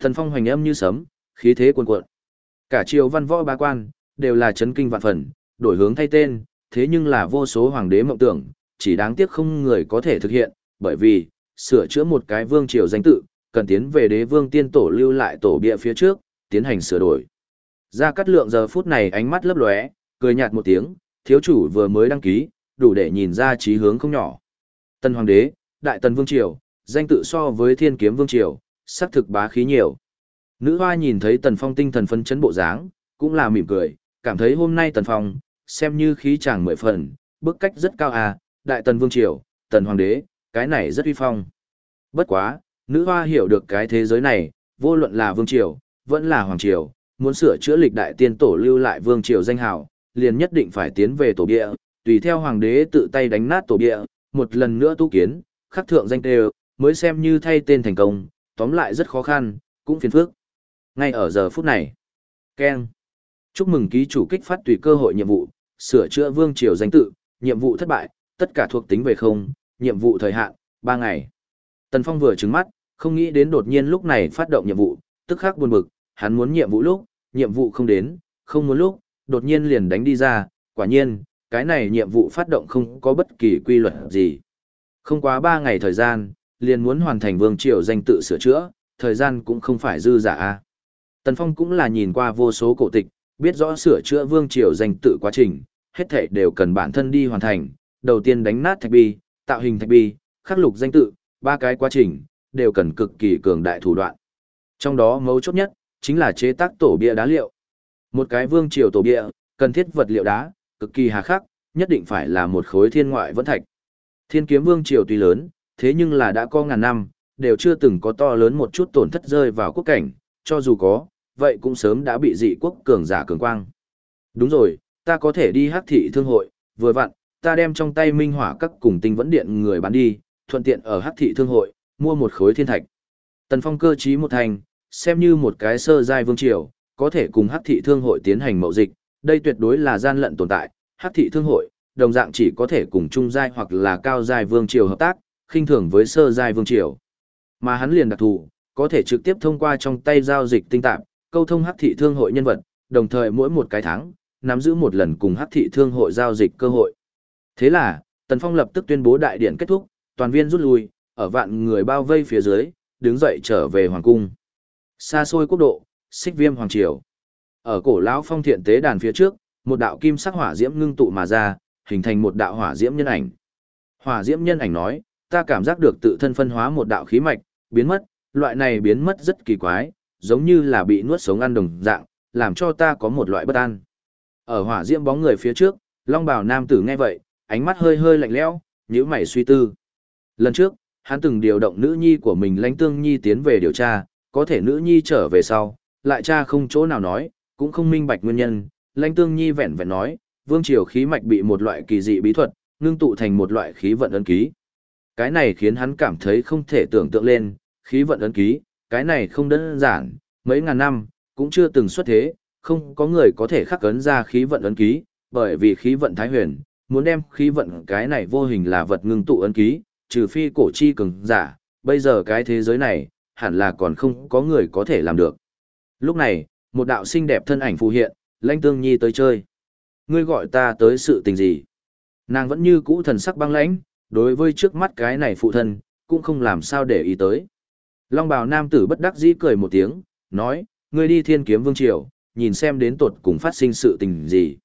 Thần phong hoành âm như sấm, khí thế cuồn cuộn. Cả triều văn võ ba quan, đều là chấn kinh vạn phần, đổi hướng thay tên, thế nhưng là vô số hoàng đế mộng tưởng, chỉ đáng tiếc không người có thể thực hiện, bởi vì, sửa chữa một cái vương triều danh tự, cần tiến về đế vương tiên tổ lưu lại tổ bịa phía trước, tiến hành sửa đổi. Ra cắt lượng giờ phút này ánh mắt lấp lóe, cười nhạt một tiếng, thiếu chủ vừa mới đăng ký, đủ để nhìn ra trí hướng không nhỏ. Tân hoàng đế, đại tần vương triều, danh tự so với thiên kiếm vương triều, sắc thực bá khí nhiều. Nữ hoa nhìn thấy tần phong tinh thần phấn chấn bộ dáng, cũng là mỉm cười, cảm thấy hôm nay tần phong, xem như khí chàng mười phần, bước cách rất cao à, đại tần vương triều, tần hoàng đế, cái này rất uy phong. Bất quá, nữ hoa hiểu được cái thế giới này, vô luận là vương triều, vẫn là hoàng triều, muốn sửa chữa lịch đại tiên tổ lưu lại vương triều danh hào, liền nhất định phải tiến về tổ địa, tùy theo hoàng đế tự tay đánh nát tổ địa, một lần nữa tu kiến, khắc thượng danh tê mới xem như thay tên thành công, tóm lại rất khó khăn, cũng phiền phức. Ngay ở giờ phút này, keng, chúc mừng ký chủ kích phát tùy cơ hội nhiệm vụ, sửa chữa vương triều danh tự, nhiệm vụ thất bại, tất cả thuộc tính về không, nhiệm vụ thời hạn, 3 ngày. Tần Phong vừa trứng mắt, không nghĩ đến đột nhiên lúc này phát động nhiệm vụ, tức khắc buồn bực, hắn muốn nhiệm vụ lúc, nhiệm vụ không đến, không muốn lúc, đột nhiên liền đánh đi ra, quả nhiên, cái này nhiệm vụ phát động không có bất kỳ quy luật gì. Không quá 3 ngày thời gian, liền muốn hoàn thành vương triều danh tự sửa chữa, thời gian cũng không phải dư giả a. Tần Phong cũng là nhìn qua vô số cổ tịch, biết rõ sửa chữa vương triều danh tự quá trình, hết thảy đều cần bản thân đi hoàn thành, đầu tiên đánh nát thạch bi, tạo hình thạch bi, khắc lục danh tự, ba cái quá trình, đều cần cực kỳ cường đại thủ đoạn. Trong đó mấu chốt nhất, chính là chế tác tổ bia đá liệu. Một cái vương triều tổ bia, cần thiết vật liệu đá, cực kỳ hà khắc, nhất định phải là một khối thiên ngoại vẫn thạch. Thiên kiếm vương triều tuy lớn, thế nhưng là đã có ngàn năm, đều chưa từng có to lớn một chút tổn thất rơi vào quốc cảnh, cho dù có, vậy cũng sớm đã bị dị quốc cường giả cường quang. Đúng rồi, ta có thể đi hắc thị thương hội, vừa vặn, ta đem trong tay minh hỏa các cùng tinh vẫn điện người bán đi, thuận tiện ở hắc thị thương hội, mua một khối thiên thạch. Tần Phong cơ trí một thành, xem như một cái sơ giai vương triều, có thể cùng hắc thị thương hội tiến hành mậu dịch, đây tuyệt đối là gian lận tồn tại, hắc thị thương hội, đồng dạng chỉ có thể cùng trung giai hoặc là cao giai vương triều hợp tác, khinh thường với sơ giai vương triều. Mà hắn liền đặc thù, có thể trực tiếp thông qua trong tay giao dịch tinh tạp, câu thông hắc thị thương hội nhân vật, đồng thời mỗi một cái tháng, nắm giữ một lần cùng hắc thị thương hội giao dịch cơ hội. Thế là, Tần Phong lập tức tuyên bố đại điện kết thúc, toàn viên rút lui, ở vạn người bao vây phía dưới, đứng dậy trở về hoàng cung. Xa xôi quốc độ, xích viêm hoàng triều. Ở cổ lão phong thiện tế đàn phía trước, một đạo kim sắc hỏa diễm ngưng tụ mà ra, hình thành một đạo hỏa diễm nhân ảnh. Hỏa diễm nhân ảnh nói, ta cảm giác được tự thân phân hóa một đạo khí mạch, biến mất, loại này biến mất rất kỳ quái, giống như là bị nuốt sống ăn đồng dạng, làm cho ta có một loại bất an. Ở hỏa diễm bóng người phía trước, Long Bảo nam tử nghe vậy, ánh mắt hơi hơi lạnh lẽo, nhíu mày suy tư. Lần trước, hắn từng điều động nữ nhi của mình Lãnh Tương Nhi tiến về điều tra, có thể nữ nhi trở về sau, lại cha không chỗ nào nói, cũng không minh bạch nguyên nhân, Lãnh Tương Nhi vẹn vẹn nói, vương triều khí mạch bị một loại kỳ dị bí thuật, ngưng tụ thành một loại khí vận ấn ký. Cái này khiến hắn cảm thấy không thể tưởng tượng lên, khí vận ấn ký, cái này không đơn giản, mấy ngàn năm, cũng chưa từng xuất thế, không có người có thể khắc ấn ra khí vận ấn ký, bởi vì khí vận thái huyền, muốn đem khí vận cái này vô hình là vật ngưng tụ ấn ký, trừ phi cổ chi cường giả, bây giờ cái thế giới này, hẳn là còn không có người có thể làm được. Lúc này, một đạo xinh đẹp thân ảnh phù hiện, lãnh tương nhi tới chơi. Ngươi gọi ta tới sự tình gì? Nàng vẫn như cũ thần sắc băng lãnh, đối với trước mắt cái này phụ thân, cũng không làm sao để ý tới. Long bào nam tử bất đắc dĩ cười một tiếng, nói, ngươi đi thiên kiếm vương triều, nhìn xem đến tột cùng phát sinh sự tình gì.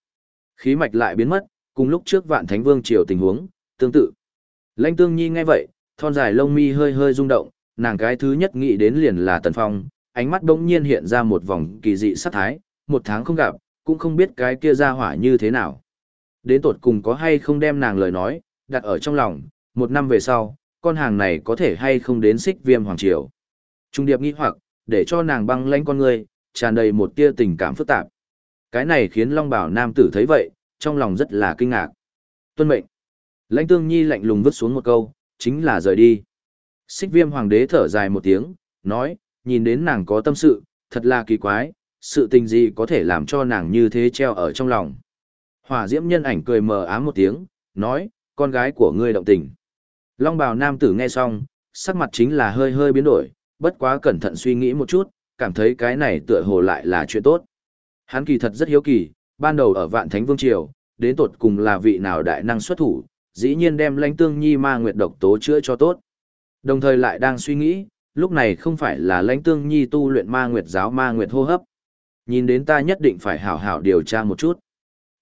Khí mạch lại biến mất, cùng lúc trước vạn thánh vương triều tình huống, tương tự. Lãnh tương nhi nghe vậy, thon dài lông mi hơi hơi rung động, nàng cái thứ nhất nghĩ đến liền là tần phong, ánh mắt bỗng nhiên hiện ra một vòng kỳ dị sát thái, một tháng không gặp, cũng không biết cái kia ra hỏa như thế nào. Đến tột cùng có hay không đem nàng lời nói, đặt ở trong lòng, một năm về sau, con hàng này có thể hay không đến xích viêm hoàng triều. Trung điệp nghĩ hoặc, để cho nàng băng lãnh con người, tràn đầy một tia tình cảm phức tạp. Cái này khiến Long Bảo Nam tử thấy vậy, trong lòng rất là kinh ngạc. Tuân mệnh. Lãnh Tương Nhi lạnh lùng vứt xuống một câu, chính là rời đi. Xích viêm hoàng đế thở dài một tiếng, nói, nhìn đến nàng có tâm sự, thật là kỳ quái, sự tình gì có thể làm cho nàng như thế treo ở trong lòng. Hỏa diễm nhân ảnh cười mờ ám một tiếng, nói, con gái của ngươi động tình. Long bào nam tử nghe xong, sắc mặt chính là hơi hơi biến đổi, bất quá cẩn thận suy nghĩ một chút, cảm thấy cái này tựa hồ lại là chuyện tốt. Hắn kỳ thật rất hiếu kỳ, ban đầu ở Vạn Thánh Vương Triều, đến tột cùng là vị nào đại năng xuất thủ, dĩ nhiên đem lãnh tương nhi ma nguyệt độc tố chữa cho tốt. Đồng thời lại đang suy nghĩ, lúc này không phải là lãnh tương nhi tu luyện ma nguyệt giáo ma nguyệt hô hấp. Nhìn đến ta nhất định phải hảo hảo điều tra một chút.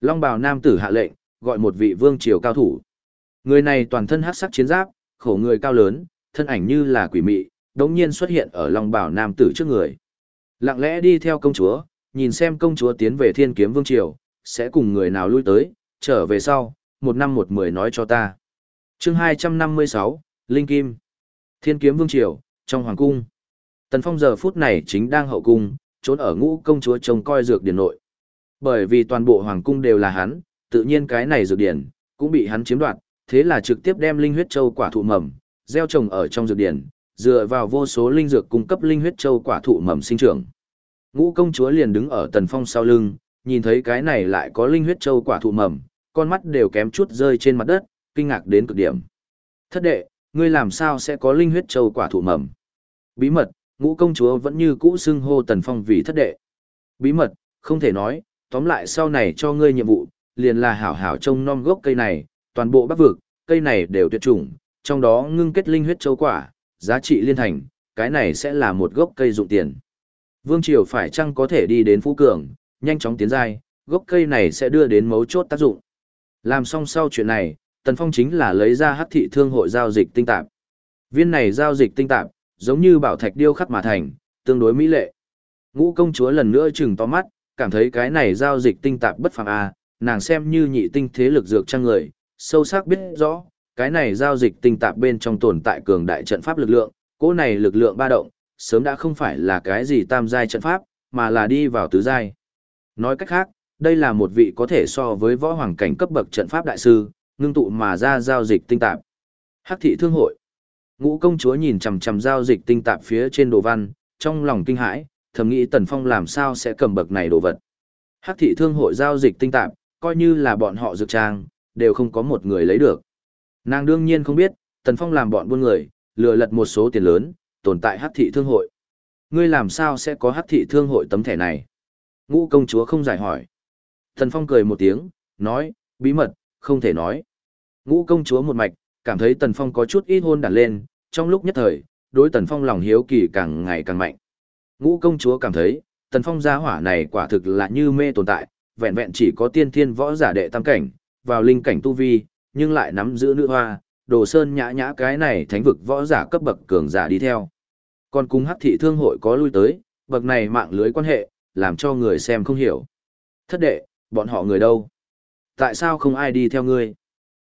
Long bào nam tử hạ lệnh, gọi một vị vương triều cao thủ. Người này toàn thân hắc sắc chiến giáp, khổ người cao lớn, thân ảnh như là quỷ mị, đống nhiên xuất hiện ở lòng bảo nam tử trước người. Lặng lẽ đi theo công chúa, nhìn xem công chúa tiến về thiên kiếm vương triều, sẽ cùng người nào lui tới, trở về sau, một năm một mười nói cho ta. chương 256, Linh Kim. Thiên kiếm vương triều, trong hoàng cung. Tần Phong giờ phút này chính đang hậu cung, trốn ở ngũ công chúa trông coi dược điển nội. Bởi vì toàn bộ hoàng cung đều là hắn, tự nhiên cái này dược điển cũng bị hắn chiếm đoạt, thế là trực tiếp đem linh huyết châu quả thụ mầm, gieo trồng ở trong dược điển, dựa vào vô số linh dược cung cấp linh huyết châu quả thụ mầm sinh trưởng. Ngũ công chúa liền đứng ở Tần Phong sau lưng, nhìn thấy cái này lại có linh huyết châu quả thụ mầm, con mắt đều kém chút rơi trên mặt đất, kinh ngạc đến cực điểm. Thất đệ, ngươi làm sao sẽ có linh huyết châu quả thụ mầm? Bí mật, ngũ công chúa vẫn như cũ xưng hô Tần Phong vì thất đệ. Bí mật, không thể nói, tóm lại sau này cho ngươi nhiệm vụ, liền là hảo hảo trông nom gốc cây này, toàn bộ bắc vực, cây này đều tuyệt chủng, trong đó ngưng kết linh huyết châu quả, giá trị liên thành, cái này sẽ là một gốc cây dụng tiền. Vương Triều phải chăng có thể đi đến Phú Cường, nhanh chóng tiến giai, gốc cây này sẽ đưa đến mấu chốt tác dụng. Làm xong sau chuyện này, Tần Phong chính là lấy ra hắc thị thương hội giao dịch tinh tạp. Viên này giao dịch tinh tạp, giống như bảo thạch điêu khắc mà thành, tương đối mỹ lệ. Ngũ công chúa lần nữa chừng to mắt, cảm thấy cái này giao dịch tinh tạp bất phàm a, à, nàng xem như nhị tinh thế lực dược trang người, sâu sắc biết rõ, cái này giao dịch tinh tạp bên trong tồn tại cường đại trận pháp lực lượng, cỗ này lực lượng ba động, sớm đã không phải là cái gì tam giai trận pháp, mà là đi vào tứ giai. Nói cách khác, đây là một vị có thể so với võ hoàng cảnh cấp bậc trận pháp đại sư, ngưng tụ mà ra giao dịch tinh tạp. Hắc thị thương hội. Ngũ công chúa nhìn chằm chằm giao dịch tinh tạp phía trên đồ văn, trong lòng kinh hãi, thầm nghĩ Tần Phong làm sao sẽ cầm bậc này đồ vật. Hắc thị thương hội giao dịch tinh tạp, coi như là bọn họ dược trang, đều không có một người lấy được. Nàng đương nhiên không biết, Tần Phong làm bọn buôn người, lừa lật một số tiền lớn, tồn tại hắc thị thương hội. Ngươi làm sao sẽ có hắc thị thương hội tấm thẻ này? Ngũ công chúa không giải hỏi. Tần Phong cười một tiếng, nói, bí mật, không thể nói. Ngũ công chúa một mạch, cảm thấy Tần Phong có chút ít hôn đản lên, trong lúc nhất thời, đối Tần Phong lòng hiếu kỳ càng ngày càng mạnh. Ngũ công chúa cảm thấy, Tần Phong gia hỏa này quả thực là như mê tồn tại, vẹn vẹn chỉ có tiên thiên võ giả đệ tam cảnh, vào linh cảnh tu vi, nhưng lại nắm giữ nữ hoa, đồ sơn nhã nhã cái này thánh vực võ giả cấp bậc cường giả đi theo. Còn cùng hắc thị thương hội có lui tới, bậc này mạng lưới quan hệ, làm cho người xem không hiểu. Thất đệ, bọn họ người đâu? Tại sao không ai đi theo ngươi?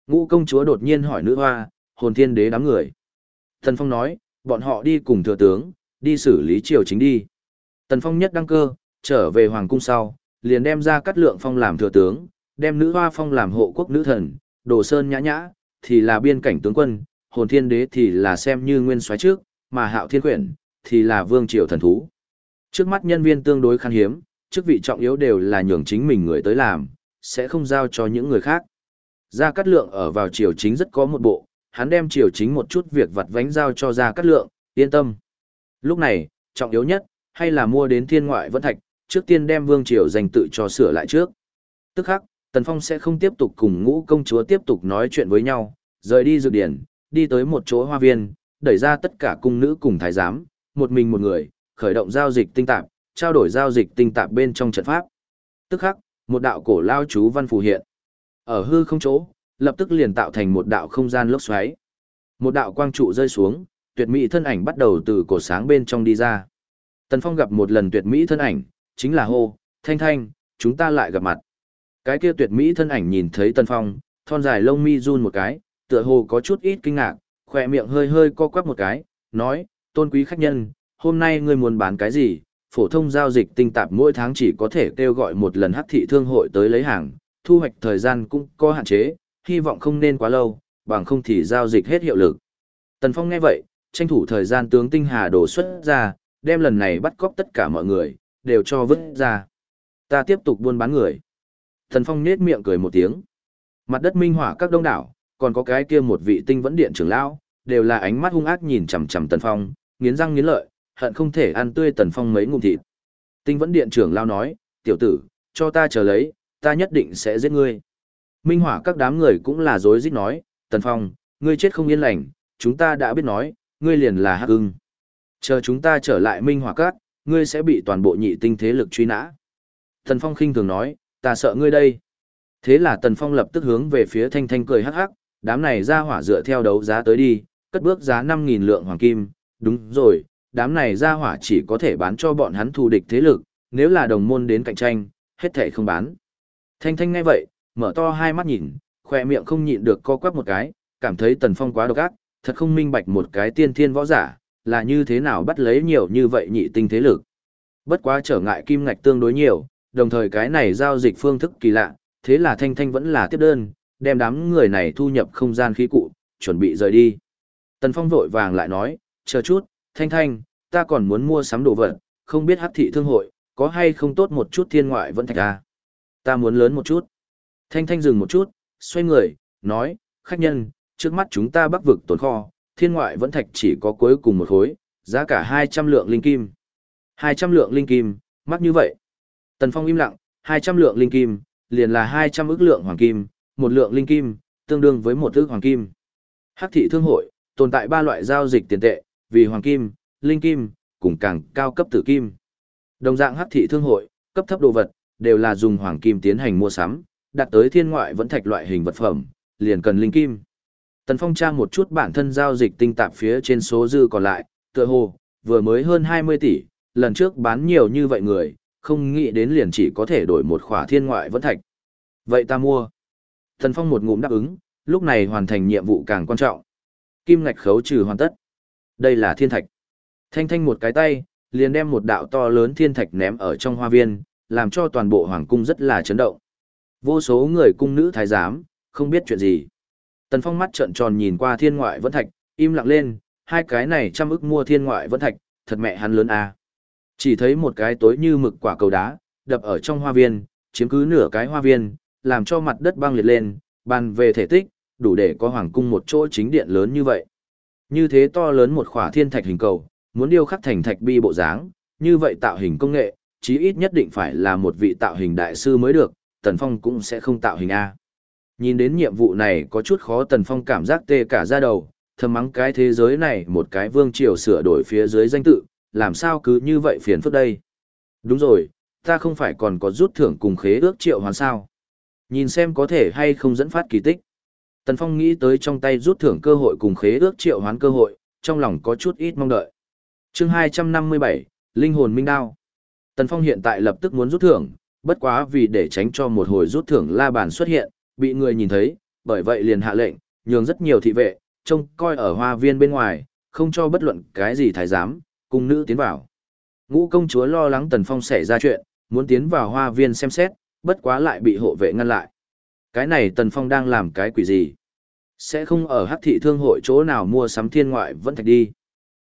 Ngũ công chúa đột nhiên hỏi nữ hoa, hồn thiên đế đám người. Tần Phong nói, bọn họ đi cùng thừa tướng, đi xử lý triều chính đi. Tần Phong nhất đăng cơ, trở về hoàng cung sau, liền đem ra cắt lượng phong làm thừa tướng, đem nữ hoa phong làm hộ quốc nữ thần, đồ sơn nhã nhã, thì là biên cảnh tướng quân, hồn thiên đế thì là xem như nguyên soái trước, mà hạo thiên quyển, thì là vương triều thần thú. Trước mắt nhân viên tương đối khan hiếm, chức vị trọng yếu đều là nhường chính mình người tới làm, sẽ không giao cho những người khác. Gia Cát Lượng ở vào triều chính rất có một bộ, hắn đem triều chính một chút việc vặt vánh giao cho Gia Cát Lượng, yên tâm. Lúc này, trọng yếu nhất, hay là mua đến thiên ngoại vẫn thạch, trước tiên đem vương triều dành tự cho sửa lại trước. Tức khắc, Tần Phong sẽ không tiếp tục cùng ngũ công chúa tiếp tục nói chuyện với nhau, rời đi dược điển, đi tới một chỗ hoa viên, đẩy ra tất cả cung nữ cùng thái giám, một mình một người, khởi động giao dịch tinh tạp, trao đổi giao dịch tinh tạp bên trong trận pháp. Tức khắc, một đạo cổ lao chú văn phù hiện. Ở hư không chỗ, lập tức liền tạo thành một đạo không gian lốc xoáy. Một đạo quang trụ rơi xuống, tuyệt mỹ thân ảnh bắt đầu từ cổ sáng bên trong đi ra. Tần Phong gặp một lần tuyệt mỹ thân ảnh, chính là hô, thanh thanh, chúng ta lại gặp mặt. Cái kia tuyệt mỹ thân ảnh nhìn thấy Tần Phong, thon dài lông mi run một cái, tựa hồ có chút ít kinh ngạc, khỏe miệng hơi hơi co quắp một cái, nói, tôn quý khách nhân, hôm nay ngươi muốn bán cái gì, phổ thông giao dịch tinh tạp mỗi tháng chỉ có thể kêu gọi một lần hắc thị thương hội tới lấy hàng, thu hoạch thời gian cũng có hạn chế, hy vọng không nên quá lâu, bằng không thì giao dịch hết hiệu lực. Tần Phong nghe vậy, tranh thủ thời gian tướng tinh hà đổ xuất ra, đem lần này bắt cóc tất cả mọi người, đều cho vứt ra. Ta tiếp tục buôn bán người. Tần Phong nết miệng cười một tiếng. Mặt đất minh hỏa các đông đảo, còn có cái kia một vị tinh vẫn điện trưởng lão, đều là ánh mắt hung ác nhìn chằm chằm Tần Phong, nghiến răng nghiến lợi, hận không thể ăn tươi Tần Phong mấy ngụm thịt. Tinh vẫn điện trưởng lao nói, tiểu tử, cho ta chờ lấy, ta nhất định sẽ giết ngươi. Minh hỏa các đám người cũng là rối rít nói, Tần Phong, ngươi chết không yên lành, chúng ta đã biết nói, ngươi liền là hắc ưng. Chờ chúng ta trở lại Minh hỏa các, ngươi sẽ bị toàn bộ nhị tinh thế lực truy nã. Tần Phong khinh thường nói, ta sợ ngươi đây. Thế là Tần Phong lập tức hướng về phía Thanh Thanh cười hắc hắc, đám này ra hỏa dựa theo đấu giá tới đi, cất bước giá 5.000 lượng hoàng kim, đúng rồi, đám này ra hỏa chỉ có thể bán cho bọn hắn thù địch thế lực, nếu là đồng môn đến cạnh tranh, hết thể không bán. Thanh Thanh nghe vậy, mở to hai mắt nhìn, khoe miệng không nhịn được co quắp một cái, cảm thấy Tần Phong quá độc ác, thật không minh bạch một cái tiên thiên võ giả, là như thế nào bắt lấy nhiều như vậy nhị tinh thế lực. Bất quá trở ngại kim ngạch tương đối nhiều, đồng thời cái này giao dịch phương thức kỳ lạ, thế là Thanh Thanh vẫn là tiếp đơn, đem đám người này thu nhập không gian khí cụ, chuẩn bị rời đi. Tần Phong vội vàng lại nói, chờ chút, Thanh Thanh, ta còn muốn mua sắm đồ vật, không biết hắc thị thương hội, có hay không tốt một chút thiên ngoại vẫn thạch à? Ta muốn lớn một chút. Thanh Thanh dừng một chút, xoay người, nói, khách nhân, trước mắt chúng ta bắc vực tồn kho, thiên ngoại vẫn thạch chỉ có cuối cùng một khối, giá cả 200 lượng linh kim. 200 lượng linh kim, mắc như vậy. Tần Phong im lặng, 200 lượng linh kim, liền là 200 ức lượng hoàng kim, một lượng linh kim, tương đương với một ức hoàng kim. Hắc thị thương hội, tồn tại ba loại giao dịch tiền tệ, vì hoàng kim, linh kim, cùng càng cao cấp tử kim. Đồng dạng hắc thị thương hội, cấp thấp đồ vật, đều là dùng hoàng kim tiến hành mua sắm, đặt tới thiên ngoại vẫn thạch loại hình vật phẩm, liền cần linh kim. Tần Phong tra một chút bản thân giao dịch tinh tạp phía trên số dư còn lại, tựa hồ, vừa mới hơn 20 tỷ, lần trước bán nhiều như vậy người, không nghĩ đến liền chỉ có thể đổi một khỏa thiên ngoại vẫn thạch. Vậy ta mua. thần Phong một ngụm đáp ứng, lúc này hoàn thành nhiệm vụ càng quan trọng. Kim ngạch khấu trừ hoàn tất. Đây là thiên thạch. Thanh thanh một cái tay, liền đem một đạo to lớn thiên thạch ném ở trong hoa viên, làm cho toàn bộ hoàng cung rất là chấn động. Vô số người cung nữ thái giám, không biết chuyện gì. Tần Phong mắt trợn tròn nhìn qua thiên ngoại vẫn thạch, im lặng lên, hai cái này trăm ức mua thiên ngoại vẫn thạch, thật mẹ hắn lớn à. Chỉ thấy một cái tối như mực quả cầu đá, đập ở trong hoa viên, chiếm cứ nửa cái hoa viên, làm cho mặt đất băng liệt lên, bàn về thể tích, đủ để có hoàng cung một chỗ chính điện lớn như vậy. Như thế to lớn một khỏa thiên thạch hình cầu, muốn điêu khắc thành thạch bi bộ dáng, như vậy tạo hình công nghệ, chí ít nhất định phải là một vị tạo hình đại sư mới được, Tần Phong cũng sẽ không tạo hình A. Nhìn đến nhiệm vụ này có chút khó Tần Phong cảm giác tê cả da đầu, thầm mắng cái thế giới này một cái vương triều sửa đổi phía dưới danh tự, làm sao cứ như vậy phiền phức đây. Đúng rồi, ta không phải còn có rút thưởng cùng khế ước triệu hoán sao. Nhìn xem có thể hay không dẫn phát kỳ tích. Tần Phong nghĩ tới trong tay rút thưởng cơ hội cùng khế ước triệu hoán cơ hội, trong lòng có chút ít mong đợi. chương 257, Linh hồn minh đao. Tần Phong hiện tại lập tức muốn rút thưởng, bất quá vì để tránh cho một hồi rút thưởng la bàn xuất hiện, bị người nhìn thấy, bởi vậy liền hạ lệnh, nhường rất nhiều thị vệ, trông coi ở hoa viên bên ngoài, không cho bất luận cái gì thái giám, cung nữ tiến vào. Ngũ công chúa lo lắng Tần Phong xảy ra chuyện, muốn tiến vào hoa viên xem xét, bất quá lại bị hộ vệ ngăn lại. Cái này Tần Phong đang làm cái quỷ gì? Sẽ không ở hắc thị thương hội chỗ nào mua sắm thiên ngoại vẫn thạch đi.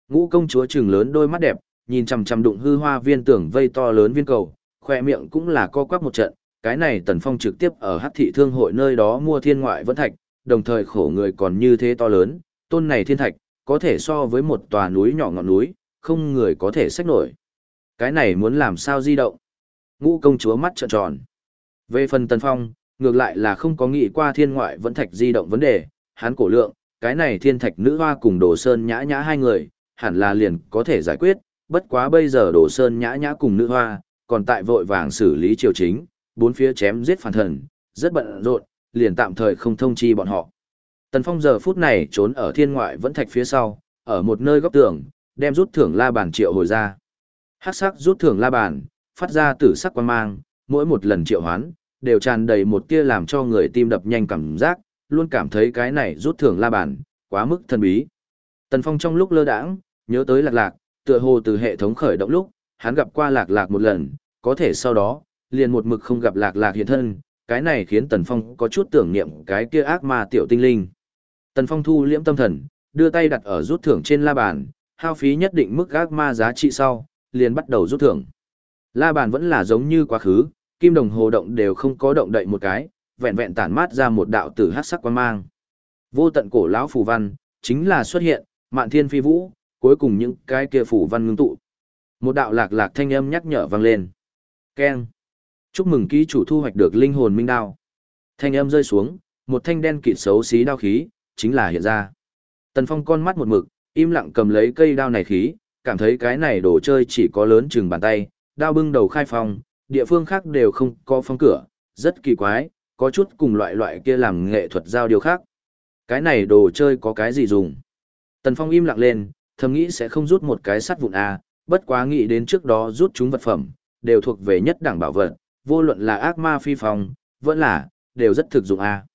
Ngũ công chúa trừng lớn đôi mắt đẹp, nhìn chằm chằm đụng hư hoa viên tưởng vây to lớn viên cầu, khoe miệng cũng là co quắp một trận. Cái này Tần Phong trực tiếp ở hắc thị thương hội nơi đó mua thiên ngoại vẫn thạch, đồng thời khổ người còn như thế to lớn, tôn này thiên thạch, có thể so với một tòa núi nhỏ ngọn núi, không người có thể xách nổi. Cái này muốn làm sao di động? Ngũ công chúa mắt trợn tròn. Về phần Tần Phong, ngược lại là không có nghĩ qua thiên ngoại vẫn thạch di động vấn đề, hắn cổ lượng, cái này thiên thạch nữ hoa cùng đồ sơn nhã nhã hai người, hẳn là liền có thể giải quyết, bất quá bây giờ đồ sơn nhã nhã cùng nữ hoa, còn tại vội vàng xử lý triều chính, bốn phía chém giết phản thần, rất bận rộn, liền tạm thời không thông chi bọn họ. Tần Phong giờ phút này trốn ở thiên ngoại vẫn thạch phía sau, ở một nơi góc tường, đem rút thưởng la bàn triệu hồi ra. Hắc sắc rút thưởng la bàn, phát ra tử sắc quang mang, mỗi một lần triệu hoán, đều tràn đầy một tia làm cho người tim đập nhanh cảm giác, luôn cảm thấy cái này rút thưởng la bàn, quá mức thần bí. Tần Phong trong lúc lơ đãng, nhớ tới lạc lạc, tựa hồ từ hệ thống khởi động lúc, hắn gặp qua lạc lạc một lần, có thể sau đó, liền một mực không gặp lạc lạc hiện thân, cái này khiến Tần Phong có chút tưởng niệm cái kia ác ma tiểu tinh linh. Tần Phong thu liễm tâm thần, đưa tay đặt ở rút thưởng trên la bàn, hao phí nhất định mức gác ma giá trị sau, liền bắt đầu rút thưởng. La bàn vẫn là giống như quá khứ, kim đồng hồ động đều không có động đậy một cái, vẹn vẹn tản mát ra một đạo tử hắc sắc quan mang. Vô tận cổ lão phù văn, chính là xuất hiện, mạn thiên phi vũ, cuối cùng những cái kia phù văn ngưng tụ. Một đạo lạc lạc thanh âm nhắc nhở vang lên. Keng. Chúc mừng ký chủ thu hoạch được linh hồn minh đao. Thanh âm rơi xuống, một thanh đen kịt xấu xí đao khí, chính là hiện ra. Tần Phong con mắt một mực, im lặng cầm lấy cây đao này khí, cảm thấy cái này đồ chơi chỉ có lớn chừng bàn tay, đao bưng đầu khai phong, địa phương khác đều không có phong cửa, rất kỳ quái, có chút cùng loại loại kia làm nghệ thuật giao điều khác. Cái này đồ chơi có cái gì dùng? Tần Phong im lặng lên, thầm nghĩ sẽ không rút một cái sắt vụn A, bất quá nghĩ đến trước đó rút chúng vật phẩm, đều thuộc về nhất đẳng bảo vật, vô luận là ác ma phi phong, vẫn là, đều rất thực dụng A.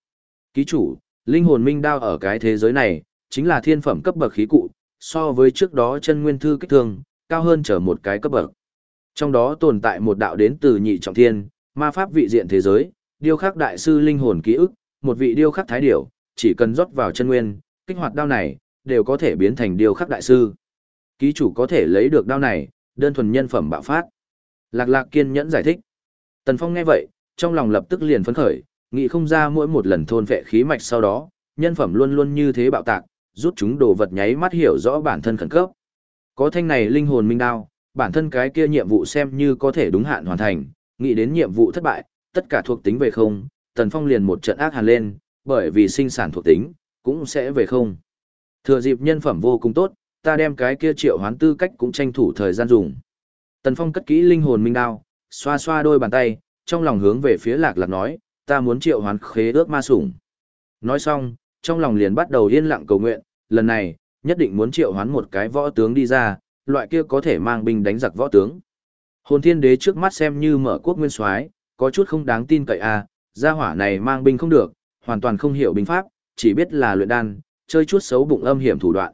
Ký chủ, linh hồn minh đao ở cái thế giới này, chính là thiên phẩm cấp bậc khí cụ, so với trước đó chân nguyên thư kích thương, cao hơn trở một cái cấp bậc. Trong đó tồn tại một đạo đến từ nhị trọng thiên, ma pháp vị diện thế giới, điêu khắc đại sư linh hồn ký ức, một vị điêu khắc thái điểu, chỉ cần rót vào chân nguyên, kích hoạt đao này, đều có thể biến thành điêu khắc đại sư. Ký chủ có thể lấy được đao này, đơn thuần nhân phẩm bạo phát. Lạc lạc kiên nhẫn giải thích. Tần Phong nghe vậy, trong lòng lập tức liền phấn khởi, nghĩ không ra mỗi một lần thôn vệ khí mạch sau đó, nhân phẩm luôn luôn như thế bạo tạc, rút chúng đồ vật nháy mắt hiểu rõ bản thân khẩn cấp. Có thanh này linh hồn minh đao, bản thân cái kia nhiệm vụ xem như có thể đúng hạn hoàn thành, nghĩ đến nhiệm vụ thất bại, tất cả thuộc tính về không, Tần Phong liền một trận ác hàn lên, bởi vì sinh sản thuộc tính, cũng sẽ về không. Thừa dịp nhân phẩm vô cùng tốt, ta đem cái kia triệu hoán tư cách cũng tranh thủ thời gian dùng. Tần Phong cất kỹ linh hồn minh đao, xoa xoa đôi bàn tay, trong lòng hướng về phía lạc lạc nói, ta muốn triệu hoán khế ước ma sủng. Nói xong, trong lòng liền bắt đầu yên lặng cầu nguyện, lần này, nhất định muốn triệu hoán một cái võ tướng đi ra, loại kia có thể mang binh đánh giặc võ tướng. Hồn thiên đế trước mắt xem như mở quốc nguyên soái, có chút không đáng tin cậy à, gia hỏa này mang binh không được, hoàn toàn không hiểu binh pháp, chỉ biết là luyện đan, chơi chút xấu bụng âm hiểm thủ đoạn.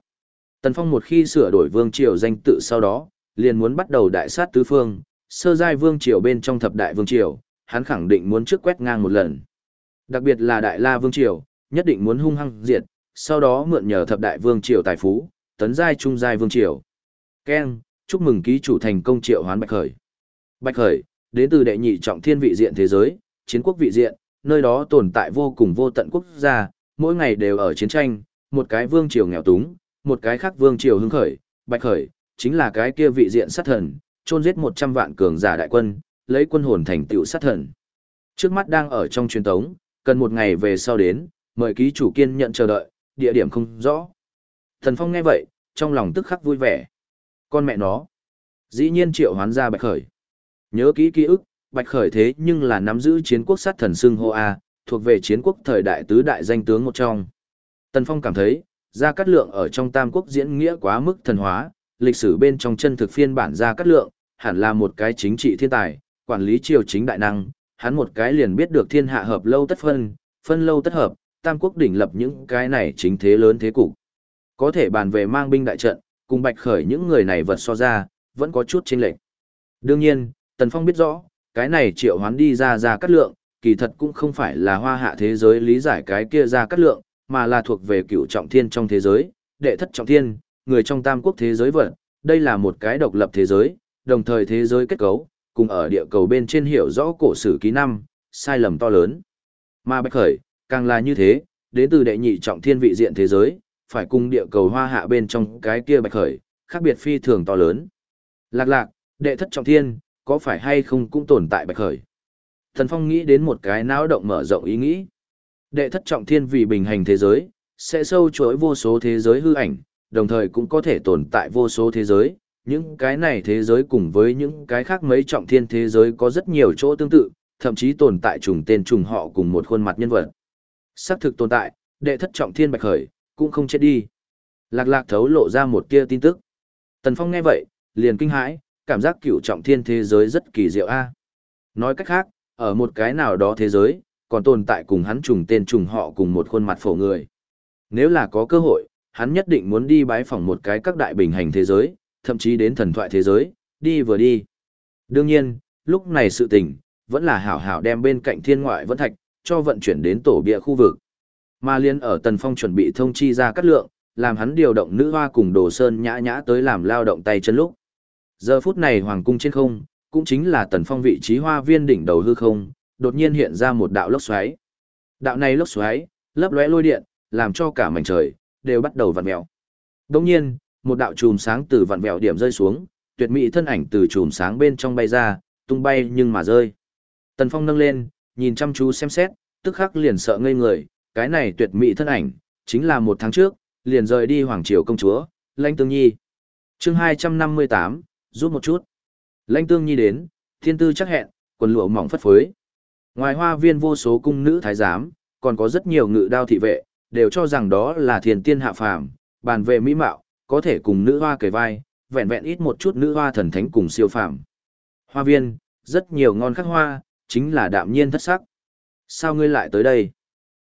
Tần Phong một khi sửa đổi vương triều danh tự sau đó, liền muốn bắt đầu đại sát tứ phương, sơ giai vương triều bên trong thập đại vương triều, hắn khẳng định muốn trước quét ngang một lần. Đặc biệt là đại la vương triều, nhất định muốn hung hăng diệt, sau đó mượn nhờ thập đại vương triều tài phú, tấn giai trung giai vương triều. Ken, chúc mừng ký chủ thành công triệu hoán Bạch Khởi. Bạch Khởi, đến từ đệ nhị trọng thiên vị diện thế giới, chiến quốc vị diện, nơi đó tồn tại vô cùng vô tận quốc gia, mỗi ngày đều ở chiến tranh, một cái vương triều nghèo túng, một cái khác vương triều hưng khởi, Bạch Khởi, chính là cái kia vị diện sát thần, chôn giết 100 vạn cường giả đại quân, lấy quân hồn thành tựu sát thần. Trước mắt đang ở trong truyền tống, cần một ngày về sau đến, mời ký chủ kiên nhận chờ đợi, địa điểm không rõ. Thần Phong nghe vậy, trong lòng tức khắc vui vẻ. Con mẹ nó, dĩ nhiên triệu hoán ra Bạch Khởi. Nhớ kỹ ký ức, Bạch Khởi thế nhưng là nắm giữ chiến quốc sát thần xưng hô A, thuộc về chiến quốc thời đại tứ đại danh tướng một trong. Tần Phong cảm thấy, Gia Cát Lượng ở trong Tam Quốc diễn nghĩa quá mức thần hóa, lịch sử bên trong chân thực phiên bản Gia Cát Lượng, hẳn là một cái chính trị thiên tài, quản lý triều chính đại năng, hắn một cái liền biết được thiên hạ hợp lâu tất phân, phân lâu tất hợp, Tam Quốc đỉnh lập những cái này chính thế lớn thế cục. Có thể bàn về mang binh đại trận, cùng Bạch Khởi những người này vật so ra, vẫn có chút chênh lệch. Đương nhiên, Tần Phong biết rõ, cái này triệu hoán đi ra ra Cát Lượng, kỳ thật cũng không phải là hoa hạ thế giới lý giải cái kia ra Cát Lượng, mà là thuộc về cựu trọng thiên trong thế giới, đệ thất trọng thiên, người trong tam quốc thế giới vật, đây là một cái độc lập thế giới, đồng thời thế giới kết cấu, cùng ở địa cầu bên trên hiểu rõ cổ sử ký năm, sai lầm to lớn. Mà Bạch Khởi, càng là như thế, đến từ đệ nhị trọng thiên vị diện thế giới, phải cùng địa cầu hoa hạ bên trong cái kia Bạch Khởi, khác biệt phi thường to lớn. Lạc lạc, đệ thất trọng thiên, có phải hay không cũng tồn tại Bạch Khởi? Thần Phong nghĩ đến một cái não động mở rộng ý nghĩ. Đệ thất trọng thiên vì bình hành thế giới, sẽ sâu chuỗi vô số thế giới hư ảnh, đồng thời cũng có thể tồn tại vô số thế giới. Những cái này thế giới cùng với những cái khác mấy trọng thiên thế giới có rất nhiều chỗ tương tự, thậm chí tồn tại trùng tên trùng họ cùng một khuôn mặt nhân vật. Xác thực tồn tại, đệ thất trọng thiên bạch khởi, cũng không chết đi. Lạc lạc thấu lộ ra một tia tin tức. Tần Phong nghe vậy, liền kinh hãi, cảm giác cửu trọng thiên thế giới rất kỳ diệu a. Nói cách khác, ở một cái nào đó thế giới, còn tồn tại cùng hắn trùng tên trùng họ cùng một khuôn mặt phổ người. Nếu là có cơ hội, hắn nhất định muốn đi bái phỏng một cái các đại bình hành thế giới, thậm chí đến thần thoại thế giới, đi vừa đi. Đương nhiên, lúc này sự tình, vẫn là hảo hảo đem bên cạnh thiên ngoại vẫn thạch, cho vận chuyển đến tổ bịa khu vực. Mà liên ở Tần Phong chuẩn bị thông chi ra cắt lượng, làm hắn điều động nữ hoa cùng đồ sơn nhã nhã tới làm lao động tay chân lúc. Giờ phút này hoàng cung trên không, cũng chính là Tần Phong vị trí hoa viên đỉnh đầu hư không, đột nhiên hiện ra một đạo lốc xoáy. Đạo này lốc xoáy, lấp lóe lôi điện, làm cho cả mảnh trời đều bắt đầu vặn mèo. Đương nhiên, một đạo chùm sáng từ vặn vẹo điểm rơi xuống, tuyệt mỹ thân ảnh từ chùm sáng bên trong bay ra, tung bay nhưng mà rơi. Tần Phong nâng lên, nhìn chăm chú xem xét, tức khắc liền sợ ngây người, cái này tuyệt mỹ thân ảnh, chính là một tháng trước, liền rời đi Hoàng Triều công chúa, Lãnh Tương Nhi. chương 258, giúp một chút. Lãnh Tương Nhi đến, thiên tư chắc hẹn, quần lụa mỏng phất phới. Ngoài hoa viên vô số cung nữ thái giám, còn có rất nhiều ngự đao thị vệ, đều cho rằng đó là thiền tiên hạ phàm, bàn về mỹ mạo, có thể cùng nữ hoa kề vai, vẹn vẹn ít một chút nữ hoa thần thánh cùng siêu phàm. Hoa viên, rất nhiều ngon khắc hoa, chính là đạm nhiên thất sắc. Sao ngươi lại tới đây?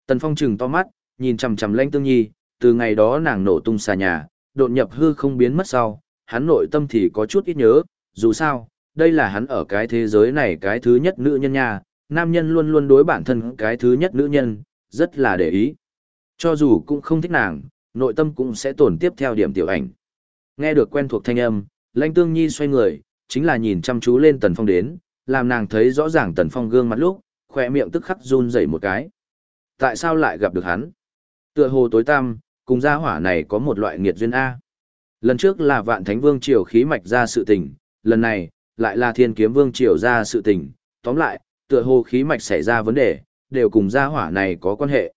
Tần Phong trừng to mắt, nhìn chằm chằm Lãnh Tương Nhi, từ ngày đó nàng nổ tung xà nhà, đột nhập hư không biến mất sau, hắn nội tâm thì có chút ít nhớ, dù sao, đây là hắn ở cái thế giới này cái thứ nhất nữ nhân nha, nam nhân luôn luôn đối bản thân cái thứ nhất nữ nhân, rất là để ý. Cho dù cũng không thích nàng, nội tâm cũng sẽ tổn tiếp theo điểm tiểu ảnh. Nghe được quen thuộc thanh âm, Lãnh Tương Nhi xoay người, chính là nhìn chăm chú lên Tần Phong đến, làm nàng thấy rõ ràng Tần Phong gương mặt lúc, khỏe miệng tức khắc run rẩy một cái. Tại sao lại gặp được hắn? Tựa hồ tối tăm, cùng gia hỏa này có một loại nghiệt duyên A. Lần trước là vạn thánh vương triều khí mạch ra sự tình, lần này, lại là thiên kiếm vương triều ra sự tình. Tóm lại, tựa hồ khí mạch xảy ra vấn đề, đều cùng gia hỏa này có quan hệ.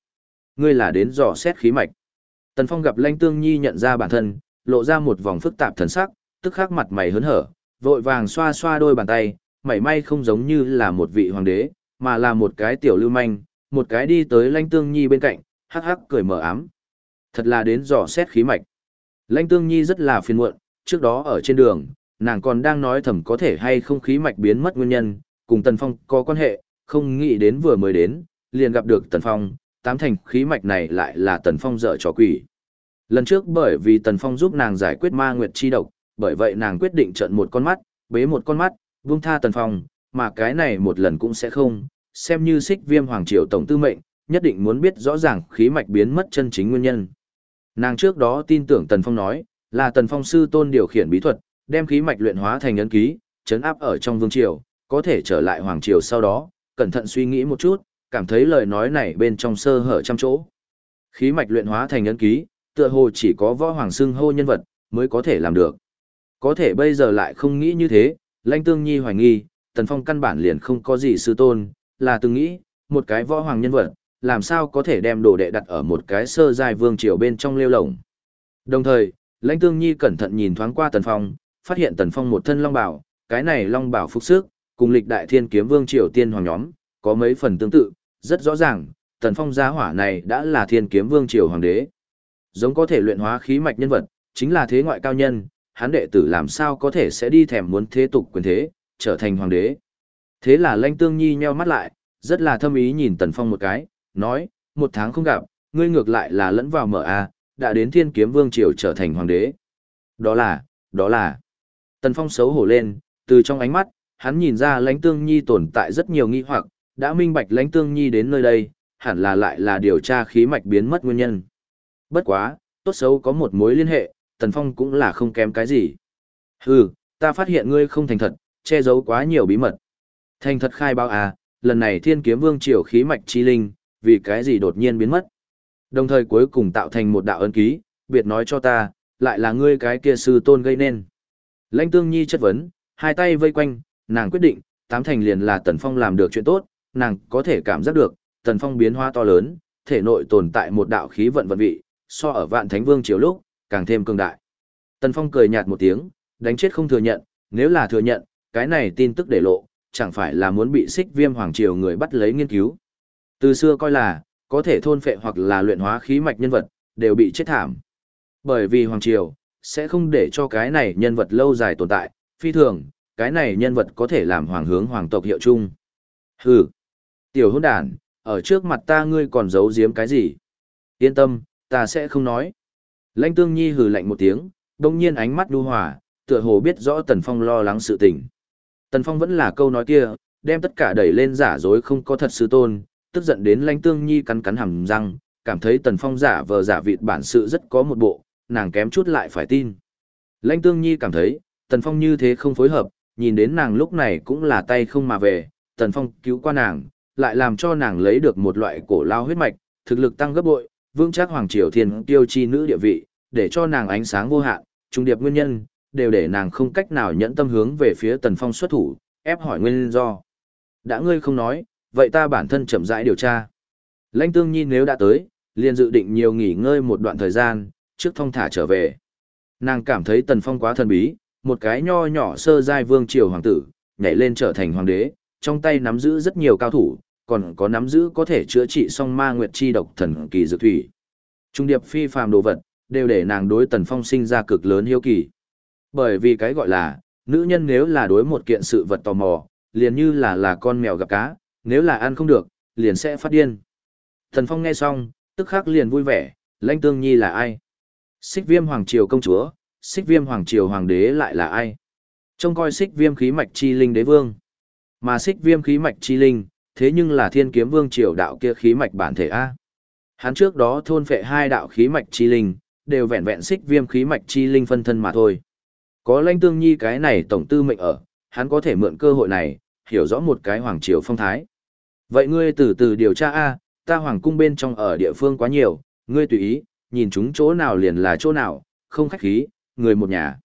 Ngươi là đến dò xét khí mạch. Tần Phong gặp Lãnh Tương Nhi nhận ra bản thân, lộ ra một vòng phức tạp thần sắc, tức khắc mặt mày hớn hở, vội vàng xoa xoa đôi bàn tay, mảy may không giống như là một vị hoàng đế, mà là một cái tiểu lưu manh, một cái đi tới Lãnh Tương Nhi bên cạnh, hắc hắc cười mở ám. Thật là đến dò xét khí mạch. Lãnh Tương Nhi rất là phiền muộn, trước đó ở trên đường, nàng còn đang nói thầm có thể hay không khí mạch biến mất nguyên nhân, cùng Tần Phong có quan hệ, không nghĩ đến vừa mới đến, liền gặp được Tần Phong, tám thành khí mạch này lại là Tần Phong dở trò quỷ. Lần trước bởi vì Tần Phong giúp nàng giải quyết ma nguyệt chi độc, bởi vậy nàng quyết định trận một con mắt, bế một con mắt, Vương tha Tần Phong, mà cái này một lần cũng sẽ không, xem như xích viêm hoàng triều tổng tư mệnh, nhất định muốn biết rõ ràng khí mạch biến mất chân chính nguyên nhân. Nàng trước đó tin tưởng Tần Phong nói, là Tần Phong sư tôn điều khiển bí thuật, đem khí mạch luyện hóa thành ấn ký, chấn áp ở trong vương triều, có thể trở lại hoàng triều sau đó, cẩn thận suy nghĩ một chút, cảm thấy lời nói này bên trong sơ hở trăm chỗ. Khí mạch luyện hóa thành ấn ký, tựa hồ chỉ có võ hoàng xưng hô nhân vật mới có thể làm được. Có thể bây giờ lại không nghĩ như thế, Lãnh Tương Nhi hoài nghi, Tần Phong căn bản liền không có gì sư tôn, là từng nghĩ, một cái võ hoàng nhân vật, làm sao có thể đem đồ đệ đặt ở một cái sơ giai vương triều bên trong lêu lồng. Đồng thời, Lãnh Tương Nhi cẩn thận nhìn thoáng qua Tần Phong, phát hiện Tần Phong một thân long bảo, cái này long bảo phục sức, cùng lịch đại thiên kiếm vương triều tiên hoàng nhóm, có mấy phần tương tự, rất rõ ràng, Tần Phong gia hỏa này đã là thiên kiếm vương triều hoàng đế. Giống có thể luyện hóa khí mạch nhân vật, chính là thế ngoại cao nhân, hắn đệ tử làm sao có thể sẽ đi thèm muốn thế tục quyền thế, trở thành hoàng đế. Thế là Lãnh Tương Nhi nheo mắt lại, rất là thâm ý nhìn Tần Phong một cái, nói, một tháng không gặp, ngươi ngược lại là lẫn vào mở a, đã đến Thiên Kiếm Vương triều trở thành hoàng đế. Đó là, đó là. Tần Phong xấu hổ lên, từ trong ánh mắt, hắn nhìn ra Lãnh Tương Nhi tồn tại rất nhiều nghi hoặc, đã minh bạch Lãnh Tương Nhi đến nơi đây, hẳn là lại là điều tra khí mạch biến mất nguyên nhân. Bất quá, tốt xấu có một mối liên hệ, Tần Phong cũng là không kém cái gì. Hừ, ta phát hiện ngươi không thành thật, che giấu quá nhiều bí mật. Thành thật khai báo à, lần này thiên kiếm vương triều khí mạch chi linh, vì cái gì đột nhiên biến mất. Đồng thời cuối cùng tạo thành một đạo ấn ký, biệt nói cho ta, lại là ngươi cái kia sư tôn gây nên. Lãnh tương nhi chất vấn, hai tay vây quanh, nàng quyết định, tám thành liền là Tần Phong làm được chuyện tốt, nàng có thể cảm giác được, Tần Phong biến hóa to lớn, thể nội tồn tại một đạo khí vận vận vị, so ở vạn thánh vương triều lúc, càng thêm cường đại. Tần Phong cười nhạt một tiếng, đánh chết không thừa nhận, nếu là thừa nhận, cái này tin tức để lộ, chẳng phải là muốn bị xích viêm hoàng triều người bắt lấy nghiên cứu. Từ xưa coi là, có thể thôn phệ hoặc là luyện hóa khí mạch nhân vật, đều bị chết thảm. Bởi vì hoàng triều, sẽ không để cho cái này nhân vật lâu dài tồn tại, phi thường, cái này nhân vật có thể làm hoàng hướng hoàng tộc hiệu chung. Hừ, tiểu hôn đàn, ở trước mặt ta ngươi còn giấu giếm cái gì? Yên tâm, ta sẽ không nói. Lãnh tương nhi hừ lạnh một tiếng, đồng nhiên ánh mắt đu hòa, tựa hồ biết rõ tần phong lo lắng sự tình. Tần Phong vẫn là câu nói kia, đem tất cả đẩy lên giả dối không có thật sư tôn, tức giận đến Lãnh Tương Nhi cắn cắn hàm răng, cảm thấy Tần Phong giả vờ giả vịt bản sự rất có một bộ, nàng kém chút lại phải tin. Lãnh Tương Nhi cảm thấy, Tần Phong như thế không phối hợp, nhìn đến nàng lúc này cũng là tay không mà về, Tần Phong cứu qua nàng, lại làm cho nàng lấy được một loại cổ lao huyết mạch, thực lực tăng gấp bội, vững chắc hoàng triều thiên tiêu chi nữ địa vị, để cho nàng ánh sáng vô hạn, Trung điệp nguyên nhân, đều để nàng không cách nào nhẫn tâm hướng về phía Tần Phong xuất thủ, ép hỏi nguyên do. Đã ngươi không nói, vậy ta bản thân chậm rãi điều tra. Lãnh Tương Nhi nếu đã tới, liền dự định nhiều nghỉ ngơi một đoạn thời gian, trước thông thả trở về. Nàng cảm thấy Tần Phong quá thần bí, một cái nho nhỏ sơ giai vương triều hoàng tử, nhảy lên trở thành hoàng đế, trong tay nắm giữ rất nhiều cao thủ, còn có nắm giữ có thể chữa trị song ma nguyệt chi độc thần kỳ dược thủy. Trung điệp phi phàm đồ vật, đều để nàng đối Tần Phong sinh ra cực lớn hiếu kỳ. Bởi vì cái gọi là, nữ nhân nếu là đối một kiện sự vật tò mò, liền như là là con mèo gặp cá, nếu là ăn không được, liền sẽ phát điên. Tần Phong nghe xong, tức khắc liền vui vẻ, Lãnh Tương Nhi là ai? Xích Viêm Hoàng triều công chúa, Xích Viêm Hoàng triều hoàng đế lại là ai? Trông coi Xích Viêm khí mạch chi linh đế vương. Mà Xích Viêm khí mạch chi linh, thế nhưng là Thiên Kiếm Vương triều đạo kia khí mạch bản thể a. Hắn trước đó thôn phệ hai đạo khí mạch chi linh, đều vẹn vẹn Xích Viêm khí mạch chi linh phân thân mà thôi. Có Lãnh Tương Nhi cái này tổng tư mệnh ở, hắn có thể mượn cơ hội này, hiểu rõ một cái hoàng triều phong thái. Vậy ngươi từ từ điều tra a, ta hoàng cung bên trong ở địa phương quá nhiều, ngươi tùy ý, nhìn chúng chỗ nào liền là chỗ nào, không khách khí, người một nhà.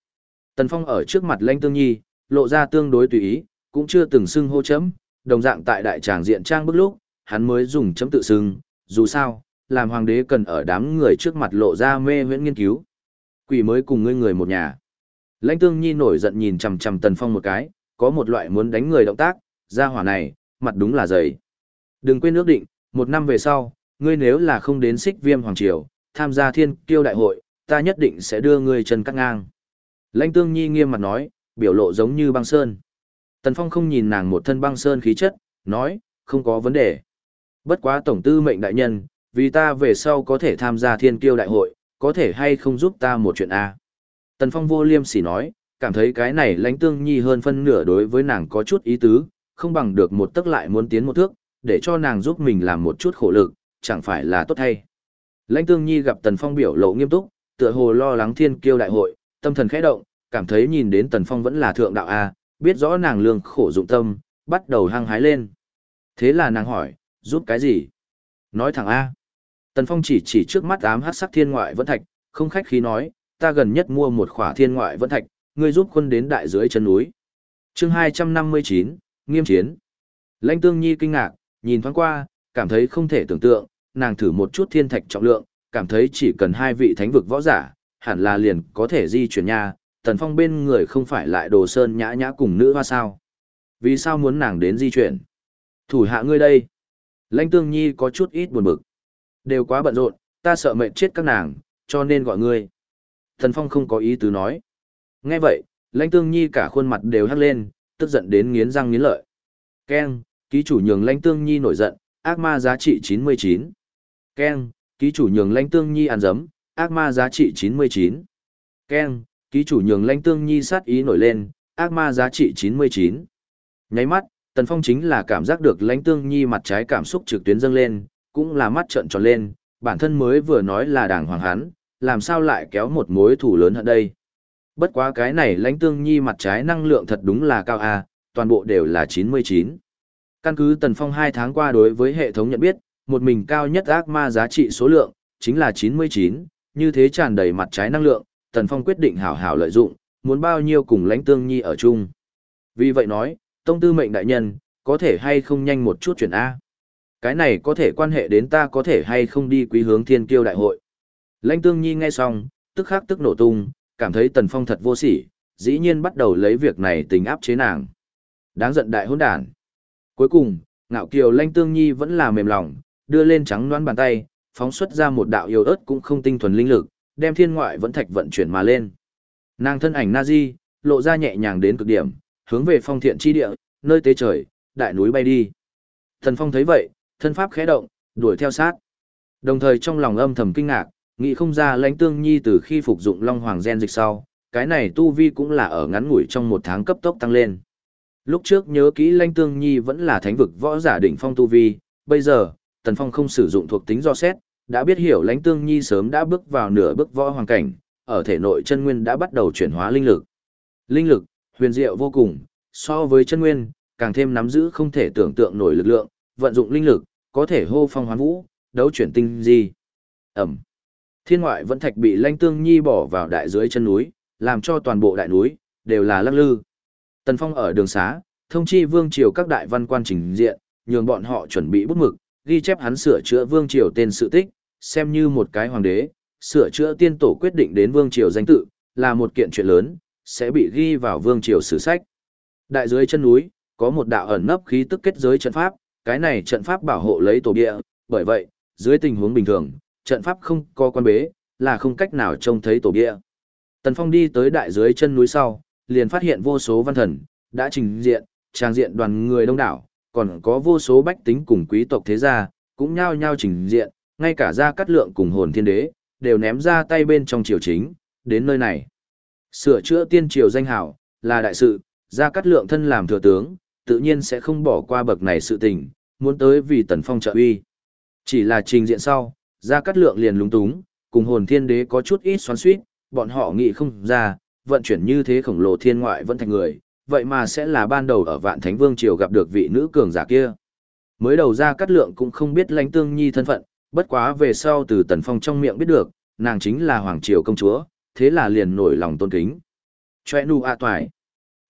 Tần Phong ở trước mặt Lãnh Tương Nhi, lộ ra tương đối tùy ý, cũng chưa từng xưng hô chấm, đồng dạng tại đại tràng diện trang bức lúc, hắn mới dùng chấm tự xưng, dù sao, làm hoàng đế cần ở đám người trước mặt lộ ra mê huyễn nghiên cứu. Quỷ mới cùng ngươi người một nhà. Lãnh Tương Nhi nổi giận nhìn chằm chằm Tần Phong một cái, có một loại muốn đánh người động tác, ra hỏa này, mặt đúng là dày. Đừng quên ước định, một năm về sau, ngươi nếu là không đến xích viêm hoàng triều, tham gia thiên kiêu đại hội, ta nhất định sẽ đưa ngươi chân cắt ngang. Lãnh tương nhi nghiêm mặt nói, biểu lộ giống như băng sơn. Tần Phong không nhìn nàng một thân băng sơn khí chất, nói, không có vấn đề. Bất quá tổng tư mệnh đại nhân, vì ta về sau có thể tham gia thiên kiêu đại hội, có thể hay không giúp ta một chuyện A. Tần Phong vô liêm sỉ nói, cảm thấy cái này lãnh tương nhi hơn phân nửa đối với nàng có chút ý tứ, không bằng được một tức lại muốn tiến một thước, để cho nàng giúp mình làm một chút khổ lực, chẳng phải là tốt hay. Lãnh tương nhi gặp Tần Phong biểu lộ nghiêm túc, tựa hồ lo lắng thiên kiêu đại hội, tâm thần khẽ động, cảm thấy nhìn đến Tần Phong vẫn là thượng đạo A, biết rõ nàng lương khổ dụng tâm, bắt đầu hăng hái lên. Thế là nàng hỏi, giúp cái gì? Nói thẳng A. Tần Phong chỉ chỉ trước mắt ám hát sắc thiên ngoại vẫn thạch, không khách khí nói, ta gần nhất mua một khỏa thiên ngoại vẫn thạch, ngươi giúp quân đến đại dưới chân núi. chương 259, nghiêm chiến. Lãnh tương nhi kinh ngạc, nhìn thoáng qua, cảm thấy không thể tưởng tượng, nàng thử một chút thiên thạch trọng lượng, cảm thấy chỉ cần hai vị thánh vực võ giả, hẳn là liền có thể di chuyển nha, tần phong bên người không phải lại đồ sơn nhã nhã cùng nữ hoa sao. Vì sao muốn nàng đến di chuyển? Thủ hạ ngươi đây. Lãnh tương nhi có chút ít buồn bực. Đều quá bận rộn, ta sợ mệt chết các nàng, cho nên gọi ngươi. Tần phong không có ý tứ nói. Nghe vậy, lãnh tương nhi cả khuôn mặt đều hắt lên, tức giận đến nghiến răng nghiến lợi. Ken, ký chủ nhường lãnh tương nhi nổi giận, ác ma giá trị 99. Ken, ký chủ nhường lãnh tương nhi ăn dấm, ác ma giá trị 99. Ken, ký chủ nhường lãnh tương nhi sát ý nổi lên, ác ma giá trị 99. Nháy mắt, Tần Phong chính là cảm giác được lãnh tương nhi mặt trái cảm xúc trực tuyến dâng lên, cũng là mắt trợn tròn lên, bản thân mới vừa nói là đảng hoàng hắn, làm sao lại kéo một mối thủ lớn hơn đây. Bất quá cái này lãnh tương nhi mặt trái năng lượng thật đúng là cao a, toàn bộ đều là 99. Căn cứ Tần Phong 2 tháng qua đối với hệ thống nhận biết, một mình cao nhất ác ma giá trị số lượng, chính là 99, như thế tràn đầy mặt trái năng lượng, Tần Phong quyết định hảo hảo lợi dụng, muốn bao nhiêu cùng lãnh tương nhi ở chung. Vì vậy nói, Tông Tư Mệnh Đại Nhân, có thể hay không nhanh một chút chuyển A. Cái này có thể quan hệ đến ta có thể hay không đi quý hướng thiên kiêu đại hội. Lãnh tương nhi nghe xong, tức khắc tức nổ tung, cảm thấy Tần Phong thật vô sỉ, dĩ nhiên bắt đầu lấy việc này tình áp chế nàng. Đáng giận đại hỗn đản. Cuối cùng, ngạo kiều lãnh tương nhi vẫn là mềm lòng, đưa lên trắng đoán bàn tay, phóng xuất ra một đạo yêu ớt cũng không tinh thuần linh lực, đem thiên ngoại vẫn thạch vận chuyển mà lên. Nàng thân ảnh Nazi, lộ ra nhẹ nhàng đến cực điểm, hướng về phong thiện chi địa, nơi tế trời, đại núi bay đi. Thần Phong thấy vậy, thân pháp khẽ động, đuổi theo sát. Đồng thời trong lòng âm thầm kinh ngạc, nghĩ không ra lãnh tương nhi từ khi phục dụng long hoàng gen dịch sau, cái này tu vi cũng là ở ngắn ngủi trong một tháng cấp tốc tăng lên. Lúc trước nhớ kỹ lãnh tương nhi vẫn là thánh vực võ giả đỉnh phong tu vi, bây giờ, tần phong không sử dụng thuộc tính do xét, đã biết hiểu lãnh tương nhi sớm đã bước vào nửa bước võ hoàng cảnh, ở thể nội chân nguyên đã bắt đầu chuyển hóa linh lực. Linh lực, huyền diệu vô cùng, so với chân nguyên, càng thêm nắm giữ không thể tưởng tượng nổi lực lượng, vận dụng linh lực, có thể hô phong hoán vũ, đấu chuyển tinh di. Ẩm. Thiên ngoại vẫn thạch bị lãnh Tương Nhi bỏ vào đại dưới chân núi, làm cho toàn bộ đại núi, đều là lắc lư. Tần Phong ở đường xá, thông chi vương triều các đại văn quan trình diện, nhường bọn họ chuẩn bị bút mực, ghi chép hắn sửa chữa vương triều tên sự tích, xem như một cái hoàng đế, sửa chữa tiên tổ quyết định đến vương triều danh tự, là một kiện chuyện lớn, sẽ bị ghi vào vương triều sử sách. Đại dưới chân núi, có một đạo ẩn nấp khí tức kết giới trận pháp, cái này trận pháp bảo hộ lấy tổ địa, bởi vậy, dưới tình huống bình thường, trận pháp không có quan bế, là không cách nào trông thấy tổ địa. Tần Phong đi tới đại dưới chân núi sau, liền phát hiện vô số văn thần, đã trình diện, trang diện đoàn người đông đảo, còn có vô số bách tính cùng quý tộc thế gia, cũng nhao nhao trình diện, ngay cả gia cát lượng cùng hồn thiên đế, đều ném ra tay bên trong triều chính, đến nơi này. Sửa chữa tiên triều danh hảo, là đại sự, gia cát lượng thân làm thừa tướng, tự nhiên sẽ không bỏ qua bậc này sự tình, muốn tới vì tần phong trợ uy. Chỉ là trình diện sau, gia cát lượng liền lúng túng, cùng hồn thiên đế có chút ít xoắn suýt, bọn họ nghĩ không ra, vận chuyển như thế khổng lồ thiên ngoại vẫn thành người, vậy mà sẽ là ban đầu ở vạn thánh vương triều gặp được vị nữ cường giả kia. Mới đầu ra cắt lượng cũng không biết lãnh tương nhi thân phận, bất quá về sau từ tần phong trong miệng biết được, nàng chính là hoàng triều công chúa, thế là liền nổi lòng tôn kính. Choe nu a toài.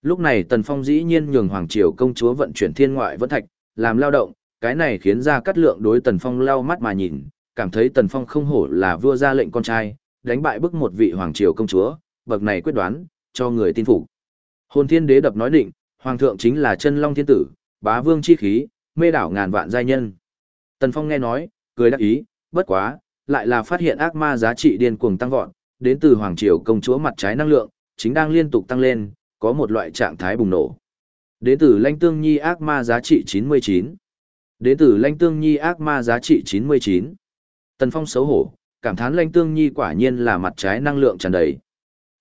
Lúc này tần phong dĩ nhiên nhường hoàng triều công chúa vận chuyển thiên ngoại vẫn thạch, làm lao động, cái này khiến ra cắt lượng đối tần phong lau mắt mà nhìn, cảm thấy tần phong không hổ là vua ra lệnh con trai, đánh bại bức một vị hoàng triều công chúa, bậc này quyết đoán, cho người tin phục. Hồn thiên đế đập nói định, hoàng thượng chính là chân long thiên tử, bá vương chi khí, mê đảo ngàn vạn giai nhân. Tần Phong nghe nói, cười đắc ý, bất quá, lại là phát hiện ác ma giá trị điên cuồng tăng vọt, đến từ hoàng triều công chúa mặt trái năng lượng, chính đang liên tục tăng lên, có một loại trạng thái bùng nổ. Đến từ Lanh Tương Nhi ác ma giá trị 99. Đến từ Lanh Tương Nhi ác ma giá trị 99. Tần Phong xấu hổ, cảm thán Lanh Tương Nhi quả nhiên là mặt trái năng lượng tràn đầy.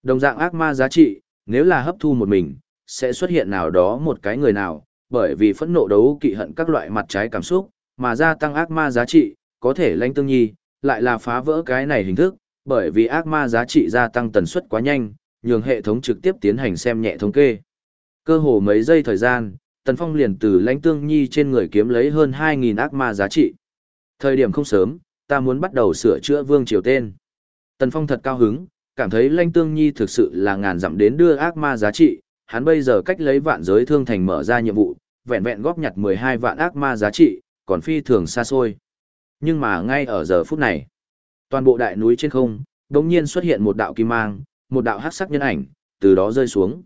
Đồng dạng ác ma giá trị, nếu là hấp thu một mình, sẽ xuất hiện nào đó một cái người nào, bởi vì phẫn nộ đấu kỵ hận các loại mặt trái cảm xúc, mà gia tăng ác ma giá trị, có thể lãnh tương nhi, lại là phá vỡ cái này hình thức, bởi vì ác ma giá trị gia tăng tần suất quá nhanh, nhường hệ thống trực tiếp tiến hành xem nhẹ thống kê. Cơ hồ mấy giây thời gian, Tần Phong liền từ lãnh tương nhi trên người kiếm lấy hơn 2.000 ác ma giá trị. Thời điểm không sớm, ta muốn bắt đầu sửa chữa vương triều tên. Tần Phong thật cao hứng, cảm thấy lãnh Tương Nhi thực sự là ngàn dặm đến đưa ác ma giá trị, hắn bây giờ cách lấy vạn giới thương thành mở ra nhiệm vụ, vẹn vẹn góp nhặt 12 vạn ác ma giá trị, còn phi thường xa xôi. Nhưng mà ngay ở giờ phút này, toàn bộ đại núi trên không, đống nhiên xuất hiện một đạo kim mang, một đạo hắc sắc nhân ảnh, từ đó rơi xuống.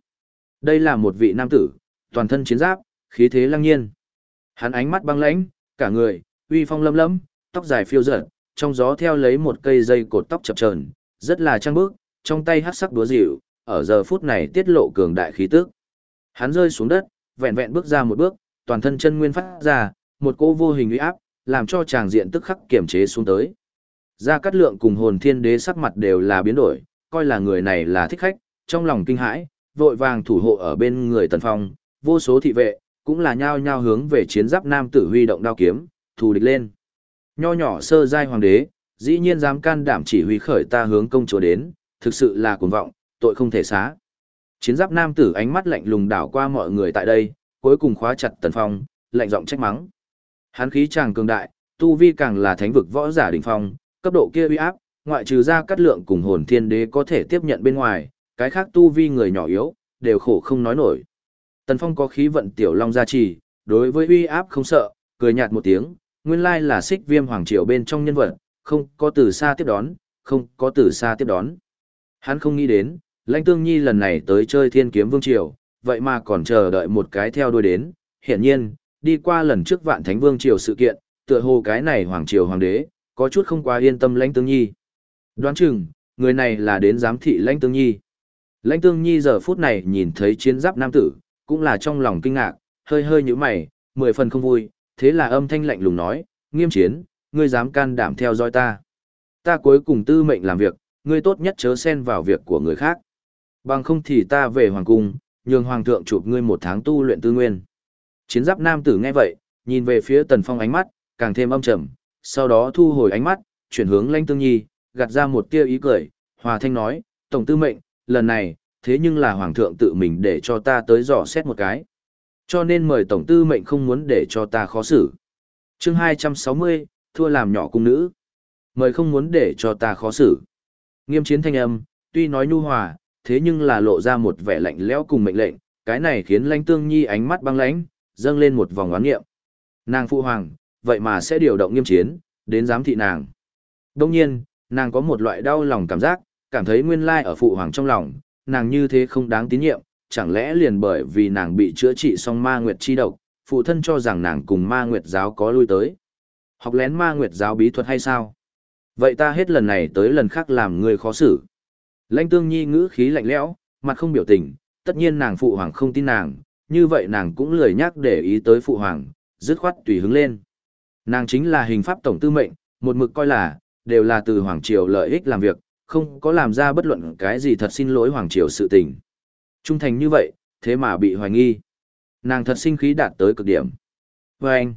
Đây là một vị nam tử, toàn thân chiến giáp, khí thế lăng nhiên. Hắn ánh mắt băng lãnh, cả người, uy phong lâm lâm, tóc dài phiêu dở, trong gió theo lấy một cây dây cột tóc chập chờn, rất là trang bước, trong tay hắc sắc đúa dịu, ở giờ phút này tiết lộ cường đại khí tức. Hắn rơi xuống đất, vẹn vẹn bước ra một bước, toàn thân chân nguyên phát ra, một cô vô hình uy áp, làm cho chàng diện tức khắc kiểm chế xuống tới. Gia Cát Lượng cùng hồn thiên đế sắc mặt đều là biến đổi, coi là người này là thích khách, trong lòng kinh hãi, vội vàng thủ hộ ở bên người Tần Phong, vô số thị vệ, cũng là nhao nhao hướng về chiến giáp nam tử huy động đao kiếm, thù địch lên. Nho nhỏ sơ giai hoàng đế, dĩ nhiên dám can đảm chỉ huy khởi ta hướng công chúa đến, thực sự là cuồng vọng, tội không thể xá. Chiến giáp nam tử ánh mắt lạnh lùng đảo qua mọi người tại đây, cuối cùng khóa chặt Tần Phong, lạnh giọng trách mắng. Hắn khí chàng cường đại, tu vi càng là thánh vực võ giả đỉnh phong, cấp độ kia uy áp, ngoại trừ ra cắt lượng cùng hồn thiên đế có thể tiếp nhận bên ngoài, cái khác tu vi người nhỏ yếu, đều khổ không nói nổi. Tần Phong có khí vận tiểu long gia trì, đối với uy áp không sợ, cười nhạt một tiếng, nguyên lai là xích viêm hoàng triều bên trong nhân vật, không có từ xa tiếp đón, không có từ xa tiếp đón. Hắn không nghĩ đến, lãnh tương nhi lần này tới chơi thiên kiếm vương triều, vậy mà còn chờ đợi một cái theo đuôi đến, hiển nhiên, đi qua lần trước vạn thánh vương triều sự kiện, tựa hồ cái này hoàng triều hoàng đế, có chút không quá yên tâm lãnh tương nhi. Đoán chừng, người này là đến giám thị lãnh tương nhi. Lãnh tương nhi giờ phút này nhìn thấy chiến giáp nam tử, cũng là trong lòng kinh ngạc, hơi hơi như mày, mười phần không vui, thế là âm thanh lạnh lùng nói, nghiêm chiến, ngươi dám can đảm theo dõi ta. Ta cuối cùng tư mệnh làm việc, ngươi tốt nhất chớ xen vào việc của người khác. Bằng không thì ta về hoàng cung, nhường hoàng thượng chụp ngươi một tháng tu luyện tư nguyên. Chiến giáp nam tử nghe vậy, nhìn về phía tần phong ánh mắt, càng thêm âm trầm, sau đó thu hồi ánh mắt, chuyển hướng lanh tương nhi, gạt ra một tia ý cười, hòa thanh nói, tổng tư mệnh, lần này, thế nhưng là hoàng thượng tự mình để cho ta tới dò xét một cái. Cho nên mời tổng tư mệnh không muốn để cho ta khó xử. chương 260, thua làm nhỏ cung nữ. Mời không muốn để cho ta khó xử. Nghiêm chiến thanh âm, tuy nói nhu hòa, thế nhưng là lộ ra một vẻ lạnh lẽo cùng mệnh lệnh, cái này khiến Lãnh Tương Nhi ánh mắt băng lãnh, dâng lên một vòng oán nghiệm. Nàng phụ hoàng, vậy mà sẽ điều động nghiêm chiến, đến giám thị nàng. Đông nhiên, nàng có một loại đau lòng cảm giác, cảm thấy nguyên lai ở phụ hoàng trong lòng, nàng như thế không đáng tín nhiệm, chẳng lẽ liền bởi vì nàng bị chữa trị xong ma nguyệt chi độc, phụ thân cho rằng nàng cùng ma nguyệt giáo có lui tới. Học lén ma nguyệt giáo bí thuật hay sao? Vậy ta hết lần này tới lần khác làm người khó xử. Lãnh tương nhi ngữ khí lạnh lẽo, mặt không biểu tình, tất nhiên nàng phụ hoàng không tin nàng, như vậy nàng cũng lười nhắc để ý tới phụ hoàng, dứt khoát tùy hứng lên. Nàng chính là hình pháp tổng tư mệnh, một mực coi là, đều là từ hoàng triều lợi ích làm việc, không có làm ra bất luận cái gì thật xin lỗi hoàng triều sự tình. Trung thành như vậy, thế mà bị hoài nghi. Nàng thật sinh khí đạt tới cực điểm. Và anh,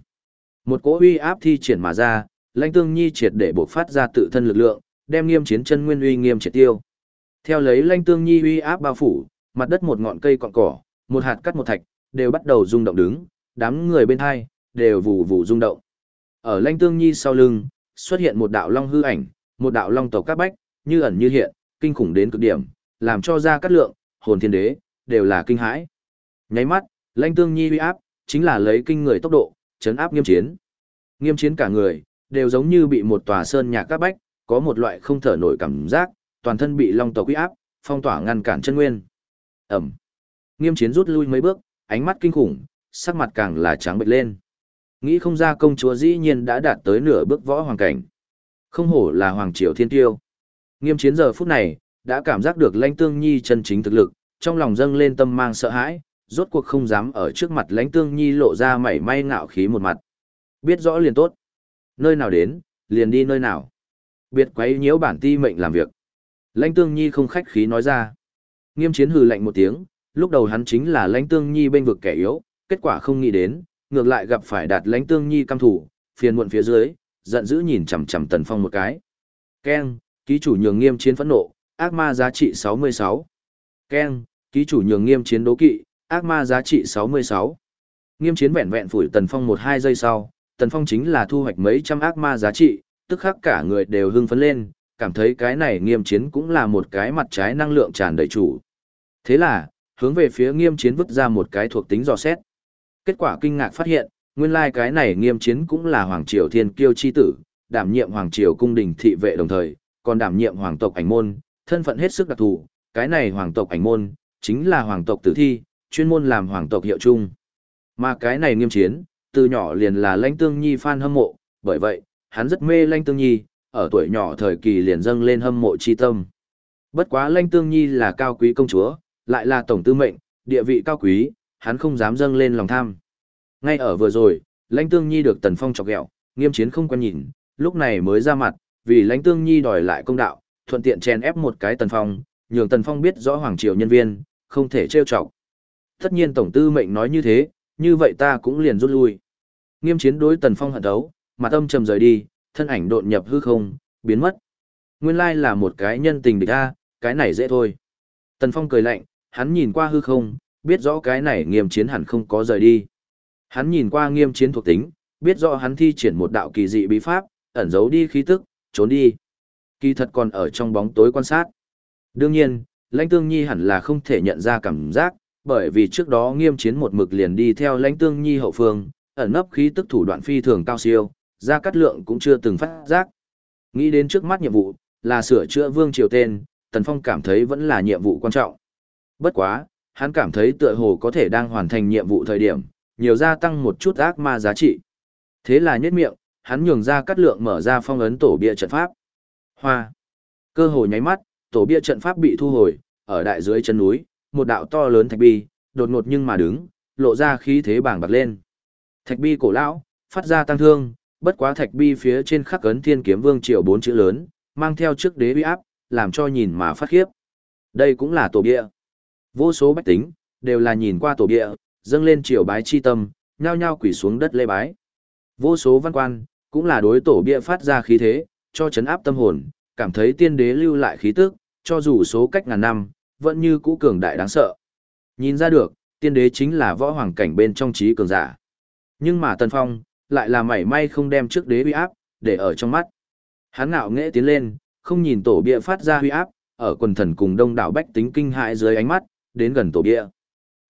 một cỗ uy áp thi triển mà ra, lãnh tương nhi triệt để bộc phát ra tự thân lực lượng, đem nghiêm chiến chân nguyên uy nghiêm triệt tiêu. Theo lấy lãnh tương nhi uy áp bao phủ, mặt đất một ngọn cây cọn cỏ, một hạt cắt một thạch, đều bắt đầu rung động đứng, đám người bên hai, đều vù vù rung động. Ở lãnh tương nhi sau lưng, xuất hiện một đạo long hư ảnh, một đạo long tộc các bách, như ẩn như hiện, kinh khủng đến cực điểm, làm cho ra cắt lượng, hồn thiên đế, đều là kinh hãi. Nháy mắt, lãnh tương nhi uy áp, chính là lấy kinh người tốc độ, chấn áp nghiêm chiến. Nghiêm chiến cả người, đều giống như bị một tòa sơn nhạc các bách, có một loại không thở nổi cảm giác, toàn thân bị long tộc uy áp, phong tỏa ngăn cản chân nguyên. Ẩm. Nghiêm chiến rút lui mấy bước, ánh mắt kinh khủng, sắc mặt càng là trắng bệch lên. Nghĩ không ra công chúa dĩ nhiên đã đạt tới nửa bước võ hoàng cảnh. Không hổ là hoàng triều thiên tiêu. Nghiêm chiến giờ phút này, đã cảm giác được lãnh tương nhi chân chính thực lực, trong lòng dâng lên tâm mang sợ hãi, rốt cuộc không dám ở trước mặt lãnh tương nhi lộ ra mảy may ngạo khí một mặt. Biết rõ liền tốt. Nơi nào đến, liền đi nơi nào. Biệt quấy nhiễu bản ti mệnh làm việc. Lãnh tương nhi không khách khí nói ra. Nghiêm chiến hừ lạnh một tiếng, lúc đầu hắn chính là lãnh tương nhi bên vực kẻ yếu, kết quả không nghĩ đến, ngược lại gặp phải đạt lãnh tương nhi cam thủ, phiền muộn phía dưới, giận dữ nhìn chằm chằm tần phong một cái. Ken, ký chủ nhường nghiêm chiến phẫn nộ, ác ma giá trị 66. Ken, ký chủ nhường nghiêm chiến đố kỵ, ác ma giá trị 66. Nghiêm chiến vẹn vẹn phủi tần phong một hai giây sau, tần phong chính là thu hoạch mấy trăm ác ma giá trị, tức khắc cả người đều hưng phấn lên, cảm thấy cái này nghiêm chiến cũng là một cái mặt trái năng lượng tràn đầy chủ. Thế là, hướng về phía nghiêm chiến vứt ra một cái thuộc tính dò xét. Kết quả kinh ngạc phát hiện, nguyên lai cái này nghiêm chiến cũng là Hoàng Triều Thiên Kiêu chi tử, đảm nhiệm Hoàng Triều cung đình thị vệ đồng thời, còn đảm nhiệm Hoàng tộc ảnh môn, thân phận hết sức đặc thù, cái này Hoàng tộc ảnh môn, chính là Hoàng tộc tử thi, chuyên môn làm Hoàng tộc hiệu chung. Mà cái này nghiêm chiến, từ nhỏ liền là lãnh tương nhi fan hâm mộ, bởi vậy, hắn rất mê lãnh tương nhi, ở tuổi nhỏ thời kỳ liền dâng lên hâm mộ chi tâm. Bất quá lãnh tương nhi là cao quý công chúa, lại là tổng tư mệnh, địa vị cao quý, hắn không dám dâng lên lòng tham. Ngay ở vừa rồi, lãnh tương nhi được tần phong chọc ghẹo, nghiêm chiến không quan nhìn, lúc này mới ra mặt, vì lãnh tương nhi đòi lại công đạo, thuận tiện chèn ép một cái tần phong, nhường tần phong biết rõ hoàng triều nhân viên, không thể trêu chọc. Tất nhiên tổng tư mệnh nói như thế, như vậy ta cũng liền rút lui. Nghiêm chiến đối tần phong hận đấu, mặt âm trầm rời đi, thân ảnh độn nhập hư không, biến mất. Nguyên lai là một cái nhân tình địch a, cái này dễ thôi. Tần Phong cười lạnh, hắn nhìn qua hư không, biết rõ cái này nghiêm chiến hẳn không có rời đi. Hắn nhìn qua nghiêm chiến thuộc tính, biết rõ hắn thi triển một đạo kỳ dị bí pháp, ẩn giấu đi khí tức, trốn đi. Kỳ thật còn ở trong bóng tối quan sát. Đương nhiên, lãnh tương nhi hẳn là không thể nhận ra cảm giác, bởi vì trước đó nghiêm chiến một mực liền đi theo lãnh tương nhi hậu phương, ẩn nấp khí tức thủ đoạn phi thường cao siêu, ra cắt lượng cũng chưa từng phát giác. Nghĩ đến trước mắt nhiệm vụ, là sửa chữa vương triều tên, Tần Phong cảm thấy vẫn là nhiệm vụ quan trọng. Bất quá, hắn cảm thấy tựa hồ có thể đang hoàn thành nhiệm vụ thời điểm, nhiều gia tăng một chút ác ma giá trị. Thế là nhất miệng, hắn nhường ra cắt lượng mở ra phong ấn tổ bia trận pháp. Hoa. Cơ hồ nháy mắt, tổ bia trận pháp bị thu hồi, ở đại dưới chân núi, một đạo to lớn thạch bi, đột ngột nhưng mà đứng, lộ ra khí thế bảng bạc lên. Thạch bi cổ lão, phát ra tăng thương, bất quá thạch bi phía trên khắc ấn thiên kiếm vương triều bốn chữ lớn, mang theo trước đế uy áp, làm cho nhìn mà phát khiếp. Đây cũng là tổ bia. Vô số bách tính, đều là nhìn qua tổ địa, dâng lên triều bái chi tâm, nhao nhao quỳ xuống đất lê bái. Vô số văn quan, cũng là đối tổ bia phát ra khí thế, cho chấn áp tâm hồn, cảm thấy tiên đế lưu lại khí tức, cho dù số cách ngàn năm, vẫn như cũ cường đại đáng sợ. Nhìn ra được, tiên đế chính là võ hoàng cảnh bên trong trí cường giả. Nhưng mà Tân Phong, lại là mảy may không đem trước đế uy áp, để ở trong mắt. Hắn ngạo nghễ tiến lên, không nhìn tổ bia phát ra huy áp, ở quần thần cùng đông đảo bách tính kinh hại dưới ánh mắt, đến gần tổ bia.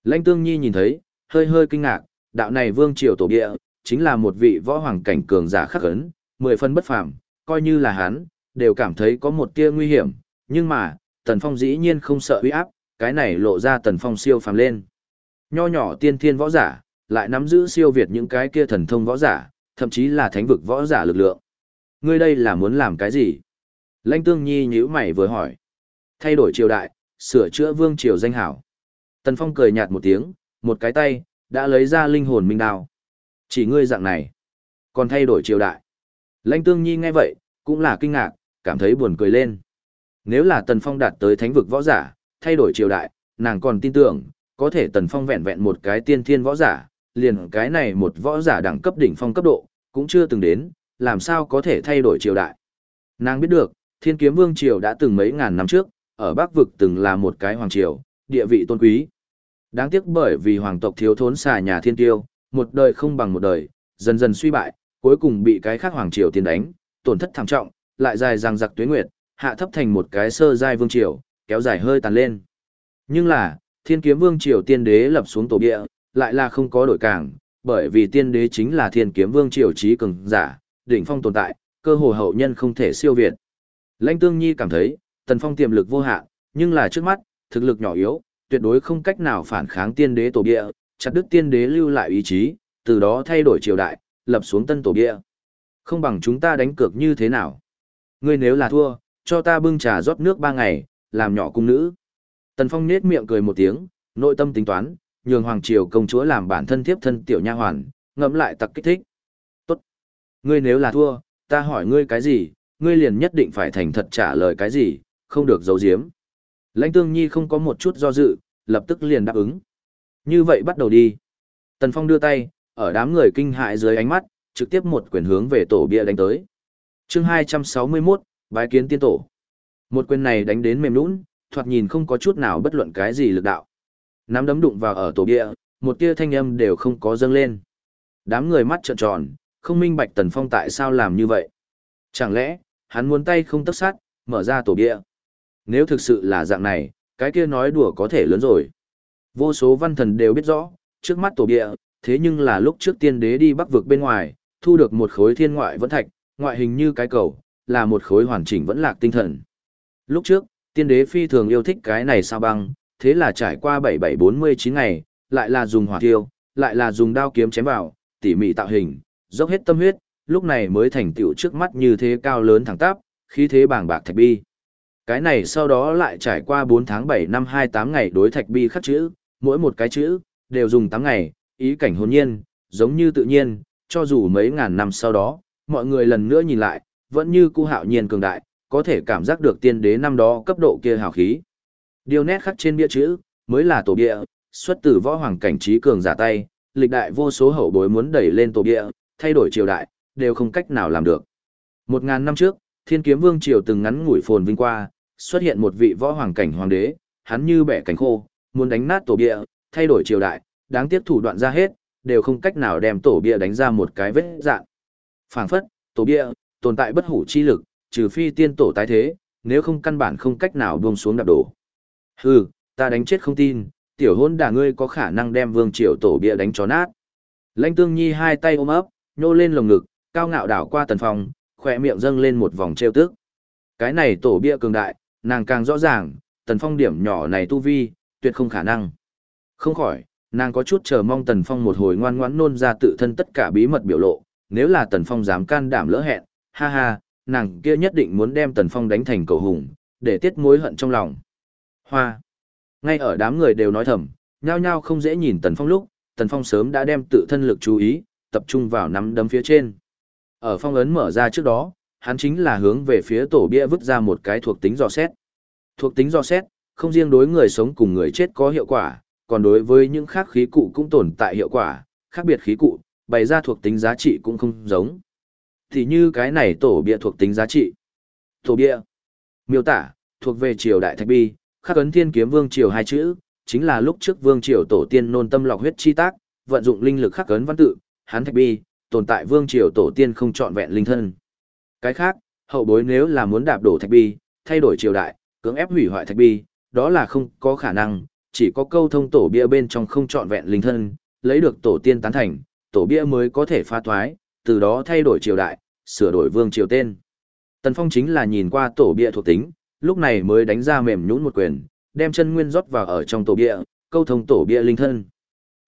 Lãnh Tương Nhi nhìn thấy, hơi hơi kinh ngạc, đạo này vương triều tổ bia, chính là một vị võ hoàng cảnh cường giả khắc ấn, mười phân bất phàm, coi như là hắn, đều cảm thấy có một tia nguy hiểm, nhưng mà, Tần Phong dĩ nhiên không sợ uy áp, cái này lộ ra Tần Phong siêu phàm lên. Nho nhỏ tiên thiên võ giả, lại nắm giữ siêu việt những cái kia thần thông võ giả, thậm chí là thánh vực võ giả lực lượng. Ngươi đây là muốn làm cái gì? Lãnh Tương Nhi nhíu mày vừa hỏi. Thay đổi triều đại, sửa chữa vương triều danh hảo. Tần Phong cười nhạt một tiếng, một cái tay, đã lấy ra linh hồn minh đao. Chỉ ngươi dạng này, còn thay đổi triều đại. Lãnh Tương Nhi nghe vậy, cũng là kinh ngạc, cảm thấy buồn cười lên. Nếu là Tần Phong đạt tới thánh vực võ giả, thay đổi triều đại, nàng còn tin tưởng, có thể Tần Phong vẹn vẹn một cái tiên thiên võ giả, liền cái này một võ giả đẳng cấp đỉnh phong cấp độ, cũng chưa từng đến, làm sao có thể thay đổi triều đại. Nàng biết được, Thiên Kiếm Vương triều đã từng mấy ngàn năm trước, ở Bắc vực từng là một cái hoàng triều, địa vị tôn quý. Đáng tiếc bởi vì hoàng tộc thiếu thốn xà nhà thiên tiêu, một đời không bằng một đời, dần dần suy bại, cuối cùng bị cái khác hoàng triều tiến đánh, tổn thất thảm trọng, lại dài rằng giặc tuyết nguyệt, hạ thấp thành một cái sơ giai vương triều, kéo dài hơi tàn lên. Nhưng là, thiên kiếm vương triều tiên đế lập xuống tổ địa, lại là không có đổi cảng bởi vì tiên đế chính là thiên kiếm vương triều trí cường giả, đỉnh phong tồn tại, cơ hồ hậu nhân không thể siêu việt. Lãnh Tương Nhi cảm thấy, Tần Phong tiềm lực vô hạn, nhưng là trước mắt, thực lực nhỏ yếu, tuyệt đối không cách nào phản kháng tiên đế tổ địa, chặt đứt tiên đế lưu lại ý chí, từ đó thay đổi triều đại, lập xuống tân tổ địa. Không bằng chúng ta đánh cược như thế nào? Ngươi nếu là thua, cho ta bưng trà rót nước ba ngày, làm nhỏ cung nữ. Tần Phong nết miệng cười một tiếng, nội tâm tính toán, nhường hoàng triều công chúa làm bản thân thiếp thân tiểu nha hoàn, ngẫm lại tặc kích thích. Tốt. Ngươi nếu là thua, ta hỏi ngươi cái gì, ngươi liền nhất định phải thành thật trả lời cái gì, không được giấu giếm. Lãnh Tương Nhi không có một chút do dự, lập tức liền đáp ứng. Như vậy bắt đầu đi. Tần Phong đưa tay, ở đám người kinh hại dưới ánh mắt, trực tiếp một quyền hướng về tổ bia đánh tới. chương 261, bái kiến tiên tổ. Một quyền này đánh đến mềm nhũn, thoạt nhìn không có chút nào bất luận cái gì lực đạo. Nắm đấm đụng vào ở tổ bia, một tia thanh âm đều không có dâng lên. Đám người mắt trợn tròn, không minh bạch Tần Phong tại sao làm như vậy. Chẳng lẽ, hắn muốn tay không tấp sát, mở ra tổ bia. Nếu thực sự là dạng này, cái kia nói đùa có thể lớn rồi. Vô số văn thần đều biết rõ, trước mắt tổ địa, thế nhưng là lúc trước tiên đế đi bắc vực bên ngoài, thu được một khối thiên ngoại vẫn thạch, ngoại hình như cái cầu, là một khối hoàn chỉnh vẫn lạc tinh thần. Lúc trước, tiên đế phi thường yêu thích cái này sao băng, thế là trải qua 7749 ngày, lại là dùng hỏa tiêu, lại là dùng đao kiếm chém vào, tỉ mỉ tạo hình, dốc hết tâm huyết, lúc này mới thành tựu trước mắt như thế cao lớn thẳng tắp, khí thế bàng bạc thạch bi. Cái này sau đó lại trải qua 4 tháng 7 năm 28 ngày đối thạch bi khắc chữ, mỗi một cái chữ, đều dùng 8 ngày, ý cảnh hồn nhiên, giống như tự nhiên, cho dù mấy ngàn năm sau đó, mọi người lần nữa nhìn lại, vẫn như cu hạo nhiên cường đại, có thể cảm giác được tiên đế năm đó cấp độ kia hào khí. Điều nét khắc trên bia chữ, mới là tổ bia, xuất từ võ hoàng cảnh trí cường giả tay, lịch đại vô số hậu bối muốn đẩy lên tổ bia, thay đổi triều đại, đều không cách nào làm được. Một ngàn năm trước, thiên kiếm vương triều từng ngắn ngủi phồn vinh qua, xuất hiện một vị võ hoàng cảnh hoàng đế, hắn như bẻ cánh khô, muốn đánh nát tổ bia, thay đổi triều đại, đáng tiếc thủ đoạn ra hết, đều không cách nào đem tổ bia đánh ra một cái vết dạng. Phảng phất, tổ bia, tồn tại bất hủ chi lực, trừ phi tiên tổ tái thế, nếu không căn bản không cách nào buông xuống đạp đổ. Hừ, ta đánh chết không tin, tiểu hôn đà ngươi có khả năng đem vương triều tổ bia đánh chó nát. Lãnh tương nhi hai tay ôm ấp, nhô lên lồng ngực, cao ngạo đảo qua tần phòng, khỏe miệng dâng lên một vòng trêu tức. Cái này tổ bia cường đại, nàng càng rõ ràng, tần phong điểm nhỏ này tu vi, tuyệt không khả năng. Không khỏi, nàng có chút chờ mong tần phong một hồi ngoan ngoãn nôn ra tự thân tất cả bí mật biểu lộ, nếu là tần phong dám can đảm lỡ hẹn, ha ha, nàng kia nhất định muốn đem tần phong đánh thành cầu hùng, để tiết mối hận trong lòng. Hoa. Ngay ở đám người đều nói thầm, nhao nhao không dễ nhìn tần phong lúc, tần phong sớm đã đem tự thân lực chú ý, tập trung vào nắm đấm phía trên. Ở phong ấn mở ra trước đó, hắn chính là hướng về phía tổ bia vứt ra một cái thuộc tính dò xét. Thuộc tính dò xét, không riêng đối người sống cùng người chết có hiệu quả, còn đối với những khác khí cụ cũng tồn tại hiệu quả, khác biệt khí cụ, bày ra thuộc tính giá trị cũng không giống. Thì như cái này tổ bia thuộc tính giá trị. Tổ bia, miêu tả, thuộc về triều đại thạch bi, khắc ấn thiên kiếm vương triều hai chữ, chính là lúc trước vương triều tổ tiên nôn tâm lọc huyết chi tác, vận dụng linh lực khắc ấn văn tự, hắn thạch bi, tồn tại vương triều tổ tiên không trọn vẹn linh thân. Cái khác, hậu bối nếu là muốn đạp đổ thạch bi, thay đổi triều đại, cưỡng ép hủy hoại thạch bi, đó là không có khả năng, chỉ có câu thông tổ bia bên trong không trọn vẹn linh thân, lấy được tổ tiên tán thành, tổ bia mới có thể phá thoái, từ đó thay đổi triều đại, sửa đổi vương triều tên. Tần Phong chính là nhìn qua tổ bia thuộc tính, lúc này mới đánh ra mềm nhũn một quyền, đem chân nguyên rót vào ở trong tổ bia, câu thông tổ bia linh thân.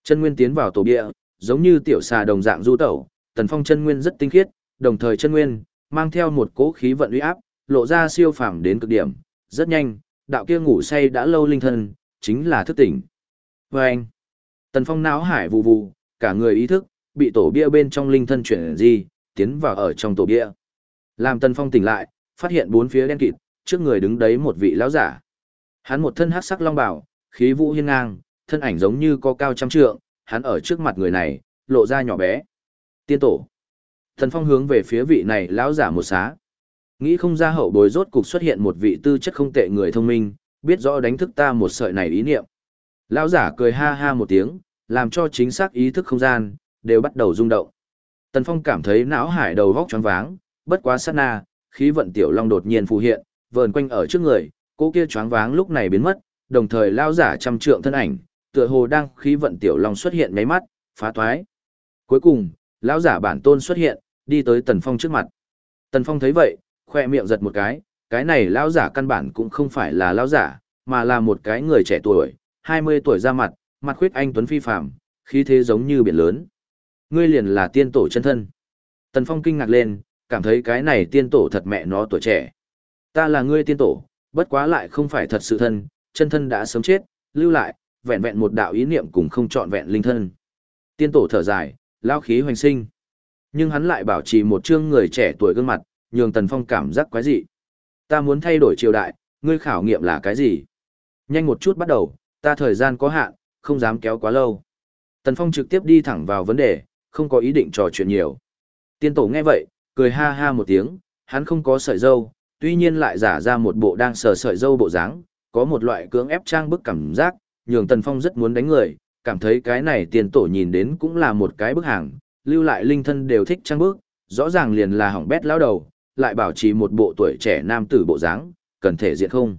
Chân nguyên tiến vào tổ bia, giống như tiểu xà đồng dạng du tẩu, Tần Phong chân nguyên rất tinh khiết, đồng thời chân nguyên mang theo một cỗ khí vận uy áp, lộ ra siêu phàm đến cực điểm, rất nhanh, đạo kia ngủ say đã lâu linh thân, chính là thức tỉnh. Và anh, Tần Phong não hải vụ vụ, cả người ý thức, bị tổ bia bên trong linh thân chuyển di, tiến vào ở trong tổ bia. Làm Tần Phong tỉnh lại, phát hiện bốn phía đen kịt, trước người đứng đấy một vị lão giả. Hắn một thân hắc sắc long bào, khí vũ hiên ngang, thân ảnh giống như có cao trăm trượng, hắn ở trước mặt người này, lộ ra nhỏ bé. Tiên tổ. Tần Phong hướng về phía vị này lão giả một xá. Nghĩ không ra hậu bối rốt cục xuất hiện một vị tư chất không tệ người thông minh, biết rõ đánh thức ta một sợi này ý niệm. Lão giả cười ha ha một tiếng, làm cho chính xác ý thức không gian, đều bắt đầu rung động. Tần Phong cảm thấy não hải đầu vóc choáng váng, bất quá sát na, khí vận tiểu long đột nhiên phù hiện, vờn quanh ở trước người, cô kia choáng váng lúc này biến mất, đồng thời lão giả trăm trượng thân ảnh, tựa hồ đang khí vận tiểu long xuất hiện mấy mắt, phá toái. Cuối cùng, lão giả bản tôn xuất hiện, đi tới Tần Phong trước mặt. Tần Phong thấy vậy, khoe miệng giật một cái, cái này lão giả căn bản cũng không phải là lão giả, mà là một cái người trẻ tuổi, 20 tuổi ra mặt, mặt khuyết anh tuấn phi phàm, khí thế giống như biển lớn. Ngươi liền là tiên tổ chân thân. Tần Phong kinh ngạc lên, cảm thấy cái này tiên tổ thật mẹ nó tuổi trẻ. Ta là ngươi tiên tổ, bất quá lại không phải thật sự thân, chân thân đã sớm chết, lưu lại, vẹn vẹn một đạo ý niệm cùng không trọn vẹn linh thân. Tiên tổ thở dài, lao khí hoành sinh. Nhưng hắn lại bảo trì một chương người trẻ tuổi gương mặt, nhường Tần Phong cảm giác quái dị. Ta muốn thay đổi triều đại, ngươi khảo nghiệm là cái gì? Nhanh một chút bắt đầu, ta thời gian có hạn, không dám kéo quá lâu. Tần Phong trực tiếp đi thẳng vào vấn đề, không có ý định trò chuyện nhiều. Tiên tổ nghe vậy, cười ha ha một tiếng, hắn không có sợi dâu, tuy nhiên lại giả ra một bộ đang sờ sợi dâu bộ dáng, có một loại cưỡng ép trang bức cảm giác, nhường Tần Phong rất muốn đánh người, cảm thấy cái này tiền tổ nhìn đến cũng là một cái bức hàng, lưu lại linh thân đều thích trang bước rõ ràng liền là hỏng bét lão đầu, lại bảo trì một bộ tuổi trẻ nam tử bộ dáng, cần thể diện không.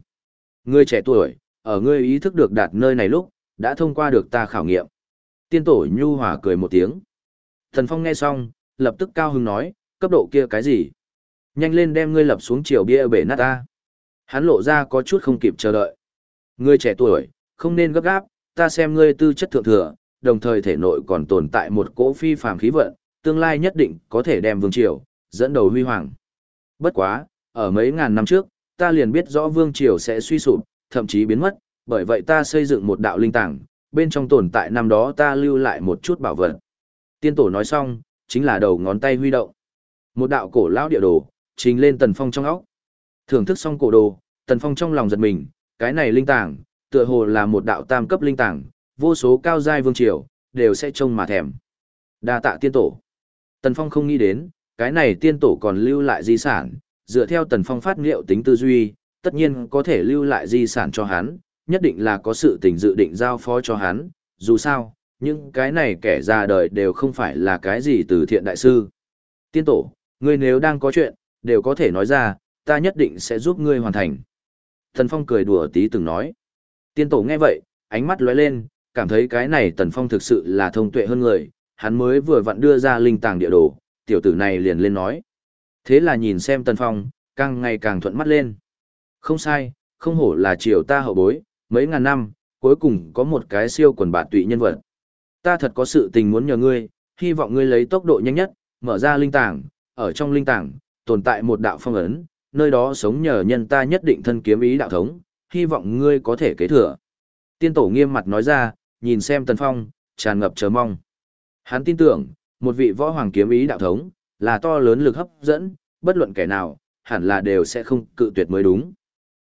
Ngươi trẻ tuổi, ở ngươi ý thức được đạt nơi này lúc, đã thông qua được ta khảo nghiệm. Tiên tổ nhu hòa cười một tiếng. Thần Phong nghe xong, lập tức cao hứng nói, cấp độ kia cái gì? Nhanh lên đem ngươi lập xuống chiều bia bể nát ta. Hắn lộ ra có chút không kịp chờ đợi. Ngươi trẻ tuổi, không nên gấp gáp, ta xem ngươi tư chất thượng thừa, đồng thời thể nội còn tồn tại một cỗ phi phàm khí vận, tương lai nhất định có thể đem vương triều, dẫn đầu huy hoàng. Bất quá, ở mấy ngàn năm trước, ta liền biết rõ vương triều sẽ suy sụp, thậm chí biến mất, bởi vậy ta xây dựng một đạo linh tảng, bên trong tồn tại năm đó ta lưu lại một chút bảo vật. Tiên tổ nói xong, chính là đầu ngón tay huy động. Một đạo cổ lão địa đồ, trình lên Tần Phong trong óc. Thưởng thức xong cổ đồ, Tần Phong trong lòng giật mình, cái này linh tảng, tựa hồ là một đạo tam cấp linh tảng, vô số cao giai vương triều đều sẽ trông mà thèm. Đa tạ tiên tổ. Tần Phong không nghĩ đến, cái này tiên tổ còn lưu lại di sản, dựa theo Tần Phong phát liệu tính tư duy, tất nhiên có thể lưu lại di sản cho hắn, nhất định là có sự tình dự định giao phó cho hắn, dù sao, những cái này kẻ ra đời đều không phải là cái gì từ thiện đại sư. Tiên tổ, ngươi nếu đang có chuyện, đều có thể nói ra, ta nhất định sẽ giúp ngươi hoàn thành. Tần Phong cười đùa tí từng nói. Tiên tổ nghe vậy, ánh mắt lóe lên, cảm thấy cái này Tần Phong thực sự là thông tuệ hơn người, hắn mới vừa vặn đưa ra linh tàng địa đồ, tiểu tử này liền lên nói. Thế là nhìn xem Tần Phong, càng ngày càng thuận mắt lên. Không sai, không hổ là triều ta hậu bối, mấy ngàn năm, cuối cùng có một cái siêu quần bạt tụy nhân vật. Ta thật có sự tình muốn nhờ ngươi, hy vọng ngươi lấy tốc độ nhanh nhất, mở ra linh tàng, ở trong linh tàng, tồn tại một đạo phong ấn, nơi đó sống nhờ nhân ta nhất định thân kiếm ý đạo thống, hy vọng ngươi có thể kế thừa. Tiên tổ nghiêm mặt nói ra, nhìn xem Tần Phong, tràn ngập chờ mong. Hắn tin tưởng, một vị võ hoàng kiếm ý đạo thống, là to lớn lực hấp dẫn, bất luận kẻ nào, hẳn là đều sẽ không cự tuyệt mới đúng.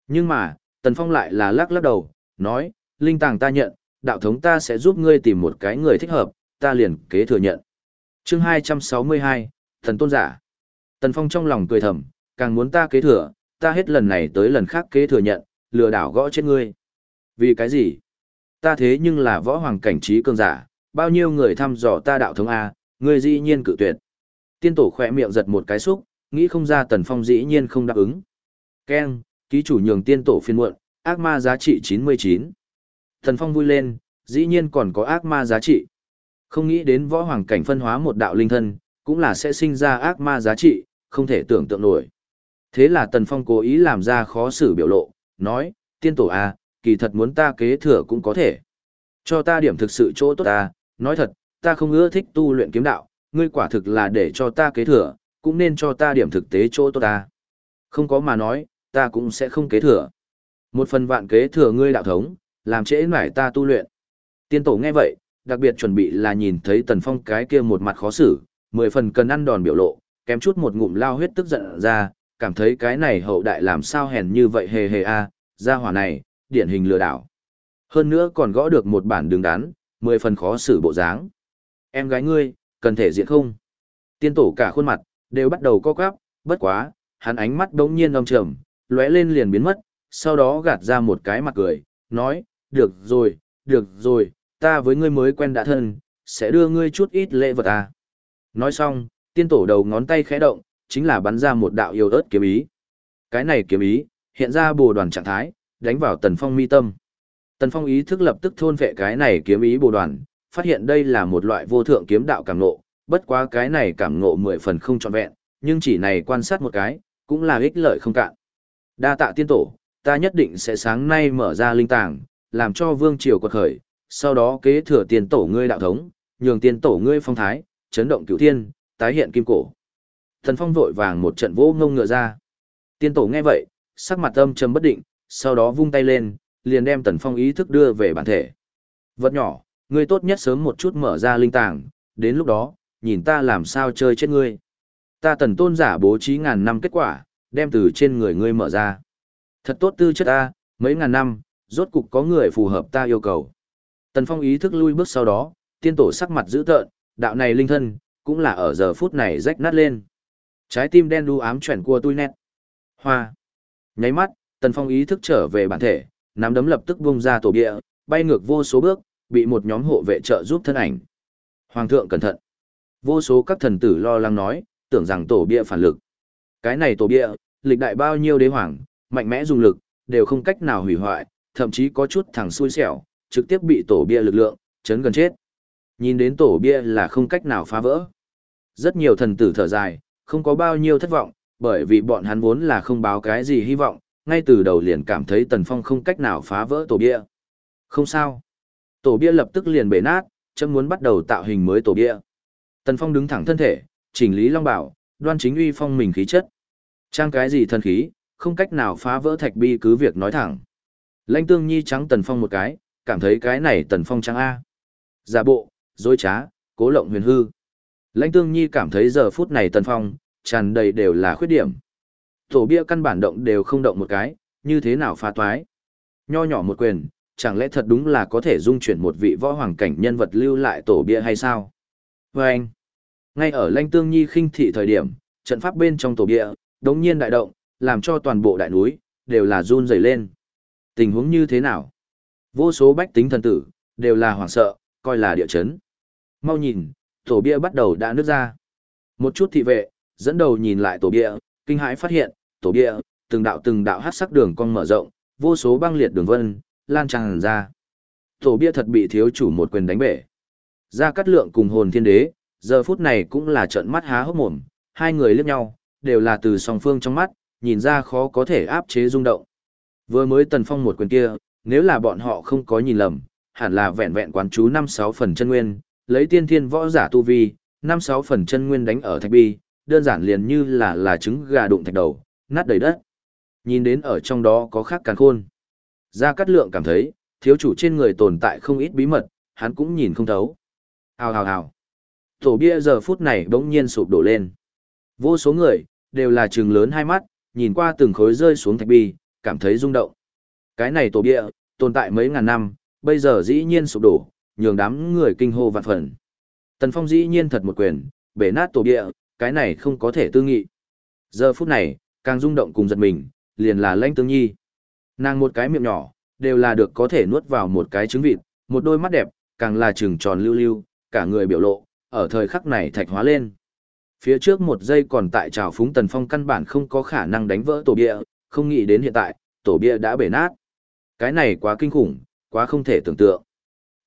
Nhưng mà, Tần Phong lại là lắc lắc đầu, nói, linh tàng ta nhận, đạo thống ta sẽ giúp ngươi tìm một cái người thích hợp, ta liền kế thừa nhận. chương 262, Thần Tôn Giả. Tần Phong trong lòng cười thầm, càng muốn ta kế thừa, ta hết lần này tới lần khác kế thừa nhận, lừa đảo gõ chết ngươi. Vì cái gì? Ta thế nhưng là võ hoàng cảnh trí cường giả, bao nhiêu người thăm dò ta đạo thống A, người dĩ nhiên cự tuyệt. Tiên tổ khỏe miệng giật một cái xúc, nghĩ không ra Tần Phong dĩ nhiên không đáp ứng. Ken, Ký chủ nhường tiên tổ phiên muộn, ác ma giá trị 99. Tần Phong vui lên, dĩ nhiên còn có ác ma giá trị. Không nghĩ đến võ hoàng cảnh phân hóa một đạo linh thân, cũng là sẽ sinh ra ác ma giá trị, không thể tưởng tượng nổi. Thế là Tần Phong cố ý làm ra khó xử biểu lộ, nói, tiên tổ à, kỳ thật muốn ta kế thừa cũng có thể. Cho ta điểm thực sự chỗ tốt ta, nói thật, ta không ưa thích tu luyện kiếm đạo, ngươi quả thực là để cho ta kế thừa, cũng nên cho ta điểm thực tế chỗ tốt ta. Không có mà nói, ta cũng sẽ không kế thừa. Một phần vạn kế thừa ngươi đạo thống, làm trễ nải ta tu luyện. Tiên tổ nghe vậy, đặc biệt chuẩn bị là nhìn thấy Tần Phong cái kia một mặt khó xử, mười phần cần ăn đòn biểu lộ, kém chút một ngụm lao huyết tức giận ra, cảm thấy cái này hậu đại làm sao hèn như vậy hề hề a, gia hỏa này, điển hình lừa đảo. Hơn nữa còn gõ được một bản đường đán, mười phần khó xử bộ dáng. Em gái ngươi, cần thể diện không? Tiên tổ cả khuôn mặt, đều bắt đầu co quắp, bất quá, hắn ánh mắt đống nhiên âm trầm, lóe lên liền biến mất, sau đó gạt ra một cái mặt cười, nói, được rồi, được rồi, ta với ngươi mới quen đã thân, sẽ đưa ngươi chút ít lễ vật à. Nói xong, tiên tổ đầu ngón tay khẽ động, chính là bắn ra một đạo yêu ớt kiếm ý. Cái này kiếm ý, hiện ra bồ đoàn trạng thái, đánh vào tần phong mi tâm. Tần phong ý thức lập tức thôn vệ cái này kiếm ý bồ đoàn, phát hiện đây là một loại vô thượng kiếm đạo cảm ngộ, bất quá cái này cảm ngộ mười phần không trọn vẹn, nhưng chỉ này quan sát một cái, cũng là ích lợi không cạn. Đa tạ tiên tổ, ta nhất định sẽ sáng nay mở ra linh tàng, làm cho vương triều quật khởi, sau đó kế thừa tiền tổ ngươi đạo thống, nhường tiền tổ ngươi phong thái, chấn động cửu thiên, tái hiện kim cổ. Thần phong vội vàng một trận vỗ ngông ngựa ra. Tiên tổ nghe vậy, sắc mặt âm trầm bất định, sau đó vung tay lên, liền đem tần phong ý thức đưa về bản thể. Vật nhỏ, ngươi tốt nhất sớm một chút mở ra linh tàng, đến lúc đó, nhìn ta làm sao chơi chết ngươi. Ta tần tôn giả bố trí ngàn năm kết quả, đem từ trên người ngươi mở ra. Thật tốt tư chất ta, mấy ngàn năm, rốt cục có người phù hợp ta yêu cầu. Tần Phong ý thức lui bước sau đó, tiên tổ sắc mặt dữ tợn, đạo này linh thân, cũng là ở giờ phút này rách nát lên. Trái tim đen đu ám chuyển cua tôi nét. Hoa. Nháy mắt, Tần Phong ý thức trở về bản thể, nắm đấm lập tức vung ra tổ bia, bay ngược vô số bước, bị một nhóm hộ vệ trợ giúp thân ảnh. Hoàng thượng cẩn thận. Vô số các thần tử lo lắng nói, tưởng rằng tổ bia phản lực. Cái này tổ bia, lịch đại bao nhiêu đế hoàng, mạnh mẽ dùng lực, đều không cách nào hủy hoại, thậm chí có chút thằng xui xẻo, trực tiếp bị tổ bia lực lượng, chấn gần chết. Nhìn đến tổ bia là không cách nào phá vỡ. Rất nhiều thần tử thở dài, không có bao nhiêu thất vọng, bởi vì bọn hắn vốn là không báo cái gì hy vọng, ngay từ đầu liền cảm thấy Tần Phong không cách nào phá vỡ tổ bia. Không sao. Tổ bia lập tức liền bể nát, chấm muốn bắt đầu tạo hình mới tổ bia. Tần Phong đứng thẳng thân thể, chỉnh lý long bảo, đoan chính uy phong mình khí chất. Trang cái gì thân khí, không cách nào phá vỡ thạch bi cứ việc nói thẳng. Lãnh tương nhi trắng Tần Phong một cái, cảm thấy cái này Tần Phong trắng A. Giả bộ, dối trá, cố lộng huyền hư. Lãnh tương nhi cảm thấy giờ phút này Tần Phong, tràn đầy đều là khuyết điểm. Tổ bia căn bản động đều không động một cái, như thế nào phá toái. Nho nhỏ một quyền, chẳng lẽ thật đúng là có thể dung chuyển một vị võ hoàng cảnh nhân vật lưu lại tổ bia hay sao? Và anh, ngay ở Lanh Tương Nhi khinh thị thời điểm, trận pháp bên trong tổ bia, đống nhiên đại động, làm cho toàn bộ đại núi, đều là run rẩy lên. Tình huống như thế nào? Vô số bách tính thần tử, đều là hoảng sợ, coi là địa chấn. Mau nhìn, tổ bia bắt đầu đã nứt ra. Một chút thị vệ, dẫn đầu nhìn lại tổ bia, kinh hãi phát hiện, tổ bia, từng đạo từng đạo hát sắc đường cong mở rộng, vô số băng liệt đường vân, lan tràn ra. Tổ bia thật bị thiếu chủ một quyền đánh bể. Ra cắt lượng cùng hồn thiên đế, giờ phút này cũng là trận mắt há hốc mồm, hai người liếc nhau, đều là từ song phương trong mắt, nhìn ra khó có thể áp chế rung động. Vừa mới tần phong một quyền kia, nếu là bọn họ không có nhìn lầm, hẳn là vẹn vẹn quán chú 5-6 phần chân nguyên, lấy tiên thiên võ giả tu vi, 5-6 phần chân nguyên đánh ở thạch bi, đơn giản liền như là là trứng gà đụng thạch đầu, nát đầy đất. Nhìn đến ở trong đó có khác càng khôn. Gia Cát Lượng cảm thấy, thiếu chủ trên người tồn tại không ít bí mật, hắn cũng nhìn không thấu. Hào hào hào. Tổ bia giờ phút này bỗng nhiên sụp đổ lên. Vô số người, đều là trừng lớn hai mắt, nhìn qua từng khối rơi xuống thạch bi, cảm thấy rung động. Cái này tổ bia, tồn tại mấy ngàn năm, bây giờ dĩ nhiên sụp đổ, nhường đám người kinh hô vạn phần. Tần Phong dĩ nhiên thật một quyền, bể nát tổ bia, cái này không có thể tư nghị. Giờ phút này, càng rung động cùng giật mình, liền là lãnh tương nhi. Nàng một cái miệng nhỏ, đều là được có thể nuốt vào một cái trứng vịt, một đôi mắt đẹp, càng là trừng tròn lưu lưu, cả người biểu lộ, ở thời khắc này thạch hóa lên. Phía trước một giây còn tại trào phúng tần phong căn bản không có khả năng đánh vỡ tổ bia không nghĩ đến hiện tại, tổ bia đã bể nát. Cái này quá kinh khủng, quá không thể tưởng tượng.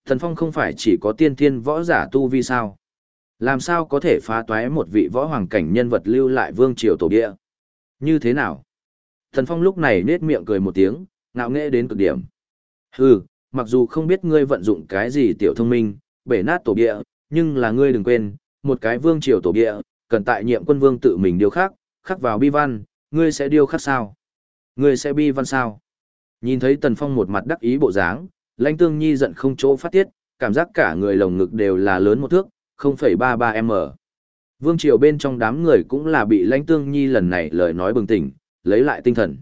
Thần Phong không phải chỉ có tiên thiên võ giả tu vi sao? Làm sao có thể phá toái một vị võ hoàng cảnh nhân vật lưu lại vương triều tổ bia? Như thế nào? Thần Phong lúc này nết miệng cười một tiếng, ngạo nghễ đến cực điểm. Hừ, mặc dù không biết ngươi vận dụng cái gì tiểu thông minh, bể nát tổ địa, nhưng là ngươi đừng quên, một cái vương triều tổ địa cần tại nhiệm quân vương tự mình điêu khắc, khắc vào bi văn, ngươi sẽ điêu khắc sao? Ngươi sẽ bi văn sao? Nhìn thấy Tần Phong một mặt đắc ý bộ dáng, Lãnh Tương Nhi giận không chỗ phát tiết, cảm giác cả người lồng ngực đều là lớn một thước, 0,33m. Vương triều bên trong đám người cũng là bị Lãnh Tương Nhi lần này lời nói bừng tỉnh, lấy lại tinh thần.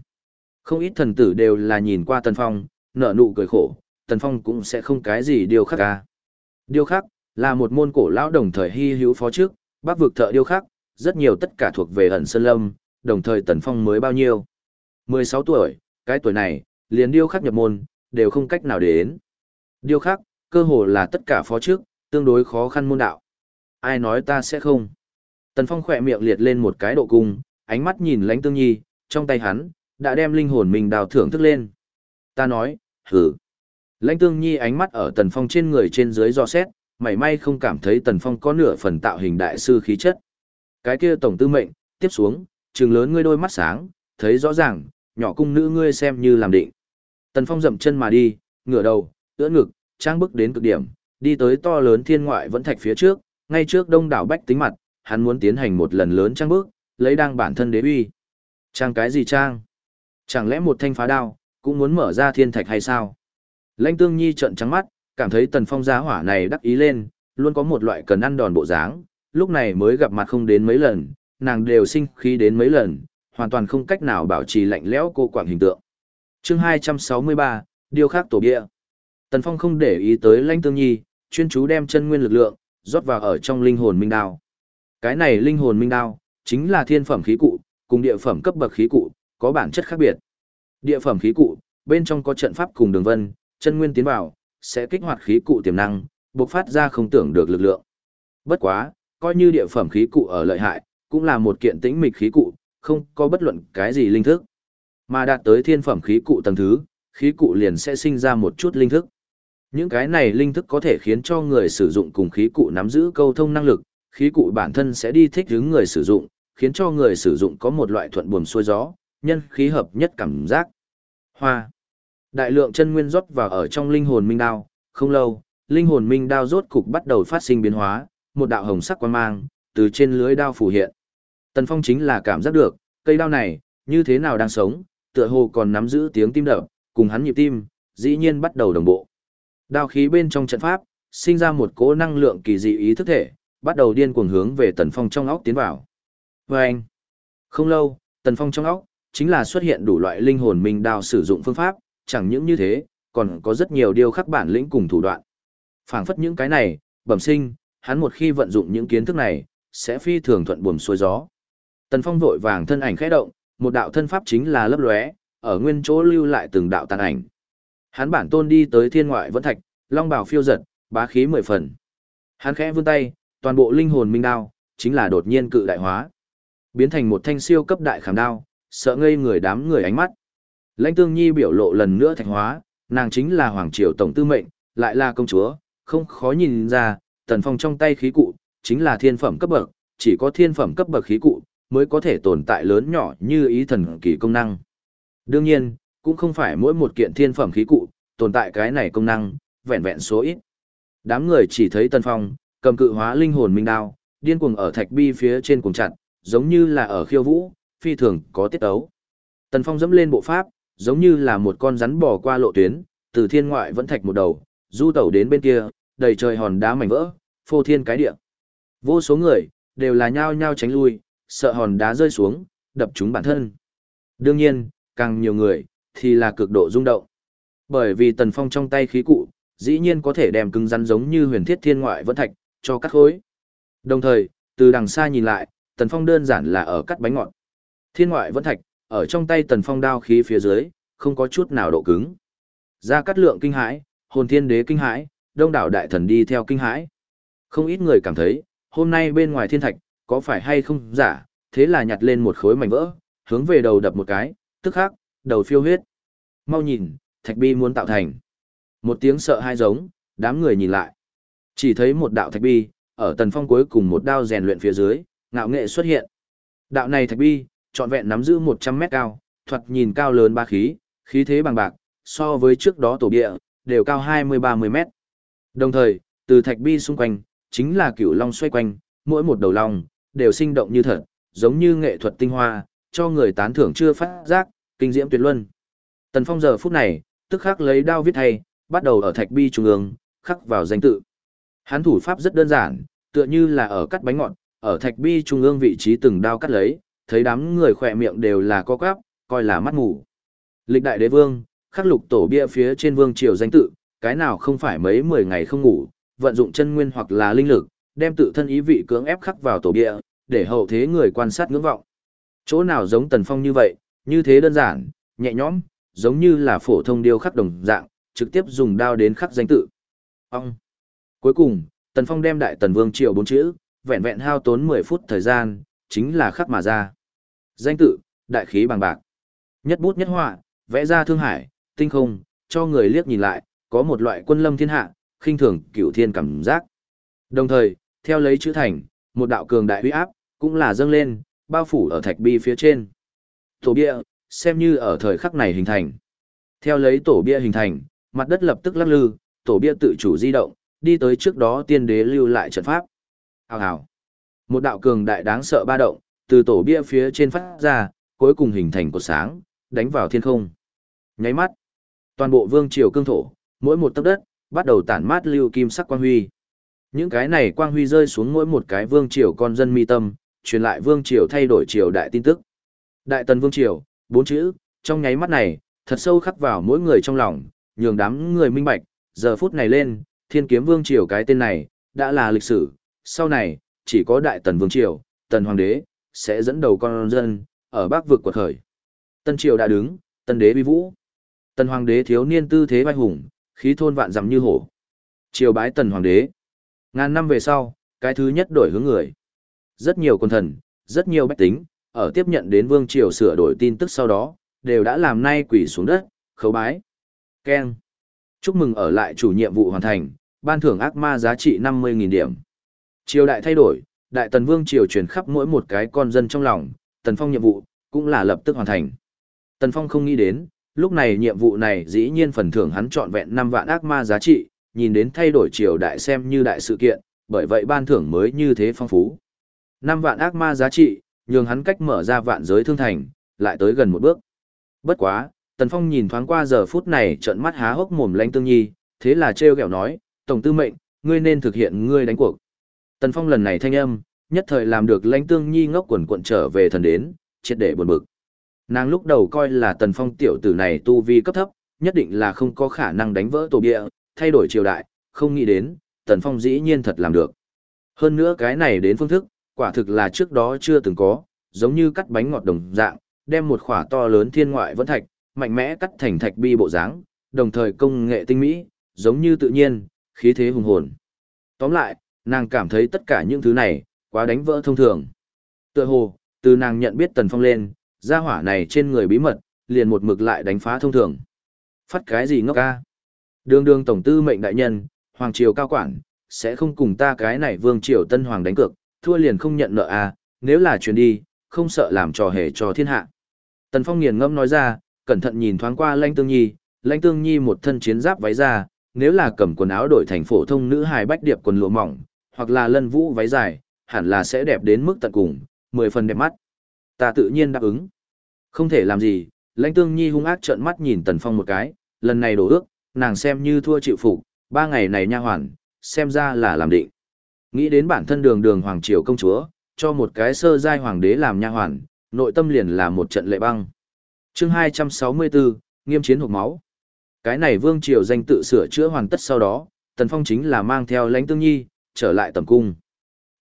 Không ít thần tử đều là nhìn qua Tần Phong, nở nụ cười khổ, Tần Phong cũng sẽ không cái gì điều khác. ca. Điều khác, là một môn cổ lão đồng thời hy hữu phó trước, bác vực thợ điêu khắc, rất nhiều tất cả thuộc về ẩn sơn lâm, đồng thời Tần Phong mới bao nhiêu? 16 tuổi, cái tuổi này, liền điêu khắc nhập môn, đều không cách nào đến. Điêu khắc, cơ hồ là tất cả phó trước, tương đối khó khăn môn đạo. Ai nói ta sẽ không? Tần Phong khỏe miệng liệt lên một cái độ cung, ánh mắt nhìn lãnh tương nhi, trong tay hắn, đã đem linh hồn mình đào thưởng thức lên. Ta nói, hử. Lãnh tương nhi ánh mắt ở Tần Phong trên người trên dưới do xét, mảy may không cảm thấy Tần Phong có nửa phần tạo hình đại sư khí chất. Cái kia tổng tư mệnh, tiếp xuống, trừng lớn ngươi đôi mắt sáng, thấy rõ ràng, nhỏ cung nữ ngươi xem như làm định. Tần Phong dậm chân mà đi, ngửa đầu, ưỡn ngực, trang bức đến cực điểm, đi tới to lớn thiên ngoại vẫn thạch phía trước, ngay trước đông đảo bách tính mặt, hắn muốn tiến hành một lần lớn trang bước lấy đang bản thân đế uy. Trang cái gì trang? Chẳng lẽ một thanh phá đao, cũng muốn mở ra thiên thạch hay sao? Lãnh Tương Nhi trợn trắng mắt, cảm thấy Tần Phong giá hỏa này đắc ý lên, luôn có một loại cần ăn đòn bộ dáng, lúc này mới gặp mặt không đến mấy lần, nàng đều sinh khí đến mấy lần, hoàn toàn không cách nào bảo trì lạnh lẽo cô quảng hình tượng. Chương 263, điều khắc tổ bia. Tần Phong không để ý tới Lãnh Tương Nhi, chuyên chú đem chân nguyên lực lượng rót vào ở trong linh hồn minh đao. Cái này linh hồn minh đao chính là thiên phẩm khí cụ, cùng địa phẩm cấp bậc khí cụ có bản chất khác biệt. Địa phẩm khí cụ bên trong có trận pháp cùng đường vân, chân nguyên tiến vào sẽ kích hoạt khí cụ tiềm năng, bộc phát ra không tưởng được lực lượng. Bất quá, coi như địa phẩm khí cụ ở lợi hại, cũng là một kiện tĩnh mịch khí cụ, không có bất luận cái gì linh thức. Mà đạt tới thiên phẩm khí cụ tầng thứ, khí cụ liền sẽ sinh ra một chút linh thức. Những cái này linh thức có thể khiến cho người sử dụng cùng khí cụ nắm giữ câu thông năng lực, khí cụ bản thân sẽ đi thích ứng người sử dụng, khiến cho người sử dụng có một loại thuận buồm xuôi gió, nhân khí hợp nhất cảm giác. Hoa. Đại lượng chân nguyên rót vào ở trong linh hồn minh đao, không lâu, linh hồn minh đao rốt cục bắt đầu phát sinh biến hóa, một đạo hồng sắc quang mang từ trên lưới đao phủ hiện. Tần Phong chính là cảm giác được, cây đao này, như thế nào đang sống, tựa hồ còn nắm giữ tiếng tim đập, cùng hắn nhịp tim, dĩ nhiên bắt đầu đồng bộ. Đao khí bên trong trận pháp, sinh ra một cỗ năng lượng kỳ dị ý thức thể, bắt đầu điên cuồng hướng về Tần Phong trong óc tiến vào. Và anh, không lâu, Tần Phong trong óc, chính là xuất hiện đủ loại linh hồn minh đao sử dụng phương pháp, chẳng những như thế, còn có rất nhiều điều khắc bản lĩnh cùng thủ đoạn. phảng phất những cái này, bẩm sinh, hắn một khi vận dụng những kiến thức này, sẽ phi thường thuận buồm xuôi gió. Tần Phong vội vàng thân ảnh khẽ động, một đạo thân pháp chính là lấp lóe, ở nguyên chỗ lưu lại từng đạo tàn ảnh. Hắn bản tôn đi tới thiên ngoại vẫn thạch, long bào phiêu giật, bá khí mười phần. Hắn khẽ vươn tay, toàn bộ linh hồn minh đao, chính là đột nhiên cự đại hóa. Biến thành một thanh siêu cấp đại khảm đao, sợ ngây người đám người ánh mắt. Lãnh Tương Nhi biểu lộ lần nữa thạch hóa, nàng chính là hoàng triều tổng tư mệnh, lại là công chúa, không khó nhìn ra, tần phong trong tay khí cụ, chính là thiên phẩm cấp bậc, chỉ có thiên phẩm cấp bậc khí cụ, mới có thể tồn tại lớn nhỏ như ý thần kỳ công năng. Đương nhiên, cũng không phải mỗi một kiện thiên phẩm khí cụ, tồn tại cái này công năng, vẹn vẹn số ít. Đám người chỉ thấy Tần Phong, cầm cự hóa linh hồn minh đao, điên cuồng ở thạch bi phía trên cuồng chặt, giống như là ở khiêu vũ, phi thường có tiết ấu. Tần Phong dẫm lên bộ pháp, giống như là một con rắn bò qua lộ tuyến, từ thiên ngoại vẫn thạch một đầu, du tẩu đến bên kia, đầy trời hòn đá mảnh vỡ, phô thiên cái địa. Vô số người, đều là nhao nhao tránh lui, sợ hòn đá rơi xuống, đập chúng bản thân. Đương nhiên, càng nhiều người, thì là cực độ rung động. Bởi vì tần phong trong tay khí cụ, dĩ nhiên có thể đem cứng rắn giống như huyền thiết thiên ngoại vẫn thạch, cho cắt khối. Đồng thời, từ đằng xa nhìn lại, tần phong đơn giản là ở cắt bánh ngọt. Thiên ngoại vẫn thạch, ở trong tay tần phong đao khí phía dưới, không có chút nào độ cứng. Ra cắt lượng kinh hãi, hồn thiên đế kinh hãi, đông đảo đại thần đi theo kinh hãi. Không ít người cảm thấy, hôm nay bên ngoài thiên thạch, có phải hay không giả, thế là nhặt lên một khối mảnh vỡ, hướng về đầu đập một cái, tức khắc, đầu phiêu huyết. Mau nhìn, thạch bi muốn tạo thành. Một tiếng sợ hai giống, đám người nhìn lại. Chỉ thấy một đạo thạch bi, ở tần phong cuối cùng một đao rèn luyện phía dưới, ngạo nghệ xuất hiện. Đạo này thạch bi, trọn vẹn nắm giữ 100 mét cao, thuật nhìn cao lớn ba khí, khí thế bằng bạc, so với trước đó tổ địa, đều cao 20-30 mét. Đồng thời, từ thạch bi xung quanh, chính là cửu long xoay quanh, mỗi một đầu long, đều sinh động như thật, giống như nghệ thuật tinh hoa, cho người tán thưởng chưa phát giác, kinh diễm tuyệt luân. Tần Phong giờ phút này, tức khắc lấy đao viết thay, bắt đầu ở thạch bi trung ương, khắc vào danh tự. Hắn thủ pháp rất đơn giản, tựa như là ở cắt bánh ngọt, ở thạch bi trung ương vị trí từng đao cắt lấy, thấy đám người khỏe miệng đều là co quắp, coi là mắt ngủ. Lịch đại đế vương, khắc lục tổ bia phía trên vương triều danh tự, cái nào không phải mấy mười ngày không ngủ, vận dụng chân nguyên hoặc là linh lực, đem tự thân ý vị cưỡng ép khắc vào tổ bia, để hậu thế người quan sát ngưỡng vọng. Chỗ nào giống Tần Phong như vậy, như thế đơn giản, nhẹ nhõm, giống như là phổ thông điêu khắc đồng dạng, trực tiếp dùng đao đến khắc danh tự. Ông. Cuối cùng, Tần Phong đem Đại Tần Vương Triều bốn chữ, vẹn vẹn hao tốn 10 phút thời gian, chính là khắc mà ra. Danh tự, đại khí bằng bạc. Nhất bút nhất họa, vẽ ra thương hải, tinh không, cho người liếc nhìn lại, có một loại quân lâm thiên hạ, khinh thường cửu thiên cảm giác. Đồng thời, theo lấy chữ thành, một đạo cường đại uy áp, cũng là dâng lên, bao phủ ở thạch bi phía trên. Tổ bia, xem như ở thời khắc này hình thành. Theo lấy tổ bia hình thành, mặt đất lập tức lắc lư, tổ bia tự chủ di động, đi tới trước đó tiên đế lưu lại trận pháp. Hào hào. Một đạo cường đại đáng sợ ba động, từ tổ bia phía trên phát ra, cuối cùng hình thành cột sáng, đánh vào thiên không. Nháy mắt, toàn bộ vương triều cương thổ, mỗi một tấc đất, bắt đầu tản mát lưu kim sắc quang huy. Những cái này quang huy rơi xuống mỗi một cái vương triều con dân mi tâm, truyền lại vương triều thay đổi triều đại tin tức. Đại tần vương triều, bốn chữ, trong nháy mắt này, thật sâu khắc vào mỗi người trong lòng, nhường đám người minh bạch, giờ phút này lên, thiên kiếm vương triều cái tên này, đã là lịch sử, sau này, chỉ có đại tần vương triều, tần hoàng đế, sẽ dẫn đầu con dân, ở bắc vực quật khởi. Tân triều đã đứng, tân đế uy vũ. Tần hoàng đế thiếu niên tư thế vai hùng, khí thôn vạn dặm như hổ. Triều bái tần hoàng đế. Ngàn năm về sau, cái thứ nhất đổi hướng người. Rất nhiều quân thần, rất nhiều bách tính, ở tiếp nhận đến vương triều sửa đổi tin tức sau đó, đều đã làm nay quỷ xuống đất, khấu bái. Ken. Chúc mừng ở lại chủ nhiệm vụ hoàn thành, ban thưởng ác ma giá trị 50.000 điểm. Triều đại thay đổi, đại tần vương triều truyền khắp mỗi một cái con dân trong lòng, tần phong nhiệm vụ, cũng là lập tức hoàn thành. Tần phong không nghĩ đến, lúc này nhiệm vụ này dĩ nhiên phần thưởng hắn trọn vẹn 5 vạn ác ma giá trị, nhìn đến thay đổi triều đại xem như đại sự kiện, bởi vậy ban thưởng mới như thế phong phú. 5 vạn ác ma giá trị, nhường hắn cách mở ra vạn giới thương thành, lại tới gần một bước. Bất quá, Tần Phong nhìn thoáng qua giờ phút này trợn mắt há hốc mồm lanh tương nhi, thế là treo kẹo nói, Tổng tư mệnh, ngươi nên thực hiện ngươi đánh cuộc. Tần Phong lần này thanh âm, nhất thời làm được lãnh tương nhi ngốc quần quận trở về thần đến, triệt để buồn bực. Nàng lúc đầu coi là Tần Phong tiểu tử này tu vi cấp thấp, nhất định là không có khả năng đánh vỡ tổ bia, thay đổi triều đại, không nghĩ đến, Tần Phong dĩ nhiên thật làm được. Hơn nữa cái này đến phương thức, quả thực là trước đó chưa từng có, giống như cắt bánh ngọt đồng dạng, đem một khỏa to lớn thiên ngoại vẫn thạch, mạnh mẽ cắt thành thạch bi bộ dáng, đồng thời công nghệ tinh mỹ, giống như tự nhiên, khí thế hùng hồn. Tóm lại, nàng cảm thấy tất cả những thứ này, quá đánh vỡ thông thường. Tựa hồ, từ nàng nhận biết Tần Phong lên, gia hỏa này trên người bí mật, liền một mực lại đánh phá thông thường. Phát cái gì ngốc ca? Đường đường tổng tư mệnh đại nhân, hoàng triều cao quản, sẽ không cùng ta cái này vương triều tân hoàng đánh cược, thua liền không nhận nợ à, nếu là chuyển đi, không sợ làm trò hề cho thiên hạ. Tần Phong nghiền ngẫm nói ra, cẩn thận nhìn thoáng qua Lãnh Tương Nhi, Lãnh Tương Nhi một thân chiến giáp váy ra, nếu là cầm quần áo đổi thành phổ thông nữ hài bách điệp quần lụa mỏng, hoặc là lân vũ váy dài, hẳn là sẽ đẹp đến mức tận cùng, mười phần đẹp mắt. Ta tự nhiên đáp ứng. Không thể làm gì, Lãnh Tương Nhi hung ác trợn mắt nhìn Tần Phong một cái, lần này đổ ước, nàng xem như thua chịu phục, ba ngày này nha hoàn, xem ra là làm định. Nghĩ đến bản thân đường đường hoàng triều công chúa, cho một cái sơ giai hoàng đế làm nha hoàn, nội tâm liền là một trận lệ băng. chương 264, nghiêm chiến hộp máu. Cái này vương triều danh tự sửa chữa hoàn tất sau đó, Tần Phong chính là mang theo lãnh tương nhi, trở lại tầm cung.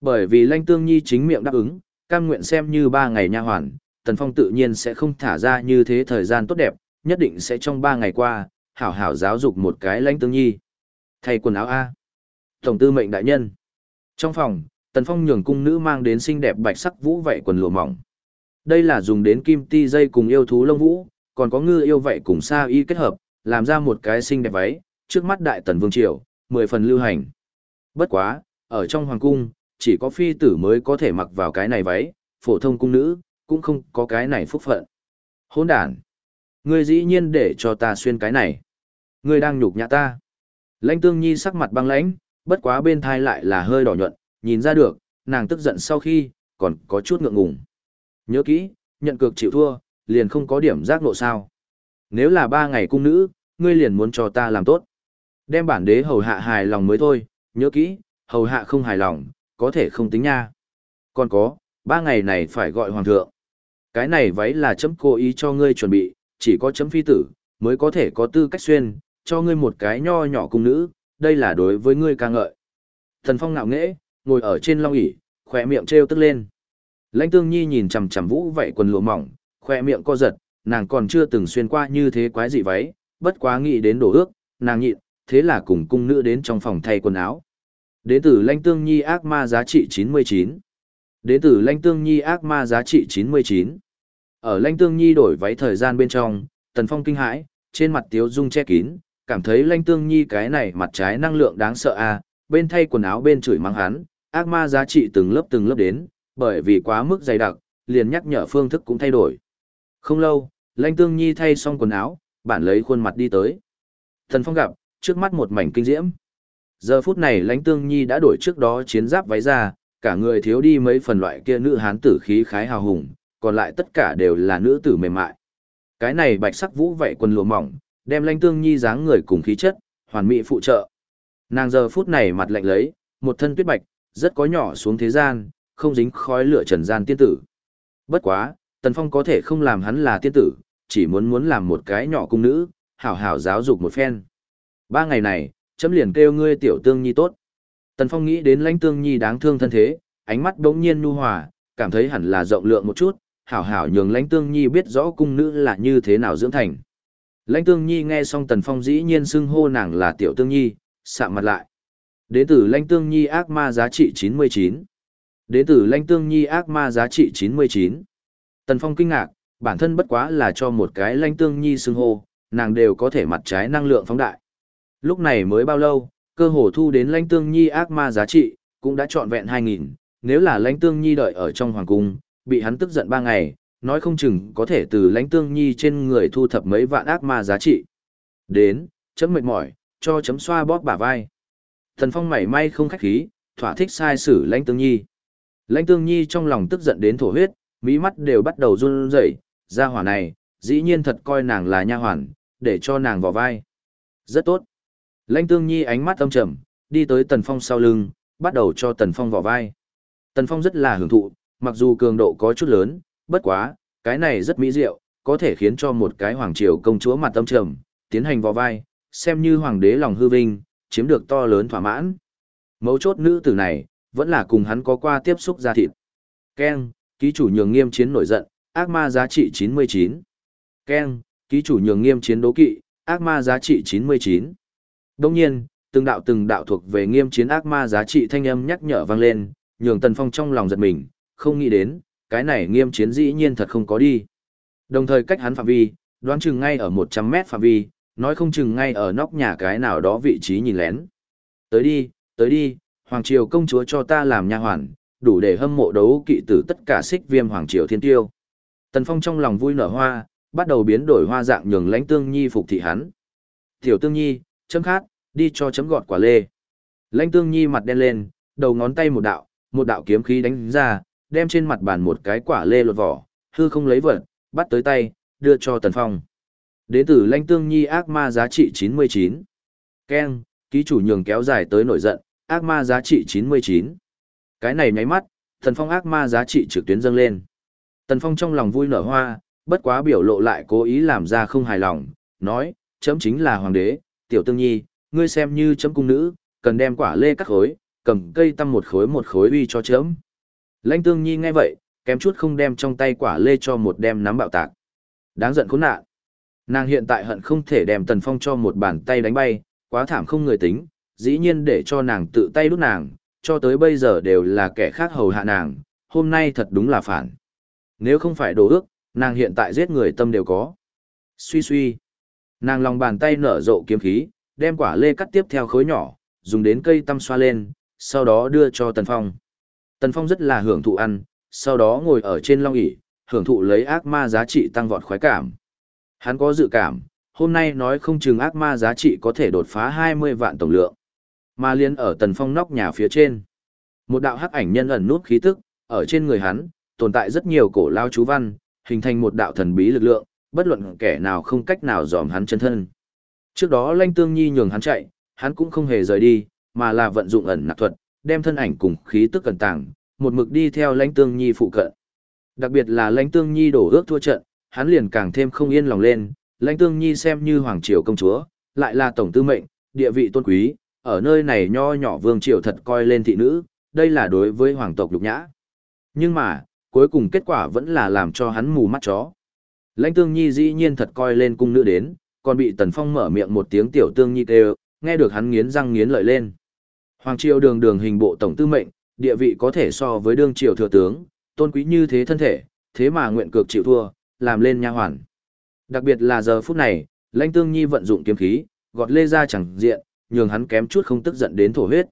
Bởi vì lãnh tương nhi chính miệng đáp ứng, cam nguyện xem như ba ngày nha hoàn, Tần Phong tự nhiên sẽ không thả ra như thế thời gian tốt đẹp, nhất định sẽ trong ba ngày qua, hảo hảo giáo dục một cái lãnh tương nhi. Thay quần áo A. Tổng tư mệnh đại nhân. Trong phòng, Tần Phong nhường cung nữ mang đến xinh đẹp bạch sắc vũ vậy quần lụa mỏng. Đây là dùng đến kim ti dây cùng yêu thú lông vũ, còn có ngư yêu vậy cùng sa y kết hợp, làm ra một cái xinh đẹp váy, trước mắt đại tần vương triều, mười phần lưu hành. Bất quá, ở trong hoàng cung, chỉ có phi tử mới có thể mặc vào cái này váy, phổ thông cung nữ, cũng không có cái này phúc phận. Hôn đàn! Ngươi dĩ nhiên để cho ta xuyên cái này. Ngươi đang nhục nhã ta. Lãnh tương nhi sắc mặt băng lãnh, bất quá bên thai lại là hơi đỏ nhuận, nhìn ra được, nàng tức giận sau khi, còn có chút ngượng ngùng. Nhớ kỹ, nhận cược chịu thua, liền không có điểm giác nộ sao. Nếu là ba ngày cung nữ, ngươi liền muốn cho ta làm tốt. Đem bản đế hầu hạ hài lòng mới thôi, nhớ kỹ, hầu hạ không hài lòng, có thể không tính nha. Còn có, ba ngày này phải gọi hoàng thượng. Cái này váy là chấm cố ý cho ngươi chuẩn bị, chỉ có chấm phi tử, mới có thể có tư cách xuyên, cho ngươi một cái nho nhỏ cung nữ, đây là đối với ngươi ca ngợi. Thần Phong ngạo nghễ, ngồi ở trên long ỷ, khỏe miệng trêu tức lên. Lãnh Tương Nhi nhìn chằm chằm Vũ vậy quần lụa mỏng, khỏe miệng co giật, nàng còn chưa từng xuyên qua như thế quái dị váy, bất quá nghĩ đến đổ ước, nàng nhịn, thế là cùng cung nữ đến trong phòng thay quần áo. Đế tử Lãnh Tương Nhi ác ma giá trị 99. Đế tử Lãnh Tương Nhi ác ma giá trị 99. Ở Lãnh Tương Nhi đổi váy thời gian bên trong, Tần Phong kinh hãi, trên mặt tiếu dung che kín, cảm thấy Lãnh Tương Nhi cái này mặt trái năng lượng đáng sợ a, à, bên thay quần áo bên chửi mắng hắn, ác ma giá trị từng lớp từng lớp đến, bởi vì quá mức dày đặc, liền nhắc nhở phương thức cũng thay đổi. Không lâu, Lãnh Tương Nhi thay xong quần áo, bản lấy khuôn mặt đi tới. Thần Phong gặp, trước mắt một mảnh kinh diễm. Giờ phút này Lãnh Tương Nhi đã đổi trước đó chiến giáp váy ra, cả người thiếu đi mấy phần loại kia nữ hán tử khí khái hào hùng, còn lại tất cả đều là nữ tử mềm mại. Cái này bạch sắc vũ vậy quần lụa mỏng, đem Lãnh Tương Nhi dáng người cùng khí chất, hoàn mỹ phụ trợ. Nàng giờ phút này mặt lạnh lấy, một thân tuyết bạch, rất có nhỏ xuống thế gian, không dính khói lửa trần gian tiên tử. Bất quá, Tần Phong có thể không làm hắn là tiên tử, chỉ muốn muốn làm một cái nhỏ cung nữ, hảo hảo giáo dục một phen. Ba ngày này, chấm liền kêu ngươi tiểu tương nhi tốt. Tần Phong nghĩ đến lãnh tương nhi đáng thương thân thế, ánh mắt đống nhiên nu hòa, cảm thấy hẳn là rộng lượng một chút, hảo hảo nhường lãnh tương nhi biết rõ cung nữ là như thế nào dưỡng thành. Lãnh tương nhi nghe xong Tần Phong dĩ nhiên xưng hô nàng là tiểu tương nhi, sạm mặt lại. Đế tử lãnh tương nhi ác ma giá trị 99. Đế tử lãnh tương nhi ác ma giá trị 99. Tần Phong kinh ngạc, bản thân bất quá là cho một cái lãnh tương nhi xưng hô, nàng đều có thể mặt trái năng lượng phóng đại. Lúc này mới bao lâu, cơ hồ thu đến lãnh tương nhi ác ma giá trị, cũng đã trọn vẹn 2.000, nếu là lãnh tương nhi đợi ở trong hoàng cung, bị hắn tức giận 3 ngày, nói không chừng có thể từ lãnh tương nhi trên người thu thập mấy vạn ác ma giá trị. Đến, chấm mệt mỏi, cho chấm xoa bóp bả vai. Thần Phong mảy may không khách khí, thỏa thích sai xử lãnh tương nhi. Lãnh tương nhi trong lòng tức giận đến thổ huyết, mí mắt đều bắt đầu run rẩy, ra hỏa này, dĩ nhiên thật coi nàng là nha hoàn, để cho nàng vào vai. Rất tốt. Lãnh tương nhi ánh mắt âm trầm, đi tới Tần Phong sau lưng, bắt đầu cho Tần Phong vào vai. Tần Phong rất là hưởng thụ, mặc dù cường độ có chút lớn, bất quá, cái này rất mỹ diệu, có thể khiến cho một cái hoàng triều công chúa mặt âm trầm, tiến hành vào vai, xem như hoàng đế lòng hư vinh, chiếm được to lớn thỏa mãn. Mấu chốt nữ tử này, vẫn là cùng hắn có qua tiếp xúc ra thịt. Ken, ký chủ nhường nghiêm chiến nổi giận, ác ma giá trị 99. Ken, ký chủ nhường nghiêm chiến đố kỵ, ác ma giá trị 99. Đồng nhiên, từng đạo từng đạo thuộc về nghiêm chiến ác ma giá trị thanh âm nhắc nhở vang lên, nhường Tần Phong trong lòng giật mình, không nghĩ đến, cái này nghiêm chiến dĩ nhiên thật không có đi. Đồng thời cách hắn phạm vi, đoán chừng ngay ở 100 mét phạm vi, nói không chừng ngay ở nóc nhà cái nào đó vị trí nhìn lén. Tới đi, tới đi, Hoàng Triều công chúa cho ta làm nha hoàn, đủ để hâm mộ đấu kỵ tử tất cả xích viêm Hoàng Triều thiên tiêu. Tần Phong trong lòng vui nở hoa, bắt đầu biến đổi hoa dạng nhường lãnh tương nhi phục thị hắn. Tiểu tương nhi, chấm khát, đi cho chấm gọt quả lê. Lãnh tương nhi mặt đen lên, đầu ngón tay một đạo, một đạo kiếm khí đánh ra, đem trên mặt bàn một cái quả lê lột vỏ, hư không lấy vật, bắt tới tay, đưa cho Tần Phong. Đến từ lãnh tương nhi ác ma giá trị 99. Ken, ký chủ nhường kéo dài tới nổi giận, ác ma giá trị 99. Cái này nháy mắt, Tần Phong ác ma giá trị trực tuyến dâng lên. Tần Phong trong lòng vui nở hoa, bất quá biểu lộ lại cố ý làm ra không hài lòng, nói, chấm chính là hoàng đế, tiểu tương nhi, ngươi xem như chấm cung nữ, cần đem quả lê cắt khối, cầm cây tăm một khối một khối uy cho chấm. Lãnh tương nhi nghe vậy, kém chút không đem trong tay quả lê cho một đem nắm bạo tạc. Đáng giận khốn nạn. Nàng hiện tại hận không thể đem Tần Phong cho một bàn tay đánh bay, quá thảm không người tính, dĩ nhiên để cho nàng tự tay đút nàng, cho tới bây giờ đều là kẻ khác hầu hạ nàng, hôm nay thật đúng là phản. Nếu không phải đồ ước, nàng hiện tại giết người tâm đều có. Suy suy. Nàng lòng bàn tay nở rộ kiếm khí, đem quả lê cắt tiếp theo khối nhỏ, dùng đến cây tăm xoa lên, sau đó đưa cho Tần Phong. Tần Phong rất là hưởng thụ ăn, sau đó ngồi ở trên long ỷ hưởng thụ lấy ác ma giá trị tăng vọt khoái cảm. Hắn có dự cảm, hôm nay nói không chừng ác ma giá trị có thể đột phá 20 vạn tổng lượng. Ma liên ở Tần Phong nóc nhà phía trên. Một đạo hắc ảnh nhân ẩn nút khí tức, ở trên người hắn, tồn tại rất nhiều cổ lao chú văn, hình thành một đạo thần bí lực lượng, bất luận kẻ nào không cách nào dòm hắn chân thân. Trước đó Lanh Tương Nhi nhường hắn chạy, hắn cũng không hề rời đi, mà là vận dụng ẩn nặc thuật, đem thân ảnh cùng khí tức cẩn tàng, một mực đi theo Lanh Tương Nhi phụ cận. Đặc biệt là Lanh Tương Nhi đổ ước thua trận, hắn liền càng thêm không yên lòng lên, Lanh Tương Nhi xem như hoàng triều công chúa, lại là tổng tư mệnh, địa vị tôn quý, ở nơi này nho nhỏ vương triều thật coi lên thị nữ, đây là đối với hoàng tộc lục nhã. Nhưng mà, cuối cùng kết quả vẫn là làm cho hắn mù mắt chó. Lãnh Tương Nhi dĩ nhiên thật coi lên cung nữ đến, còn bị Tần Phong mở miệng một tiếng tiểu Tương Nhi kêu, nghe được hắn nghiến răng nghiến lợi lên. Hoàng triều đường đường hình bộ tổng tư mệnh, địa vị có thể so với đương triều thừa tướng, tôn quý như thế thân thể, thế mà nguyện cược chịu thua, làm lên nha hoàn. Đặc biệt là giờ phút này, Lãnh Tương Nhi vận dụng kiếm khí, gọt lê ra chẳng diện, nhường hắn kém chút không tức giận đến thổ huyết.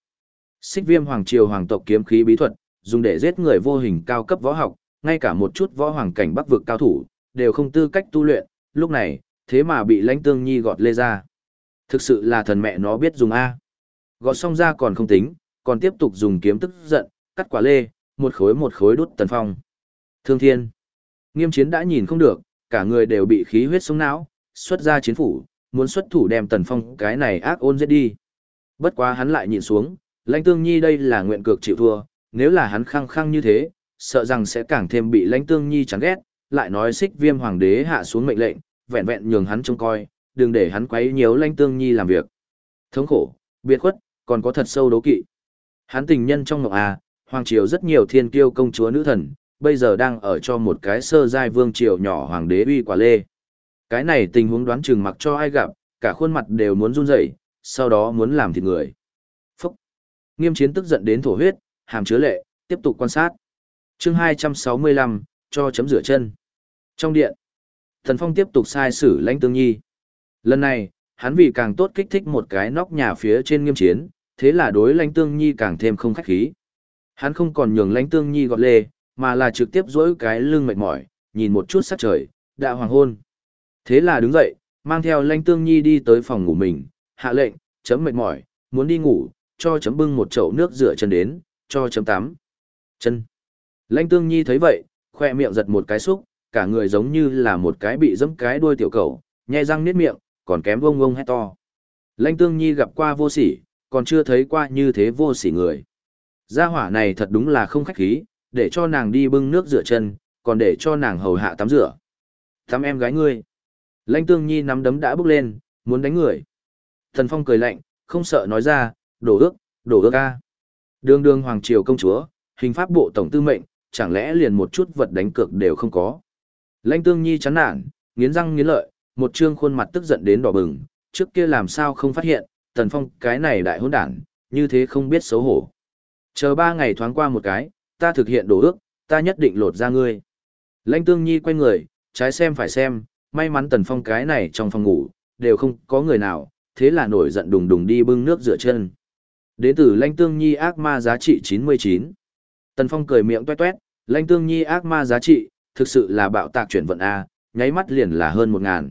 Xích Viêm hoàng triều hoàng tộc kiếm khí bí thuật, dùng để giết người vô hình cao cấp võ học, ngay cả một chút võ hoàng cảnh bắc vực cao thủ, đều không tư cách tu luyện, lúc này, thế mà bị Lãnh Tương Nhi gọt lê ra. Thực sự là thần mẹ nó biết dùng A. Gọt xong ra còn không tính, còn tiếp tục dùng kiếm tức giận, cắt quả lê, một khối một khối đút tần phong. Thương thiên. Nghiêm chiến đã nhìn không được, cả người đều bị khí huyết sống não, xuất ra chiến phủ, muốn xuất thủ đem tần phong cái này ác ôn giết đi. Bất quá hắn lại nhìn xuống, lãnh tương nhi đây là nguyện cược chịu thua, nếu là hắn khăng khăng như thế, sợ rằng sẽ càng thêm bị lãnh tương nhi chán ghét, lại nói xích viêm hoàng đế hạ xuống mệnh lệnh, vẹn vẹn nhường hắn trông coi, đừng để hắn quấy nhiễu lãnh tương nhi làm việc. Thống khổ, biệt khuất, còn có thật sâu đố kỵ. Hắn tình nhân trong ngọc à, hoàng triều rất nhiều thiên kiêu công chúa nữ thần, bây giờ đang ở cho một cái sơ giai vương triều nhỏ hoàng đế uy quả lê. Cái này tình huống đoán chừng mặc cho ai gặp, cả khuôn mặt đều muốn run rẩy, sau đó muốn làm thịt người. Phúc! Nghiêm chiến tức giận đến thổ huyết, hàm chứa lệ, tiếp tục quan sát. chương 265, cho chấm rửa chân. Trong điện, Thần Phong tiếp tục sai xử lãnh tương nhi. Lần này, hắn vì càng tốt kích thích một cái nóc nhà phía trên nghiêm chiến, thế là đối lãnh tương nhi càng thêm không khách khí. Hắn không còn nhường lãnh tương nhi gọt lê, mà là trực tiếp dỗi cái lưng mệt mỏi, nhìn một chút sắc trời, đã hoàng hôn. Thế là đứng dậy, mang theo Lanh tương nhi đi tới phòng ngủ mình, hạ lệnh, chấm mệt mỏi, muốn đi ngủ, cho chấm bưng một chậu nước rửa chân đến, cho chấm tắm. Chân. Lanh tương nhi thấy vậy, khoe miệng giật một cái xúc, cả người giống như là một cái bị dẫm cái đuôi tiểu cầu, nhai răng niết miệng, còn kém vông vông hét to. Lanh tương nhi gặp qua vô sỉ, còn chưa thấy qua như thế vô sỉ người. Gia hỏa này thật đúng là không khách khí, để cho nàng đi bưng nước rửa chân, còn để cho nàng hầu hạ tắm rửa. Tắm em gái ngươi. Lãnh tương nhi nắm đấm đã bước lên, muốn đánh người. Thần Phong cười lạnh, không sợ nói ra, đổ ước, đổ ước a. Đường đường hoàng triều công chúa, hình pháp bộ tổng tư mệnh, chẳng lẽ liền một chút vật đánh cược đều không có. Lãnh tương nhi chán nản, nghiến răng nghiến lợi, một trương khuôn mặt tức giận đến đỏ bừng, trước kia làm sao không phát hiện, tần phong cái này đại hỗn đản, như thế không biết xấu hổ. Chờ ba ngày thoáng qua một cái, ta thực hiện đổ ước, ta nhất định lột ra ngươi. Lãnh tương nhi quay người, trái xem phải xem, may mắn tần phong cái này trong phòng ngủ, đều không có người nào, thế là nổi giận đùng đùng đi bưng nước rửa chân. Đến từ lãnh tương nhi ác ma giá trị 99. Tần phong cười miệng tuét tuét, lãnh tương nhi ác ma giá trị, thực sự là bạo tạc chuyển vận A, nháy mắt liền là hơn 1.000.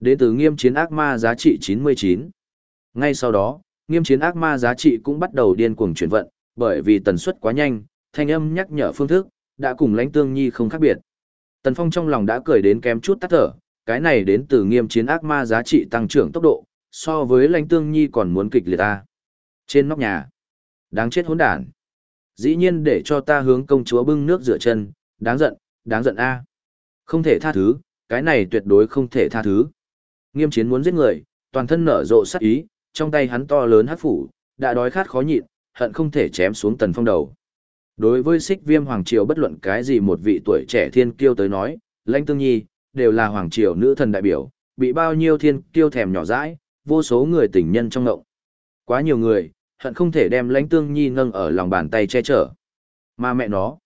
Đến từ nghiêm chiến ác ma giá trị 99. Ngay sau đó, nghiêm chiến ác ma giá trị cũng bắt đầu điên cuồng chuyển vận, bởi vì tần suất quá nhanh, thanh âm nhắc nhở phương thức, đã cùng lãnh tương nhi không khác biệt. Tần Phong trong lòng đã cười đến kém chút tắt thở, cái này đến từ nghiêm chiến ác ma giá trị tăng trưởng tốc độ, so với lãnh tương nhi còn muốn kịch liệt ta. Trên nóc nhà, đáng chết hỗn đản. Dĩ nhiên để cho ta hướng công chúa bưng nước rửa chân, đáng giận, đáng giận a. Không thể tha thứ, cái này tuyệt đối không thể tha thứ. Nghiêm chiến muốn giết người, toàn thân nở rộ sát ý, trong tay hắn to lớn hát phủ, đã đói khát khó nhịn, hận không thể chém xuống tần phong đầu. Đối với xích viêm hoàng triều bất luận cái gì một vị tuổi trẻ thiên kiêu tới nói, lãnh tương nhi, đều là hoàng triều nữ thần đại biểu, bị bao nhiêu thiên kiêu thèm nhỏ dãi, vô số người tình nhân trong ngộng. Quá nhiều người, hận không thể đem lãnh tương nhi nâng ở lòng bàn tay che chở. Mà mẹ nó,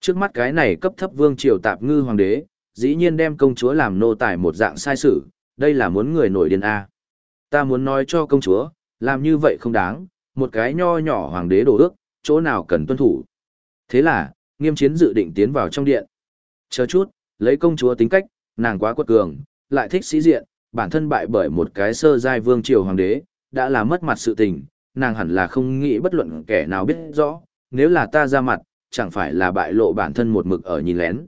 Trước mắt cái này cấp thấp vương triều tạp ngư hoàng đế, dĩ nhiên đem công chúa làm nô tài một dạng sai sự, đây là muốn người nổi điên A. Ta muốn nói cho công chúa, làm như vậy không đáng, một cái nho nhỏ hoàng đế đồ ước, chỗ nào cần tuân thủ. Thế là, nghiêm chiến dự định tiến vào trong điện. Chờ chút, lấy công chúa tính cách, nàng quá quật cường, lại thích sĩ diện, bản thân bại bởi một cái sơ giai vương triều hoàng đế, đã là mất mặt sự tình, nàng hẳn là không nghĩ bất luận kẻ nào biết rõ, nếu là ta ra mặt, chẳng phải là bại lộ bản thân một mực ở nhìn lén.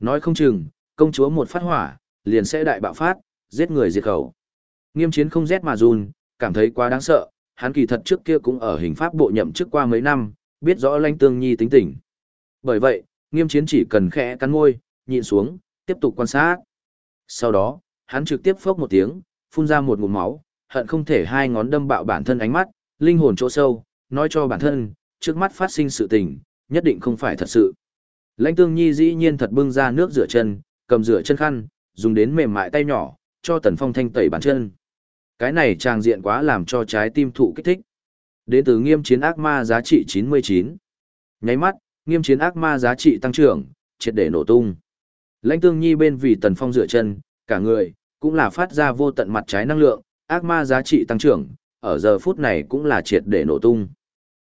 Nói không chừng, công chúa một phát hỏa, liền sẽ đại bạo phát, giết người diệt khẩu. Nghiêm chiến không rét mà run, cảm thấy quá đáng sợ, hắn kỳ thật trước kia cũng ở hình pháp bộ nhậm chức qua mấy năm, biết rõ lãnh tương nhi tính tình. Bởi vậy, nghiêm chiến chỉ cần khẽ cắn môi, nhịn xuống, tiếp tục quan sát. Sau đó, hắn trực tiếp phốc một tiếng, phun ra một ngụm máu, hận không thể hai ngón đâm bạo bản thân ánh mắt, linh hồn chỗ sâu, nói cho bản thân, trước mắt phát sinh sự tình, nhất định không phải thật sự. Lãnh tương nhi dĩ nhiên thật bưng ra nước rửa chân, cầm rửa chân khăn, dùng đến mềm mại tay nhỏ, cho tần phong thanh tẩy bàn chân. Cái này tràng diện quá làm cho trái tim thụ kích thích. Đến từ nghiêm chiến ác ma giá trị 99. Nháy mắt, nghiêm chiến ác ma giá trị tăng trưởng, triệt để nổ tung. Lãnh tương nhi bên vì tần phong dựa chân, cả người, cũng là phát ra vô tận mặt trái năng lượng, ác ma giá trị tăng trưởng, ở giờ phút này cũng là triệt để nổ tung.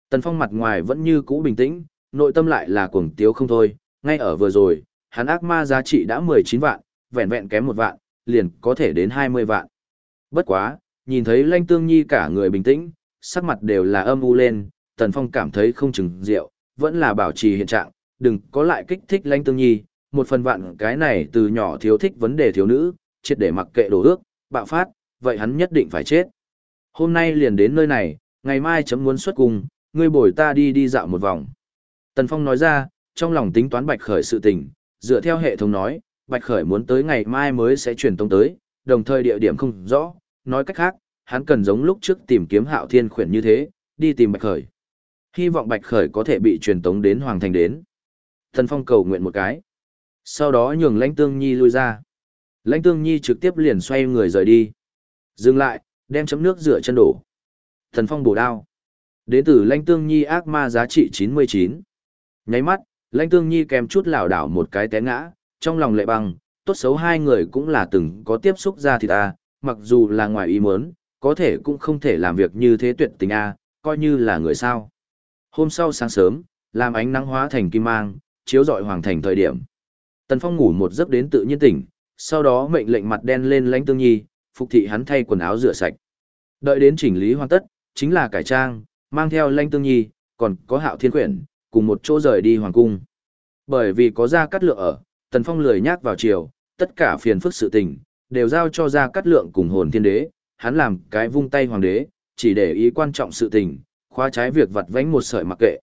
Tần phong mặt ngoài vẫn như cũ bình tĩnh, nội tâm lại là cuồng tiếu không thôi, ngay ở vừa rồi, hắn ác ma giá trị đã 19 vạn, vẹn vẹn kém một vạn, liền có thể đến 20 vạn. Bất quá, nhìn thấy Lãnh Tương Nhi cả người bình tĩnh, sắc mặt đều là âm u lên, Tần Phong cảm thấy không chừng rượu, vẫn là bảo trì hiện trạng, đừng có lại kích thích Lãnh Tương Nhi, một phần vạn cái này từ nhỏ thiếu thích vấn đề thiếu nữ, triệt để mặc kệ đồ ước, bạo phát, vậy hắn nhất định phải chết. Hôm nay liền đến nơi này, ngày mai chấm muốn xuất cùng, ngươi bồi ta đi đi dạo một vòng. Tần Phong nói ra, trong lòng tính toán Bạch Khởi sự tình, dựa theo hệ thống nói, Bạch Khởi muốn tới ngày mai mới sẽ truyền tông tới, đồng thời địa điểm không rõ, nói cách khác, hắn cần giống lúc trước tìm kiếm Hạo Thiên khuyển như thế, đi tìm Bạch Khởi. Hy vọng Bạch Khởi có thể bị truyền tống đến Hoàng Thành đến. Tần Phong cầu nguyện một cái. Sau đó nhường Lãnh Tương Nhi lui ra. Lãnh Tương Nhi trực tiếp liền xoay người rời đi. Dừng lại, đem chấm nước rửa chân đổ. Thần Phong bổ đao. Đến từ Lãnh Tương Nhi ác ma giá trị 99. Nháy mắt, Lãnh Tương Nhi kèm chút lảo đảo một cái té ngã, trong lòng lệ băng, tốt xấu hai người cũng là từng có tiếp xúc ra thì ta, mặc dù là ngoài ý muốn, có thể cũng không thể làm việc như thế tuyệt tình a, coi như là người sao. Hôm sau sáng sớm, làm ánh nắng hóa thành kim mang, chiếu rọi hoàng thành thời điểm. Tần Phong ngủ một giấc đến tự nhiên tỉnh, sau đó mệnh lệnh mặt đen lên lãnh tương nhi, phục thị hắn thay quần áo rửa sạch. Đợi đến chỉnh lý hoàn tất, chính là cải trang, mang theo lãnh tương nhi, còn có hạo thiên quyển, cùng một chỗ rời đi hoàng cung. Bởi vì có ra cắt lượng ở, Tần Phong lười nhác vào chiều, tất cả phiền phức sự tình, đều giao cho ra cắt lượng cùng hồn thiên đế, hắn làm cái vung tay hoàng đế, chỉ để ý quan trọng sự tình, khóa trái việc vặt vánh một sợi mặc kệ.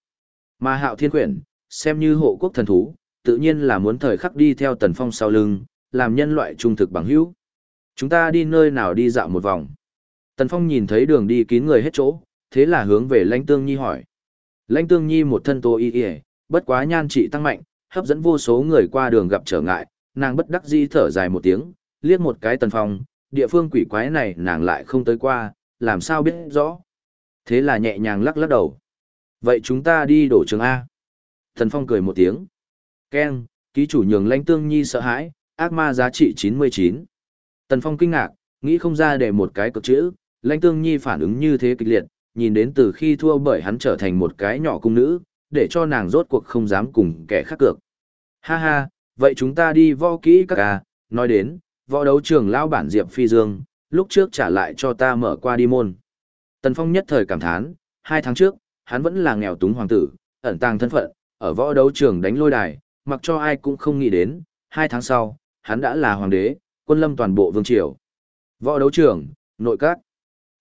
Mà hạo thiên quyển, xem như hộ quốc thần thú, tự nhiên là muốn thời khắc đi theo Tần Phong sau lưng, làm nhân loại trung thực bằng hữu. Chúng ta đi nơi nào đi dạo một vòng. Tần Phong nhìn thấy đường đi kín người hết chỗ, thế là hướng về Lãnh Tương Nhi hỏi. Lãnh Tương Nhi một thân tô y y, bất quá nhan trị tăng mạnh, hấp dẫn vô số người qua đường gặp trở ngại, nàng bất đắc dĩ thở dài một tiếng, liếc một cái Tần Phong, địa phương quỷ quái này nàng lại không tới qua, làm sao biết rõ. Thế là nhẹ nhàng lắc lắc đầu. Vậy chúng ta đi đổ trường A. Tần Phong cười một tiếng. Ken, ký chủ nhường lãnh tương nhi sợ hãi, ác ma giá trị 99. Tần Phong kinh ngạc, nghĩ không ra để một cái cực chữ, lãnh tương nhi phản ứng như thế kịch liệt, nhìn đến từ khi thua bởi hắn trở thành một cái nhỏ cung nữ, để cho nàng rốt cuộc không dám cùng kẻ khác cược. Ha ha, vậy chúng ta đi võ kỹ các ca, nói đến, võ đấu trường lao bản Diệp Phi Dương, lúc trước trả lại cho ta mở qua đi môn. Tần Phong nhất thời cảm thán, hai tháng trước, hắn vẫn là nghèo túng hoàng tử, ẩn tàng thân phận, ở võ đấu trường đánh lôi đài, mặc cho ai cũng không nghĩ đến, hai tháng sau, hắn đã là hoàng đế, quân lâm toàn bộ vương triều. Võ đấu trưởng, nội các.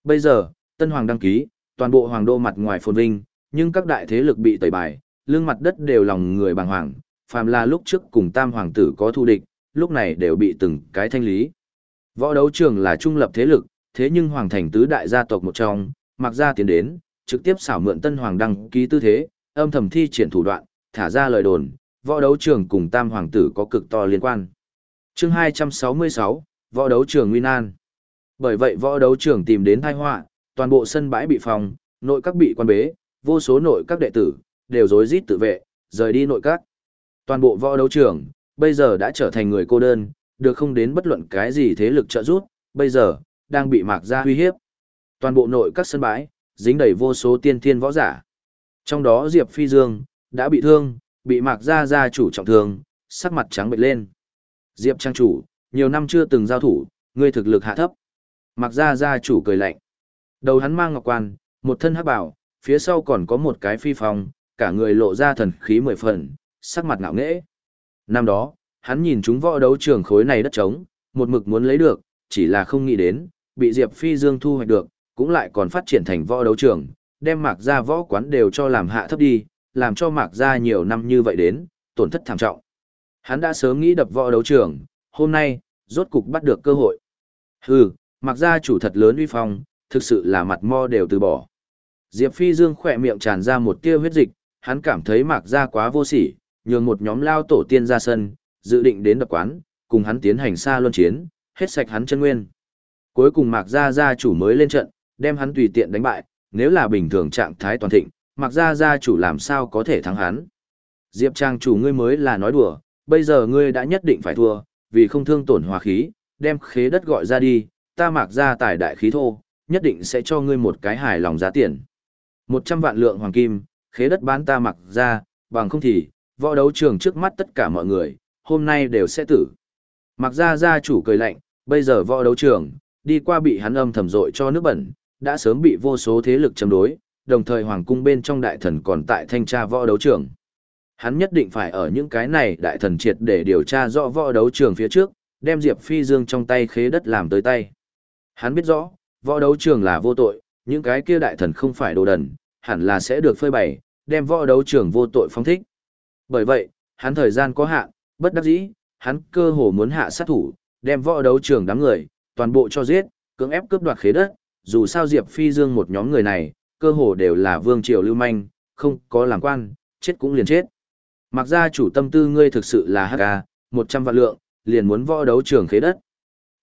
Bây giờ, tân hoàng đăng ký, toàn bộ hoàng đô mặt ngoài phồn vinh, nhưng các đại thế lực bị tẩy bài, lương mặt đất đều lòng người bàng hoàng, phàm là lúc trước cùng tam hoàng tử có thù địch, lúc này đều bị từng cái thanh lý. Võ đấu trường là trung lập thế lực, thế nhưng hoàng thành tứ đại gia tộc một trong, mặc ra tiến đến, trực tiếp xảo mượn tân hoàng đăng ký tư thế, âm thầm thi triển thủ đoạn, thả ra lời đồn, võ đấu trường cùng tam hoàng tử có cực to liên quan. chương 266, võ đấu trường Nguyên An. Bởi vậy võ đấu trường tìm đến tai họa, toàn bộ sân bãi bị phòng, nội các bị quan bế, vô số nội các đệ tử, đều rối rít tự vệ, rời đi nội các. Toàn bộ võ đấu trường, bây giờ đã trở thành người cô đơn, được không đến bất luận cái gì thế lực trợ giúp, bây giờ, đang bị mạc gia uy hiếp. Toàn bộ nội các sân bãi, dính đầy vô số tiên thiên võ giả. Trong đó Diệp Phi Dương, đã bị thương, bị mạc gia gia chủ trọng thương, sắc mặt trắng bệch lên. Diệp Trang chủ, nhiều năm chưa từng giao thủ, ngươi thực lực hạ thấp. Mạc gia gia chủ cười lạnh. Đầu hắn mang ngọc quan, một thân hắc bảo, phía sau còn có một cái phi phong, cả người lộ ra thần khí mười phần, sắc mặt ngạo nghễ. Năm đó, hắn nhìn chúng võ đấu trường khối này đất trống, một mực muốn lấy được, chỉ là không nghĩ đến, bị Diệp Phi Dương thu hoạch được, cũng lại còn phát triển thành võ đấu trường, đem mạc ra võ quán đều cho làm hạ thấp đi, làm cho mạc Gia nhiều năm như vậy đến, tổn thất thảm trọng. Hắn đã sớm nghĩ đập võ đấu trường, hôm nay, rốt cục bắt được cơ hội. Hừ, mạc Gia chủ thật lớn uy phong, thực sự là mặt mo đều từ bỏ. Diệp Phi Dương khỏe miệng tràn ra một tia huyết dịch, hắn cảm thấy mạc Gia quá vô sỉ, nhường một nhóm lao tổ tiên ra sân, dự định đến đập quán, cùng hắn tiến hành xa luân chiến, hết sạch hắn chân nguyên. Cuối cùng Mạc Gia Gia chủ mới lên trận, đem hắn tùy tiện đánh bại, nếu là bình thường trạng thái toàn thịnh, Mạc Gia Gia chủ làm sao có thể thắng hắn. Diệp Trang chủ ngươi mới là nói đùa, bây giờ ngươi đã nhất định phải thua, vì không thương tổn hòa khí, đem khế đất gọi ra đi, ta Mạc Gia tài đại khí thô, nhất định sẽ cho ngươi một cái hài lòng giá tiền. Một trăm vạn lượng hoàng kim, khế đất bán ta Mạc Gia, bằng không thì, võ đấu trường trước mắt tất cả mọi người, hôm nay đều sẽ tử. Mặc ra gia chủ cười lạnh, bây giờ võ đấu trường, đi qua bị hắn âm thầm dội cho nước bẩn, đã sớm bị vô số thế lực châm đối, đồng thời hoàng cung bên trong đại thần còn tại thanh tra võ đấu trường. Hắn nhất định phải ở những cái này đại thần triệt để điều tra rõ võ đấu trường phía trước, đem Diệp Phi Dương trong tay khế đất làm tới tay. Hắn biết rõ, võ đấu trường là vô tội, những cái kia đại thần không phải đồ đần, hẳn là sẽ được phơi bày, đem võ đấu trường vô tội phong thích. Bởi vậy, hắn thời gian có hạn, bất đắc dĩ, hắn cơ hồ muốn hạ sát thủ, đem võ đấu trường đám người, toàn bộ cho giết, cưỡng ép cướp đoạt khế đất, dù sao Diệp Phi Dương một nhóm người này, cơ hồ đều là vương triều lưu manh, không có làm quan, chết cũng liền chết. Mặc ra chủ tâm tư ngươi thực sự là hắc HK, 100 vạn lượng, liền muốn võ đấu trường khế đất.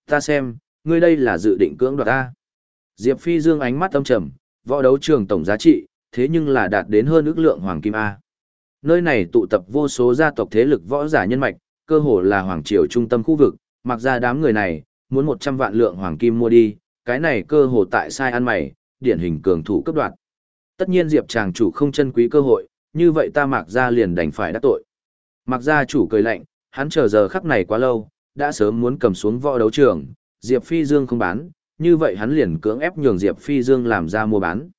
Ta xem, ngươi đây là dự định cưỡng đoạt ta. Diệp Phi Dương ánh mắt âm trầm, võ đấu trường tổng giá trị, thế nhưng là đạt đến hơn ước lượng hoàng kim A. Nơi này tụ tập vô số gia tộc thế lực võ giả nhân mạch, cơ hồ là hoàng triều trung tâm khu vực, mặc ra đám người này, muốn 100 vạn lượng hoàng kim mua đi, cái này cơ hồ tại sai ăn mày, điển hình cường thủ cấp đoạt. Tất nhiên Diệp chàng chủ không chân quý cơ hội, như vậy ta mặc ra liền đành phải đắc tội. Mặc ra chủ cười lạnh, hắn chờ giờ khắc này quá lâu, đã sớm muốn cầm xuống võ đấu trường, Diệp Phi Dương không bán, như vậy hắn liền cưỡng ép nhường Diệp Phi Dương làm ra mua bán.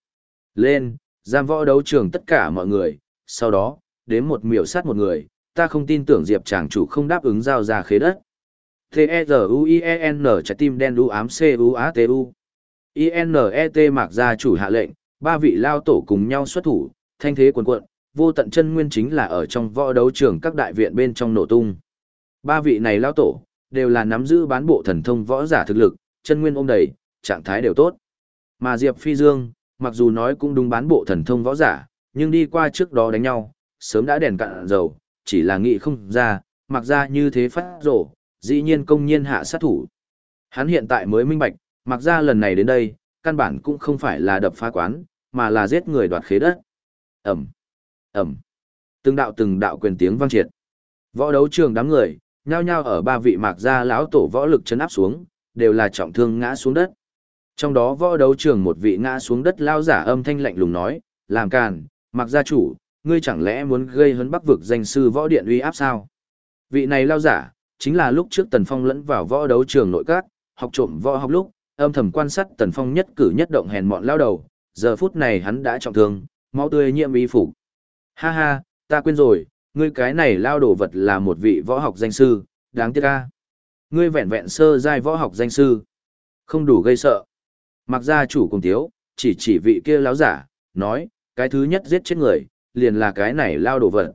Lên, giam võ đấu trường tất cả mọi người, sau đó, đến một miểu sát một người, ta không tin tưởng Diệp chàng chủ không đáp ứng giao ra khế đất. T-E-Z-U-I-E-N trái tim đen đu ám C-U-A-T-U. INET mạc gia chủ hạ lệnh, ba vị lao tổ cùng nhau xuất thủ, thanh thế quần quận, vô tận chân nguyên chính là ở trong võ đấu trường các đại viện bên trong nổ tung. Ba vị này lao tổ, đều là nắm giữ bán bộ thần thông võ giả thực lực, chân nguyên ôm đầy, trạng thái đều tốt. Mà Diệp Phi Dương, mặc dù nói cũng đúng bán bộ thần thông võ giả, nhưng đi qua trước đó đánh nhau, sớm đã đèn cạn dầu, chỉ là nghĩ không ra, mặc ra như thế phát rổ, dĩ nhiên công nhiên hạ sát thủ. Hắn hiện tại mới minh bạch, mặc ra lần này đến đây, căn bản cũng không phải là đập phá quán, mà là giết người đoạt khế đất. Ẩm, Ẩm, từng đạo từng đạo quyền tiếng vang triệt. Võ đấu trường đám người, nhao nhao ở ba vị mạc gia lão tổ võ lực chấn áp xuống, đều là trọng thương ngã xuống đất. Trong đó võ đấu trường một vị ngã xuống đất lao giả âm thanh lạnh lùng nói, làm càn, mặc gia chủ, ngươi chẳng lẽ muốn gây hấn bắc vực danh sư võ điện uy áp sao? Vị này lao giả, chính là lúc trước Tần Phong lẫn vào võ đấu trường nội các, học trộm võ học lúc, âm thầm quan sát Tần Phong nhất cử nhất động hèn mọn lao đầu, giờ phút này hắn đã trọng thương, máu tươi nhiễm y phục. Ha ha, ta quên rồi, ngươi cái này lao đồ vật là một vị võ học danh sư, đáng tiếc ca Ngươi vẹn vẹn sơ giai võ học danh sư, không đủ gây sợ. Mặc ra chủ cùng tiếu, chỉ chỉ vị kia láo giả, nói, cái thứ nhất giết chết người, liền là cái này lao đồ vật.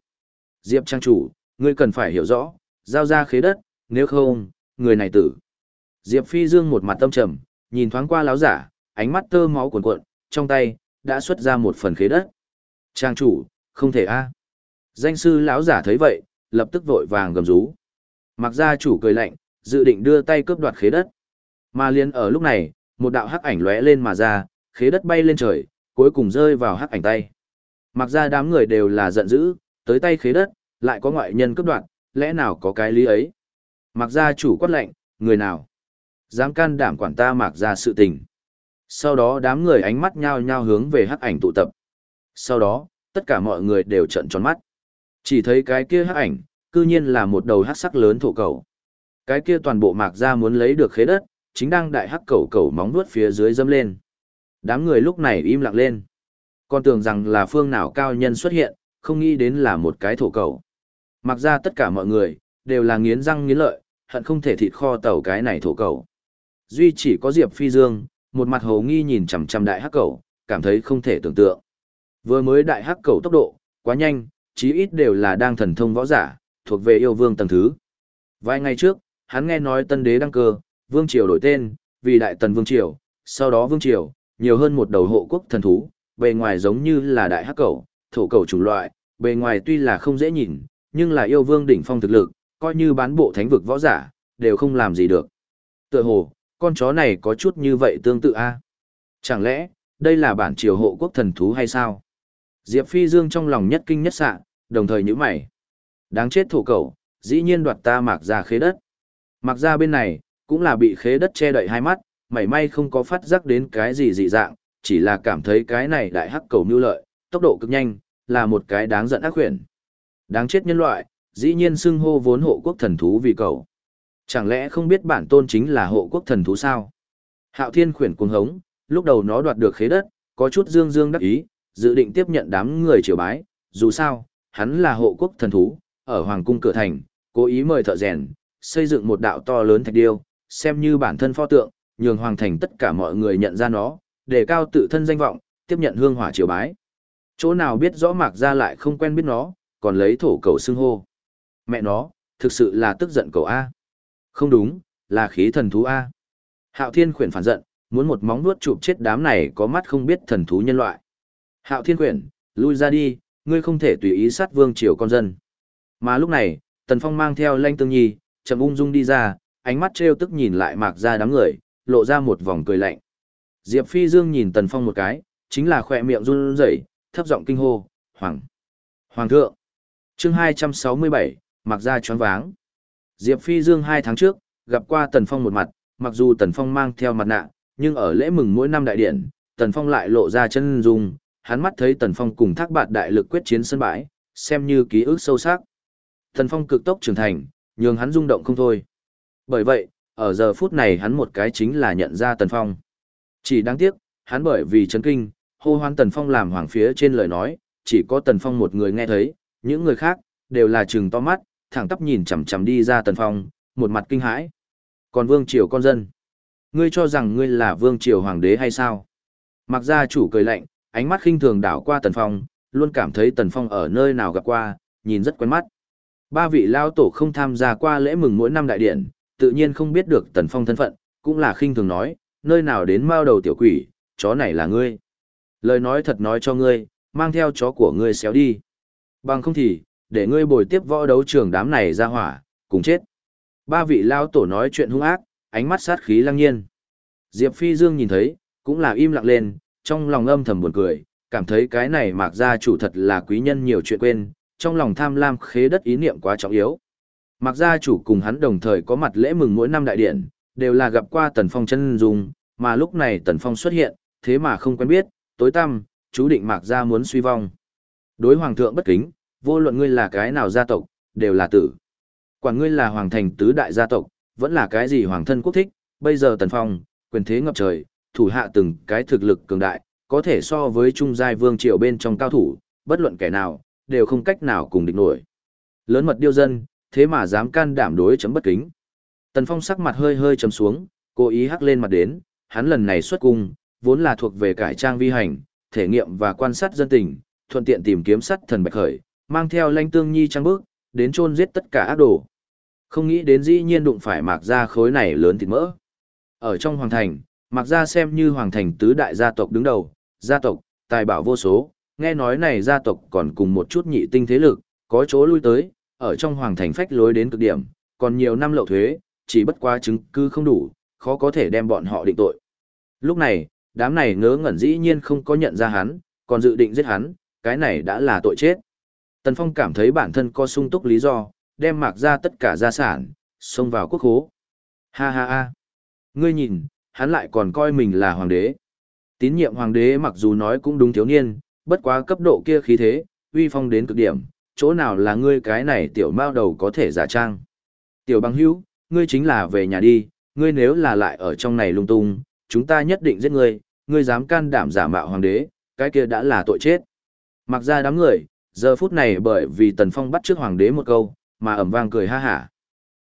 Diệp trang chủ, ngươi cần phải hiểu rõ, giao ra khế đất, nếu không, người này tử. Diệp Phi Dương một mặt tâm trầm, nhìn thoáng qua láo giả, ánh mắt tơ máu cuồn cuộn, trong tay, đã xuất ra một phần khế đất. Trang chủ, không thể a. Danh sư lão giả thấy vậy, lập tức vội vàng gầm rú. Mặc gia chủ cười lạnh, dự định đưa tay cướp đoạt khế đất. Mà liền ở lúc này, một đạo hắc ảnh lóe lên mà ra, khế đất bay lên trời, cuối cùng rơi vào hắc ảnh tay. Mặc ra đám người đều là giận dữ, tới tay khế đất, lại có ngoại nhân cướp đoạt, lẽ nào có cái lý ấy? Mặc gia chủ quát lệnh, người nào? Dám can đảm quản ta mạc ra sự tình. Sau đó đám người ánh mắt nhao nhao hướng về hắc ảnh tụ tập. Sau đó, tất cả mọi người đều trợn tròn mắt. Chỉ thấy cái kia hắc ảnh, cư nhiên là một đầu hắc sắc lớn thổ cầu. Cái kia toàn bộ mạc ra muốn lấy được khế đất, chính đang đại hắc cầu cầu móng vuốt phía dưới dâm lên. Đám người lúc này im lặng lên. Còn tưởng rằng là phương nào cao nhân xuất hiện, không nghĩ đến là một cái thổ cầu. Mặc ra tất cả mọi người, đều là nghiến răng nghiến lợi, hận không thể thịt kho tàu cái này thổ cầu. Duy chỉ có Diệp Phi Dương, một mặt hồ nghi nhìn chằm chằm đại hắc cầu, cảm thấy không thể tưởng tượng. Vừa mới đại hắc cầu tốc độ, quá nhanh, chí ít đều là đang thần thông võ giả, thuộc về yêu vương tầng thứ. Vài ngày trước, hắn nghe nói tân đế đăng cơ, vương triều đổi tên, vì đại tần vương triều, sau đó vương triều, nhiều hơn một đầu hộ quốc thần thú, bề ngoài giống như là đại hắc cầu, thổ cầu chủng loại, bề ngoài tuy là không dễ nhìn, nhưng là yêu vương đỉnh phong thực lực, coi như bán bộ thánh vực võ giả, đều không làm gì được. Tựa hồ, con chó này có chút như vậy tương tự a. Chẳng lẽ, đây là bản triều hộ quốc thần thú hay sao? Diệp Phi Dương trong lòng nhất kinh nhất sạ, đồng thời nhíu mày. Đáng chết thổ cầu, dĩ nhiên đoạt ta mạc ra khế đất. Mạc ra bên này, cũng là bị khế đất che đậy hai mắt, mảy may không có phát giác đến cái gì dị dạng, chỉ là cảm thấy cái này đại hắc cầu mưu lợi, tốc độ cực nhanh, là một cái đáng giận ác quyển. Đáng chết nhân loại, dĩ nhiên xưng hô vốn hộ quốc thần thú vì cầu. Chẳng lẽ không biết bản tôn chính là hộ quốc thần thú sao? Hạo thiên khuyển cuồng hống, lúc đầu nó đoạt được khế đất, có chút dương dương đắc ý, dự định tiếp nhận đám người triều bái, dù sao, hắn là hộ quốc thần thú, ở hoàng cung cửa thành, cố ý mời thợ rèn, xây dựng một đạo to lớn thạch điêu, xem như bản thân pho tượng, nhường hoàng thành tất cả mọi người nhận ra nó, để cao tự thân danh vọng, tiếp nhận hương hỏa triều bái. Chỗ nào biết rõ mạc ra lại không quen biết nó, còn lấy thổ cầu xưng hô. Mẹ nó, thực sự là tức giận cầu A. Không đúng, là khí thần thú A. Hạo thiên khuyển phản giận, muốn một móng vuốt chụp chết đám này có mắt không biết thần thú nhân loại. Hạo thiên khuyển, lui ra đi, ngươi không thể tùy ý sát vương triều con dân. Mà lúc này, Tần Phong mang theo Lanh Tương Nhi, chậm ung dung đi ra, ánh mắt trêu tức nhìn lại mạc ra đám người, lộ ra một vòng cười lạnh. Diệp Phi Dương nhìn Tần Phong một cái, chính là khỏe miệng run rẩy, thấp giọng kinh hô, "Hoàng! Hoàng thượng!" Chương 267, mạc ra choáng váng. Diệp Phi Dương hai tháng trước, gặp qua Tần Phong một mặt, mặc dù Tần Phong mang theo mặt nạ, nhưng ở lễ mừng mỗi năm đại điện, Tần Phong lại lộ ra chân dung, hắn mắt thấy Tần Phong cùng thác bạt đại lực quyết chiến sân bãi, xem như ký ức sâu sắc. Tần Phong cực tốc trưởng thành, nhường hắn rung động không thôi. Bởi vậy, ở giờ phút này hắn một cái chính là nhận ra Tần Phong. Chỉ đáng tiếc, hắn bởi vì chấn kinh, hô hoan Tần Phong làm hoàng phía trên lời nói, chỉ có Tần Phong một người nghe thấy, những người khác, đều là trừng to mắt, thẳng tắp nhìn chằm chằm đi ra Tần Phong, một mặt kinh hãi. Còn Vương Triều con dân, ngươi cho rằng ngươi là Vương Triều hoàng đế hay sao? Mặc ra chủ cười lạnh, ánh mắt khinh thường đảo qua Tần Phong, luôn cảm thấy Tần Phong ở nơi nào gặp qua, nhìn rất quen mắt. Ba vị lao tổ không tham gia qua lễ mừng mỗi năm đại điện, tự nhiên không biết được Tần Phong thân phận, cũng là khinh thường nói, nơi nào đến mao đầu tiểu quỷ, chó này là ngươi. Lời nói thật nói cho ngươi, mang theo chó của ngươi xéo đi. Bằng không thì, để ngươi bồi tiếp võ đấu trường đám này ra hỏa, cùng chết. Ba vị lao tổ nói chuyện hung ác, ánh mắt sát khí lăng nhiên. Diệp Phi Dương nhìn thấy, cũng là im lặng lên, trong lòng âm thầm buồn cười, cảm thấy cái này mạc gia chủ thật là quý nhân nhiều chuyện quên, trong lòng tham lam khế đất ý niệm quá trọng yếu. Mạc gia chủ cùng hắn đồng thời có mặt lễ mừng mỗi năm đại điện, đều là gặp qua Tần Phong chân dung, mà lúc này Tần Phong xuất hiện, thế mà không quen biết, tối tăm, chú định mạc gia muốn suy vong. Đối hoàng thượng bất kính, vô luận ngươi là cái nào gia tộc, đều là tử. Quản ngươi là hoàng thành tứ đại gia tộc, vẫn là cái gì hoàng thân quốc thích, bây giờ Tần Phong, quyền thế ngập trời, thủ hạ từng cái thực lực cường đại, có thể so với trung giai vương triều bên trong cao thủ, bất luận kẻ nào, đều không cách nào cùng địch nổi. Lớn mật điêu dân, thế mà dám can đảm đối chấm bất kính. Tần Phong sắc mặt hơi hơi trầm xuống, cố ý hắc lên mặt đến, hắn lần này xuất cung, vốn là thuộc về cải trang vi hành, thể nghiệm và quan sát dân tình, thuận tiện tìm kiếm sắt thần bạch khởi, mang theo lanh tương nhi trăng bước, đến chôn giết tất cả ác đồ. Không nghĩ đến dĩ nhiên đụng phải mạc gia khối này lớn thịt mỡ. Ở trong hoàng thành, mạc gia xem như hoàng thành tứ đại gia tộc đứng đầu, gia tộc, tài bảo vô số, nghe nói này gia tộc còn cùng một chút nhị tinh thế lực, có chỗ lui tới, ở trong hoàng thành phách lối đến cực điểm, còn nhiều năm lậu thuế, chỉ bất quá chứng cứ không đủ, khó có thể đem bọn họ định tội. Lúc này, đám này ngớ ngẩn dĩ nhiên không có nhận ra hắn, còn dự định giết hắn, cái này đã là tội chết. Tần Phong cảm thấy bản thân có sung túc lý do, đem mạc ra tất cả gia sản, xông vào quốc hố. Ha ha ha. Ngươi nhìn, hắn lại còn coi mình là hoàng đế. Tín nhiệm hoàng đế mặc dù nói cũng đúng thiếu niên, bất quá cấp độ kia khí thế, uy phong đến cực điểm, chỗ nào là ngươi cái này tiểu mao đầu có thể giả trang. Tiểu băng hữu, ngươi chính là về nhà đi, ngươi nếu là lại ở trong này lung tung, chúng ta nhất định giết ngươi, ngươi dám can đảm giả mạo hoàng đế, cái kia đã là tội chết. Mặc ra đám người, giờ phút này bởi vì Tần Phong bắt trước hoàng đế một câu, mà ẩm vang cười ha hả.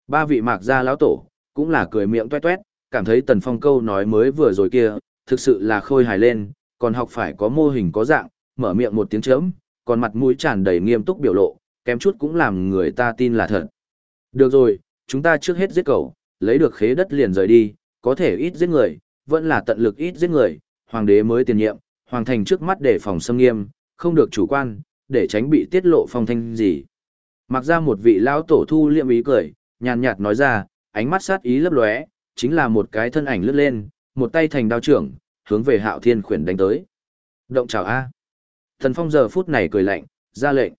Ba vị mạc gia lão tổ, cũng là cười miệng tuét tuét, cảm thấy Tần Phong câu nói mới vừa rồi kia, thực sự là khôi hài lên, còn học phải có mô hình có dạng, mở miệng một tiếng chớm, còn mặt mũi tràn đầy nghiêm túc biểu lộ, kém chút cũng làm người ta tin là thật. Được rồi, chúng ta trước hết giết cậu, lấy được khế đất liền rời đi, có thể ít giết người, vẫn là tận lực ít giết người, hoàng đế mới tiền nhiệm, hoàng thành trước mắt để phòng xâm nghiêm, không được chủ quan, để tránh bị tiết lộ phong thanh gì. Mặc ra một vị lão tổ thu liệm ý cười, nhàn nhạt nói ra, ánh mắt sát ý lấp lóe, chính là một cái thân ảnh lướt lên, một tay thành đao trưởng, hướng về Hạo Thiên khuyển đánh tới. Động chào a. Thần Phong giờ phút này cười lạnh, ra lệnh.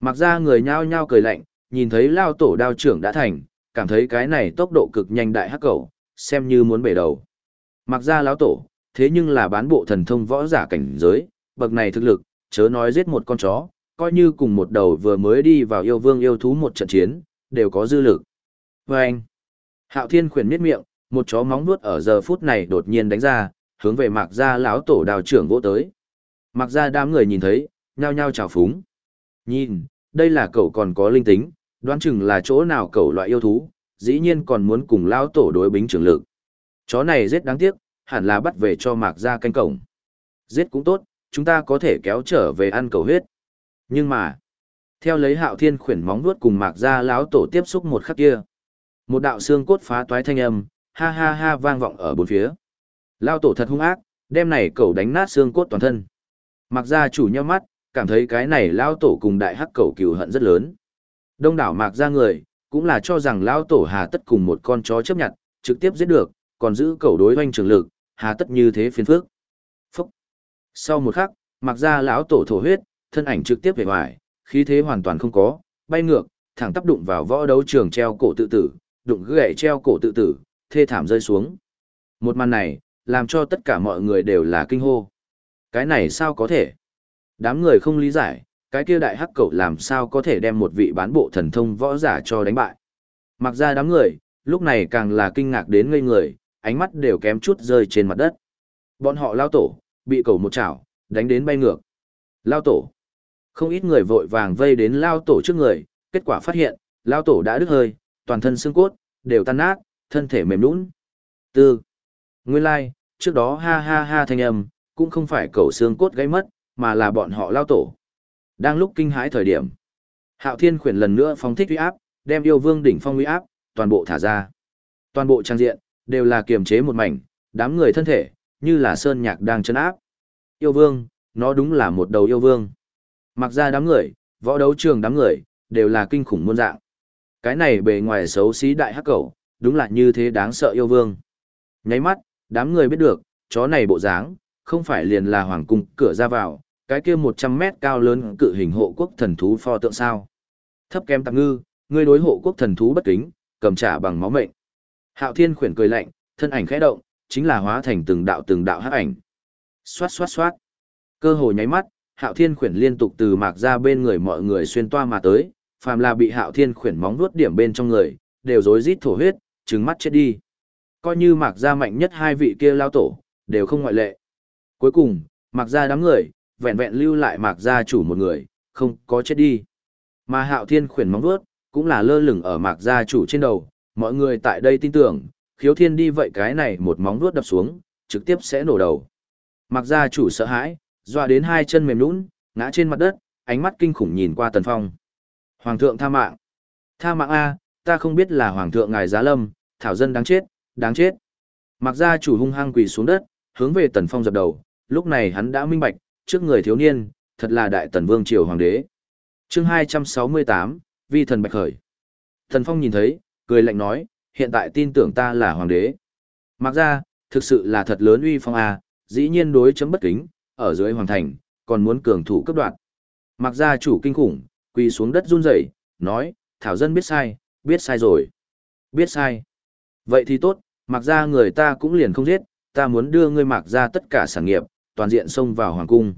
Mặc ra người nhao nhao cười lạnh, nhìn thấy lao tổ đao trưởng đã thành, cảm thấy cái này tốc độ cực nhanh đại hắc cầu, xem như muốn bể đầu. Mặc ra lão tổ, thế nhưng là bán bộ thần thông võ giả cảnh giới, bậc này thực lực, chớ nói giết một con chó, coi như cùng một đầu vừa mới đi vào yêu vương yêu thú một trận chiến, đều có dư lực. Và anh, Hạo Thiên khuyển miết miệng, một chó móng vuốt ở giờ phút này đột nhiên đánh ra, hướng về Mạc Gia lão tổ đào trưởng vỗ tới. Mạc Gia đám người nhìn thấy, nhao nhao chào phúng. Nhìn, đây là cậu còn có linh tính, đoán chừng là chỗ nào cậu loại yêu thú, dĩ nhiên còn muốn cùng lão tổ đối bính trưởng lực. Chó này giết đáng tiếc, hẳn là bắt về cho Mạc Gia canh cổng. Giết cũng tốt, chúng ta có thể kéo trở về ăn cầu huyết. Nhưng mà, theo lấy hạo thiên khuyển móng vuốt cùng mạc ra láo tổ tiếp xúc một khắc kia. Một đạo xương cốt phá toái thanh âm, ha ha ha vang vọng ở bốn phía. Lao tổ thật hung ác, đem này cẩu đánh nát xương cốt toàn thân. mạc ra chủ nhau mắt, cảm thấy cái này lao tổ cùng đại hắc cẩu cừu hận rất lớn. Đông đảo mạc ra người, cũng là cho rằng lao tổ hà tất cùng một con chó chấp nhận, trực tiếp giết được, còn giữ cẩu đối hoanh trường lực, hà tất như thế phiền phước. Sau một khắc, mặc ra lão tổ thổ huyết, thân ảnh trực tiếp về ngoài, khí thế hoàn toàn không có, bay ngược, thẳng tắp đụng vào võ đấu trường treo cổ tự tử, đụng gãy treo cổ tự tử, thê thảm rơi xuống. Một màn này, làm cho tất cả mọi người đều là kinh hô. Cái này sao có thể? Đám người không lý giải, cái kia đại hắc cẩu làm sao có thể đem một vị bán bộ thần thông võ giả cho đánh bại. Mặc ra đám người, lúc này càng là kinh ngạc đến ngây người, ánh mắt đều kém chút rơi trên mặt đất. Bọn họ lao tổ, bị cẩu một chảo, đánh đến bay ngược. Lao tổ. Không ít người vội vàng vây đến lao tổ trước người, kết quả phát hiện, lao tổ đã đứt hơi, toàn thân xương cốt, đều tan nát, thân thể mềm nũng. Tư. Nguyên lai, like, trước đó ha ha ha thanh âm, cũng không phải cầu xương cốt gây mất, mà là bọn họ lao tổ. Đang lúc kinh hãi thời điểm, Hạo Thiên khuyển lần nữa phóng thích uy áp, đem yêu vương đỉnh phong uy áp, toàn bộ thả ra. Toàn bộ trang diện, đều là kiềm chế một mảnh, đám người thân thể, như là sơn nhạc đang chấn áp. Yêu vương, nó đúng là một đầu yêu vương. Mặc ra đám người, võ đấu trường đám người, đều là kinh khủng muôn dạng. Cái này bề ngoài xấu xí đại hắc cẩu, đúng là như thế đáng sợ yêu vương. Nháy mắt, đám người biết được, chó này bộ dáng, không phải liền là hoàng cung cửa ra vào, cái kia 100 mét cao lớn cự hình hộ quốc thần thú pho tượng sao. Thấp kém tạm ngư, ngươi đối hộ quốc thần thú bất kính, cầm trả bằng máu mệnh. Hạo Thiên khuyển cười lạnh, thân ảnh khẽ động, chính là hóa thành từng đạo từng đạo hắc ảnh. Xoát xoát xoát. Cơ hồ nháy mắt, Hạo Thiên khuyển liên tục từ mạc ra bên người mọi người xuyên toa mà tới, phàm là bị Hạo Thiên khuyển móng vuốt điểm bên trong người, đều rối rít thổ huyết, trừng mắt chết đi. Coi như mạc ra mạnh nhất hai vị kia lao tổ, đều không ngoại lệ. Cuối cùng, mạc ra đám người, vẹn vẹn lưu lại mạc gia chủ một người, không có chết đi. Mà Hạo Thiên khuyển móng vuốt, cũng là lơ lửng ở mạc gia chủ trên đầu, mọi người tại đây tin tưởng, khiếu thiên đi vậy cái này một móng vuốt đập xuống, trực tiếp sẽ nổ đầu. mặc gia chủ sợ hãi, dọa đến hai chân mềm nhũn, ngã trên mặt đất, ánh mắt kinh khủng nhìn qua Tần Phong. Hoàng thượng tha mạng. Tha mạng A, ta không biết là Hoàng thượng ngài giá lâm, thảo dân đáng chết, đáng chết. Mặc ra chủ hung hăng quỳ xuống đất, hướng về Tần Phong dập đầu, lúc này hắn đã minh bạch, trước người thiếu niên, thật là đại tần vương triều hoàng đế. chương 268, Vi thần bạch khởi. Tần Phong nhìn thấy, cười lạnh nói, hiện tại tin tưởng ta là hoàng đế. Mặc ra, thực sự là thật lớn uy phong A, dĩ nhiên đối chấm bất kính, ở dưới hoàng thành, còn muốn cường thủ cấp đoạn. Mặc ra chủ kinh khủng, quỳ xuống đất run rẩy, nói, Thảo dân biết sai, biết sai rồi. Biết sai. Vậy thì tốt, mặc ra người ta cũng liền không giết, ta muốn đưa ngươi mặc ra tất cả sản nghiệp, toàn diện xông vào hoàng cung.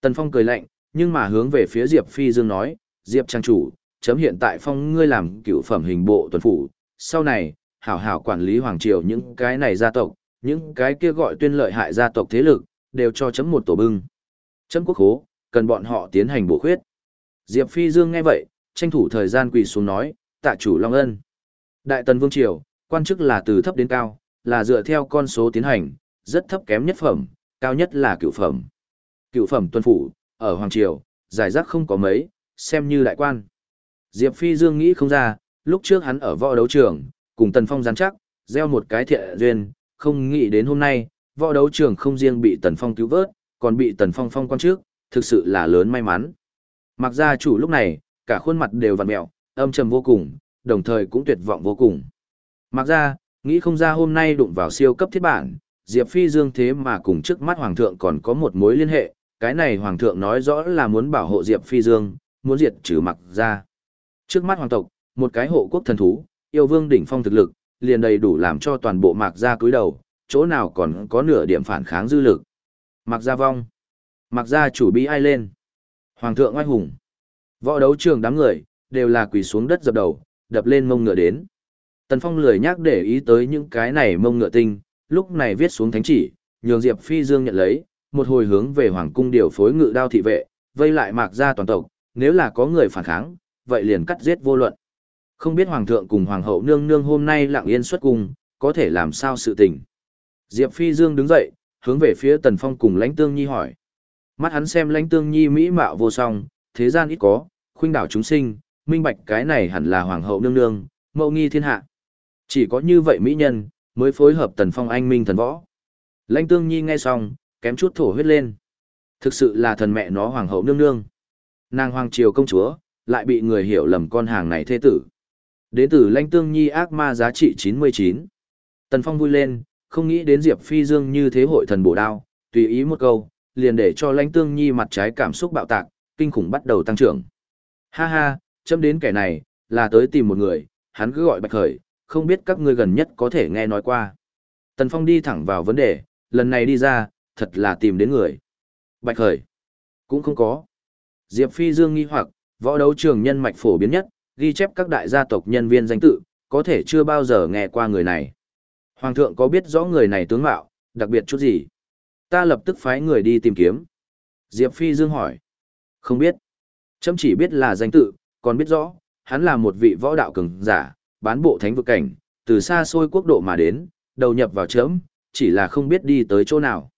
Tần Phong cười lạnh, nhưng mà hướng về phía Diệp Phi Dương nói, Diệp trang chủ, chấm hiện tại phong ngươi làm cựu phẩm hình bộ tuần phủ, sau này, hảo hảo quản lý hoàng triều những cái này gia tộc, những cái kia gọi tuyên lợi hại gia tộc thế lực, đều cho chấm một tổ bưng. Chấm quốc hố, cần bọn họ tiến hành bổ khuyết. Diệp Phi Dương nghe vậy, tranh thủ thời gian quỳ xuống nói, tạ chủ Long Ân. Đại tần vương triều, quan chức là từ thấp đến cao, là dựa theo con số tiến hành, rất thấp kém nhất phẩm, cao nhất là cựu phẩm. Cựu phẩm tuân phủ, ở Hoàng Triều, giải rác không có mấy, xem như đại quan. Diệp Phi Dương nghĩ không ra, lúc trước hắn ở võ đấu trường, cùng Tần Phong gián chắc, gieo một cái thiện duyên, không nghĩ đến hôm nay, võ đấu trường không riêng bị Tần Phong cứu vớt, còn bị Tần Phong phong quan trước, thực sự là lớn may mắn. Mặc ra chủ lúc này, cả khuôn mặt đều vặn mẹo, âm trầm vô cùng, đồng thời cũng tuyệt vọng vô cùng. Mặc ra, nghĩ không ra hôm nay đụng vào siêu cấp thiết bản, Diệp Phi Dương thế mà cùng trước mắt Hoàng thượng còn có một mối liên hệ, cái này Hoàng thượng nói rõ là muốn bảo hộ Diệp Phi Dương, muốn diệt trừ mặc ra. Trước mắt Hoàng tộc, một cái hộ quốc thần thú, yêu vương đỉnh phong thực lực, liền đầy đủ làm cho toàn bộ mạc gia cúi đầu, chỗ nào còn có nửa điểm phản kháng dư lực. Mạc gia vong. Mạc gia chủ bi ai lên. Hoàng thượng oai hùng. Võ đấu trường đám người, đều là quỳ xuống đất dập đầu, đập lên mông ngựa đến. Tần Phong lười nhắc để ý tới những cái này mông ngựa tinh, lúc này viết xuống thánh chỉ, nhường Diệp Phi Dương nhận lấy, một hồi hướng về hoàng cung điều phối ngự đao thị vệ, vây lại mạc gia toàn tộc, nếu là có người phản kháng, vậy liền cắt giết vô luận. Không biết hoàng thượng cùng hoàng hậu nương nương hôm nay lặng yên xuất cung, có thể làm sao sự tình. Diệp Phi Dương đứng dậy, hướng về phía Tần Phong cùng Lãnh Tương Nhi hỏi. Mắt hắn xem Lãnh Tương Nhi mỹ mạo vô song, thế gian ít có, khuynh đảo chúng sinh, minh bạch cái này hẳn là hoàng hậu nương nương, mẫu nghi thiên hạ. Chỉ có như vậy mỹ nhân, mới phối hợp Tần Phong anh minh thần võ. Lãnh Tương Nhi nghe xong, kém chút thổ huyết lên. Thực sự là thần mẹ nó hoàng hậu nương nương. Nàng hoàng triều công chúa, lại bị người hiểu lầm con hàng này thế tử. Đến từ Lãnh Tương Nhi ác ma giá trị 99. Tần Phong vui lên, không nghĩ đến Diệp Phi Dương như thế hội thần bổ đao, tùy ý một câu, liền để cho Lãnh Tương Nhi mặt trái cảm xúc bạo tạc, kinh khủng bắt đầu tăng trưởng. Ha ha, chấm đến kẻ này, là tới tìm một người, hắn cứ gọi Bạch Khởi, không biết các ngươi gần nhất có thể nghe nói qua. Tần Phong đi thẳng vào vấn đề, lần này đi ra, thật là tìm đến người. Bạch Khởi, cũng không có. Diệp Phi Dương nghi hoặc, võ đấu trường nhân mạch phổ biến nhất, ghi chép các đại gia tộc nhân viên danh tự, có thể chưa bao giờ nghe qua người này. Hoàng thượng có biết rõ người này tướng mạo, đặc biệt chút gì? Ta lập tức phái người đi tìm kiếm. Diệp Phi Dương hỏi. Không biết. Chấm chỉ biết là danh tự, còn biết rõ, hắn là một vị võ đạo cường giả, bán bộ thánh vực cảnh, từ xa xôi quốc độ mà đến, đầu nhập vào chấm, chỉ là không biết đi tới chỗ nào.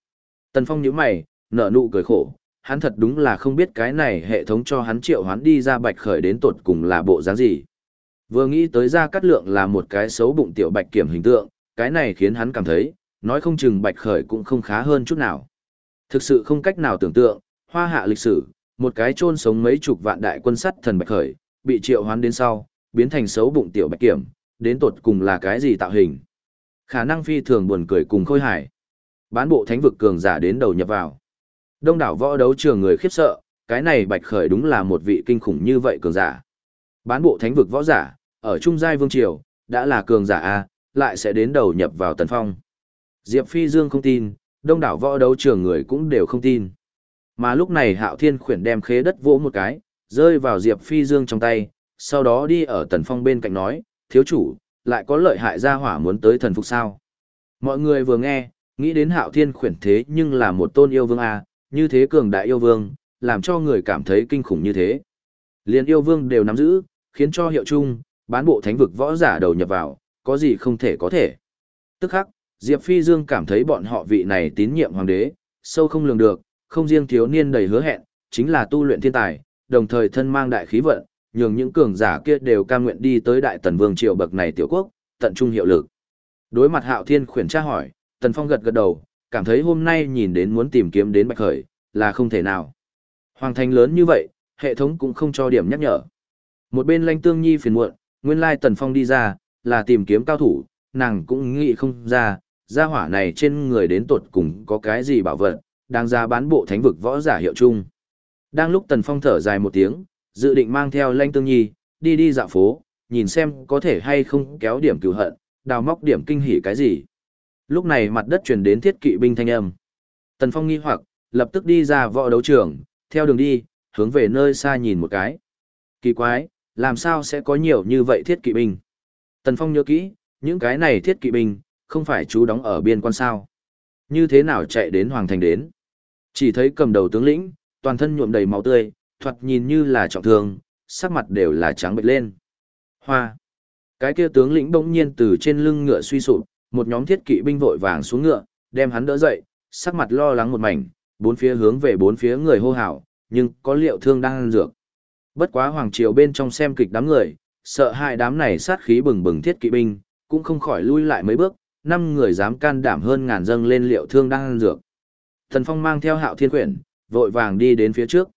Tần Phong nhíu mày, nở nụ cười khổ, hắn thật đúng là không biết cái này hệ thống cho hắn triệu hắn đi ra bạch khởi đến tột cùng là bộ dáng gì. Vừa nghĩ tới ra cắt lượng là một cái xấu bụng tiểu bạch kiểm hình tượng, cái này khiến hắn cảm thấy, nói không chừng bạch khởi cũng không khá hơn chút nào. Thực sự không cách nào tưởng tượng, hoa hạ lịch sử, một cái chôn sống mấy chục vạn đại quân sắt thần bạch khởi, bị triệu hoán đến sau, biến thành xấu bụng tiểu bạch kiểm, đến tột cùng là cái gì tạo hình. Khả năng phi thường buồn cười cùng khôi hài. Bán bộ thánh vực cường giả đến đầu nhập vào. Đông đảo võ đấu trường người khiếp sợ, cái này bạch khởi đúng là một vị kinh khủng như vậy cường giả. Bán bộ thánh vực võ giả, ở trung giai vương triều, đã là cường giả A, lại sẽ đến đầu nhập vào tần phong. Diệp Phi Dương không tin, đông đảo võ đấu trường người cũng đều không tin. Mà lúc này Hạo Thiên khuyển đem khế đất vỗ một cái, rơi vào Diệp Phi Dương trong tay, sau đó đi ở tần phong bên cạnh nói, thiếu chủ, lại có lợi hại gia hỏa muốn tới thần phục sao. Mọi người vừa nghe, nghĩ đến Hạo Thiên khuyển thế nhưng là một tôn yêu vương A, như thế cường đại yêu vương, làm cho người cảm thấy kinh khủng như thế. Liên yêu vương đều nắm giữ, khiến cho hiệu chung, bán bộ thánh vực võ giả đầu nhập vào, có gì không thể có thể. Tức khắc, Diệp Phi Dương cảm thấy bọn họ vị này tín nhiệm hoàng đế, sâu không lường được, không riêng thiếu niên đầy hứa hẹn, chính là tu luyện thiên tài, đồng thời thân mang đại khí vận, nhường những cường giả kia đều cam nguyện đi tới đại tần vương triều bậc này tiểu quốc, tận trung hiệu lực. Đối mặt Hạo Thiên khuyển tra hỏi, Tần Phong gật gật đầu, cảm thấy hôm nay nhìn đến muốn tìm kiếm đến Bạch Khởi, là không thể nào. Hoàng thành lớn như vậy, hệ thống cũng không cho điểm nhắc nhở. Một bên Lanh Tương Nhi phiền muộn, nguyên lai Tần Phong đi ra, là tìm kiếm cao thủ, nàng cũng nghĩ không ra, gia hỏa này trên người đến tột cùng có cái gì bảo vật, đang ra bán bộ thánh vực võ giả hiệu chung. Đang lúc Tần Phong thở dài một tiếng, dự định mang theo Lanh Tương Nhi, đi đi dạo phố, nhìn xem có thể hay không kéo điểm cửu hận, đào móc điểm kinh hỉ cái gì. Lúc này mặt đất truyền đến thiết kỵ binh thanh âm. Tần Phong nghi hoặc, lập tức đi ra võ đấu trường, theo đường đi, hướng về nơi xa nhìn một cái. Kỳ quái, làm sao sẽ có nhiều như vậy thiết kỵ binh? Tần Phong nhớ kỹ, những cái này thiết kỵ binh, không phải chú đóng ở biên quan sao. Như thế nào chạy đến Hoàng Thành đến? Chỉ thấy cầm đầu tướng lĩnh, toàn thân nhuộm đầy máu tươi, thoạt nhìn như là trọng thương, sắc mặt đều là trắng bệch lên. Hoa! Cái kia tướng lĩnh bỗng nhiên từ trên lưng ngựa suy sụp, một nhóm thiết kỵ binh vội vàng xuống ngựa, đem hắn đỡ dậy, sắc mặt lo lắng một mảnh, bốn phía hướng về bốn phía người hô hào, nhưng có liệu thương đang ăn dược. Bất quá hoàng triều bên trong xem kịch đám người, sợ hai đám này sát khí bừng bừng thiết kỵ binh, cũng không khỏi lui lại mấy bước, năm người dám can đảm hơn ngàn dâng lên liệu thương đang ăn dược. Thần Phong mang theo Hạo Thiên Quyển, vội vàng đi đến phía trước.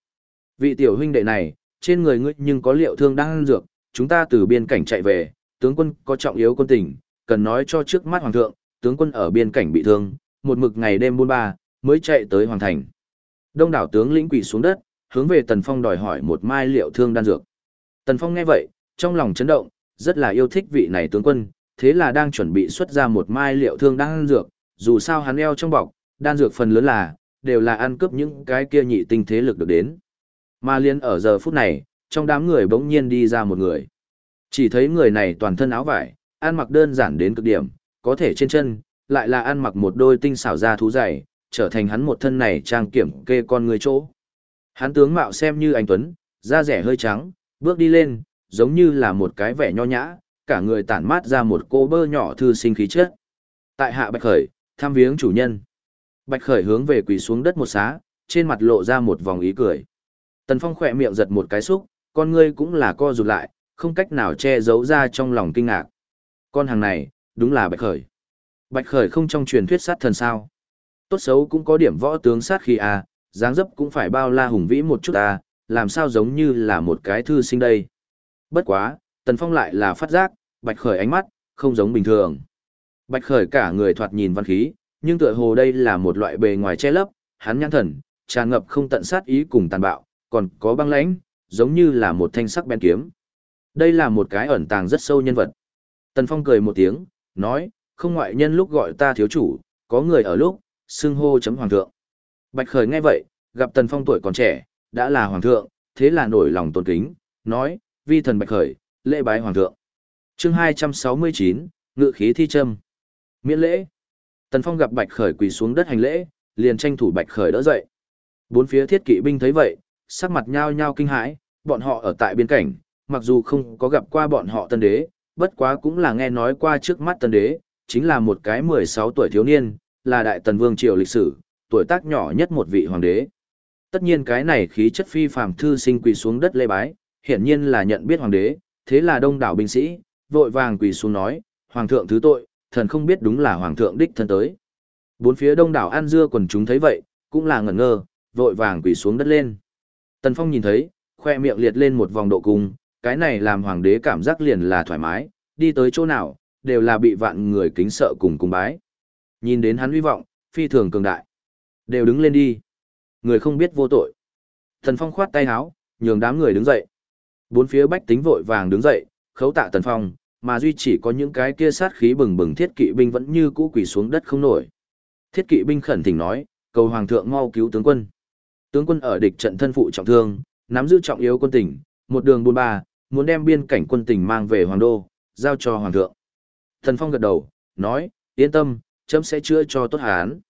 Vị tiểu huynh đệ này, trên người ngươi nhưng có liệu thương đang ăn dược, chúng ta từ biên cảnh chạy về, tướng quân có trọng yếu quân tình, cần nói cho trước mắt hoàng thượng, tướng quân ở biên cảnh bị thương, một mực ngày đêm buôn ba, mới chạy tới hoàng thành. Đông đảo tướng lĩnh quỳ xuống đất, hướng về Tần Phong đòi hỏi một mai liệu thương đan dược. Tần Phong nghe vậy, trong lòng chấn động, rất là yêu thích vị này tướng quân, thế là đang chuẩn bị xuất ra một mai liệu thương đan dược, dù sao hắn eo trong bọc, đan dược phần lớn là, đều là ăn cướp những cái kia nhị tinh thế lực được đến. Mà liên ở giờ phút này, trong đám người bỗng nhiên đi ra một người. Chỉ thấy người này toàn thân áo vải, ăn mặc đơn giản đến cực điểm, có thể trên chân, lại là ăn mặc một đôi tinh xảo da thú dày, trở thành hắn một thân này trang kiểm kê con người chỗ. Hắn tướng mạo xem như anh Tuấn, da rẻ hơi trắng, bước đi lên, giống như là một cái vẻ nho nhã, cả người tản mát ra một cô bơ nhỏ thư sinh khí chất. Tại hạ Bạch Khởi, tham viếng chủ nhân. Bạch Khởi hướng về quỳ xuống đất một xá, trên mặt lộ ra một vòng ý cười. Tần Phong khỏe miệng giật một cái xúc, con ngươi cũng là co rụt lại, không cách nào che giấu ra trong lòng kinh ngạc. Con hàng này, đúng là Bạch Khởi. Bạch Khởi không trong truyền thuyết sát thần sao. Tốt xấu cũng có điểm võ tướng sát khi à, dáng dấp cũng phải bao la hùng vĩ một chút à, làm sao giống như là một cái thư sinh đây. Bất quá, Tần Phong lại là phát giác, Bạch Khởi ánh mắt, không giống bình thường. Bạch Khởi cả người thoạt nhìn văn khí, nhưng tựa hồ đây là một loại bề ngoài che lấp, hắn nhãn thần, tràn ngập không tận sát ý cùng tàn bạo, còn có băng lãnh, giống như là một thanh sắc bén kiếm. Đây là một cái ẩn tàng rất sâu nhân vật. Tần Phong cười một tiếng, nói, không ngoại nhân lúc gọi ta thiếu chủ, có người ở lúc, xưng hô chấm hoàng thượng. Bạch Khởi nghe vậy, gặp Tần Phong tuổi còn trẻ, đã là hoàng thượng, thế là nổi lòng tôn kính, nói, vi thần Bạch Khởi, lễ bái hoàng thượng. Chương 269, ngự khí thi châm. Miễn lễ. Tần Phong gặp Bạch Khởi quỳ xuống đất hành lễ, liền tranh thủ Bạch Khởi đỡ dậy. Bốn phía thiết kỵ binh thấy vậy, sắc mặt nhao nhao kinh hãi, bọn họ ở tại biên cảnh, mặc dù không có gặp qua bọn họ tân đế, bất quá cũng là nghe nói qua trước mắt tân đế, chính là một cái 16 tuổi thiếu niên, là đại tần vương triều lịch sử, tuổi tác nhỏ nhất một vị hoàng đế. Tất nhiên cái này khí chất phi phàm thư sinh quỳ xuống đất lê bái, hiển nhiên là nhận biết hoàng đế, thế là đông đảo binh sĩ, vội vàng quỳ xuống nói, hoàng thượng thứ tội, thần không biết đúng là hoàng thượng đích thân tới. Bốn phía đông đảo An Dưa quần chúng thấy vậy, cũng là ngẩn ngơ, vội vàng quỳ xuống đất lên. Tần Phong nhìn thấy, khoe miệng liệt lên một vòng độ cung, cái này làm hoàng đế cảm giác liền là thoải mái, đi tới chỗ nào, đều là bị vạn người kính sợ cùng cung bái. Nhìn đến hắn uy vọng, phi thường cường đại. Đều đứng lên đi. Người không biết vô tội. Tần Phong khoát tay áo, nhường đám người đứng dậy. Bốn phía bách tính vội vàng đứng dậy, khấu tạ Tần Phong, mà duy chỉ có những cái kia sát khí bừng bừng thiết kỵ binh vẫn như cũ quỳ xuống đất không nổi. Thiết kỵ binh khẩn thỉnh nói, cầu hoàng thượng mau cứu tướng quân. Tướng quân ở địch trận thân phụ trọng thương, nắm giữ trọng yếu quân tỉnh, một đường buôn ba, muốn đem biên cảnh quân tỉnh mang về hoàng đô, giao cho hoàng thượng. Thần Phong gật đầu, nói, yên tâm, chấm sẽ chữa cho tốt hán.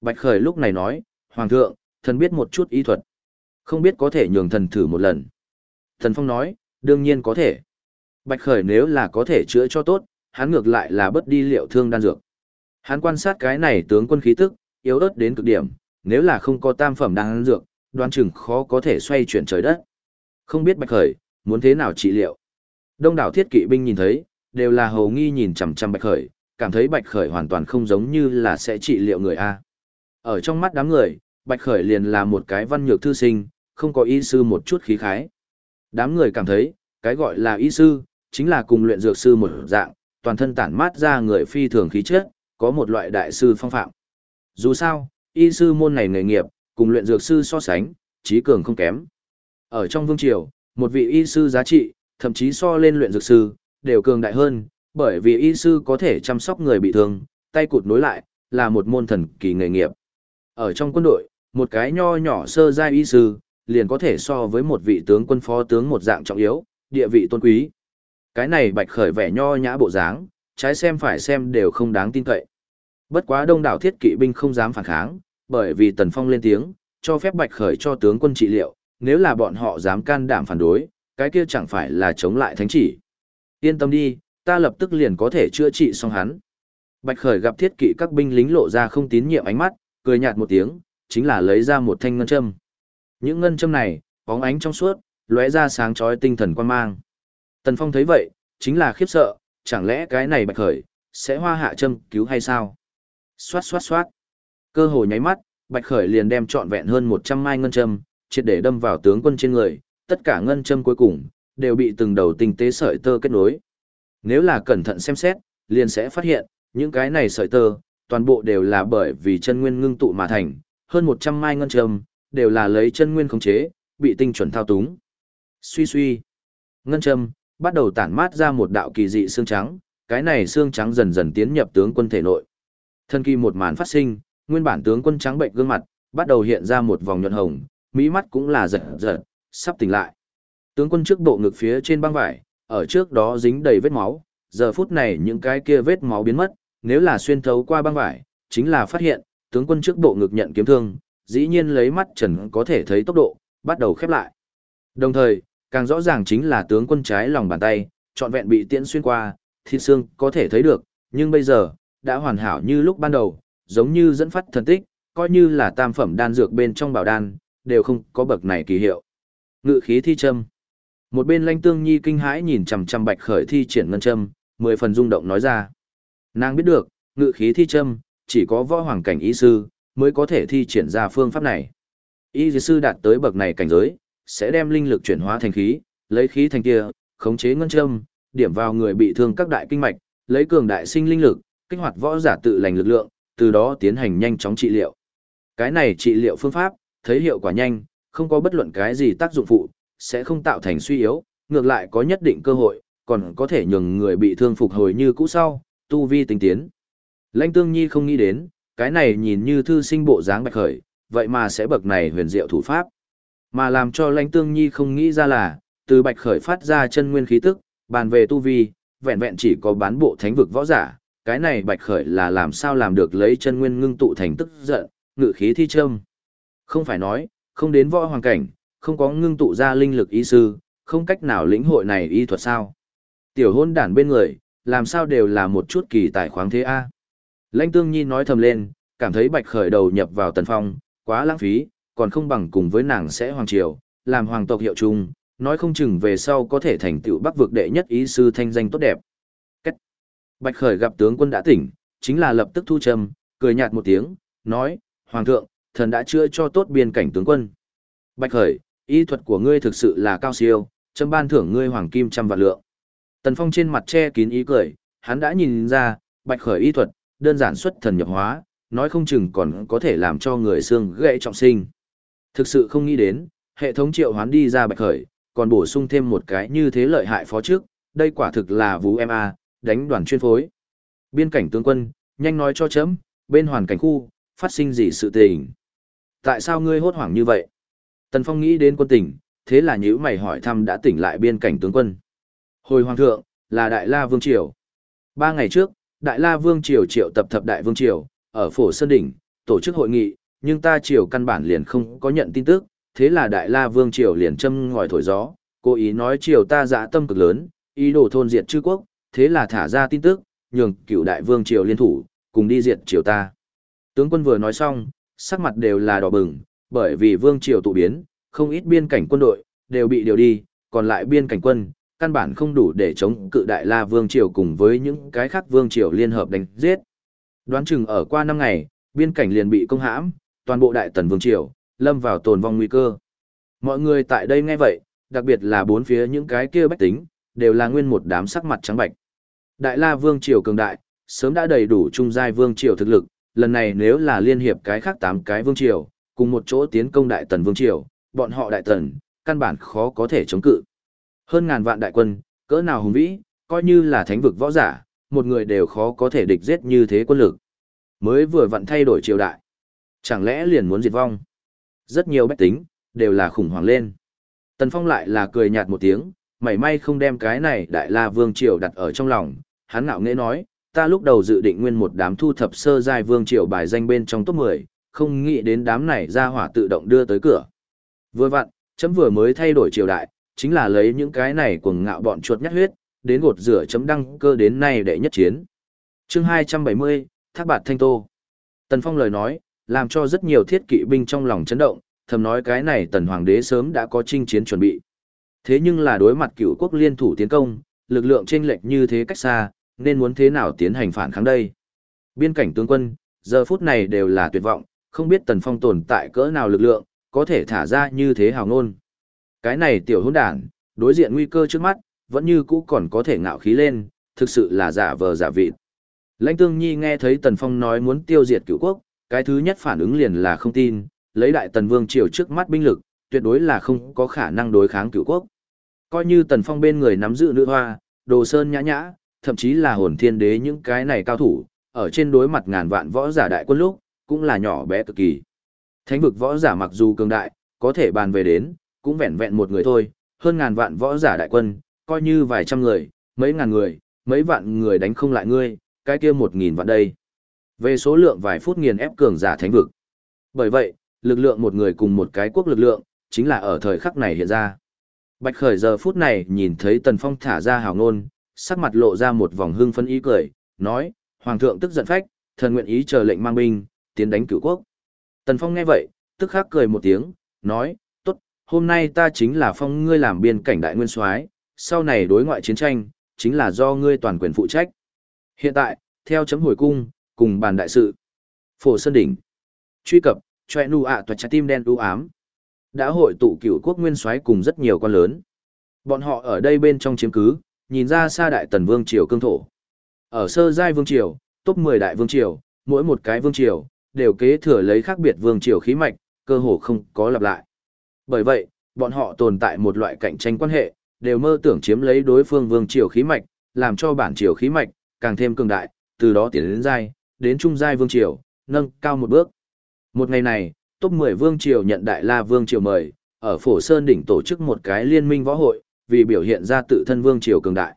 Bạch Khởi lúc này nói, hoàng thượng, thần biết một chút y thuật. Không biết có thể nhường thần thử một lần. Thần Phong nói, đương nhiên có thể. Bạch Khởi nếu là có thể chữa cho tốt, hắn ngược lại là bất đi liệu thương đan dược. Hắn quan sát cái này tướng quân khí tức, yếu ớt đến cực điểm, nếu là không có tam phẩm đan dược, đoán chừng khó có thể xoay chuyển trời đất. Không biết Bạch Khởi, muốn thế nào trị liệu. Đông đảo thiết kỵ binh nhìn thấy, đều là hầu nghi nhìn chằm chằm Bạch Khởi, cảm thấy Bạch Khởi hoàn toàn không giống như là sẽ trị liệu người A. Ở trong mắt đám người, Bạch Khởi liền là một cái văn nhược thư sinh, không có y sư một chút khí khái. Đám người cảm thấy, cái gọi là y sư, chính là cùng luyện dược sư một dạng, toàn thân tản mát ra người phi thường khí chất, có một loại đại sư phong phạm. Dù sao, y sư môn này nghề nghiệp, cùng luyện dược sư so sánh, trí cường không kém. Ở trong vương triều, một vị y sư giá trị, thậm chí so lên luyện dược sư, đều cường đại hơn, bởi vì y sư có thể chăm sóc người bị thương, tay cụt nối lại, là một môn thần kỳ nghề nghiệp. Ở trong quân đội, một cái nho nhỏ sơ giai y sư, liền có thể so với một vị tướng quân phó tướng một dạng trọng yếu, địa vị tôn quý. Cái này bạch khởi vẻ nho nhã bộ dáng, trái xem phải xem đều không đáng tin cậy. Bất quá đông đảo thiết kỵ binh không dám phản kháng, bởi vì Tần Phong lên tiếng, cho phép bạch khởi cho tướng quân trị liệu, nếu là bọn họ dám can đảm phản đối, cái kia chẳng phải là chống lại thánh chỉ. Yên tâm đi, ta lập tức liền có thể chữa trị xong hắn. Bạch khởi gặp thiết kỵ các binh lính lộ ra không tín nhiệm ánh mắt, cười nhạt một tiếng, chính là lấy ra một thanh ngân châm. Những ngân châm này, bóng ánh trong suốt, lóe ra sáng chói tinh thần quan mang. Tần Phong thấy vậy, chính là khiếp sợ, chẳng lẽ cái này bạch khởi, sẽ hoa hạ châm cứu hay sao? Xoát xoát xoát. Cơ hồ nháy mắt, bạch khởi liền đem trọn vẹn hơn 100 mai ngân châm, triệt để đâm vào tướng quân trên người, tất cả ngân châm cuối cùng, đều bị từng đầu tinh tế sợi tơ kết nối. Nếu là cẩn thận xem xét, liền sẽ phát hiện, những cái này sợi tơ, toàn bộ đều là bởi vì chân nguyên ngưng tụ mà thành, hơn 100 mai ngân châm, đều là lấy chân nguyên khống chế, bị tinh chuẩn thao túng. Suy suy, ngân châm, bắt đầu tản mát ra một đạo kỳ dị xương trắng, cái này xương trắng dần dần tiến nhập tướng quân thể nội. Thân kỳ một màn phát sinh, nguyên bản tướng quân trắng bệnh gương mặt, bắt đầu hiện ra một vòng nhuận hồng, mỹ mắt cũng là giật giật, sắp tỉnh lại. Tướng quân trước bộ ngực phía trên băng vải, ở trước đó dính đầy vết máu, giờ phút này những cái kia vết máu biến mất, nếu là xuyên thấu qua băng vải, chính là phát hiện, tướng quân trước bộ ngực nhận kiếm thương, dĩ nhiên lấy mắt trần có thể thấy tốc độ, bắt đầu khép lại. Đồng thời, càng rõ ràng chính là tướng quân trái lòng bàn tay, trọn vẹn bị tiễn xuyên qua, thịt xương có thể thấy được, nhưng bây giờ, đã hoàn hảo như lúc ban đầu, giống như dẫn phát thần tích, coi như là tam phẩm đan dược bên trong bảo đan, đều không có bậc này kỳ hiệu. Ngự khí thi châm. Một bên lanh tương nhi kinh hãi nhìn chằm chằm bạch khởi thi triển ngân châm, mười phần rung động nói ra. Nàng biết được, ngự khí thi châm, chỉ có võ hoàng cảnh y sư, mới có thể thi triển ra phương pháp này. Y sư đạt tới bậc này cảnh giới, sẽ đem linh lực chuyển hóa thành khí, lấy khí thành kia, khống chế ngân châm, điểm vào người bị thương các đại kinh mạch, lấy cường đại sinh linh lực, kích hoạt võ giả tự lành lực lượng, từ đó tiến hành nhanh chóng trị liệu. Cái này trị liệu phương pháp, thấy hiệu quả nhanh, không có bất luận cái gì tác dụng phụ, sẽ không tạo thành suy yếu, ngược lại có nhất định cơ hội, còn có thể nhường người bị thương phục hồi như cũ sau, tu vi tinh tiến. Lãnh Tương Nhi không nghĩ đến, cái này nhìn như thư sinh bộ dáng bạch khởi, vậy mà sẽ bậc này huyền diệu thủ pháp. Mà làm cho Lãnh Tương Nhi không nghĩ ra là, từ bạch khởi phát ra chân nguyên khí tức, bàn về tu vi, vẹn vẹn chỉ có bán bộ thánh vực võ giả, cái này bạch khởi là làm sao làm được lấy chân nguyên ngưng tụ thành tức giận, ngự khí thi châm. Không phải nói, không đến võ hoàng cảnh, không có ngưng tụ ra linh lực y sư, không cách nào lĩnh hội này y thuật sao. Tiểu hôn đản bên người, làm sao đều là một chút kỳ tài khoáng thế a Lãnh tương nhi nói thầm lên, cảm thấy bạch khởi đầu nhập vào tần phong, quá lãng phí, còn không bằng cùng với nàng sẽ hoàng triều, làm hoàng tộc hiệu chung, nói không chừng về sau có thể thành tựu bắc vực đệ nhất ý sư thanh danh tốt đẹp. Cách. Bạch khởi gặp tướng quân đã tỉnh, chính là lập tức thu trầm, cười nhạt một tiếng, nói, Hoàng thượng, thần đã chữa cho tốt biên cảnh tướng quân. Bạch khởi, y thuật của ngươi thực sự là cao siêu, chấm ban thưởng ngươi hoàng kim trăm vạn lượng. Tần Phong trên mặt che kín ý cười, hắn đã nhìn ra, bạch khởi y thuật, đơn giản xuất thần nhập hóa, nói không chừng còn có thể làm cho người xương gãy trọng sinh. Thực sự không nghĩ đến, hệ thống triệu hoán đi ra bạch khởi, còn bổ sung thêm một cái như thế lợi hại phó trước, đây quả thực là vũ em a, đánh đoàn chuyên phối. Biên cảnh tướng quân, nhanh nói cho chấm, bên hoàn cảnh khu, phát sinh gì sự tình. Tại sao ngươi hốt hoảng như vậy? Tần Phong nghĩ đến quân tỉnh, thế là nhữ mày hỏi thăm đã tỉnh lại biên cảnh tướng quân. Hồi hoàng thượng, là Đại La Vương Triều. Ba ngày trước, Đại La Vương Triều triệu tập thập Đại Vương Triều, ở Phổ Sơn Đỉnh, tổ chức hội nghị, nhưng ta Triều căn bản liền không có nhận tin tức, thế là Đại La Vương Triều liền châm ngòi thổi gió, cố ý nói Triều ta dã tâm cực lớn, ý đồ thôn diệt chư quốc, thế là thả ra tin tức, nhường cựu Đại Vương Triều liên thủ, cùng đi diệt Triều ta. Tướng quân vừa nói xong, sắc mặt đều là đỏ bừng, bởi vì Vương Triều tụ biến, không ít biên cảnh quân đội, đều bị điều đi, còn lại biên cảnh quân, căn bản không đủ để chống cự đại la vương triều cùng với những cái khác vương triều liên hợp đánh giết. Đoán chừng ở qua năm ngày, biên cảnh liền bị công hãm, toàn bộ đại tần vương triều, lâm vào tồn vong nguy cơ. Mọi người tại đây nghe vậy, đặc biệt là bốn phía những cái kia bách tính, đều là nguyên một đám sắc mặt trắng bạch. Đại la vương triều cường đại, sớm đã đầy đủ trung giai vương triều thực lực, lần này nếu là liên hiệp cái khác tám cái vương triều, cùng một chỗ tiến công đại tần vương triều, bọn họ đại tần, căn bản khó có thể chống cự. Hơn ngàn vạn đại quân, cỡ nào hùng vĩ, coi như là thánh vực võ giả, một người đều khó có thể địch giết như thế quân lực. Mới vừa vặn thay đổi triều đại. Chẳng lẽ liền muốn diệt vong? Rất nhiều bách tính, đều là khủng hoảng lên. Tần Phong lại là cười nhạt một tiếng, mảy may không đem cái này đại la vương triều đặt ở trong lòng, hắn ngạo nghễ nói, ta lúc đầu dự định nguyên một đám thu thập sơ giai vương triều bài danh bên trong top 10, không nghĩ đến đám này ra hỏa tự động đưa tới cửa. Vừa vặn, chấm vừa mới thay đổi triều đại, chính là lấy những cái này cuồng ngạo bọn chuột nhắt huyết, đến gột rửa chấm đăng cơ đến nay để nhất chiến. chương 270, Thác Bạt Thanh Tô. Tần Phong lời nói, làm cho rất nhiều thiết kỵ binh trong lòng chấn động, thầm nói cái này tần hoàng đế sớm đã có chinh chiến chuẩn bị. Thế nhưng là đối mặt cựu quốc liên thủ tiến công, lực lượng chênh lệch như thế cách xa, nên muốn thế nào tiến hành phản kháng đây. Biên cảnh tướng quân, giờ phút này đều là tuyệt vọng, không biết tần phong tồn tại cỡ nào lực lượng, có thể thả ra như thế hào ngôn. Cái này tiểu hôn đản, đối diện nguy cơ trước mắt, vẫn như cũ còn có thể ngạo khí lên, thực sự là giả vờ giả vịt. Lãnh Tương Nhi nghe thấy Tần Phong nói muốn tiêu diệt cựu quốc, cái thứ nhất phản ứng liền là không tin, lấy đại tần vương triều trước mắt binh lực, tuyệt đối là không có khả năng đối kháng cựu quốc. Coi như Tần Phong bên người nắm giữ nữ hoa, đồ sơn nhã nhã, thậm chí là hồn thiên đế những cái này cao thủ, ở trên đối mặt ngàn vạn võ giả đại quân lúc, cũng là nhỏ bé cực kỳ. Thánh vực võ giả mặc dù cường đại, có thể bàn về đến, cũng vẹn vẹn một người thôi, hơn ngàn vạn võ giả đại quân, coi như vài trăm người, mấy ngàn người, mấy vạn người đánh không lại ngươi, cái kia một nghìn vạn đây. Về số lượng vài phút nghiền ép cường giả thánh vực. Bởi vậy, lực lượng một người cùng một cái quốc lực lượng, chính là ở thời khắc này hiện ra. Bạch Khởi giờ phút này nhìn thấy Tần Phong thả ra hào ngôn, sắc mặt lộ ra một vòng hưng phấn ý cười, nói, Hoàng thượng tức giận phách, thần nguyện ý chờ lệnh mang binh, tiến đánh cửu quốc. Tần Phong nghe vậy, tức khắc cười một tiếng, nói, tốt, hôm nay ta chính là Phong ngươi làm biên cảnh đại nguyên soái, sau này đối ngoại chiến tranh, chính là do ngươi toàn quyền phụ trách. Hiện tại, theo chấm hồi cung, cùng bàn đại sự. Phổ Sơn Đỉnh. Truy cập, choe nu ạ toạt trái tim đen u ám. Đã hội tụ cửu quốc nguyên soái cùng rất nhiều con lớn. Bọn họ ở đây bên trong chiếm cứ, nhìn ra xa đại tần vương triều cương thổ. Ở sơ giai vương triều, top 10 đại vương triều, mỗi một cái vương triều, đều kế thừa lấy khác biệt vương triều khí mạch, cơ hồ không có lặp lại. Bởi vậy, bọn họ tồn tại một loại cạnh tranh quan hệ, đều mơ tưởng chiếm lấy đối phương vương triều khí mạch, làm cho bản triều khí mạch càng thêm cường đại, từ đó tiến đến giai, đến trung giai vương triều, nâng cao một bước. Một ngày này, top 10 vương triều nhận đại la vương triều mời, ở Phổ Sơn đỉnh tổ chức một cái liên minh võ hội, vì biểu hiện ra tự thân vương triều cường đại.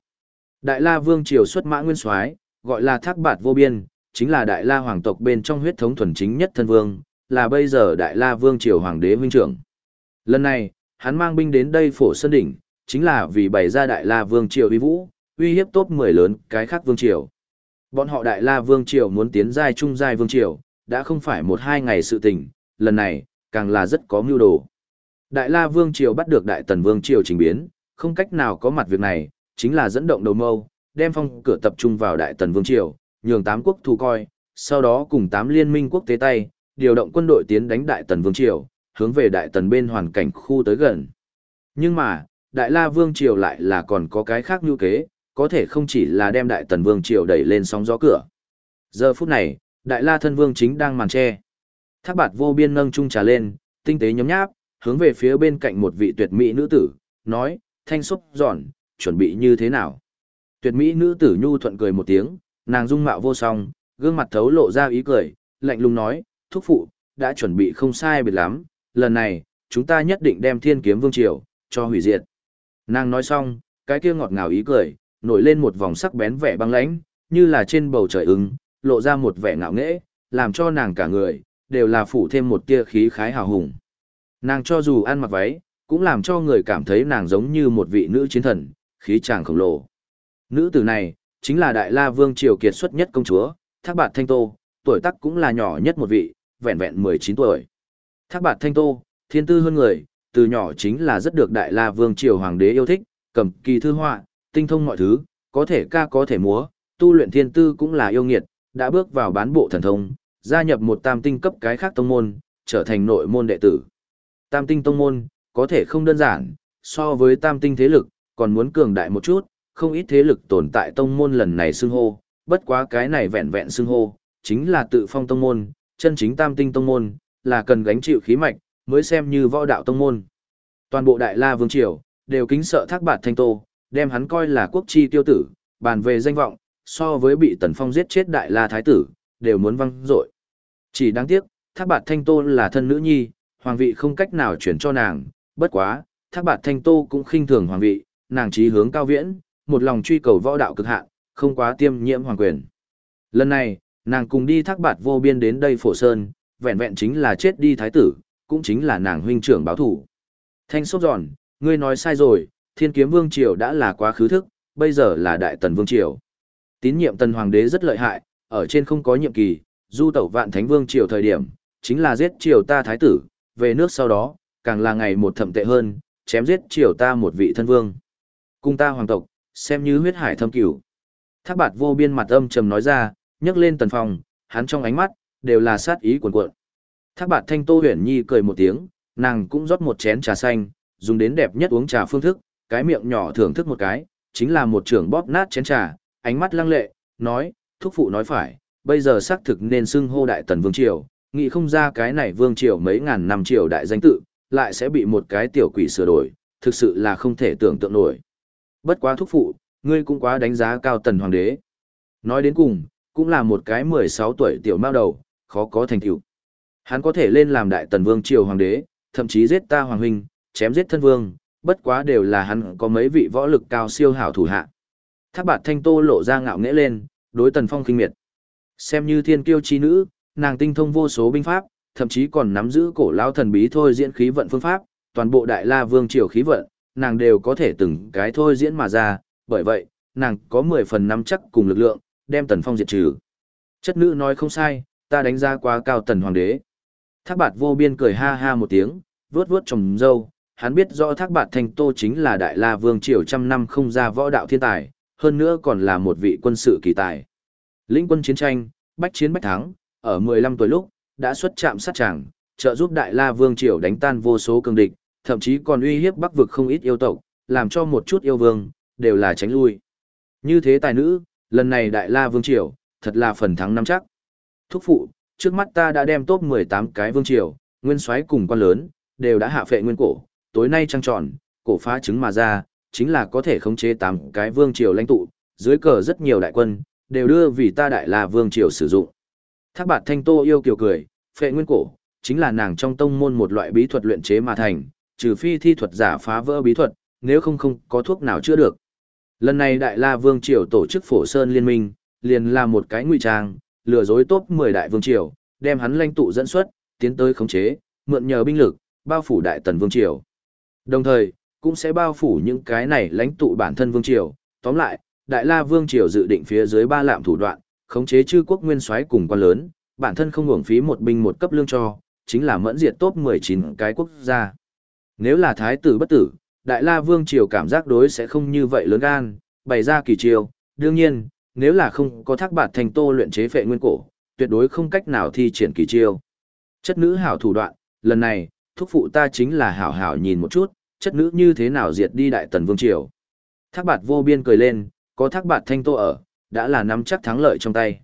Đại la vương triều xuất mã nguyên soái, gọi là Thác Bạt vô biên, chính là đại la hoàng tộc bên trong huyết thống thuần chính nhất thân vương, là bây giờ đại la vương triều hoàng đế huynh trưởng. Lần này, hắn mang binh đến đây Phổ Sơn đỉnh, chính là vì bày ra đại la vương triều uy vũ, uy hiếp top 10 lớn cái khác vương triều. Bọn họ đại la vương triều muốn tiến giai trung giai vương triều, đã không phải một hai ngày sự tình, lần này, càng là rất có mưu đồ. Đại la vương triều bắt được đại tần vương triều trình biến, không cách nào có mặt việc này, chính là dẫn động đầu mâu, đem phong cửa tập trung vào đại tần vương triều, nhường tám quốc thù coi, sau đó cùng tám liên minh quốc tế tay, điều động quân đội tiến đánh đại tần vương triều, hướng về đại tần bên hoàn cảnh khu tới gần. Nhưng mà, đại la vương triều lại là còn có cái khác như kế, có thể không chỉ là đem đại tần vương triều đẩy lên sóng gió cửa. Giờ phút này, đại la thân vương chính đang màn che. Thác bạt vô biên nâng chung trà lên, tinh tế nhấm nháp, hướng về phía bên cạnh một vị tuyệt mỹ nữ tử, nói, thanh xúc giòn, chuẩn bị như thế nào. Tuyệt mỹ nữ tử nhu thuận cười một tiếng, nàng dung mạo vô song, gương mặt thấu lộ ra ý cười, lạnh lùng nói, thúc phụ, đã chuẩn bị không sai biệt lắm, lần này, chúng ta nhất định đem thiên kiếm vương triều, cho hủy diệt. Nàng nói xong, cái kia ngọt ngào ý cười, nổi lên một vòng sắc bén vẻ băng lãnh, như là trên bầu trời ứng, lộ ra một vẻ ngạo nghễ, làm cho nàng cả người, đều là phủ thêm một tia khí khái hào hùng. Nàng cho dù ăn mặc váy, cũng làm cho người cảm thấy nàng giống như một vị nữ chiến thần, khí chàng khổng lồ. Nữ tử này, chính là Đại La Vương Triều kiệt xuất nhất công chúa, Thác Bạt Thanh Tô, tuổi tác cũng là nhỏ nhất một vị, vẹn vẹn 19 tuổi. Thác Bạt Thanh Tô, thiên tư hơn người, từ nhỏ chính là rất được Đại La Vương Triều Hoàng đế yêu thích, cầm kỳ thư họa, tinh thông mọi thứ, có thể ca có thể múa, tu luyện thiên tư cũng là yêu nghiệt, đã bước vào bán bộ thần thông, gia nhập một tam tinh cấp cái khác tông môn, trở thành nội môn đệ tử. Tam tinh tông môn, có thể không đơn giản, so với tam tinh thế lực, còn muốn cường đại một chút, không ít thế lực tồn tại tông môn lần này xưng hô, bất quá cái này vẹn vẹn xưng hô, chính là tự phong tông môn, chân chính tam tinh tông môn, là cần gánh chịu khí mạch, mới xem như võ đạo tông môn. Toàn bộ Đại La Vương Triều, đều kính sợ thác bạt thanh tô, đem hắn coi là quốc chi tiêu tử, bàn về danh vọng, so với bị Tần Phong giết chết Đại La Thái Tử, đều muốn văng dội. Chỉ đáng tiếc, thác bạt thanh tô là thân nữ nhi, hoàng vị không cách nào chuyển cho nàng, bất quá, thác bạt thanh tô cũng khinh thường hoàng vị, nàng trí hướng cao viễn, một lòng truy cầu võ đạo cực hạn, không quá tiêm nhiễm hoàng quyền. Lần này, nàng cùng đi thác bạt vô biên đến đây phổ sơn, vẹn vẹn chính là chết đi thái tử, cũng chính là nàng huynh trưởng báo thủ. Thanh sốt giòn, ngươi nói sai rồi, thiên kiếm vương triều đã là quá khứ thức, bây giờ là đại tần vương triều. Tín nhiệm tần hoàng đế rất lợi hại, ở trên không có nhiệm kỳ, du tẩu vạn thánh vương triều thời điểm, chính là giết triều ta thái tử, về nước sau đó, càng là ngày một thậm tệ hơn, chém giết triều ta một vị thân vương. Cung ta hoàng tộc, xem như huyết hải thâm cửu. Thác bạt vô biên mặt âm trầm nói ra, nhấc lên tần phòng, hắn trong ánh mắt, đều là sát ý cuồn cuộn. Thác bạt thanh tô huyền nhi cười một tiếng, nàng cũng rót một chén trà xanh, dùng đến đẹp nhất uống trà phương thức, cái miệng nhỏ thưởng thức một cái, chính là một trưởng bóp nát chén trà, ánh mắt lăng lệ, nói, thúc phụ nói phải, bây giờ xác thực nên xưng hô đại tần vương triều, nghĩ không ra cái này vương triều mấy ngàn năm triều đại danh tự, lại sẽ bị một cái tiểu quỷ sửa đổi, thực sự là không thể tưởng tượng nổi. Bất quá thúc phụ, ngươi cũng quá đánh giá cao tần hoàng đế. Nói đến cùng, cũng là một cái 16 tuổi tiểu mao đầu, khó có thành tựu. Hắn có thể lên làm đại tần vương triều hoàng đế, thậm chí giết ta hoàng huynh, chém giết thân vương, bất quá đều là hắn có mấy vị võ lực cao siêu hảo thủ hạ. Thác bạt thanh tô lộ ra ngạo nghễ lên, đối tần phong kinh miệt. Xem như thiên kiêu chi nữ, nàng tinh thông vô số binh pháp, thậm chí còn nắm giữ cổ lao thần bí thôi diễn khí vận phương pháp, toàn bộ đại la vương triều khí vận, nàng đều có thể từng cái thôi diễn mà ra, bởi vậy, nàng có 10 phần năm chắc cùng lực lượng, đem tần phong diệt trừ. Chất nữ nói không sai, ta đánh giá quá cao tần hoàng đế. Thác bạt vô biên cười ha ha một tiếng, vuốt vuốt trồng dâu, hắn biết rõ thác bạt thành tô chính là đại la vương triều trăm năm không ra võ đạo thiên tài, hơn nữa còn là một vị quân sự kỳ tài. Lĩnh quân chiến tranh, bách chiến bách thắng, ở 15 tuổi lúc, đã xuất chạm sát tràng, trợ giúp đại la vương triều đánh tan vô số cường địch, thậm chí còn uy hiếp bắc vực không ít yêu tộc, làm cho một chút yêu vương, đều là tránh lui. Như thế tài nữ, lần này đại la vương triều, thật là phần thắng năm chắc. Thúc phụ, trước mắt ta đã đem top 18 cái vương triều, nguyên soái cùng quan lớn, đều đã hạ phệ nguyên cổ, tối nay trăng tròn, cổ phá trứng mà ra, chính là có thể khống chế 8 cái vương triều lãnh tụ, dưới cờ rất nhiều đại quân, đều đưa vì ta đại la vương triều sử dụng. Thác bạt thanh tô yêu kiều cười, phệ nguyên cổ, chính là nàng trong tông môn một loại bí thuật luyện chế mà thành, trừ phi thi thuật giả phá vỡ bí thuật, nếu không không có thuốc nào chữa được. Lần này Đại La Vương Triều tổ chức Phổ Sơn Liên minh, liền là một cái ngụy trang, lừa dối top 10 đại vương triều, đem hắn lãnh tụ dẫn xuất, tiến tới khống chế, mượn nhờ binh lực, bao phủ đại tần vương triều. Đồng thời, cũng sẽ bao phủ những cái này lãnh tụ bản thân vương triều. Tóm lại, Đại La Vương triều dự định phía dưới ba lạm thủ đoạn, khống chế chư quốc nguyên soái cùng quan lớn, bản thân không hưởng phí một binh một cấp lương cho, chính là mẫn diệt top 19 cái quốc gia. Nếu là thái tử bất tử, Đại La Vương triều cảm giác đối sẽ không như vậy lớn gan, bày ra kỳ triều, đương nhiên, nếu là không có thác bạt thành tô luyện chế phệ nguyên cổ, tuyệt đối không cách nào thi triển kỳ triều. Chất nữ hảo thủ đoạn, lần này, thúc phụ ta chính là hảo hảo nhìn một chút, chất nữ như thế nào diệt đi đại tần vương triều. Thác bạt vô biên cười lên, có thác bạt thanh tô ở, đã là nắm chắc thắng lợi trong tay.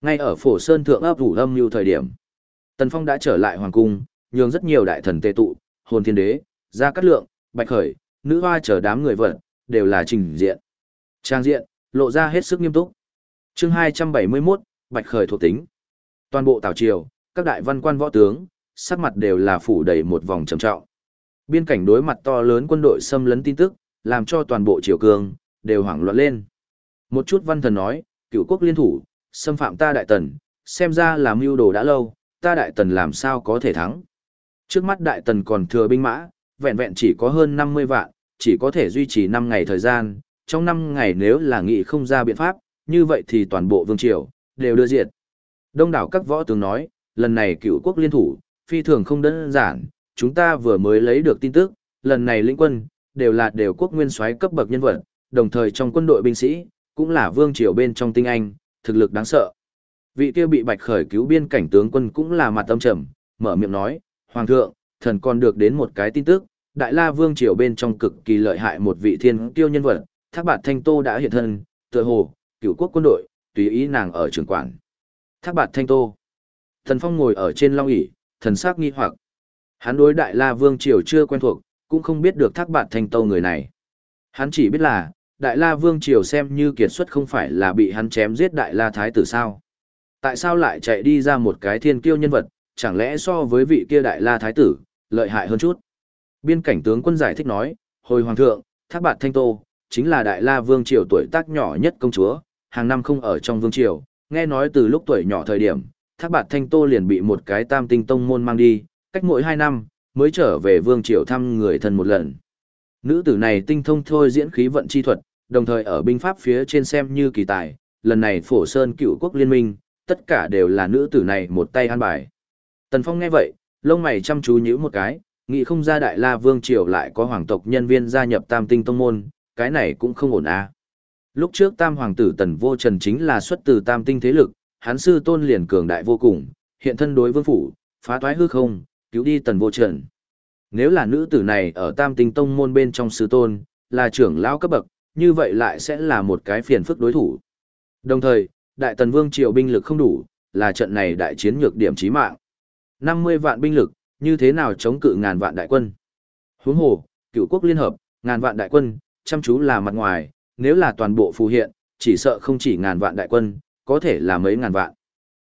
Ngay ở phổ sơn thượng ấp ủ âm như thời điểm, tần phong đã trở lại hoàng cung, nhường rất nhiều đại thần tề tụ, hồn thiên đế, gia cát lượng, bạch khởi, nữ hoa chờ đám người vật, đều là trình diện. Trang diện, lộ ra hết sức nghiêm túc. Chương 271, Bạch Khởi thuộc tính. Toàn bộ tảo triều, các đại văn quan võ tướng, sắc mặt đều là phủ đầy một vòng trầm trọng. Biên cảnh đối mặt to lớn quân đội xâm lấn tin tức, làm cho toàn bộ triều cường đều hoảng loạn lên. Một chút văn thần nói, cựu quốc liên thủ, xâm phạm ta đại tần, xem ra là mưu đồ đã lâu, ta đại tần làm sao có thể thắng. Trước mắt đại tần còn thừa binh mã, vẹn vẹn chỉ có hơn 50 vạn, chỉ có thể duy trì 5 ngày thời gian, trong 5 ngày nếu là nghị không ra biện pháp, như vậy thì toàn bộ vương triều, đều đưa diệt. Đông đảo các võ tướng nói, lần này cựu quốc liên thủ, phi thường không đơn giản, chúng ta vừa mới lấy được tin tức, lần này lĩnh quân, đều là đều quốc nguyên soái cấp bậc nhân vật, đồng thời trong quân đội binh sĩ, cũng là vương triều bên trong tinh anh, thực lực đáng sợ. Vị kia bị bạch khởi cứu biên cảnh tướng quân cũng là mặt tâm trầm, mở miệng nói, Hoàng thượng, thần còn được đến một cái tin tức, Đại La Vương triều bên trong cực kỳ lợi hại một vị thiên tiêu nhân vật, Thác Bạt Thanh Tô đã hiện thân, tựa hồ, cựu quốc quân đội, tùy ý nàng ở trường quản. Thác Bạt Thanh Tô. Thần Phong ngồi ở trên long ỷ, thần sắc nghi hoặc. Hắn đối Đại La Vương triều chưa quen thuộc, cũng không biết được thác bạt thanh tô người này. Hắn chỉ biết là, Đại La Vương Triều xem như kiệt xuất không phải là bị hắn chém giết Đại La Thái tử sao. Tại sao lại chạy đi ra một cái thiên kiêu nhân vật, chẳng lẽ so với vị kia Đại La Thái tử, lợi hại hơn chút. Biên cảnh tướng quân giải thích nói, hồi hoàng thượng, thác bạt thanh tô, chính là Đại La Vương Triều tuổi tác nhỏ nhất công chúa, hàng năm không ở trong Vương Triều, nghe nói từ lúc tuổi nhỏ thời điểm, thác bạt thanh tô liền bị một cái tam tinh tông môn mang đi, cách mỗi hai năm, mới trở về Vương Triều thăm người thân một lần. Nữ tử này tinh thông thôi diễn khí vận chi thuật, đồng thời ở binh pháp phía trên xem như kỳ tài, lần này phổ sơn cựu quốc liên minh, tất cả đều là nữ tử này một tay an bài. Tần Phong nghe vậy, lông mày chăm chú nhíu một cái, nghĩ không ra đại la vương triều lại có hoàng tộc nhân viên gia nhập tam tinh tông môn, cái này cũng không ổn à. Lúc trước tam hoàng tử tần vô trần chính là xuất từ tam tinh thế lực, hắn sư tôn liền cường đại vô cùng, hiện thân đối vương phủ, phá toái hư không, cứu đi tần vô trần. Nếu là nữ tử này ở tam tinh tông môn bên trong sư tôn, là trưởng lão cấp bậc, như vậy lại sẽ là một cái phiền phức đối thủ. Đồng thời, đại tần vương triều binh lực không đủ, là trận này đại chiến nhược điểm chí mạng. 50 vạn binh lực, như thế nào chống cự ngàn vạn đại quân? Huống hồ, cựu quốc liên hợp, ngàn vạn đại quân, chăm chú là mặt ngoài, nếu là toàn bộ phù hiện, chỉ sợ không chỉ ngàn vạn đại quân, có thể là mấy ngàn vạn.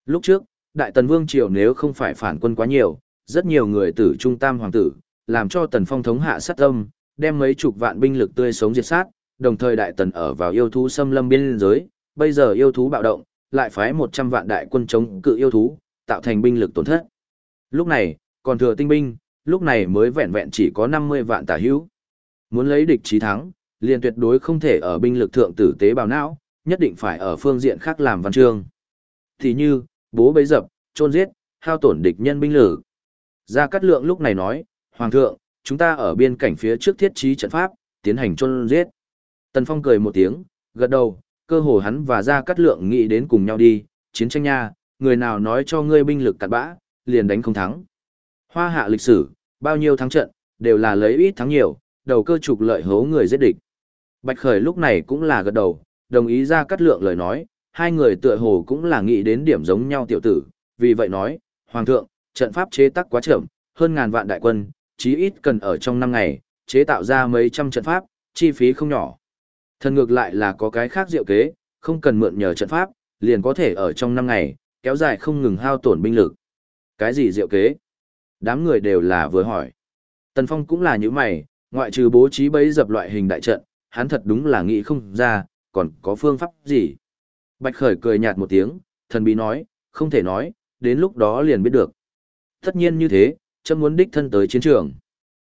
Lúc trước, đại tần vương triều nếu không phải phản quân quá nhiều, rất nhiều người tử trung tam hoàng tử, làm cho tần phong thống hạ sát tâm, đem mấy chục vạn binh lực tươi sống diệt sát, đồng thời đại tần ở vào yêu thú xâm lâm biên giới, bây giờ yêu thú bạo động, lại phái 100 vạn đại quân chống cự yêu thú, tạo thành binh lực tổn thất. Lúc này, còn thừa tinh binh, lúc này mới vẹn vẹn chỉ có 50 vạn tả hữu. Muốn lấy địch chí thắng, liền tuyệt đối không thể ở binh lực thượng tử tế bào não, nhất định phải ở phương diện khác làm văn chương. Thì như, bố bấy dập, trôn giết, hao tổn địch nhân binh lực. Gia Cát Lượng lúc này nói, Hoàng thượng, chúng ta ở biên cảnh phía trước thiết trí trận pháp, tiến hành chôn giết. Tần Phong cười một tiếng, gật đầu, cơ hồ hắn và Gia Cát Lượng nghĩ đến cùng nhau đi, chiến tranh nha, người nào nói cho ngươi binh lực cặn bã, liền đánh không thắng. Hoa hạ lịch sử, bao nhiêu thắng trận, đều là lấy ít thắng nhiều, đầu cơ trục lợi hố người giết địch. Bạch Khởi lúc này cũng là gật đầu, đồng ý ra cắt lượng lời nói, hai người tựa hồ cũng là nghĩ đến điểm giống nhau tiểu tử, vì vậy nói, Hoàng thượng, trận pháp chế tác quá chậm, hơn ngàn vạn đại quân, chí ít cần ở trong năm ngày, chế tạo ra mấy trăm trận pháp, chi phí không nhỏ. Thần ngược lại là có cái khác diệu kế, không cần mượn nhờ trận pháp, liền có thể ở trong năm ngày, kéo dài không ngừng hao tổn binh lực. Cái gì diệu kế? Đám người đều là vừa hỏi. Tần Phong cũng là như mày, ngoại trừ bố trí bấy dập loại hình đại trận, hắn thật đúng là nghĩ không ra, còn có phương pháp gì. Bạch Khởi cười nhạt một tiếng, thần bí nói, không thể nói, đến lúc đó liền biết được. Tất nhiên như thế, chấm muốn đích thân tới chiến trường.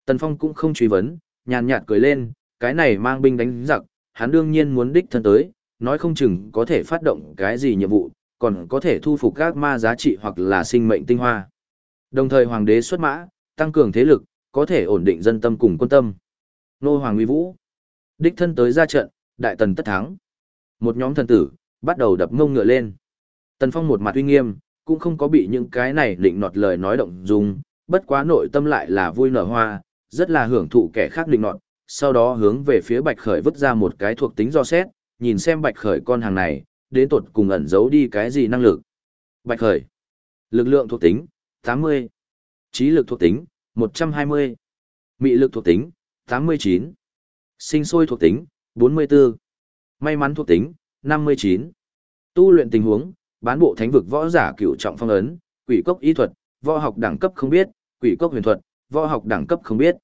Tần Phong cũng không truy vấn, nhàn nhạt cười lên, cái này mang binh đánh giặc, hắn đương nhiên muốn đích thân tới, nói không chừng có thể phát động cái gì nhiệm vụ, còn có thể thu phục các ma giá trị hoặc là sinh mệnh tinh hoa. Đồng thời hoàng đế xuất mã, tăng cường thế lực, có thể ổn định dân tâm cùng quân tâm. Nô hoàng uy vũ, đích thân tới ra trận, đại tần tất thắng. Một nhóm thần tử, bắt đầu đập ngông ngựa lên. Tần Phong một mặt uy nghiêm, cũng không có bị những cái này định nọt lời nói động dung, bất quá nội tâm lại là vui nở hoa, rất là hưởng thụ kẻ khác định nọt, sau đó hướng về phía Bạch Khởi vứt ra một cái thuộc tính do xét, nhìn xem Bạch Khởi con hàng này, đến tột cùng ẩn giấu đi cái gì năng lực. Bạch Khởi, lực lượng thuộc tính, 80. Trí lực thuộc tính, 120. Mị lực thuộc tính, 89. Sinh sôi thuộc tính, 44. May mắn thuộc tính, 59. Tu luyện tình huống, bán bộ thánh vực võ giả cửu trọng phong ấn, quỷ cốc y thuật, võ học đẳng cấp không biết, quỷ cốc huyền thuật, võ học đẳng cấp không biết.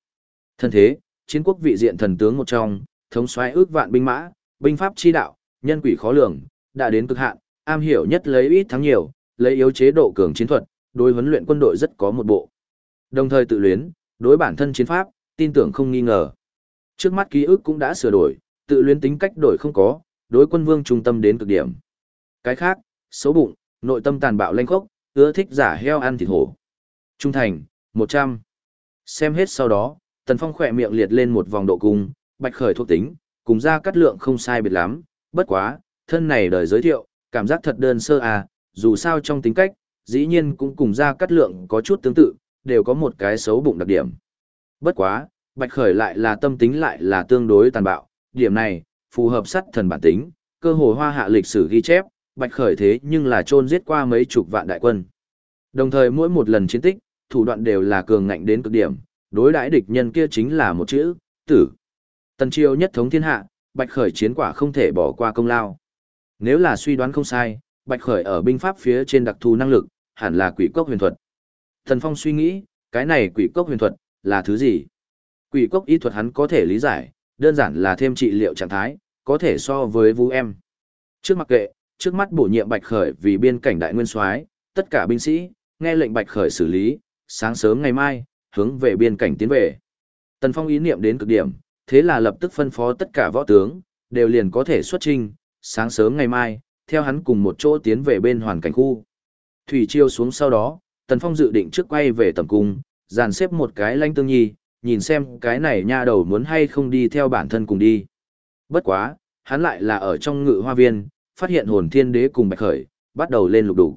Thân thế, chiến quốc vị diện thần tướng một trong, thống soái ước vạn binh mã, binh pháp chi đạo, nhân quỷ khó lường, đã đến cực hạn, am hiểu nhất lấy ít thắng nhiều, lấy yếu chế độ cường chiến thuật, đối huấn luyện quân đội rất có một bộ. Đồng thời tự luyến, đối bản thân chiến pháp, tin tưởng không nghi ngờ. Trước mắt ký ức cũng đã sửa đổi, tự luyến tính cách đổi không có, đối quân vương trung tâm đến cực điểm. Cái khác, xấu bụng, nội tâm tàn bạo lanh khốc, ưa thích giả heo ăn thịt hổ. Trung thành, 100. Xem hết sau đó, Tần Phong khỏe miệng liệt lên một vòng độ cung, bạch khởi thuộc tính, cùng ra cắt lượng không sai biệt lắm, bất quá, thân này đời giới thiệu, cảm giác thật đơn sơ à, dù sao trong tính cách, dĩ nhiên cũng cùng ra cắt lượng có chút tương tự, đều có một cái xấu bụng đặc điểm. Bất quá, Bạch Khởi lại là tâm tính lại là tương đối tàn bạo, điểm này, phù hợp sắt thần bản tính, cơ hồ hoa hạ lịch sử ghi chép, Bạch Khởi thế nhưng là chôn giết qua mấy chục vạn đại quân. Đồng thời mỗi một lần chiến tích, thủ đoạn đều là cường ngạnh đến cực điểm, đối đãi địch nhân kia chính là một chữ, tử. Tần triều nhất thống thiên hạ, Bạch Khởi chiến quả không thể bỏ qua công lao. Nếu là suy đoán không sai, Bạch Khởi ở binh pháp phía trên đặc thù năng lực, hẳn là quỷ cốc huyền thuật. Thần Phong suy nghĩ, cái này quỷ cốc huyền thuật, là thứ gì? Quỷ cốc y thuật hắn có thể lý giải, đơn giản là thêm trị liệu trạng thái, có thể so với vũ em. Trước mặc kệ, trước mắt bổ nhiệm Bạch Khởi vì biên cảnh đại nguyên soái, tất cả binh sĩ, nghe lệnh Bạch Khởi xử lý, sáng sớm ngày mai, hướng về biên cảnh tiến về. Tần Phong ý niệm đến cực điểm, thế là lập tức phân phó tất cả võ tướng, đều liền có thể xuất trình, sáng sớm ngày mai, theo hắn cùng một chỗ tiến về bên hoàn cảnh khu. Thủy chiêu xuống sau đó, Tần Phong dự định trước quay về tầm cung, dàn xếp một cái lanh tương nhi, nhìn xem cái này nha đầu muốn hay không đi theo bản thân cùng đi. Bất quá, hắn lại là ở trong ngự hoa viên, phát hiện hồn thiên đế cùng bạch khởi, bắt đầu lên lục đủ.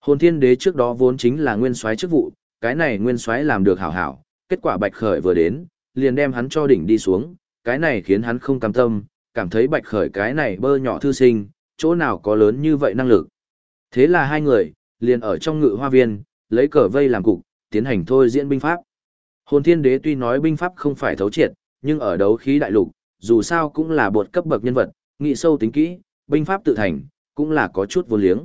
Hồn thiên đế trước đó vốn chính là nguyên soái chức vụ, cái này nguyên soái làm được hảo hảo, kết quả bạch khởi vừa đến, liền đem hắn cho đỉnh đi xuống, cái này khiến hắn không cam tâm, cảm thấy bạch khởi cái này bơ nhỏ thư sinh, chỗ nào có lớn như vậy năng lực. Thế là hai người, liền ở trong ngự hoa viên, lấy cờ vây làm cục, tiến hành thôi diễn binh pháp. Hồn thiên đế tuy nói binh pháp không phải thấu triệt, nhưng ở đấu khí đại lục, dù sao cũng là bột cấp bậc nhân vật, nghị sâu tính kỹ, binh pháp tự thành, cũng là có chút vô liếng.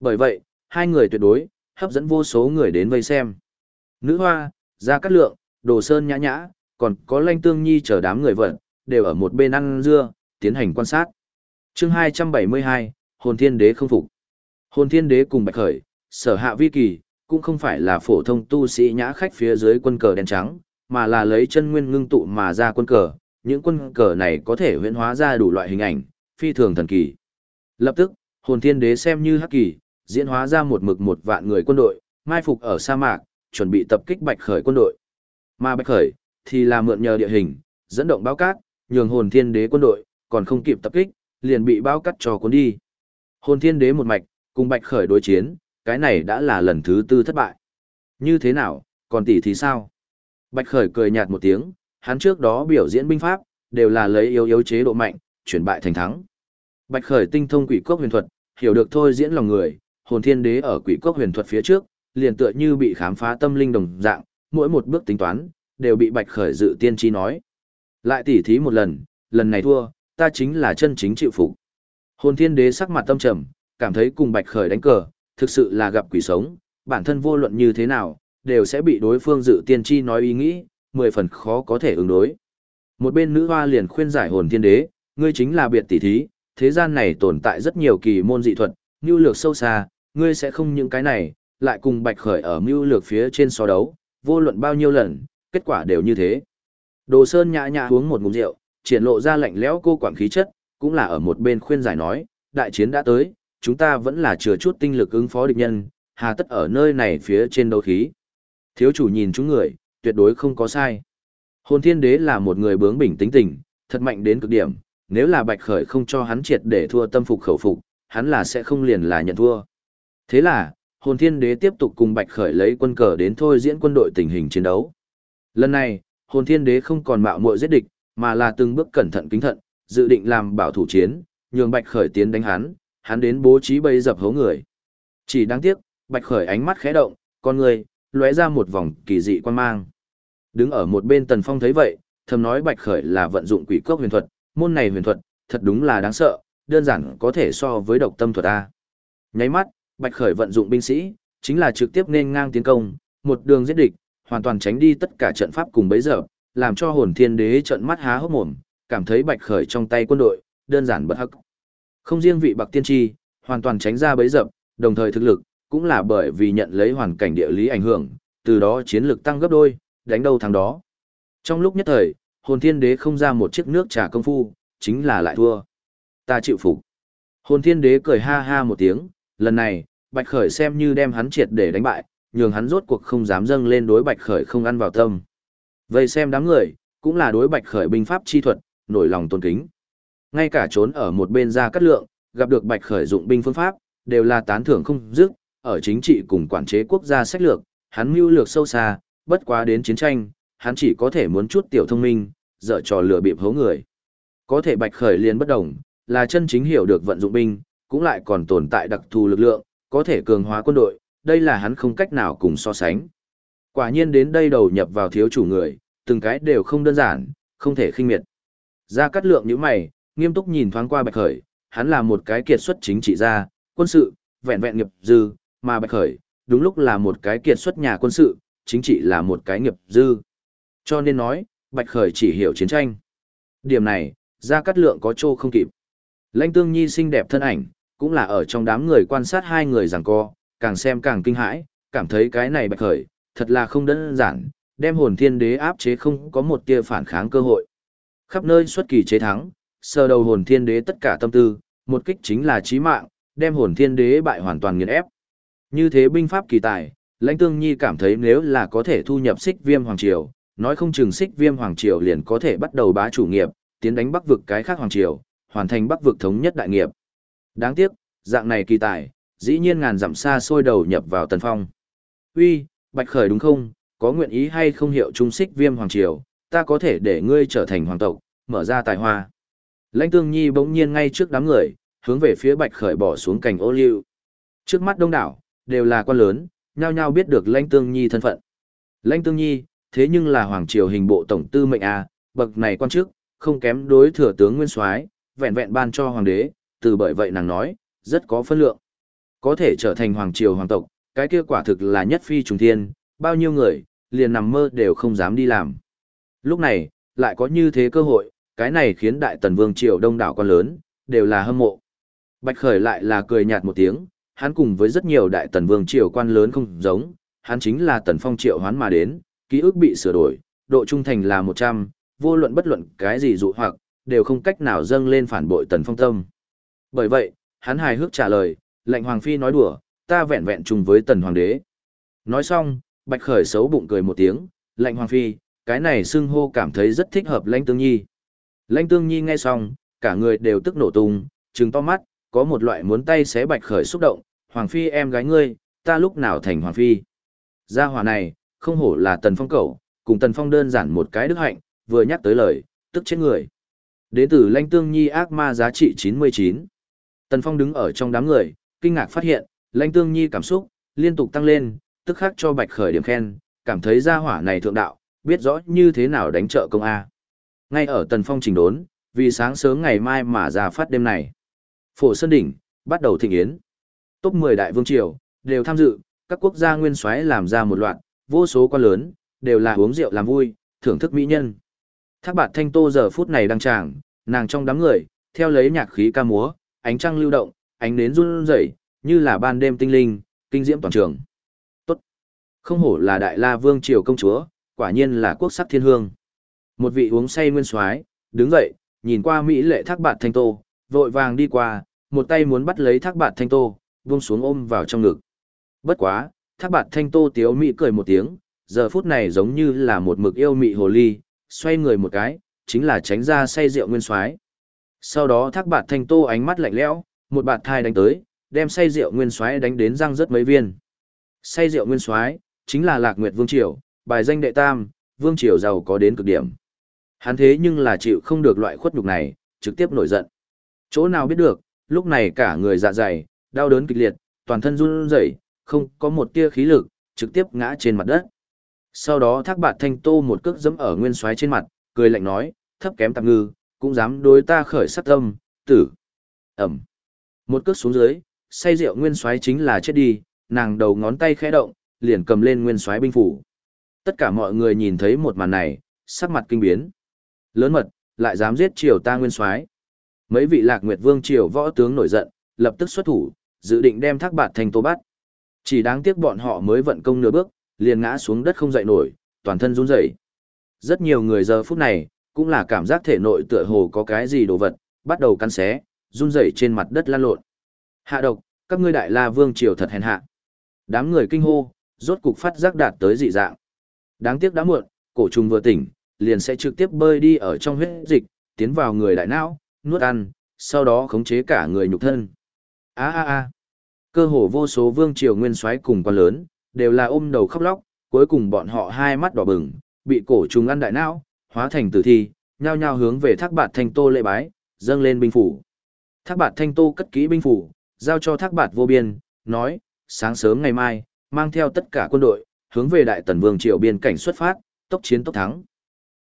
Bởi vậy, hai người tuyệt đối, hấp dẫn vô số người đến vây xem. Nữ hoa, Gia Cát Lượng, Đồ Sơn Nhã Nhã, còn có Lanh Tương Nhi chờ đám người vận, đều ở một bên ăn dưa, tiến hành quan sát. chương 272, Hồn Thiên Đế không phục. Hồn Thiên Đế cùng Bạch Khởi, sở hạ vi kỳ, cũng không phải là phổ thông tu sĩ nhã khách phía dưới quân cờ đen trắng, mà là lấy chân nguyên ngưng tụ mà ra quân cờ. Những quân cờ này có thể huyễn hóa ra đủ loại hình ảnh, phi thường thần kỳ. Lập tức, hồn thiên đế xem như hắc kỳ, diễn hóa ra một mực một vạn người quân đội, mai phục ở sa mạc, chuẩn bị tập kích bạch khởi quân đội. Mà bạch khởi, thì là mượn nhờ địa hình, dẫn động báo cát, nhường hồn thiên đế quân đội, còn không kịp tập kích, liền bị báo cát cho cuốn đi. Hồn thiên đế một mạch, cùng bạch khởi đối chiến, cái này đã là lần thứ tư thất bại. Như thế nào, còn tỷ thì sao? Bạch khởi cười nhạt một tiếng, hắn trước đó biểu diễn binh pháp, đều là lấy yếu yếu chế độ mạnh, chuyển bại thành thắng. Bạch khởi tinh thông quỷ cốc huyền thuật, hiểu được thôi diễn lòng người, hồn thiên đế ở quỷ cốc huyền thuật phía trước, liền tựa như bị khám phá tâm linh đồng dạng, mỗi một bước tính toán, đều bị bạch khởi dự tiên tri nói. Lại tỉ thí một lần, lần này thua, ta chính là chân chính chịu phục. Hồn thiên đế sắc mặt tâm trầm, cảm thấy cùng bạch khởi đánh cờ, thực sự là gặp quỷ sống, bản thân vô luận như thế nào, đều sẽ bị đối phương dự tiên tri nói ý nghĩ, mười phần khó có thể ứng đối. Một bên nữ hoa liền khuyên giải hồn thiên đế, ngươi chính là biệt tỷ thí, thế gian này tồn tại rất nhiều kỳ môn dị thuật, như lược sâu xa, ngươi sẽ không những cái này, lại cùng bạch khởi ở mưu lược phía trên so đấu, vô luận bao nhiêu lần, kết quả đều như thế. Đồ Sơn nhã nhã uống một ngụm rượu, triển lộ ra lạnh lẽo cô quản khí chất, cũng là ở một bên khuyên giải nói, đại chiến đã tới, chúng ta vẫn là chừa chút tinh lực ứng phó địch nhân, hà tất ở nơi này phía trên đấu khí. Thiếu chủ nhìn chúng người, tuyệt đối không có sai. Hồn thiên đế là một người bướng bỉnh tính tình, thật mạnh đến cực điểm, nếu là bạch khởi không cho hắn triệt để thua tâm phục khẩu phục, hắn là sẽ không liền là nhận thua. Thế là, hồn thiên đế tiếp tục cùng bạch khởi lấy quân cờ đến thôi diễn quân đội tình hình chiến đấu. Lần này, hồn thiên đế không còn mạo muội giết địch, mà là từng bước cẩn thận kính thận, dự định làm bảo thủ chiến, nhường bạch khởi tiến đánh hắn, hắn đến bố trí bầy dập hố người. Chỉ đáng tiếc, Bạch Khởi ánh mắt khẽ động, con người, lóe ra một vòng kỳ dị quan mang. Đứng ở một bên Tần Phong thấy vậy, thầm nói Bạch Khởi là vận dụng quỷ cốc huyền thuật, môn này huyền thuật, thật đúng là đáng sợ, đơn giản có thể so với độc tâm thuật A. Nháy mắt, Bạch Khởi vận dụng binh sĩ, chính là trực tiếp nên ngang tiến công, một đường giết địch, hoàn toàn tránh đi tất cả trận pháp cùng bấy giờ, làm cho hồn thiên đế trận mắt há hốc mồm, cảm thấy Bạch Khởi trong tay quân đội, đơn giản bất hắc. Không riêng vị bạc tiên tri, hoàn toàn tránh ra bấy dập, đồng thời thực lực, cũng là bởi vì nhận lấy hoàn cảnh địa lý ảnh hưởng, từ đó chiến lực tăng gấp đôi, đánh đâu thắng đó. Trong lúc nhất thời, hồn thiên đế không ra một chiếc nước trà công phu, chính là lại thua. Ta chịu phục. Hồn thiên đế cười ha ha một tiếng, lần này, Bạch Khởi xem như đem hắn triệt để đánh bại, nhường hắn rốt cuộc không dám dâng lên đối Bạch Khởi không ăn vào tâm. Vậy xem đám người, cũng là đối Bạch Khởi binh pháp chi thuật, nổi lòng tôn kính ngay cả trốn ở một bên ra cắt lượng, gặp được bạch khởi dụng binh phương pháp, đều là tán thưởng không dứt, ở chính trị cùng quản chế quốc gia sách lược, hắn mưu lược sâu xa, bất quá đến chiến tranh, hắn chỉ có thể muốn chút tiểu thông minh, dở trò lừa bịp hố người. Có thể bạch khởi liền bất đồng, là chân chính hiểu được vận dụng binh, cũng lại còn tồn tại đặc thù lực lượng, có thể cường hóa quân đội, đây là hắn không cách nào cùng so sánh. Quả nhiên đến đây đầu nhập vào thiếu chủ người, từng cái đều không đơn giản, không thể khinh miệt. gia cát lượng như mày, nghiêm túc nhìn thoáng qua Bạch Khởi, hắn là một cái kiệt xuất chính trị gia, quân sự, vẹn vẹn nghiệp dư, mà Bạch Khởi, đúng lúc là một cái kiệt xuất nhà quân sự, chính trị là một cái nghiệp dư. Cho nên nói, Bạch Khởi chỉ hiểu chiến tranh. Điểm này, Gia Cát Lượng có trô không kịp. Lãnh Tương Nhi xinh đẹp thân ảnh, cũng là ở trong đám người quan sát hai người giằng co, càng xem càng kinh hãi, cảm thấy cái này Bạch Khởi, thật là không đơn giản, đem hồn thiên đế áp chế không có một tia phản kháng cơ hội. Khắp nơi xuất kỳ chế thắng, sơ đầu hồn thiên đế tất cả tâm tư, một kích chính là chí mạng, đem hồn thiên đế bại hoàn toàn nghiền ép. Như thế binh pháp kỳ tài, lãnh tương nhi cảm thấy nếu là có thể thu nhập xích viêm hoàng triều, nói không chừng xích viêm hoàng triều liền có thể bắt đầu bá chủ nghiệp, tiến đánh bắc vực cái khác hoàng triều, hoàn thành bắc vực thống nhất đại nghiệp. Đáng tiếc, dạng này kỳ tài, dĩ nhiên ngàn dặm xa xôi đầu nhập vào tần phong. Uy, Bạch Khởi đúng không, có nguyện ý hay không hiệu trung xích viêm hoàng triều, ta có thể để ngươi trở thành hoàng tộc, mở ra tài hoa. Lãnh Tương Nhi bỗng nhiên ngay trước đám người, hướng về phía Bạch Khởi bỏ xuống cành ô liu. Trước mắt đông đảo, đều là quan lớn, nhao nhao biết được Lãnh Tương Nhi thân phận. Lãnh Tương Nhi, thế nhưng là hoàng triều hình bộ tổng tư mệnh a, bậc này quan chức, không kém đối thừa tướng Nguyên Soái, vẹn vẹn ban cho hoàng đế, từ bởi vậy nàng nói, rất có phân lượng. Có thể trở thành hoàng triều hoàng tộc, cái kia quả thực là nhất phi trùng thiên, bao nhiêu người, liền nằm mơ đều không dám đi làm. Lúc này, lại có như thế cơ hội, cái này khiến đại tần vương triều đông đảo quan lớn, đều là hâm mộ. Bạch Khởi lại là cười nhạt một tiếng, hắn cùng với rất nhiều đại tần vương triều quan lớn không giống, hắn chính là tần phong triệu hoán mà đến, ký ức bị sửa đổi, độ trung thành là 100, vô luận bất luận cái gì dụ hoặc, đều không cách nào dâng lên phản bội tần phong tâm. Bởi vậy, hắn hài hước trả lời, lệnh hoàng phi nói đùa, ta vẹn vẹn chung với tần hoàng đế. Nói xong, bạch khởi xấu bụng cười một tiếng, lệnh hoàng phi, cái này xưng hô cảm thấy rất thích hợp lãnh tương nhi. Lãnh tương nhi nghe xong, cả người đều tức nổ tung, trừng to mắt, có một loại muốn tay xé bạch khởi xúc động, hoàng phi em gái ngươi, ta lúc nào thành hoàng phi. Gia hỏa này, không hổ là tần phong cẩu, cùng tần phong đơn giản một cái đức hạnh, vừa nhắc tới lời, tức chết người. Đế tử lãnh tương nhi ác ma giá trị 99. Tần phong đứng ở trong đám người, kinh ngạc phát hiện, lãnh tương nhi cảm xúc, liên tục tăng lên, tức khắc cho bạch khởi điểm khen, cảm thấy gia hỏa này thượng đạo, biết rõ như thế nào đánh trợ công A. Ngay ở tần phong trình đốn, vì sáng sớm ngày mai mà ra phát đêm này. Phổ Sơn Đỉnh, bắt đầu thịnh yến. Top 10 đại vương triều, đều tham dự, các quốc gia nguyên soái làm ra một loạt, vô số quan lớn, đều là uống rượu làm vui, thưởng thức mỹ nhân. Thác bạt thanh tô giờ phút này đang tràng, nàng trong đám người, theo lấy nhạc khí ca múa, ánh trăng lưu động, ánh nến run rẩy, như là ban đêm tinh linh, kinh diễm toàn trường. Tốt. Không hổ là đại la vương triều công chúa, quả nhiên là quốc sắc thiên hương. Một vị uống say nguyên soái đứng dậy, nhìn qua mỹ lệ thác bạt thanh tô, vội vàng đi qua, một tay muốn bắt lấy thác bạt thanh tô, buông xuống ôm vào trong ngực. Bất quá, thác bạt thanh tô tiếu mỹ cười một tiếng, giờ phút này giống như là một mực yêu mị hồ ly, xoay người một cái, chính là tránh ra say rượu nguyên soái. Sau đó thác bạt thanh tô ánh mắt lạnh lẽo, một bạt thai đánh tới, đem say rượu nguyên soái đánh đến răng rất mấy viên. Say rượu nguyên soái chính là Lạc Nguyệt Vương triều, bài danh đệ tam, vương triều giàu có đến cực điểm. Hắn thế nhưng là chịu không được loại khuất nhục này, trực tiếp nổi giận. Chỗ nào biết được, lúc này cả người dạ dày, đau đớn kịch liệt, toàn thân run rẩy, không có một tia khí lực, trực tiếp ngã trên mặt đất. Sau đó thác bạt thanh tô một cước dẫm ở nguyên soái trên mặt, cười lạnh nói, thấp kém tạm ngư, cũng dám đối ta khởi sát tâm, tử. Ẩm. Một cước xuống dưới, say rượu nguyên soái chính là chết đi, nàng đầu ngón tay khẽ động, liền cầm lên nguyên soái binh phủ. Tất cả mọi người nhìn thấy một màn này, sắc mặt kinh biến. Lớn mật, lại dám giết triều ta nguyên soái. Mấy vị Lạc Nguyệt Vương triều võ tướng nổi giận, lập tức xuất thủ, dự định đem Thác Bạt thành Tô bắt. Chỉ đáng tiếc bọn họ mới vận công nửa bước, liền ngã xuống đất không dậy nổi, toàn thân run rẩy. Rất nhiều người giờ phút này, cũng là cảm giác thể nội tựa hồ có cái gì đồ vật, bắt đầu cắn xé, run rẩy trên mặt đất lan lộn. Hạ độc, các ngươi đại la vương triều thật hèn hạ. Đám người kinh hô, rốt cục phát giác đạt tới dị dạng. Đáng tiếc đã muộn, cổ trùng vừa tỉnh, liền sẽ trực tiếp bơi đi ở trong huyết dịch, tiến vào người đại não, nuốt ăn, sau đó khống chế cả người nhục thân. A a a. Cơ hồ vô số vương triều nguyên soái cùng quan lớn, đều là ôm đầu khóc lóc, cuối cùng bọn họ hai mắt đỏ bừng, bị cổ trùng ăn đại não, hóa thành tử thi, nhao nhao hướng về Thác Bạt Thanh Tô lễ bái, dâng lên binh phủ. Thác Bạt Thanh Tô cất kỹ binh phủ, giao cho Thác Bạt Vô Biên, nói, sáng sớm ngày mai, mang theo tất cả quân đội, hướng về Đại Tần Vương triều biên cảnh xuất phát, tốc chiến tốc thắng.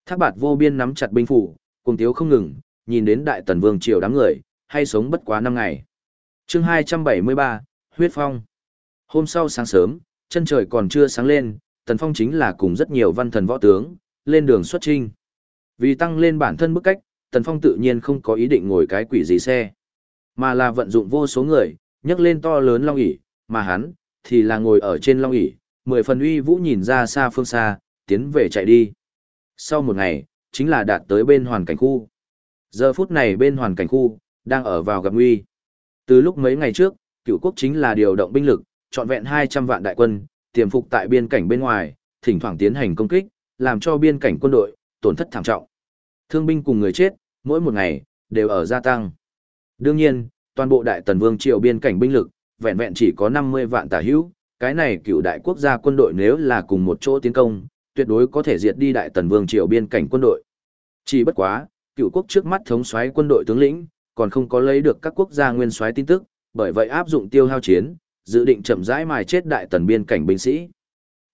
Thác Bạt vô biên nắm chặt binh phủ, cùng thiếu không ngừng, nhìn đến Đại Tần Vương triều đám người, hay sống bất quá năm ngày. Chương 273, Huyết Phong. Hôm sau sáng sớm, chân trời còn chưa sáng lên, Tần Phong chính là cùng rất nhiều văn thần võ tướng, lên đường xuất trinh. Vì tăng lên bản thân bức cách, Tần Phong tự nhiên không có ý định ngồi cái quỷ gì xe, mà là vận dụng vô số người, nhấc lên to lớn long ỷ, mà hắn thì là ngồi ở trên long ỷ, mười phần uy vũ nhìn ra xa phương xa, tiến về chạy đi. Sau một ngày, chính là đạt tới bên hoàn cảnh khu. Giờ phút này bên hoàn cảnh khu, đang ở vào gặp nguy. Từ lúc mấy ngày trước, cựu quốc chính là điều động binh lực, trọn vẹn 200 vạn đại quân, tiềm phục tại biên cảnh bên ngoài, thỉnh thoảng tiến hành công kích, làm cho biên cảnh quân đội tổn thất thảm trọng. Thương binh cùng người chết, mỗi một ngày đều ở gia tăng. Đương nhiên, toàn bộ đại tần vương triều biên cảnh binh lực, vẹn vẹn chỉ có 50 vạn tả hữu, cái này cựu đại quốc gia quân đội nếu là cùng một chỗ tiến công, tuyệt đối có thể diệt đi đại tần vương triều biên cảnh quân đội. Chỉ bất quá, cựu quốc trước mắt thống soái quân đội tướng lĩnh, còn không có lấy được các quốc gia nguyên soái tin tức, bởi vậy áp dụng tiêu hao chiến, dự định chậm rãi mài chết đại tần biên cảnh binh sĩ.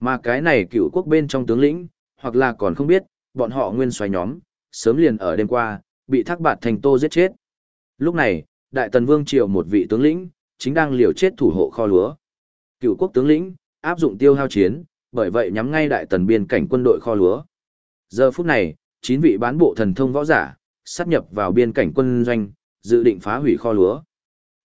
Mà cái này cựu quốc bên trong tướng lĩnh, hoặc là còn không biết, bọn họ nguyên soái nhóm, sớm liền ở đêm qua, bị thác bạt thành tô giết chết. Lúc này, đại tần vương triều một vị tướng lĩnh, chính đang liều chết thủ hộ kho lúa. Cựu quốc tướng lĩnh, áp dụng tiêu hao chiến, bởi vậy nhắm ngay đại tần biên cảnh quân đội kho lúa. Giờ phút này, chín vị bán bộ thần thông võ giả, sát nhập vào biên cảnh quân doanh, dự định phá hủy kho lúa.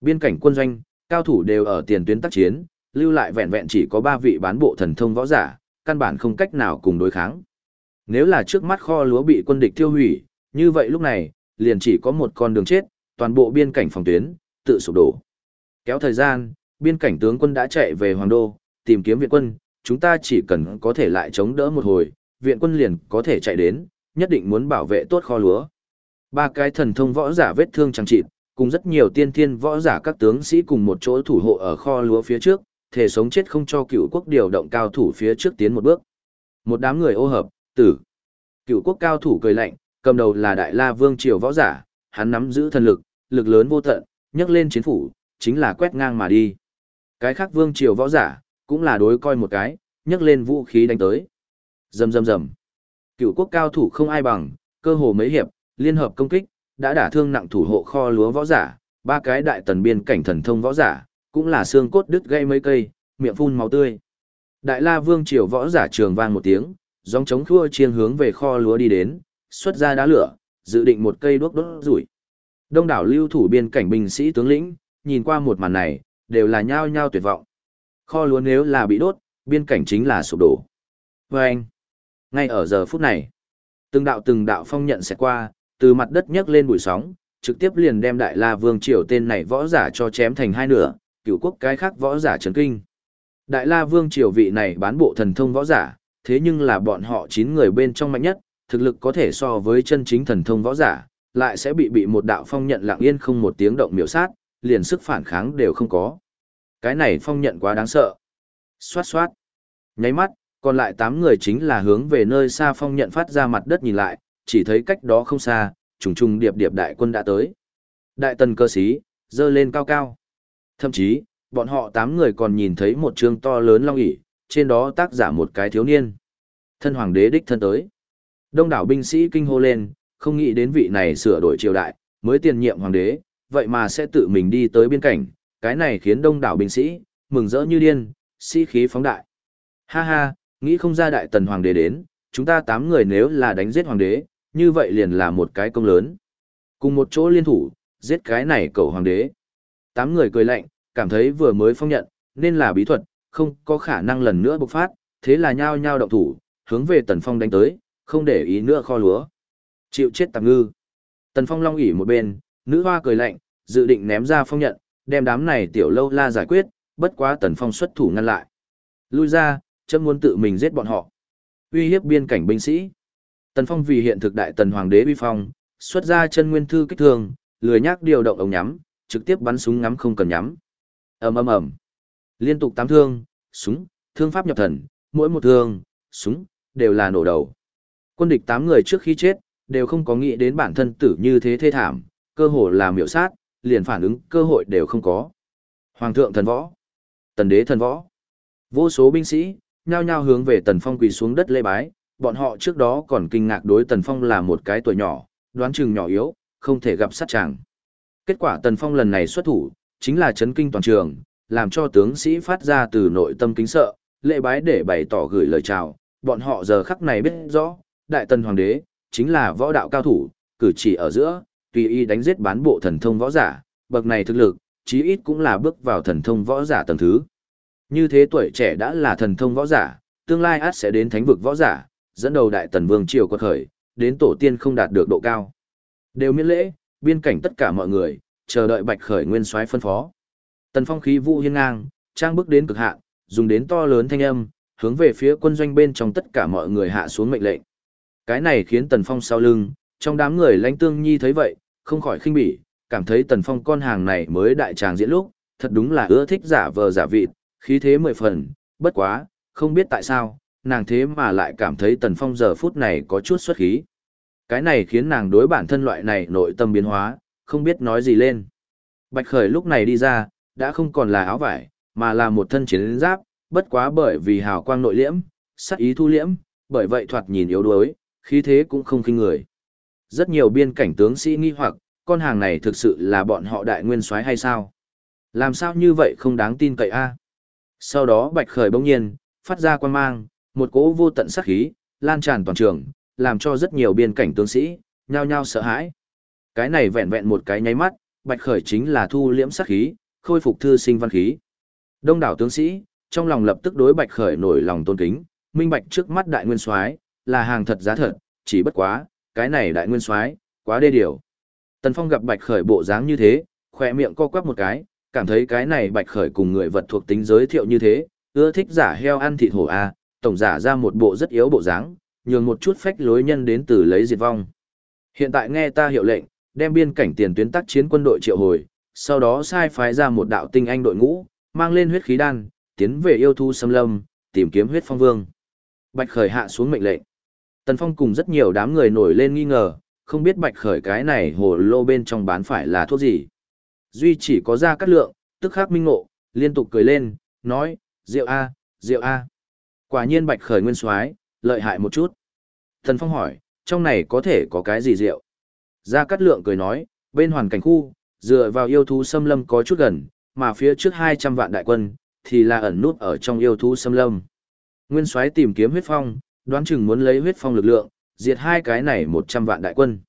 Biên cảnh quân doanh, cao thủ đều ở tiền tuyến tác chiến, lưu lại vẹn vẹn chỉ có ba vị bán bộ thần thông võ giả, căn bản không cách nào cùng đối kháng. Nếu là trước mắt kho lúa bị quân địch tiêu hủy, như vậy lúc này, liền chỉ có một con đường chết, toàn bộ biên cảnh phòng tuyến, tự sụp đổ. Kéo thời gian, biên cảnh tướng quân đã chạy về Hoàng Đô, tìm kiếm viện quân, chúng ta chỉ cần có thể lại chống đỡ một hồi, viện quân liền có thể chạy đến, nhất định muốn bảo vệ tốt kho lúa. Ba cái thần thông võ giả vết thương chẳng trị, cùng rất nhiều tiên thiên võ giả các tướng sĩ cùng một chỗ thủ hộ ở kho lúa phía trước, thể sống chết không cho cựu quốc điều động cao thủ phía trước tiến một bước. Một đám người ô hợp, tử. Cựu quốc cao thủ cười lạnh, cầm đầu là Đại La Vương Triều võ giả, hắn nắm giữ thần lực, lực lớn vô tận, nhấc lên chiến phủ, chính là quét ngang mà đi. Cái khác Vương Triều võ giả, cũng là đối coi một cái, nhấc lên vũ khí đánh tới. Rầm rầm rầm. Cựu quốc cao thủ không ai bằng, cơ hồ mấy hiệp, liên hợp công kích, đã đả thương nặng thủ hộ kho lúa võ giả, ba cái đại tần biên cảnh thần thông võ giả, cũng là xương cốt đứt gây mấy cây, miệng phun máu tươi. Đại La Vương triều võ giả trường vang một tiếng, gióng chống khua chiêng hướng về kho lúa đi đến, xuất ra đá lửa, dự định một cây đuốc đốt rủi. Đông đảo lưu thủ biên cảnh binh sĩ tướng lĩnh, nhìn qua một màn này, đều là nhao nhao tuyệt vọng. Kho lúa nếu là bị đốt, biên cảnh chính là sụp đổ. Vâng! anh, ngay ở giờ phút này, từng đạo từng đạo phong nhận sẽ qua, từ mặt đất nhấc lên bụi sóng, trực tiếp liền đem Đại La Vương triều tên này võ giả cho chém thành hai nửa, cựu quốc cái khác võ giả chấn kinh. Đại La Vương triều vị này bán bộ thần thông võ giả, thế nhưng là bọn họ 9 người bên trong mạnh nhất, thực lực có thể so với chân chính thần thông võ giả, lại sẽ bị bị một đạo phong nhận lặng yên không một tiếng động miểu sát, liền sức phản kháng đều không có. Cái này phong nhận quá đáng sợ. Xoát xoát. Nháy mắt, còn lại 8 người chính là hướng về nơi xa phong nhận phát ra mặt đất nhìn lại, chỉ thấy cách đó không xa, trùng trùng điệp điệp đại quân đã tới. Đại tần cơ sĩ, dơ lên cao cao. Thậm chí, bọn họ 8 người còn nhìn thấy một trương to lớn long ỷ trên đó tác giả một cái thiếu niên. Thân hoàng đế đích thân tới. Đông đảo binh sĩ kinh hô lên, không nghĩ đến vị này sửa đổi triều đại, mới tiền nhiệm hoàng đế, vậy mà sẽ tự mình đi tới biên cảnh, cái này khiến đông đảo binh sĩ, mừng rỡ như điên, sĩ khí phóng đại. Ha ha, nghĩ không ra đại tần hoàng đế đến, chúng ta tám người nếu là đánh giết hoàng đế, như vậy liền là một cái công lớn. Cùng một chỗ liên thủ, giết cái này cầu hoàng đế. Tám người cười lạnh, cảm thấy vừa mới phong nhận, nên là bí thuật, không có khả năng lần nữa bộc phát, thế là nhao nhao động thủ, hướng về Tần Phong đánh tới, không để ý nữa kho lúa. Chịu chết tạm ngư. Tần Phong long ỉ một bên, nữ hoa cười lạnh, dự định ném ra phong nhận, đem đám này tiểu lâu la giải quyết, bất quá Tần Phong xuất thủ ngăn lại. Lui ra, chấm muốn tự mình giết bọn họ. Uy hiếp biên cảnh binh sĩ. Tần Phong vì hiện thực đại tần hoàng đế uy phong, xuất ra chân nguyên thư kích thương, lười nhác điều động ống nhắm, trực tiếp bắn súng ngắm không cần nhắm. Ầm ầm ầm. Liên tục tám thương, súng, thương pháp nhập thần, mỗi một thương, súng đều là nổ đầu. Quân địch tám người trước khi chết, đều không có nghĩ đến bản thân tử như thế thê thảm, cơ hội là miểu sát, liền phản ứng cơ hội đều không có. Hoàng thượng thần võ, tần đế thần võ. Vô số binh sĩ nhao nhao hướng về Tần Phong quỳ xuống đất lê bái, bọn họ trước đó còn kinh ngạc đối Tần Phong là một cái tuổi nhỏ, đoán chừng nhỏ yếu, không thể gặp sát chàng. Kết quả Tần Phong lần này xuất thủ, chính là chấn kinh toàn trường, làm cho tướng sĩ phát ra từ nội tâm kính sợ, lễ bái để bày tỏ gửi lời chào, bọn họ giờ khắc này biết rõ, Đại Tần Hoàng đế, chính là võ đạo cao thủ, cử chỉ ở giữa, tùy y đánh giết bán bộ thần thông võ giả, bậc này thực lực, chí ít cũng là bước vào thần thông võ giả tầng thứ. Như thế tuổi trẻ đã là thần thông võ giả, tương lai át sẽ đến thánh vực võ giả, dẫn đầu đại tần vương triều quật khởi, đến tổ tiên không đạt được độ cao. Đều miễn lễ, biên cảnh tất cả mọi người, chờ đợi bạch khởi nguyên soái phân phó. Tần phong khí vũ hiên ngang, trang bước đến cực hạn, dùng đến to lớn thanh âm, hướng về phía quân doanh bên trong tất cả mọi người hạ xuống mệnh lệnh. Cái này khiến tần phong sau lưng, trong đám người lãnh tương nhi thấy vậy, không khỏi khinh bỉ, cảm thấy tần phong con hàng này mới đại tràng diễn lúc, thật đúng là ưa thích giả vờ giả vịt, khí thế mười phần, bất quá, không biết tại sao, nàng thế mà lại cảm thấy tần phong giờ phút này có chút xuất khí. Cái này khiến nàng đối bản thân loại này nội tâm biến hóa, không biết nói gì lên. Bạch Khởi lúc này đi ra, đã không còn là áo vải, mà là một thân chiến giáp, bất quá bởi vì hào quang nội liễm, sắc ý thu liễm, bởi vậy thoạt nhìn yếu đuối, khí thế cũng không kinh người. Rất nhiều biên cảnh tướng sĩ nghi hoặc, con hàng này thực sự là bọn họ đại nguyên soái hay sao? Làm sao như vậy không đáng tin cậy a? À? Sau đó Bạch Khởi bỗng nhiên, phát ra quan mang, một cỗ vô tận sát khí, lan tràn toàn trường, làm cho rất nhiều biên cảnh tướng sĩ, nhao nhao sợ hãi. Cái này vẹn vẹn một cái nháy mắt, Bạch Khởi chính là thu liễm sát khí, khôi phục thư sinh văn khí. Đông đảo tướng sĩ, trong lòng lập tức đối Bạch Khởi nổi lòng tôn kính, minh bạch trước mắt đại nguyên soái là hàng thật giá thật, chỉ bất quá, cái này đại nguyên soái quá đê điều. Tần Phong gặp Bạch Khởi bộ dáng như thế, khỏe miệng co quắp một cái, cảm thấy cái này Bạch Khởi cùng người vật thuộc tính giới thiệu như thế, ưa thích giả heo ăn thịt hổ a, tổng giả ra một bộ rất yếu bộ dáng, nhường một chút phách lối nhân đến từ lấy diệt vong. Hiện tại nghe ta hiệu lệnh, đem biên cảnh tiền tuyến tác chiến quân đội triệu hồi, sau đó sai phái ra một đạo tinh anh đội ngũ, mang lên huyết khí đan, tiến về yêu thu xâm lâm, tìm kiếm huyết phong vương. Bạch Khởi hạ xuống mệnh lệnh. Tần Phong cùng rất nhiều đám người nổi lên nghi ngờ, không biết Bạch Khởi cái này hồ lô bên trong bán phải là thuốc gì. Duy chỉ có ra cắt lượng, tức khắc minh ngộ, liên tục cười lên, nói, rượu A, rượu A. Quả nhiên Bạch Khởi nguyên soái lợi hại một chút. Tần Phong hỏi, trong này có thể có cái gì rượu? Gia Cát Lượng cười nói, bên hoàn cảnh khu, dựa vào yêu thú xâm lâm có chút gần, mà phía trước 200 vạn đại quân, thì là ẩn nút ở trong yêu thú xâm lâm. Nguyên soái tìm kiếm huyết phong, đoán chừng muốn lấy huyết phong lực lượng, diệt hai cái này 100 vạn đại quân.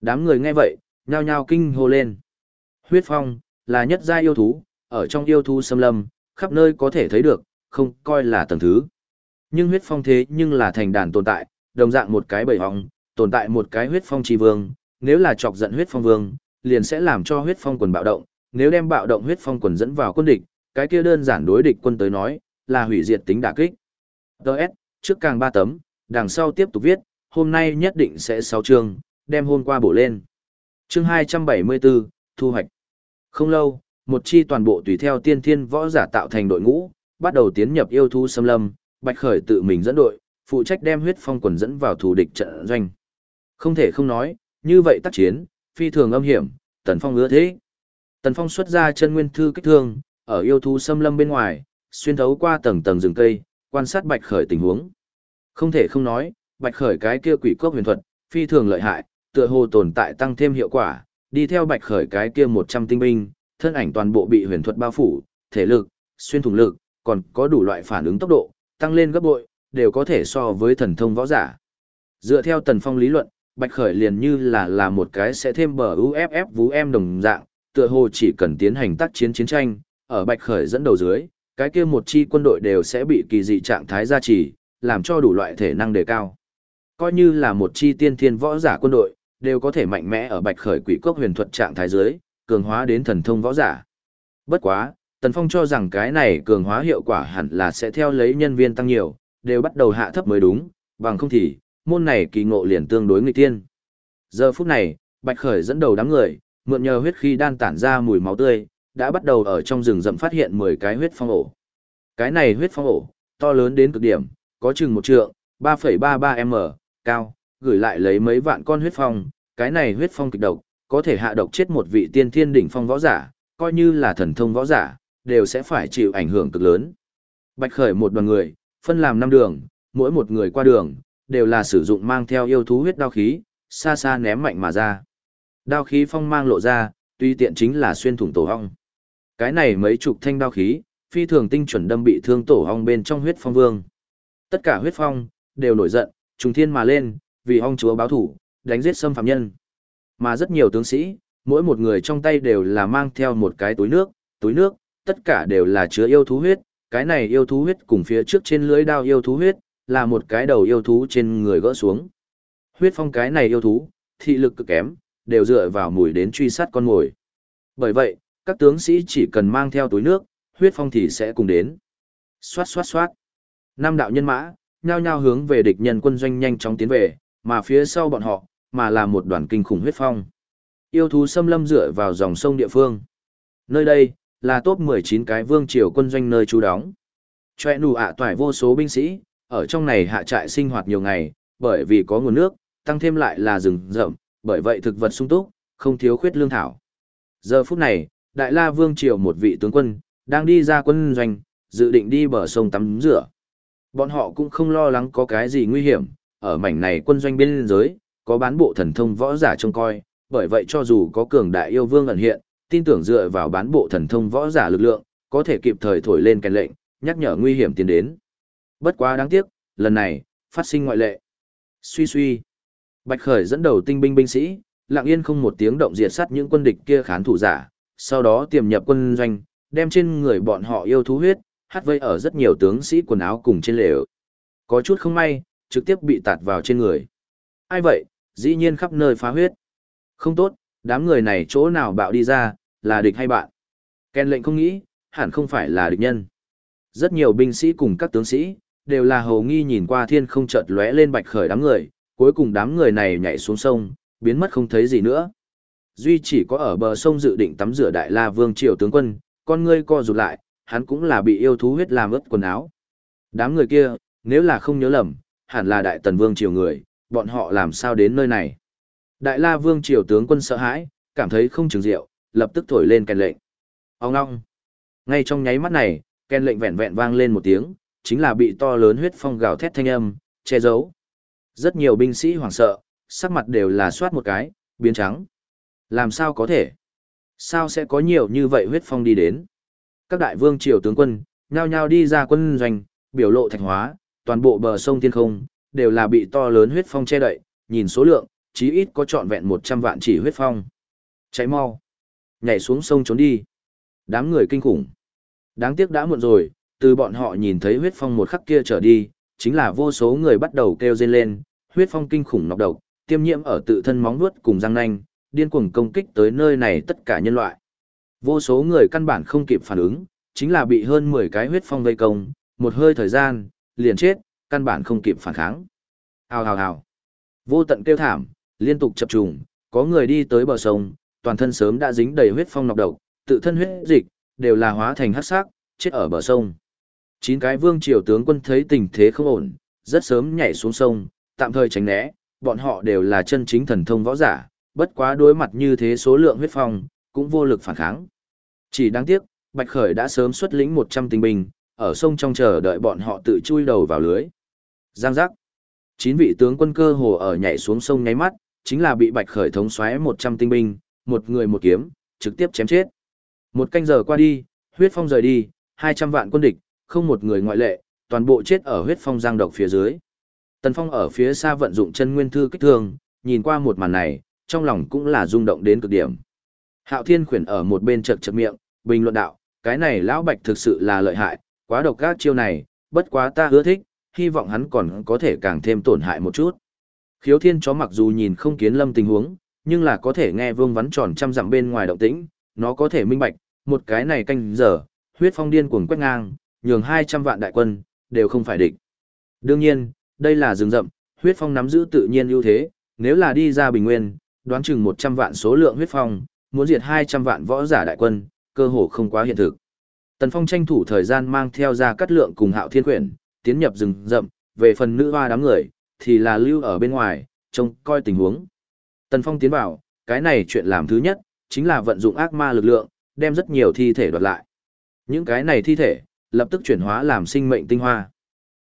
Đám người nghe vậy, nhao nhao kinh hô lên. Huyết phong, là nhất gia yêu thú, ở trong yêu thú xâm lâm, khắp nơi có thể thấy được, không coi là tầng thứ. Nhưng huyết phong thế nhưng là thành đàn tồn tại, đồng dạng một cái bầy hóng, tồn tại một cái huyết phong chi vương, nếu là chọc giận huyết phong vương, liền sẽ làm cho huyết phong quần bạo động, nếu đem bạo động huyết phong quần dẫn vào quân địch, cái kia đơn giản đối địch quân tới nói, là hủy diệt tính đả kích. Đợt, trước càng ba tấm, đằng sau tiếp tục viết, hôm nay nhất định sẽ 6 chương, đem hôm qua bổ lên. Chương 274, thu hoạch. Không lâu, một chi toàn bộ tùy theo tiên thiên võ giả tạo thành đội ngũ, bắt đầu tiến nhập yêu thú xâm lâm, Bạch Khởi tự mình dẫn đội, phụ trách đem huyết phong quần dẫn vào thủ địch trận doanh. Không thể không nói, như vậy tác chiến, phi thường âm hiểm, Tần Phong ưa thế. Tần Phong xuất ra chân nguyên thư kích thương, ở yêu thú xâm lâm bên ngoài, xuyên thấu qua tầng tầng rừng cây, quan sát Bạch Khởi tình huống. Không thể không nói, Bạch Khởi cái kia quỷ cốc huyền thuật, phi thường lợi hại, tựa hồ tồn tại tăng thêm hiệu quả, đi theo Bạch Khởi cái kia 100 tinh binh, thân ảnh toàn bộ bị huyền thuật bao phủ, thể lực, xuyên thủng lực, còn có đủ loại phản ứng tốc độ, tăng lên gấp bội, đều có thể so với thần thông võ giả. Dựa theo Tần Phong lý luận, Bạch Khởi liền như là là một cái sẽ thêm bờ UFF vú em đồng dạng, tựa hồ chỉ cần tiến hành tác chiến chiến tranh, ở Bạch Khởi dẫn đầu dưới, cái kia một chi quân đội đều sẽ bị kỳ dị trạng thái gia trì, làm cho đủ loại thể năng đề cao. Coi như là một chi tiên thiên võ giả quân đội, đều có thể mạnh mẽ ở Bạch Khởi quỷ cốc huyền thuật trạng thái dưới, cường hóa đến thần thông võ giả. Bất quá, Tần Phong cho rằng cái này cường hóa hiệu quả hẳn là sẽ theo lấy nhân viên tăng nhiều, đều bắt đầu hạ thấp mới đúng, bằng không thì, môn này kỳ ngộ liền tương đối nghịch tiên. Giờ phút này, Bạch Khởi dẫn đầu đám người, mượn nhờ huyết khí đan tản ra mùi máu tươi, đã bắt đầu ở trong rừng rậm phát hiện 10 cái huyết phong ổ. Cái này huyết phong ổ, to lớn đến cực điểm, có chừng một trượng, 3,33m, cao, gửi lại lấy mấy vạn con huyết phong, cái này huyết phong kịch độc, có thể hạ độc chết một vị tiên thiên đỉnh phong võ giả, coi như là thần thông võ giả, đều sẽ phải chịu ảnh hưởng cực lớn. Bạch Khởi một đoàn người, Phân làm năm đường, mỗi một người qua đường, đều là sử dụng mang theo yêu thú huyết đao khí, xa xa ném mạnh mà ra. Đao khí phong mang lộ ra, tuy tiện chính là xuyên thủng tổ hong. Cái này mấy chục thanh đao khí, phi thường tinh chuẩn đâm bị thương tổ hong bên trong huyết phong vương. Tất cả huyết phong, đều nổi giận, trùng thiên mà lên, vì hong chúa báo thủ, đánh giết xâm phạm nhân. Mà rất nhiều tướng sĩ, mỗi một người trong tay đều là mang theo một cái túi nước, túi nước, tất cả đều là chứa yêu thú huyết, cái này yêu thú huyết cùng phía trước trên lưới đao yêu thú huyết, là một cái đầu yêu thú trên người gỡ xuống. Huyết phong cái này yêu thú, thị lực cực kém, đều dựa vào mùi đến truy sát con mồi. Bởi vậy, các tướng sĩ chỉ cần mang theo túi nước, huyết phong thì sẽ cùng đến. Xoát xoát xoát. Năm đạo nhân mã, nhao nhao hướng về địch nhân quân doanh nhanh chóng tiến về, mà phía sau bọn họ, mà là một đoàn kinh khủng huyết phong. Yêu thú xâm lâm dựa vào dòng sông địa phương. Nơi đây, là top 19 cái vương triều quân doanh nơi trú đóng. Chòe nụ ạ toải vô số binh sĩ, ở trong này hạ trại sinh hoạt nhiều ngày, bởi vì có nguồn nước, tăng thêm lại là rừng rậm, bởi vậy thực vật sung túc, không thiếu khuyết lương thảo. Giờ phút này, Đại La Vương triều một vị tướng quân, đang đi ra quân doanh, dự định đi bờ sông tắm rửa. Bọn họ cũng không lo lắng có cái gì nguy hiểm, ở mảnh này quân doanh biên giới, có bán bộ thần thông võ giả trông coi, bởi vậy cho dù có cường đại yêu vương ẩn hiện, tin tưởng dựa vào bán bộ thần thông võ giả lực lượng, có thể kịp thời thổi lên kèn lệnh, nhắc nhở nguy hiểm tiến đến. Bất quá đáng tiếc, lần này, phát sinh ngoại lệ. Suy suy. Bạch Khởi dẫn đầu tinh binh binh sĩ, lặng yên không một tiếng động diệt sát những quân địch kia khán thủ giả, sau đó tiềm nhập quân doanh, đem trên người bọn họ yêu thú huyết, hát vây ở rất nhiều tướng sĩ quần áo cùng trên lều. Có chút không may, trực tiếp bị tạt vào trên người. Ai vậy, dĩ nhiên khắp nơi phá huyết. Không tốt, đám người này chỗ nào bạo đi ra, là địch hay bạn. Ken lệnh không nghĩ, hẳn không phải là địch nhân. Rất nhiều binh sĩ cùng các tướng sĩ, đều là hầu nghi nhìn qua thiên không chợt lóe lên bạch khởi đám người, cuối cùng đám người này nhảy xuống sông, biến mất không thấy gì nữa. Duy chỉ có ở bờ sông dự định tắm rửa đại la vương triều tướng quân, con ngươi co rụt lại, hắn cũng là bị yêu thú huyết làm ướt quần áo. Đám người kia, nếu là không nhớ lầm, hẳn là đại tần vương triều người, bọn họ làm sao đến nơi này. Đại la vương triều tướng quân sợ hãi, cảm thấy không chừng rượu, lập tức thổi lên kèn lệnh. Ông ngong. Ngay trong nháy mắt này, kèn lệnh vẹn vẹn vang lên một tiếng, chính là bị to lớn huyết phong gào thét thanh âm, che giấu. Rất nhiều binh sĩ hoảng sợ, sắc mặt đều là soát một cái, biến trắng. Làm sao có thể? Sao sẽ có nhiều như vậy huyết phong đi đến? Các đại vương triều tướng quân, nhao nhao đi ra quân doanh, biểu lộ thạch hóa, toàn bộ bờ sông thiên không, đều là bị to lớn huyết phong che đậy, nhìn số lượng, chí ít có trọn vẹn 100 vạn chỉ huyết phong. Cháy mau. Nhảy xuống sông trốn đi. Đám người kinh khủng. Đáng tiếc đã muộn rồi, từ bọn họ nhìn thấy huyết phong một khắc kia trở đi, chính là vô số người bắt đầu kêu rên lên, huyết phong kinh khủng nọc độc, tiêm nhiễm ở tự thân móng vuốt cùng răng nanh, điên cuồng công kích tới nơi này tất cả nhân loại. Vô số người căn bản không kịp phản ứng, chính là bị hơn 10 cái huyết phong vây công, một hơi thời gian, liền chết, căn bản không kịp phản kháng. Hào hào hào. Vô tận kêu thảm, liên tục chập trùng, có người đi tới bờ sông, toàn thân sớm đã dính đầy huyết phong nọc độc, tự thân huyết dịch đều là hóa thành hắc sắc, chết ở bờ sông. Chín cái vương triều tướng quân thấy tình thế không ổn, rất sớm nhảy xuống sông, tạm thời tránh né, bọn họ đều là chân chính thần thông võ giả, bất quá đối mặt như thế số lượng huyết phong, cũng vô lực phản kháng. Chỉ đáng tiếc, Bạch Khởi đã sớm xuất lĩnh 100 tinh binh, ở sông trong chờ đợi bọn họ tự chui đầu vào lưới. Giang giác. Chín vị tướng quân cơ hồ ở nhảy xuống sông nháy mắt, chính là bị Bạch Khởi thống xoáy 100 tinh binh, một người một kiếm, trực tiếp chém chết. Một canh giờ qua đi, huyết phong rời đi, 200 vạn quân địch, không một người ngoại lệ, toàn bộ chết ở huyết phong giang độc phía dưới. Tần Phong ở phía xa vận dụng chân nguyên thư kích thương, nhìn qua một màn này, trong lòng cũng là rung động đến cực điểm. Hạo Thiên khuyển ở một bên chật chật miệng, bình luận đạo, cái này lão bạch thực sự là lợi hại, quá độc các chiêu này, bất quá ta ưa thích, hy vọng hắn còn có thể càng thêm tổn hại một chút. Khiếu thiên chó mặc dù nhìn không kiến lâm tình huống, nhưng là có thể nghe vương vắn tròn trăm dặm bên ngoài động tĩnh, nó có thể minh bạch, một cái này canh giờ, huyết phong điên cuồng quét ngang, nhường 200 vạn đại quân, đều không phải địch. Đương nhiên, đây là rừng rậm, huyết phong nắm giữ tự nhiên ưu thế, nếu là đi ra bình nguyên, đoán chừng 100 vạn số lượng huyết phong, muốn diệt 200 vạn võ giả đại quân, cơ hồ không quá hiện thực. Tần Phong tranh thủ thời gian mang theo ra cắt lượng cùng Hạo Thiên Quyển, tiến nhập rừng rậm, về phần nữ hoa đám người, thì là lưu ở bên ngoài, trông coi tình huống. Tần Phong tiến vào, cái này chuyện làm thứ nhất, chính là vận dụng ác ma lực lượng, đem rất nhiều thi thể đoạt lại. Những cái này thi thể, lập tức chuyển hóa làm sinh mệnh tinh hoa.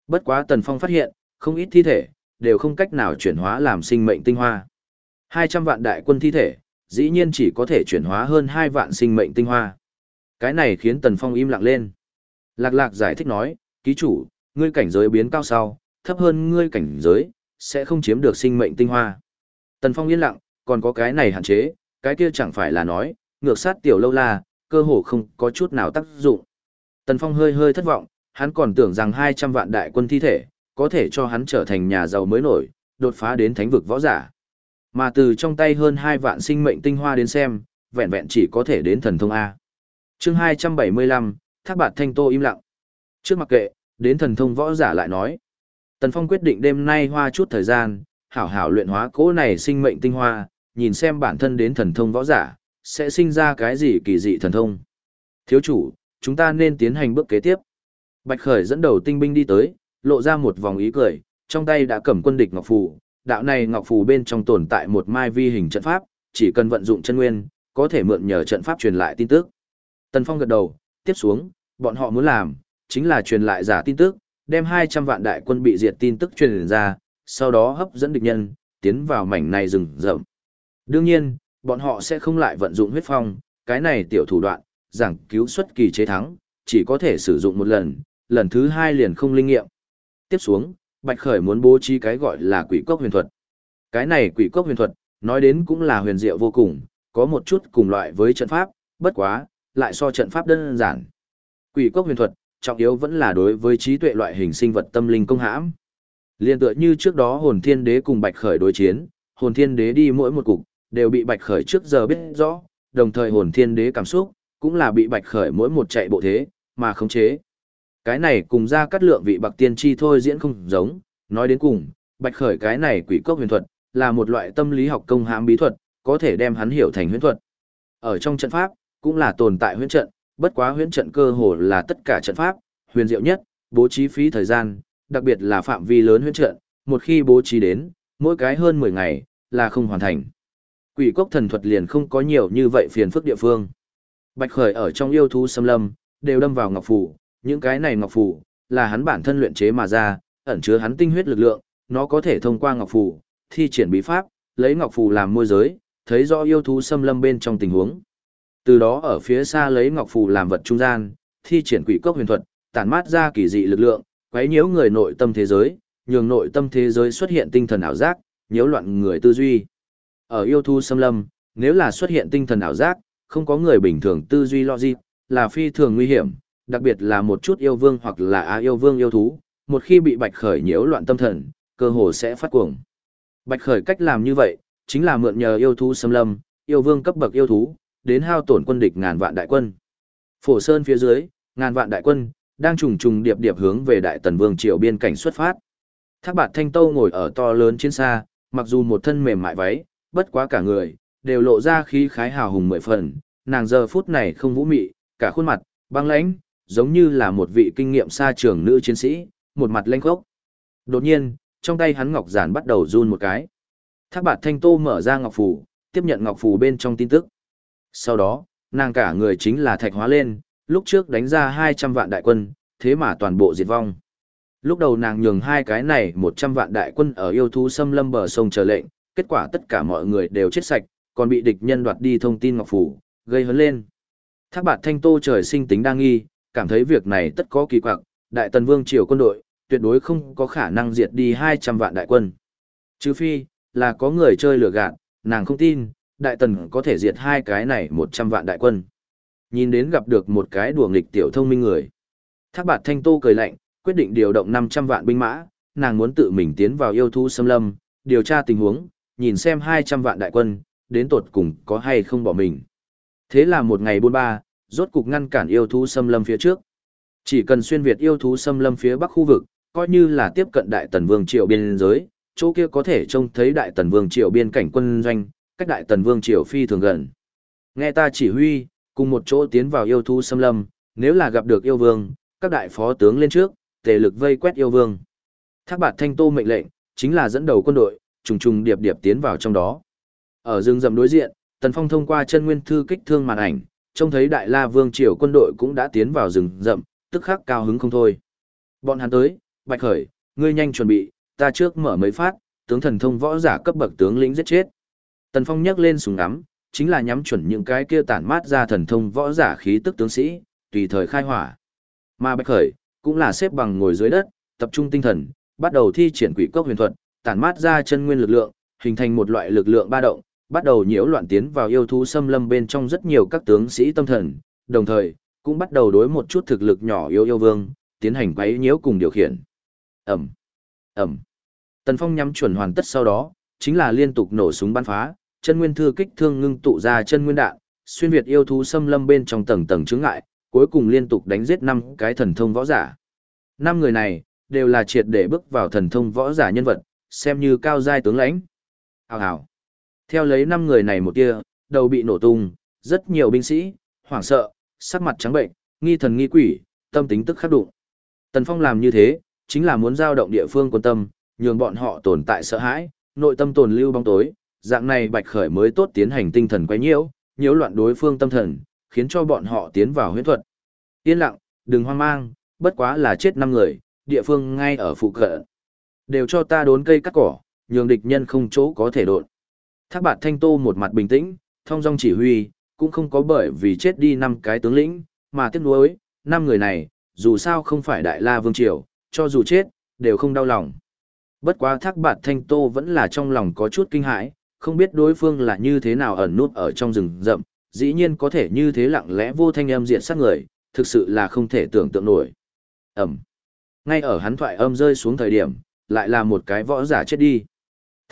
Bất quá Tần Phong phát hiện, không ít thi thể, đều không cách nào chuyển hóa làm sinh mệnh tinh hoa. 200 vạn đại quân thi thể, dĩ nhiên chỉ có thể chuyển hóa hơn 2 vạn sinh mệnh tinh hoa. Cái này khiến Tần Phong im lặng lên. Lạc lạc giải thích nói, ký chủ, ngươi cảnh giới biến cao sau, thấp hơn ngươi cảnh giới, sẽ không chiếm được sinh mệnh tinh hoa. Tần Phong yên lặng, còn có cái này hạn chế, cái kia chẳng phải là nói, ngược sát tiểu lâu la, cơ hồ không có chút nào tác dụng. Tần Phong hơi hơi thất vọng, hắn còn tưởng rằng 200 vạn đại quân thi thể, có thể cho hắn trở thành nhà giàu mới nổi, đột phá đến thánh vực võ giả. Mà từ trong tay hơn 2 vạn sinh mệnh tinh hoa đến xem, vẹn vẹn chỉ có thể đến thần thông A. chương 275, Thác Bạt Thanh Tô im lặng. Trước mặc kệ, đến thần thông võ giả lại nói. Tần Phong quyết định đêm nay hoa chút thời gian, hảo hảo luyện hóa cỗ này sinh mệnh tinh hoa, nhìn xem bản thân đến thần thông võ giả, sẽ sinh ra cái gì kỳ dị thần thông. Thiếu chủ, chúng ta nên tiến hành bước kế tiếp. Bạch Khởi dẫn đầu tinh binh đi tới, lộ ra một vòng ý cười, trong tay đã cầm quân địch ngọc phù, đạo này ngọc phù bên trong tồn tại một mai vi hình trận pháp, chỉ cần vận dụng chân nguyên, có thể mượn nhờ trận pháp truyền lại tin tức. Tần Phong gật đầu, tiếp xuống, bọn họ muốn làm, chính là truyền lại giả tin tức, đem 200 vạn đại quân bị diệt tin tức truyền ra, sau đó hấp dẫn địch nhân, tiến vào mảnh này rừng rậm. Đương nhiên, bọn họ sẽ không lại vận dụng huyết phong, cái này tiểu thủ đoạn, giảng cứu xuất kỳ chế thắng, chỉ có thể sử dụng một lần, lần thứ hai liền không linh nghiệm. Tiếp xuống, Bạch Khởi muốn bố trí cái gọi là quỷ cốc huyền thuật. Cái này quỷ cốc huyền thuật, nói đến cũng là huyền diệu vô cùng, có một chút cùng loại với trận pháp, bất quá, lại so trận pháp đơn giản. Quỷ cốc huyền thuật, trọng yếu vẫn là đối với trí tuệ loại hình sinh vật tâm linh công hãm. Liên tựa như trước đó hồn thiên đế cùng Bạch Khởi đối chiến, hồn thiên đế đi mỗi một cục, đều bị Bạch Khởi trước giờ biết rõ, đồng thời hồn thiên đế cảm xúc, cũng là bị Bạch Khởi mỗi một chạy bộ thế, mà khống chế. Cái này cùng ra cắt lượng vị bạc tiên tri thôi diễn không giống, nói đến cùng, Bạch Khởi cái này quỷ cốc huyền thuật, là một loại tâm lý học công hãm bí thuật, có thể đem hắn hiểu thành huyễn thuật. Ở trong trận pháp, cũng là tồn tại huyễn trận, bất quá huyễn trận cơ hồ là tất cả trận pháp, huyền diệu nhất, bố trí phí thời gian, đặc biệt là phạm vi lớn huyễn trận, một khi bố trí đến, mỗi cái hơn 10 ngày, là không hoàn thành. Quỷ cốc thần thuật liền không có nhiều như vậy phiền phức địa phương. Bạch Khởi ở trong yêu thú xâm lâm, đều đâm vào ngọc phủ, những cái này ngọc phủ, là hắn bản thân luyện chế mà ra, ẩn chứa hắn tinh huyết lực lượng, nó có thể thông qua ngọc phủ, thi triển bí pháp, lấy ngọc phủ làm môi giới, thấy rõ yêu thú xâm lâm bên trong tình huống. Từ đó ở phía xa lấy ngọc phủ làm vật trung gian, thi triển quỷ cốc huyền thuật, tản mát ra kỳ dị lực lượng, quấy nhiễu người nội tâm thế giới, nhường nội tâm thế giới xuất hiện tinh thần ảo giác, nhiễu loạn người tư duy. Ở yêu thú xâm lâm, nếu là xuất hiện tinh thần ảo giác, không có người bình thường tư duy logic, là phi thường nguy hiểm, đặc biệt là một chút yêu vương hoặc là á yêu vương yêu thú, một khi bị bạch khởi nhiễu loạn tâm thần, cơ hồ sẽ phát cuồng. Bạch khởi cách làm như vậy, chính là mượn nhờ yêu thú xâm lâm, yêu vương cấp bậc yêu thú, đến hao tổn quân địch ngàn vạn đại quân. Phổ Sơn phía dưới, ngàn vạn đại quân, đang trùng trùng điệp điệp hướng về đại tần vương triều biên cảnh xuất phát. Thác bạt thanh tâu ngồi ở to lớn trên xa, mặc dù một thân mềm mại váy, bất quá cả người, đều lộ ra khí khái hào hùng mười phần, nàng giờ phút này không vũ mị, cả khuôn mặt, băng lãnh, giống như là một vị kinh nghiệm xa trường nữ chiến sĩ, một mặt lênh khốc. Đột nhiên, trong tay hắn ngọc giản bắt đầu run một cái. Thác bạt thanh tô mở ra ngọc phù, tiếp nhận ngọc phù bên trong tin tức. Sau đó, nàng cả người chính là thạch hóa lên, lúc trước đánh ra 200 vạn đại quân, thế mà toàn bộ diệt vong. Lúc đầu nàng nhường hai cái này 100 vạn đại quân ở yêu thú xâm lâm bờ sông chờ lệnh, kết quả tất cả mọi người đều chết sạch, còn bị địch nhân đoạt đi thông tin ngọc phủ, gây hấn lên. Thác bạt thanh tô trời sinh tính đa nghi, cảm thấy việc này tất có kỳ quặc, đại tần vương triều quân đội, tuyệt đối không có khả năng diệt đi 200 vạn đại quân. Trừ phi, là có người chơi lừa gạt, nàng không tin, đại tần có thể diệt hai cái này 100 vạn đại quân. Nhìn đến gặp được một cái đùa nghịch tiểu thông minh người. Thác bạt thanh tô cười lạnh, quyết định điều động 500 vạn binh mã, nàng muốn tự mình tiến vào yêu thú xâm lâm, điều tra tình huống, nhìn xem 200 vạn đại quân, đến tột cùng có hay không bỏ mình. Thế là một ngày buôn ba, rốt cục ngăn cản yêu thú xâm lâm phía trước. Chỉ cần xuyên việt yêu thú xâm lâm phía bắc khu vực, coi như là tiếp cận đại tần vương triều biên giới, chỗ kia có thể trông thấy đại tần vương triều biên cảnh quân doanh, cách đại tần vương triều phi thường gần. Nghe ta chỉ huy, cùng một chỗ tiến vào yêu thú xâm lâm, nếu là gặp được yêu vương, các đại phó tướng lên trước, tề lực vây quét yêu vương. Thác bạt thanh tô mệnh lệnh, chính là dẫn đầu quân đội, trùng trùng điệp điệp tiến vào trong đó. Ở rừng rậm đối diện, Tần Phong thông qua chân nguyên thư kích thương màn ảnh, trông thấy Đại La Vương triều quân đội cũng đã tiến vào rừng rậm, tức khắc cao hứng không thôi. Bọn hắn tới, Bạch Khởi, ngươi nhanh chuẩn bị, ta trước mở mấy phát, tướng thần thông võ giả cấp bậc tướng lĩnh giết chết. Tần Phong nhấc lên súng ngắm, chính là nhắm chuẩn những cái kia tản mát ra thần thông võ giả khí tức tướng sĩ, tùy thời khai hỏa. Mà Bạch Khởi, cũng là xếp bằng ngồi dưới đất, tập trung tinh thần, bắt đầu thi triển quỷ cốc huyền thuật, tản mát ra chân nguyên lực lượng, hình thành một loại lực lượng ba động, bắt đầu nhiễu loạn tiến vào yêu thú xâm lâm bên trong rất nhiều các tướng sĩ tâm thần, đồng thời, cũng bắt đầu đối một chút thực lực nhỏ yêu yêu vương, tiến hành quấy nhiễu cùng điều khiển. Ẩm, Ẩm. Tần Phong nhắm chuẩn hoàn tất sau đó, chính là liên tục nổ súng bắn phá, chân nguyên thư kích thương ngưng tụ ra chân nguyên đạn, xuyên việt yêu thú xâm lâm bên trong tầng tầng chướng ngại, cuối cùng liên tục đánh giết năm cái thần thông võ giả. Năm người này đều là triệt để bước vào thần thông võ giả nhân vật, xem như cao giai tướng lãnh. Hào hào. Theo lấy năm người này một tia, đầu bị nổ tung, rất nhiều binh sĩ, hoảng sợ, sắc mặt trắng bệnh, nghi thần nghi quỷ, tâm tính tức khắc đụng. Tần Phong làm như thế, chính là muốn giao động địa phương quân tâm, nhường bọn họ tồn tại sợ hãi, nội tâm tồn lưu bóng tối, dạng này Bạch Khởi mới tốt tiến hành tinh thần quấy nhiễu, nhiễu loạn đối phương tâm thần, khiến cho bọn họ tiến vào huyễn thuật. Yên lặng, đừng hoang mang, bất quá là chết năm người, địa phương ngay ở phụ cận. Đều cho ta đốn cây cắt cỏ, nhường địch nhân không chỗ có thể đột. Thác bạt thanh tô một mặt bình tĩnh, thông dong chỉ huy, cũng không có bởi vì chết đi năm cái tướng lĩnh, mà tiếc nuối, năm người này, dù sao không phải đại la vương triều, cho dù chết, đều không đau lòng. Bất quá thác bạt thanh tô vẫn là trong lòng có chút kinh hãi, không biết đối phương là như thế nào ẩn nút ở trong rừng rậm, dĩ nhiên có thể như thế lặng lẽ vô thanh âm diện sát người, thực sự là không thể tưởng tượng nổi. Ẩm. Ngay ở hắn thoại âm rơi xuống thời điểm, lại là một cái võ giả chết đi.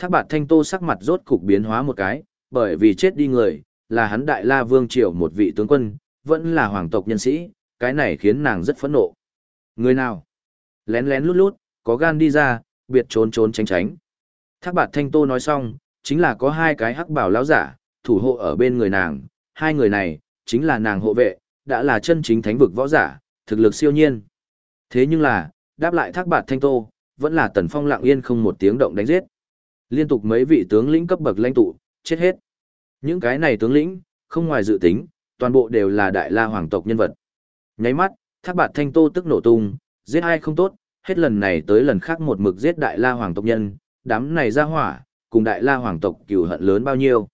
Thác bạt thanh tô sắc mặt rốt cục biến hóa một cái, bởi vì chết đi người, là hắn đại la vương triều một vị tướng quân, vẫn là hoàng tộc nhân sĩ, cái này khiến nàng rất phẫn nộ. Người nào? Lén lén lút lút, có gan đi ra, biệt trốn trốn tránh tránh. Thác bạt thanh tô nói xong, chính là có hai cái hắc bảo lão giả, thủ hộ ở bên người nàng, hai người này, chính là nàng hộ vệ, đã là chân chính thánh vực võ giả, thực lực siêu nhiên. Thế nhưng là, đáp lại thác bạt thanh tô, vẫn là tần phong lặng yên không một tiếng động đánh giết. Liên tục mấy vị tướng lĩnh cấp bậc lãnh tụ, chết hết. Những cái này tướng lĩnh, không ngoài dự tính, toàn bộ đều là đại la hoàng tộc nhân vật. Nháy mắt, thác bạt thanh tô tức nổ tung, giết ai không tốt, hết lần này tới lần khác một mực giết đại la hoàng tộc nhân, đám này ra hỏa, cùng đại la hoàng tộc cừu hận lớn bao nhiêu.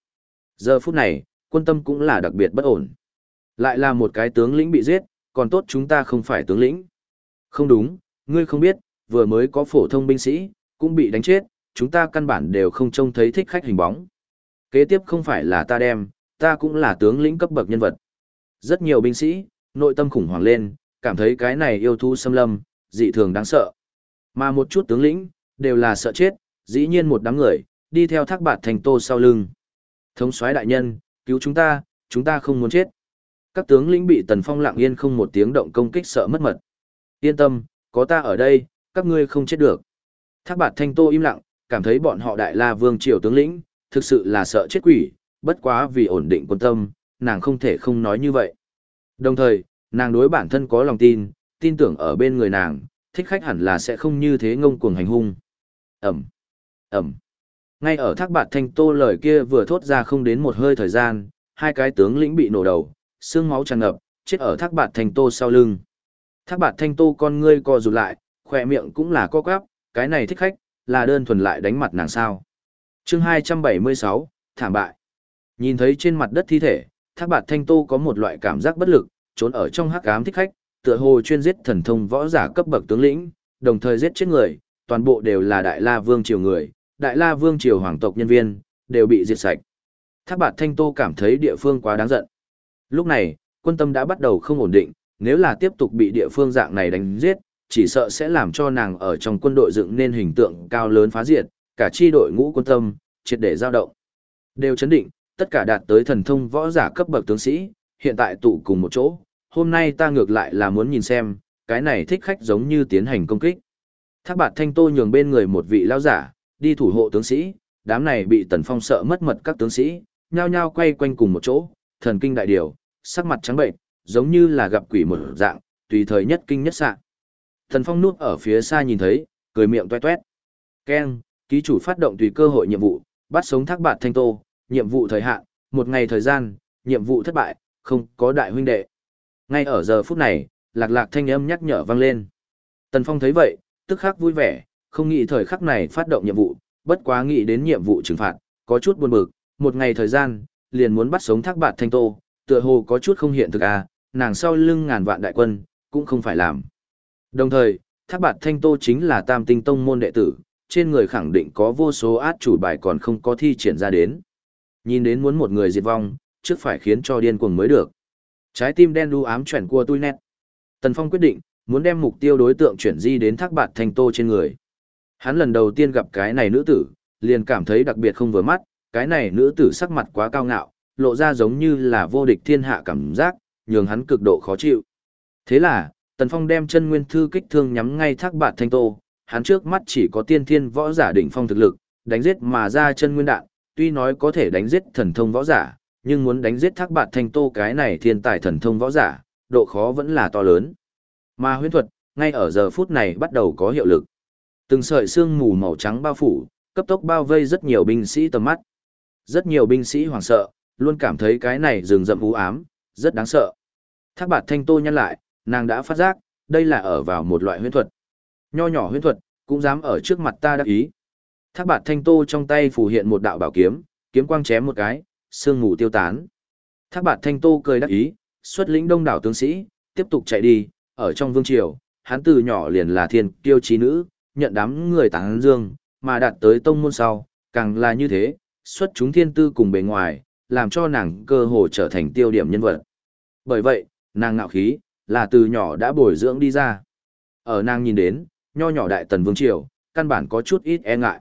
Giờ phút này, quân tâm cũng là đặc biệt bất ổn. Lại là một cái tướng lĩnh bị giết, còn tốt chúng ta không phải tướng lĩnh. Không đúng, ngươi không biết, vừa mới có phổ thông binh sĩ, cũng bị đánh chết, chúng ta căn bản đều không trông thấy thích khách hình bóng. Kế tiếp không phải là ta đem, ta cũng là tướng lĩnh cấp bậc nhân vật. Rất nhiều binh sĩ, nội tâm khủng hoảng lên, cảm thấy cái này yêu thú xâm lâm, dị thường đáng sợ. Mà một chút tướng lĩnh, đều là sợ chết, dĩ nhiên một đám người, đi theo thác bạt thành tô sau lưng. Thống soái đại nhân, cứu chúng ta, chúng ta không muốn chết. Các tướng lĩnh bị tần phong lặng yên không một tiếng động công kích sợ mất mật. Yên tâm, có ta ở đây, các ngươi không chết được. Thác bạt thanh tô im lặng, cảm thấy bọn họ đại la vương triều tướng lĩnh, thực sự là sợ chết quỷ, bất quá vì ổn định quân tâm, nàng không thể không nói như vậy. Đồng thời, nàng đối bản thân có lòng tin, tin tưởng ở bên người nàng, thích khách hẳn là sẽ không như thế ngông cuồng hành hung. Ẩm, Ẩm. Ngay ở thác bạt thanh tô lời kia vừa thốt ra không đến một hơi thời gian, hai cái tướng lĩnh bị nổ đầu, xương máu tràn ngập, chết ở thác bạt thanh tô sau lưng. Thác bạt thanh tô con ngươi co rụt lại, khỏe miệng cũng là co quắp, cái này thích khách, là đơn thuần lại đánh mặt nàng sao. chương 276, thảm bại. Nhìn thấy trên mặt đất thi thể, thác bạt thanh tô có một loại cảm giác bất lực, trốn ở trong hắc ám thích khách, tựa hồ chuyên giết thần thông võ giả cấp bậc tướng lĩnh, đồng thời giết chết người, toàn bộ đều là đại la vương triều người, đại la vương triều hoàng tộc nhân viên, đều bị diệt sạch. Thác bạt thanh tô cảm thấy địa phương quá đáng giận. Lúc này, quân tâm đã bắt đầu không ổn định, nếu là tiếp tục bị địa phương dạng này đánh giết, chỉ sợ sẽ làm cho nàng ở trong quân đội dựng nên hình tượng cao lớn phá diệt, cả chi đội ngũ quân tâm, triệt để dao động. Đều chấn định, tất cả đạt tới thần thông võ giả cấp bậc tướng sĩ, hiện tại tụ cùng một chỗ, hôm nay ta ngược lại là muốn nhìn xem, cái này thích khách giống như tiến hành công kích. Thác bạt thanh tô nhường bên người một vị lao giả, đi thủ hộ tướng sĩ, đám này bị tần phong sợ mất mật các tướng sĩ, nhao nhao quay quanh cùng một chỗ, thần kinh đại điều, sắc mặt trắng bệnh, giống như là gặp quỷ một dạng, tùy thời nhất kinh nhất sạng. Thần Phong nuốt ở phía xa nhìn thấy, cười miệng toe toét. Keng, ký chủ phát động tùy cơ hội nhiệm vụ, bắt sống thác bạt thanh tô, nhiệm vụ thời hạn, một ngày thời gian, nhiệm vụ thất bại, không có đại huynh đệ. Ngay ở giờ phút này, lạc lạc thanh âm nhắc nhở vang lên. Tần Phong thấy vậy, tức khắc vui vẻ, không nghĩ thời khắc này phát động nhiệm vụ, bất quá nghĩ đến nhiệm vụ trừng phạt, có chút buồn bực, một ngày thời gian, liền muốn bắt sống thác bạt thanh tô, tựa hồ có chút không hiện thực à, nàng sau lưng ngàn vạn đại quân, cũng không phải làm. Đồng thời, thác bạt thanh tô chính là tam tinh tông môn đệ tử, trên người khẳng định có vô số át chủ bài còn không có thi triển ra đến. Nhìn đến muốn một người diệt vong, trước phải khiến cho điên cuồng mới được. Trái tim đen đu ám chuyển qua tôi nét. Tần Phong quyết định, muốn đem mục tiêu đối tượng chuyển di đến thác bạt thanh tô trên người. Hắn lần đầu tiên gặp cái này nữ tử, liền cảm thấy đặc biệt không vừa mắt, cái này nữ tử sắc mặt quá cao ngạo, lộ ra giống như là vô địch thiên hạ cảm giác, nhường hắn cực độ khó chịu. Thế là, Tần Phong đem chân nguyên thư kích thương nhắm ngay thác bạt thanh tô, hắn trước mắt chỉ có tiên thiên võ giả đỉnh phong thực lực, đánh giết mà ra chân nguyên đạn, tuy nói có thể đánh giết thần thông võ giả, nhưng muốn đánh giết thác bạt thanh tô cái này thiên tài thần thông võ giả, độ khó vẫn là to lớn. Mà huyễn thuật, ngay ở giờ phút này bắt đầu có hiệu lực. Từng sợi xương mù màu trắng bao phủ, cấp tốc bao vây rất nhiều binh sĩ tầm mắt. Rất nhiều binh sĩ hoảng sợ, luôn cảm thấy cái này rừng rậm u ám, rất đáng sợ. Thác bạt thanh tô nhăn lại, nàng đã phát giác, đây là ở vào một loại huyễn thuật. Nho nhỏ huyễn thuật, cũng dám ở trước mặt ta đắc ý. Thác bạt thanh tô trong tay phù hiện một đạo bảo kiếm, kiếm quang chém một cái, sương mù tiêu tán. Thác bạt thanh tô cười đắc ý, xuất lĩnh đông đảo tướng sĩ, tiếp tục chạy đi, ở trong vương triều, hắn từ nhỏ liền là thiên kiêu trí nữ, nhận đám người tán dương, mà đạt tới tông môn sau, càng là như thế, xuất chúng thiên tư cùng bề ngoài, làm cho nàng cơ hồ trở thành tiêu điểm nhân vật. Bởi vậy, nàng ngạo khí, là từ nhỏ đã bồi dưỡng đi ra. Ở nàng nhìn đến, nho nhỏ đại tần vương triều, căn bản có chút ít e ngại.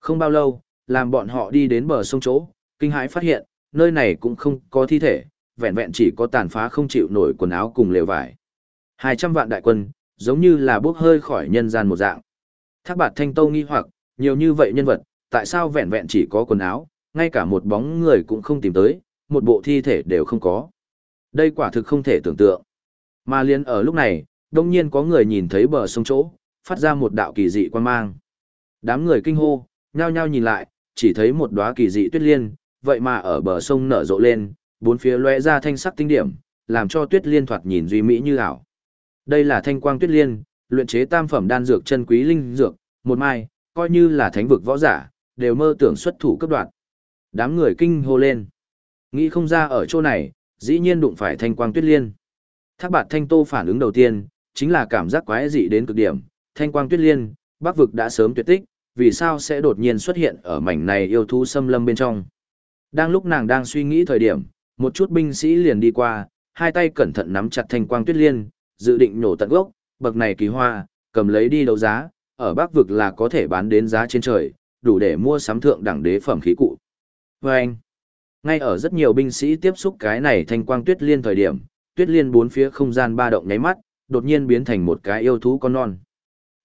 Không bao lâu, làm bọn họ đi đến bờ sông chỗ, kinh hãi phát hiện, nơi này cũng không có thi thể, vẹn vẹn chỉ có tàn phá không chịu nổi quần áo cùng lều vải. 200 vạn đại quân, giống như là bốc hơi khỏi nhân gian một dạng. Thác bạt thanh tâu nghi hoặc, nhiều như vậy nhân vật, tại sao vẹn vẹn chỉ có quần áo, ngay cả một bóng người cũng không tìm tới, một bộ thi thể đều không có. Đây quả thực không thể tưởng tượng. Mà liên ở lúc này, đông nhiên có người nhìn thấy bờ sông chỗ, phát ra một đạo kỳ dị quan mang. Đám người kinh hô, nhao nhao nhìn lại, chỉ thấy một đóa kỳ dị tuyết liên, vậy mà ở bờ sông nở rộ lên, bốn phía lóe ra thanh sắc tinh điểm, làm cho tuyết liên thoạt nhìn duy mỹ như ảo. Đây là thanh quang tuyết liên, luyện chế tam phẩm đan dược chân quý linh dược, một mai, coi như là thánh vực võ giả, đều mơ tưởng xuất thủ cấp đoạn. Đám người kinh hô lên. Nghĩ không ra ở chỗ này, dĩ nhiên đụng phải thanh quang tuyết liên. Thác bạt thanh tô phản ứng đầu tiên, chính là cảm giác quái dị đến cực điểm. Thanh quang tuyết liên, bắc vực đã sớm tuyệt tích, vì sao sẽ đột nhiên xuất hiện ở mảnh này yêu thú xâm lâm bên trong. Đang lúc nàng đang suy nghĩ thời điểm, một chút binh sĩ liền đi qua, hai tay cẩn thận nắm chặt thanh quang tuyết liên, dự định nổ tận gốc, bậc này kỳ hoa, cầm lấy đi đấu giá, ở Bắc vực là có thể bán đến giá trên trời, đủ để mua sắm thượng đẳng đế phẩm khí cụ. Và anh, ngay ở rất nhiều binh sĩ tiếp xúc cái này thanh quang tuyết liên thời điểm, tuyết liên bốn phía không gian ba động nháy mắt, đột nhiên biến thành một cái yêu thú con non.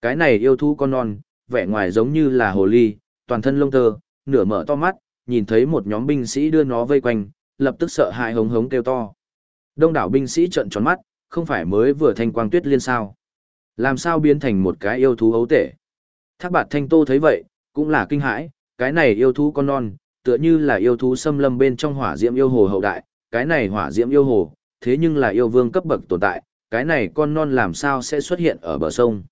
Cái này yêu thú con non, vẻ ngoài giống như là hồ ly, toàn thân lông tơ, nửa mở to mắt, nhìn thấy một nhóm binh sĩ đưa nó vây quanh, lập tức sợ hãi hống hống kêu to. Đông đảo binh sĩ trợn tròn mắt, không phải mới vừa thanh quang tuyết liên sao. Làm sao biến thành một cái yêu thú ấu tể? Thác bạt thanh tô thấy vậy, cũng là kinh hãi, cái này yêu thú con non, tựa như là yêu thú xâm lâm bên trong hỏa diễm yêu hồ hậu đại, cái này hỏa diễm yêu hồ, thế nhưng là yêu vương cấp bậc tồn tại, cái này con non làm sao sẽ xuất hiện ở bờ sông.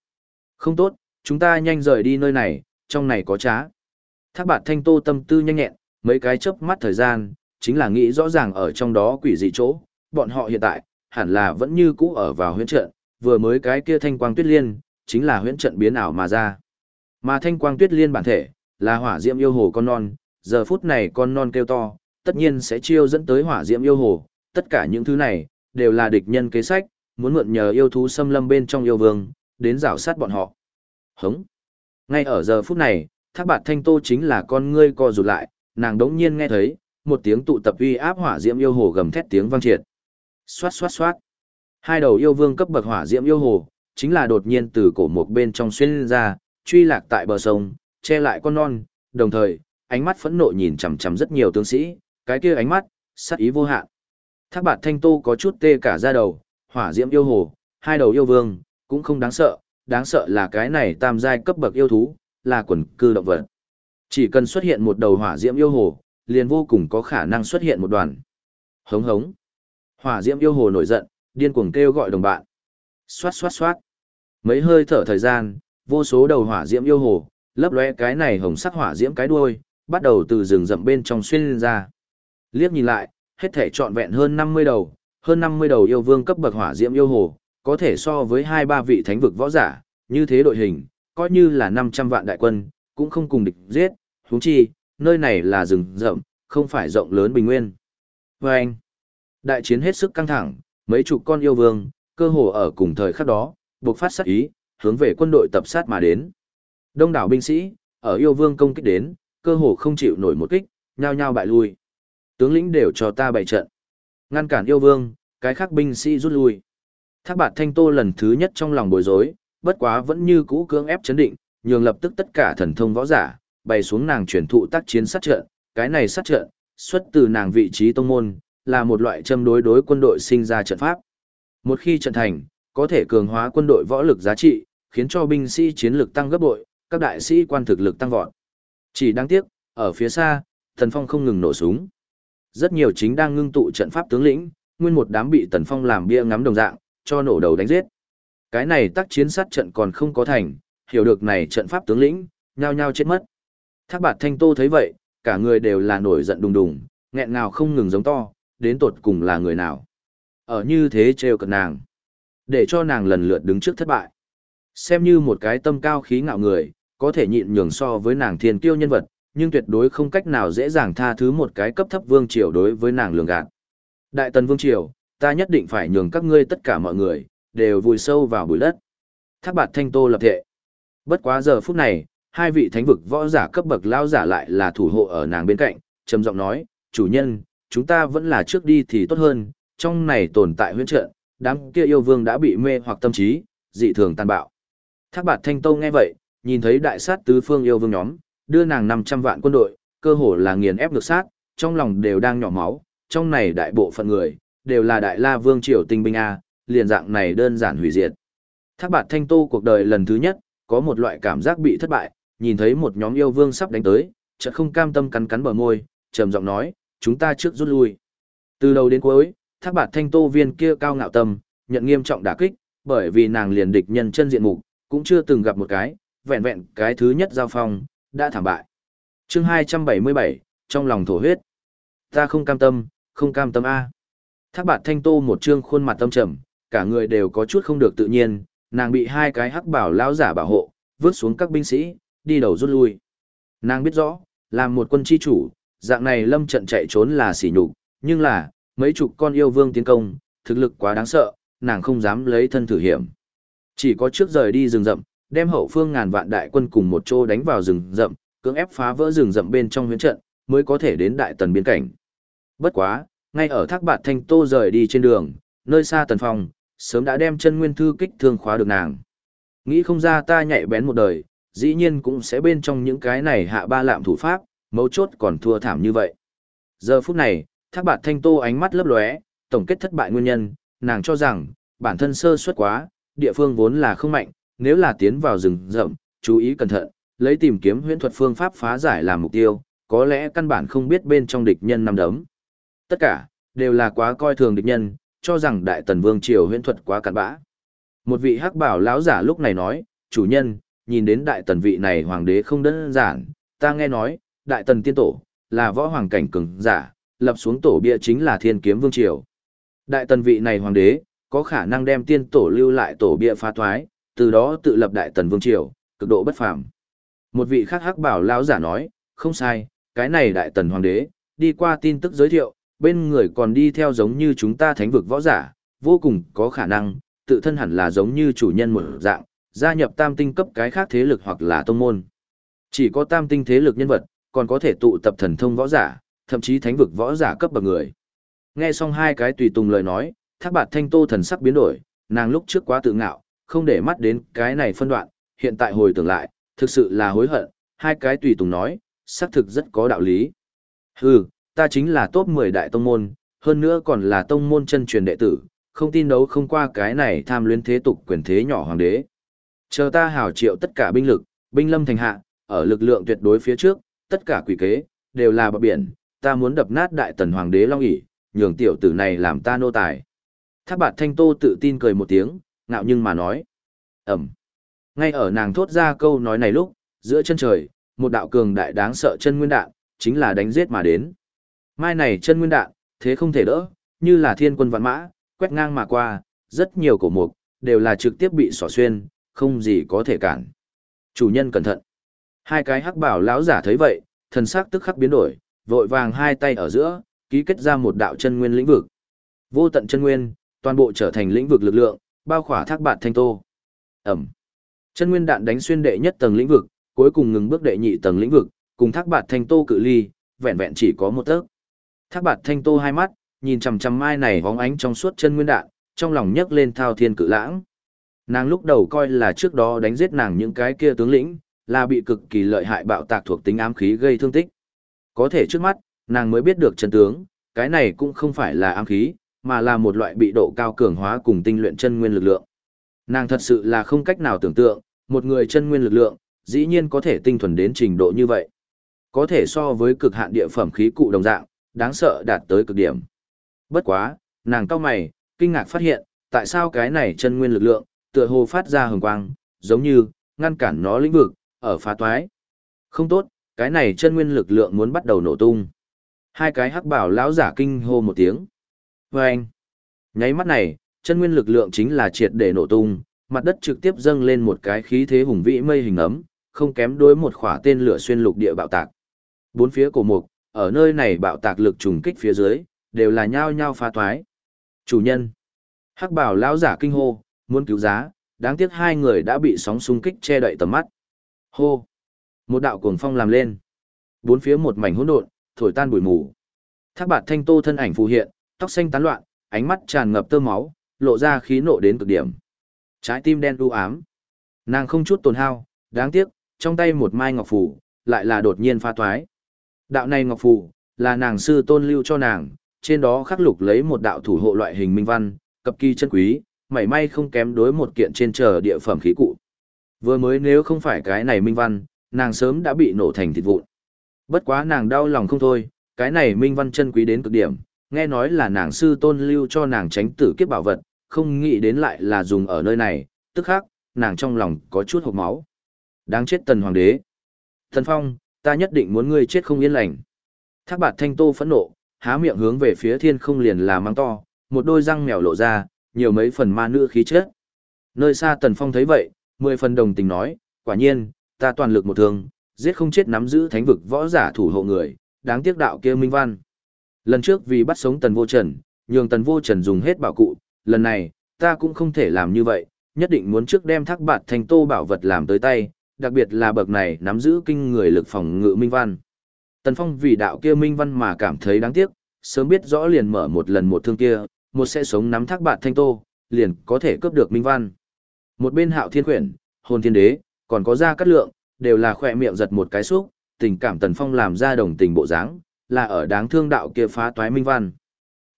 Không tốt, chúng ta nhanh rời đi nơi này, trong này có trá. Thác bạt thanh tô tâm tư nhanh nhẹn, mấy cái chớp mắt thời gian, chính là nghĩ rõ ràng ở trong đó quỷ dị chỗ, bọn họ hiện tại, hẳn là vẫn như cũ ở vào huyễn trận, vừa mới cái kia thanh quang tuyết liên, chính là huyễn trận biến ảo mà ra. Mà thanh quang tuyết liên bản thể, là hỏa diễm yêu hồ con non, giờ phút này con non kêu to, tất nhiên sẽ chiêu dẫn tới hỏa diễm yêu hồ, tất cả những thứ này, đều là địch nhân kế sách, muốn mượn nhờ yêu thú xâm lâm bên trong yêu vương, đến rảo sát bọn họ. Hống! Ngay ở giờ phút này, thác bạt thanh tô chính là con ngươi co rụt lại, nàng đống nhiên nghe thấy, một tiếng tụ tập uy áp hỏa diễm yêu hồ gầm thét tiếng vang triệt. Xoát xoát xoát. Hai đầu yêu vương cấp bậc hỏa diễm yêu hồ, chính là đột nhiên từ cổ một bên trong xuyên ra, truy lạc tại bờ sông, che lại con non, đồng thời, ánh mắt phẫn nộ nhìn chằm chằm rất nhiều tướng sĩ, cái kia ánh mắt, sát ý vô hạn. Thác bạt thanh tô có chút tê cả da đầu, hỏa diễm yêu hồ, hai đầu yêu vương, cũng không đáng sợ, đáng sợ là cái này tam giai cấp bậc yêu thú, là quần cư động vật. Chỉ cần xuất hiện một đầu hỏa diễm yêu hồ, liền vô cùng có khả năng xuất hiện một đoàn. Hống hống. Hỏa diễm yêu hồ nổi giận, điên cuồng kêu gọi đồng bạn. Xoát xoát xoát. Mấy hơi thở thời gian, vô số đầu hỏa diễm yêu hồ, lấp lóe cái này hồng sắc hỏa diễm cái đuôi, bắt đầu từ rừng rậm bên trong xuyên lên ra. Liếc nhìn lại, hết thể trọn vẹn hơn 50 đầu, hơn 50 đầu yêu vương cấp bậc hỏa diễm yêu hồ, có thể so với hai ba vị thánh vực võ giả, như thế đội hình, coi như là 500 vạn đại quân, cũng không cùng địch giết, huống chi, nơi này là rừng rậm, không phải rộng lớn bình nguyên. Và anh, đại chiến hết sức căng thẳng, mấy chục con yêu vương, cơ hồ ở cùng thời khắc đó, buộc phát sát ý, hướng về quân đội tập sát mà đến. Đông đảo binh sĩ, ở yêu vương công kích đến, cơ hồ không chịu nổi một kích, nhao nhao bại lui. Tướng lĩnh đều cho ta bày trận. Ngăn cản yêu vương, cái khác binh sĩ rút lui. Thác bạt thanh tô lần thứ nhất trong lòng bối rối, bất quá vẫn như cũ cưỡng ép chấn định, nhường lập tức tất cả thần thông võ giả, bày xuống nàng truyền thụ tác chiến sát trận, cái này sát trận, xuất từ nàng vị trí tông môn, là một loại châm đối đối quân đội sinh ra trận pháp. Một khi trận thành, có thể cường hóa quân đội võ lực giá trị, khiến cho binh sĩ chiến lực tăng gấp bội, các đại sĩ quan thực lực tăng vọt. Chỉ đáng tiếc, ở phía xa, Thần Phong không ngừng nổ súng. Rất nhiều chính đang ngưng tụ trận pháp tướng lĩnh, nguyên một đám bị Tần Phong làm bia ngắm đồng dạng, cho nổ đầu đánh giết. Cái này tác chiến sát trận còn không có thành, hiểu được này trận pháp tướng lĩnh, nhao nhao chết mất. Thác bạt thanh tô thấy vậy, cả người đều là nổi giận đùng đùng, nghẹn ngào không ngừng giống to, đến tột cùng là người nào. Ở như thế trêu cận nàng, để cho nàng lần lượt đứng trước thất bại. Xem như một cái tâm cao khí ngạo người, có thể nhịn nhường so với nàng thiên kiêu nhân vật, nhưng tuyệt đối không cách nào dễ dàng tha thứ một cái cấp thấp vương triều đối với nàng lường gạt. Đại tần vương triều, ta nhất định phải nhường các ngươi tất cả mọi người, đều vùi sâu vào bụi đất. Thác bạt thanh tô lập thệ. Bất quá giờ phút này, hai vị thánh vực võ giả cấp bậc lao giả lại là thủ hộ ở nàng bên cạnh, trầm giọng nói, chủ nhân, chúng ta vẫn là trước đi thì tốt hơn, trong này tồn tại huyễn trận, đám kia yêu vương đã bị mê hoặc tâm trí, dị thường tàn bạo. Thác bạt thanh tô nghe vậy, nhìn thấy đại sát tứ phương yêu vương nhóm, đưa nàng 500 vạn quân đội, cơ hồ là nghiền ép ngược sát, trong lòng đều đang nhỏ máu, trong này đại bộ phận người, đều là đại la vương triều tinh binh A, liền dạng này đơn giản hủy diệt. Thác bạt thanh tô cuộc đời lần thứ nhất, có một loại cảm giác bị thất bại, nhìn thấy một nhóm yêu vương sắp đánh tới, chợt không cam tâm cắn cắn bờ môi, trầm giọng nói, chúng ta trước rút lui. Từ đầu đến cuối, thác bạt thanh tô viên kia cao ngạo tâm, nhận nghiêm trọng đả kích, bởi vì nàng liền địch nhân chân diện mục, cũng chưa từng gặp một cái, vẹn vẹn cái thứ nhất giao phong, đã thảm bại. chương 277, trong lòng thổ huyết. Ta không cam tâm, không cam tâm A. Thác bạt thanh tô một trương khuôn mặt tâm trầm, cả người đều có chút không được tự nhiên, nàng bị hai cái hắc bảo lão giả bảo hộ, vứt xuống các binh sĩ, đi đầu rút lui. Nàng biết rõ, làm một quân chi chủ, dạng này lâm trận chạy trốn là sỉ nhục, nhưng là, mấy chục con yêu vương tiến công, thực lực quá đáng sợ, nàng không dám lấy thân thử hiểm. Chỉ có trước rời đi rừng rậm, đem hậu phương ngàn vạn đại quân cùng một chỗ đánh vào rừng rậm, cưỡng ép phá vỡ rừng rậm bên trong huyễn trận, mới có thể đến đại tần biên cảnh. Bất quá, ngay ở thác bạt thanh tô rời đi trên đường, nơi xa tần phong, sớm đã đem chân nguyên thư kích thương khóa được nàng. Nghĩ không ra ta nhạy bén một đời, dĩ nhiên cũng sẽ bên trong những cái này hạ ba lạm thủ pháp, mấu chốt còn thua thảm như vậy. Giờ phút này, thác bạt thanh tô ánh mắt lấp lóe, tổng kết thất bại nguyên nhân, nàng cho rằng, bản thân sơ suất quá, địa phương vốn là không mạnh, nếu là tiến vào rừng rậm, chú ý cẩn thận, lấy tìm kiếm huyễn thuật phương pháp phá giải làm mục tiêu, có lẽ căn bản không biết bên trong địch nhân nằm đấm. Tất cả, đều là quá coi thường địch nhân, cho rằng đại tần vương triều huyễn thuật quá cặn bã. Một vị hắc bảo lão giả lúc này nói, chủ nhân, nhìn đến đại tần vị này hoàng đế không đơn giản, ta nghe nói, đại tần tiên tổ, là võ hoàng cảnh cường giả, lập xuống tổ bia chính là thiên kiếm vương triều. Đại tần vị này hoàng đế, có khả năng đem tiên tổ lưu lại tổ bia phá thoái, từ đó tự lập đại tần vương triều, cực độ bất phàm. Một vị khác hắc bảo lão giả nói, không sai, cái này đại tần hoàng đế, đi qua tin tức giới thiệu, bên người còn đi theo giống như chúng ta thánh vực võ giả, vô cùng có khả năng, tự thân hẳn là giống như chủ nhân một dạng, gia nhập tam tinh cấp cái khác thế lực hoặc là tông môn. Chỉ có tam tinh thế lực nhân vật, còn có thể tụ tập thần thông võ giả, thậm chí thánh vực võ giả cấp bậc người. Nghe xong hai cái tùy tùng lời nói, thác bạt thanh tô thần sắc biến đổi, nàng lúc trước quá tự ngạo, không để mắt đến cái này phân đoạn, hiện tại hồi tưởng lại, thực sự là hối hận, hai cái tùy tùng nói, xác thực rất có đạo lý. Hừ, ta chính là top 10 đại tông môn, hơn nữa còn là tông môn chân truyền đệ tử, không tin đấu không qua cái này tham luyến thế tục quyền thế nhỏ hoàng đế. Chờ ta hào triệu tất cả binh lực, binh lâm thành hạ, ở lực lượng tuyệt đối phía trước, tất cả quỷ kế, đều là bờ biển, ta muốn đập nát đại tần hoàng đế long ỉ, nhường tiểu tử này làm ta nô tài. Thác bạt thanh tô tự tin cười một tiếng, ngạo nhưng mà nói. Ẩm. Ngay ở nàng thốt ra câu nói này lúc, giữa chân trời, một đạo cường đại đáng sợ chân nguyên đạn, chính là đánh giết mà đến. Mai này chân nguyên đạn, thế không thể đỡ, như là thiên quân vạn mã, quét ngang mà qua, rất nhiều cổ mục, đều là trực tiếp bị xỏ xuyên, không gì có thể cản. Chủ nhân cẩn thận. Hai cái hắc bảo lão giả thấy vậy, thần sắc tức khắc biến đổi, vội vàng hai tay ở giữa, ký kết ra một đạo chân nguyên lĩnh vực. Vô tận chân nguyên, toàn bộ trở thành lĩnh vực lực lượng, bao khỏa thác bạt thanh tô. Ẩm. Chân nguyên đạn đánh xuyên đệ nhất tầng lĩnh vực, cuối cùng ngừng bước đệ nhị tầng lĩnh vực, cùng thác bạt thanh tô cự ly, vẹn vẹn chỉ có một tấc. Thác bạt thanh tô hai mắt, nhìn chằm chằm mai này hóng ánh trong suốt chân nguyên đạn, trong lòng nhấc lên thao thiên cự lãng. Nàng lúc đầu coi là trước đó đánh giết nàng những cái kia tướng lĩnh, là bị cực kỳ lợi hại bạo tạc thuộc tính ám khí gây thương tích. Có thể trước mắt, nàng mới biết được chân tướng, cái này cũng không phải là ám khí, mà là một loại bị độ cao cường hóa cùng tinh luyện chân nguyên lực lượng. Nàng thật sự là không cách nào tưởng tượng, một người chân nguyên lực lượng, dĩ nhiên có thể tinh thuần đến trình độ như vậy. Có thể so với cực hạn địa phẩm khí cụ đồng dạng, đáng sợ đạt tới cực điểm. Bất quá, nàng cao mày, kinh ngạc phát hiện, tại sao cái này chân nguyên lực lượng, tựa hồ phát ra hồng quang, giống như, ngăn cản nó lĩnh vực, ở phá toái. Không tốt, cái này chân nguyên lực lượng muốn bắt đầu nổ tung. Hai cái hắc bảo lão giả kinh hô một tiếng. Và anh, nháy mắt này, chân nguyên lực lượng chính là triệt để nổ tung, mặt đất trực tiếp dâng lên một cái khí thế hùng vĩ mây hình ấm, không kém đối một khỏa tên lửa xuyên lục địa bạo tạc. Bốn phía cổ mục, ở nơi này bạo tạc lực trùng kích phía dưới, đều là nhao nhao phá thoái. Chủ nhân, hắc bảo lão giả kinh hô, muốn cứu giá, đáng tiếc hai người đã bị sóng xung kích che đậy tầm mắt. Hô, một đạo cuồng phong làm lên. Bốn phía một mảnh hỗn độn, thổi tan bụi mù. Thác bạt thanh tô thân ảnh phù hiện, tóc xanh tán loạn, ánh mắt tràn ngập tơ máu, lộ ra khí nộ đến cực điểm. Trái tim đen u ám. Nàng không chút tổn hao, đáng tiếc, trong tay một mai ngọc phù, lại là đột nhiên pha toái. Đạo này ngọc phù, là nàng sư tôn lưu cho nàng, trên đó khắc lục lấy một đạo thủ hộ loại hình minh văn, cập kỳ chân quý, mảy may không kém đối một kiện trên chờ địa phẩm khí cụ. Vừa mới nếu không phải cái này minh văn, nàng sớm đã bị nổ thành thịt vụn. Bất quá nàng đau lòng không thôi, cái này minh văn chân quý đến cực điểm, nghe nói là nàng sư tôn lưu cho nàng tránh tử kiếp bảo vật, không nghĩ đến lại là dùng ở nơi này, tức khắc, nàng trong lòng có chút hộp máu. Đáng chết tần hoàng đế. Thần phong, ta nhất định muốn ngươi chết không yên lành. Thác bạt thanh tô phẫn nộ, há miệng hướng về phía thiên không liền là mang to, một đôi răng mèo lộ ra, nhiều mấy phần ma nữ khí chết. Nơi xa tần phong thấy vậy, mười phần đồng tình nói, quả nhiên, ta toàn lực một thương, giết không chết nắm giữ thánh vực võ giả thủ hộ người, đáng tiếc đạo kia minh văn. Lần trước vì bắt sống tần vô trần, nhường tần vô trần dùng hết bảo cụ, lần này, ta cũng không thể làm như vậy, nhất định muốn trước đem thác bạt thành tô bảo vật làm tới tay, đặc biệt là bậc này nắm giữ kinh người lực phòng ngự minh văn. Tần Phong vì đạo kia minh văn mà cảm thấy đáng tiếc, sớm biết rõ liền mở một lần một thương kia, một sẽ sống nắm thác bạt thanh tô, liền có thể cướp được minh văn. Một bên hạo thiên quyển, hồn thiên đế, còn có ra cắt lượng, đều là khỏe miệng giật một cái xúc, tình cảm Tần Phong làm ra đồng tình bộ dáng, là ở đáng thương đạo kia phá toái minh văn.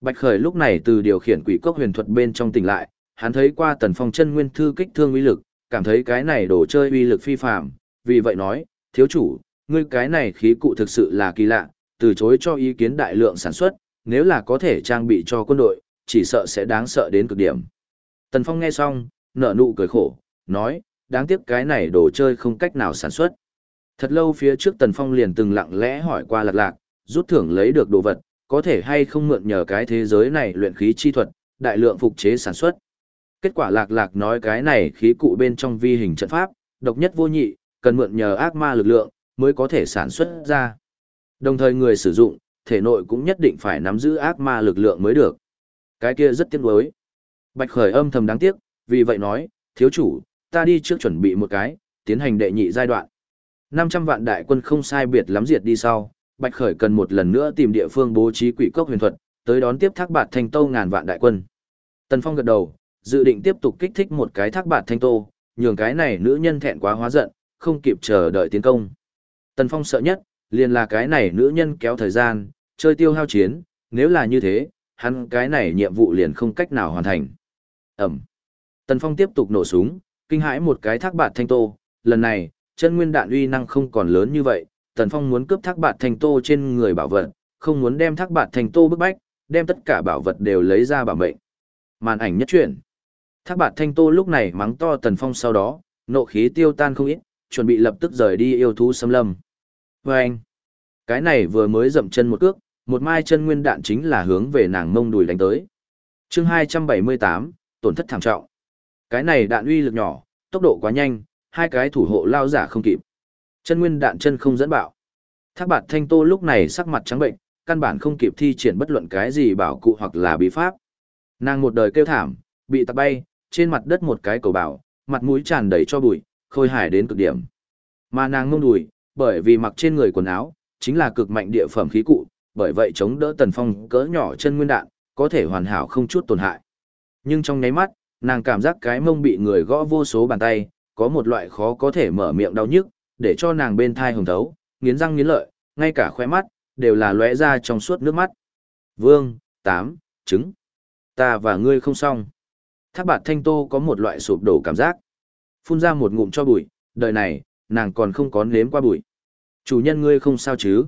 Bạch Khởi lúc này từ điều khiển quỷ cốc huyền thuật bên trong tỉnh lại, hắn thấy qua Tần Phong chân nguyên thư kích thương uy lực, cảm thấy cái này đồ chơi uy lực phi phàm, vì vậy nói, thiếu chủ, ngươi cái này khí cụ thực sự là kỳ lạ, từ chối cho ý kiến đại lượng sản xuất, nếu là có thể trang bị cho quân đội, chỉ sợ sẽ đáng sợ đến cực điểm. Tần Phong nghe xong, nở nụ cười khổ, nói, đáng tiếc cái này đồ chơi không cách nào sản xuất. Thật lâu phía trước Tần Phong liền từng lặng lẽ hỏi qua lạc lạc, rút thưởng lấy được đồ vật, có thể hay không mượn nhờ cái thế giới này luyện khí chi thuật, đại lượng phục chế sản xuất. Kết quả lạc lạc nói cái này khí cụ bên trong vi hình trận pháp, độc nhất vô nhị, cần mượn nhờ ác ma lực lượng, mới có thể sản xuất ra. Đồng thời người sử dụng, thể nội cũng nhất định phải nắm giữ ác ma lực lượng mới được. Cái kia rất tiếc nuối. Bạch khởi âm thầm đáng tiếc, vì vậy nói, thiếu chủ, ta đi trước chuẩn bị một cái, tiến hành đệ nhị giai đoạn. 500 vạn đại quân không sai biệt lắm diệt đi sau, Bạch Khởi cần một lần nữa tìm địa phương bố trí quỷ cốc huyền thuật, tới đón tiếp thác bạt thanh tô ngàn vạn đại quân. Tần Phong gật đầu, dự định tiếp tục kích thích một cái thác bạt thanh tô, nhường cái này nữ nhân thẹn quá hóa giận, không kịp chờ đợi tiến công. Tần Phong sợ nhất, liền là cái này nữ nhân kéo thời gian, chơi tiêu hao chiến, nếu là như thế, hắn cái này nhiệm vụ liền không cách nào hoàn thành. Ẩm. Tần Phong tiếp tục nổ súng, kinh hãi một cái thác bạt thanh tô, lần này, chân nguyên đạn uy năng không còn lớn như vậy, Tần Phong muốn cướp thác bạt thành tô trên người bảo vật, không muốn đem thác bạt thành tô bức bách, đem tất cả bảo vật đều lấy ra bảo mệnh. Màn ảnh nhất chuyển. Thác bạt thanh tô lúc này mắng to Tần Phong sau đó, Nộ khí tiêu tan không ít, chuẩn bị lập tức rời đi yêu thú xâm lâm. Và anh, cái này vừa mới dậm chân một cước, một mai chân nguyên đạn chính là hướng về nàng mông đùi đánh tới. chương 278, tổn thất thảm trọng. Cái này đạn uy lực nhỏ, tốc độ quá nhanh, hai cái thủ hộ lao giả không kịp. Chân nguyên đạn chân không dẫn bạo. Thác bạt thanh tô lúc này sắc mặt trắng bệnh, căn bản không kịp thi triển bất luận cái gì bảo cụ hoặc là bí pháp. Nàng một đời kêu thảm, bị tạc bay, trên mặt đất một cái cầu bảo, mặt mũi tràn đầy cho bụi, khôi hài đến cực điểm. Mà nàng ngông đùi, bởi vì mặc trên người quần áo, chính là cực mạnh địa phẩm khí cụ, bởi vậy chống đỡ tần phong cỡ nhỏ chân nguyên đạn, có thể hoàn hảo không chút tổn hại. Nhưng trong nháy mắt, nàng cảm giác cái mông bị người gõ vô số bàn tay, có một loại khó có thể mở miệng đau nhức, để cho nàng bên thai hồng thấu, nghiến răng nghiến lợi, ngay cả khóe mắt, đều là lóe ra trong suốt nước mắt. Vương, tám, trứng. Ta và ngươi không xong. Thác bạt thanh tô có một loại sụp đổ cảm giác. Phun ra một ngụm cho bụi, đời này, nàng còn không có nếm qua bụi. Chủ nhân ngươi không sao chứ?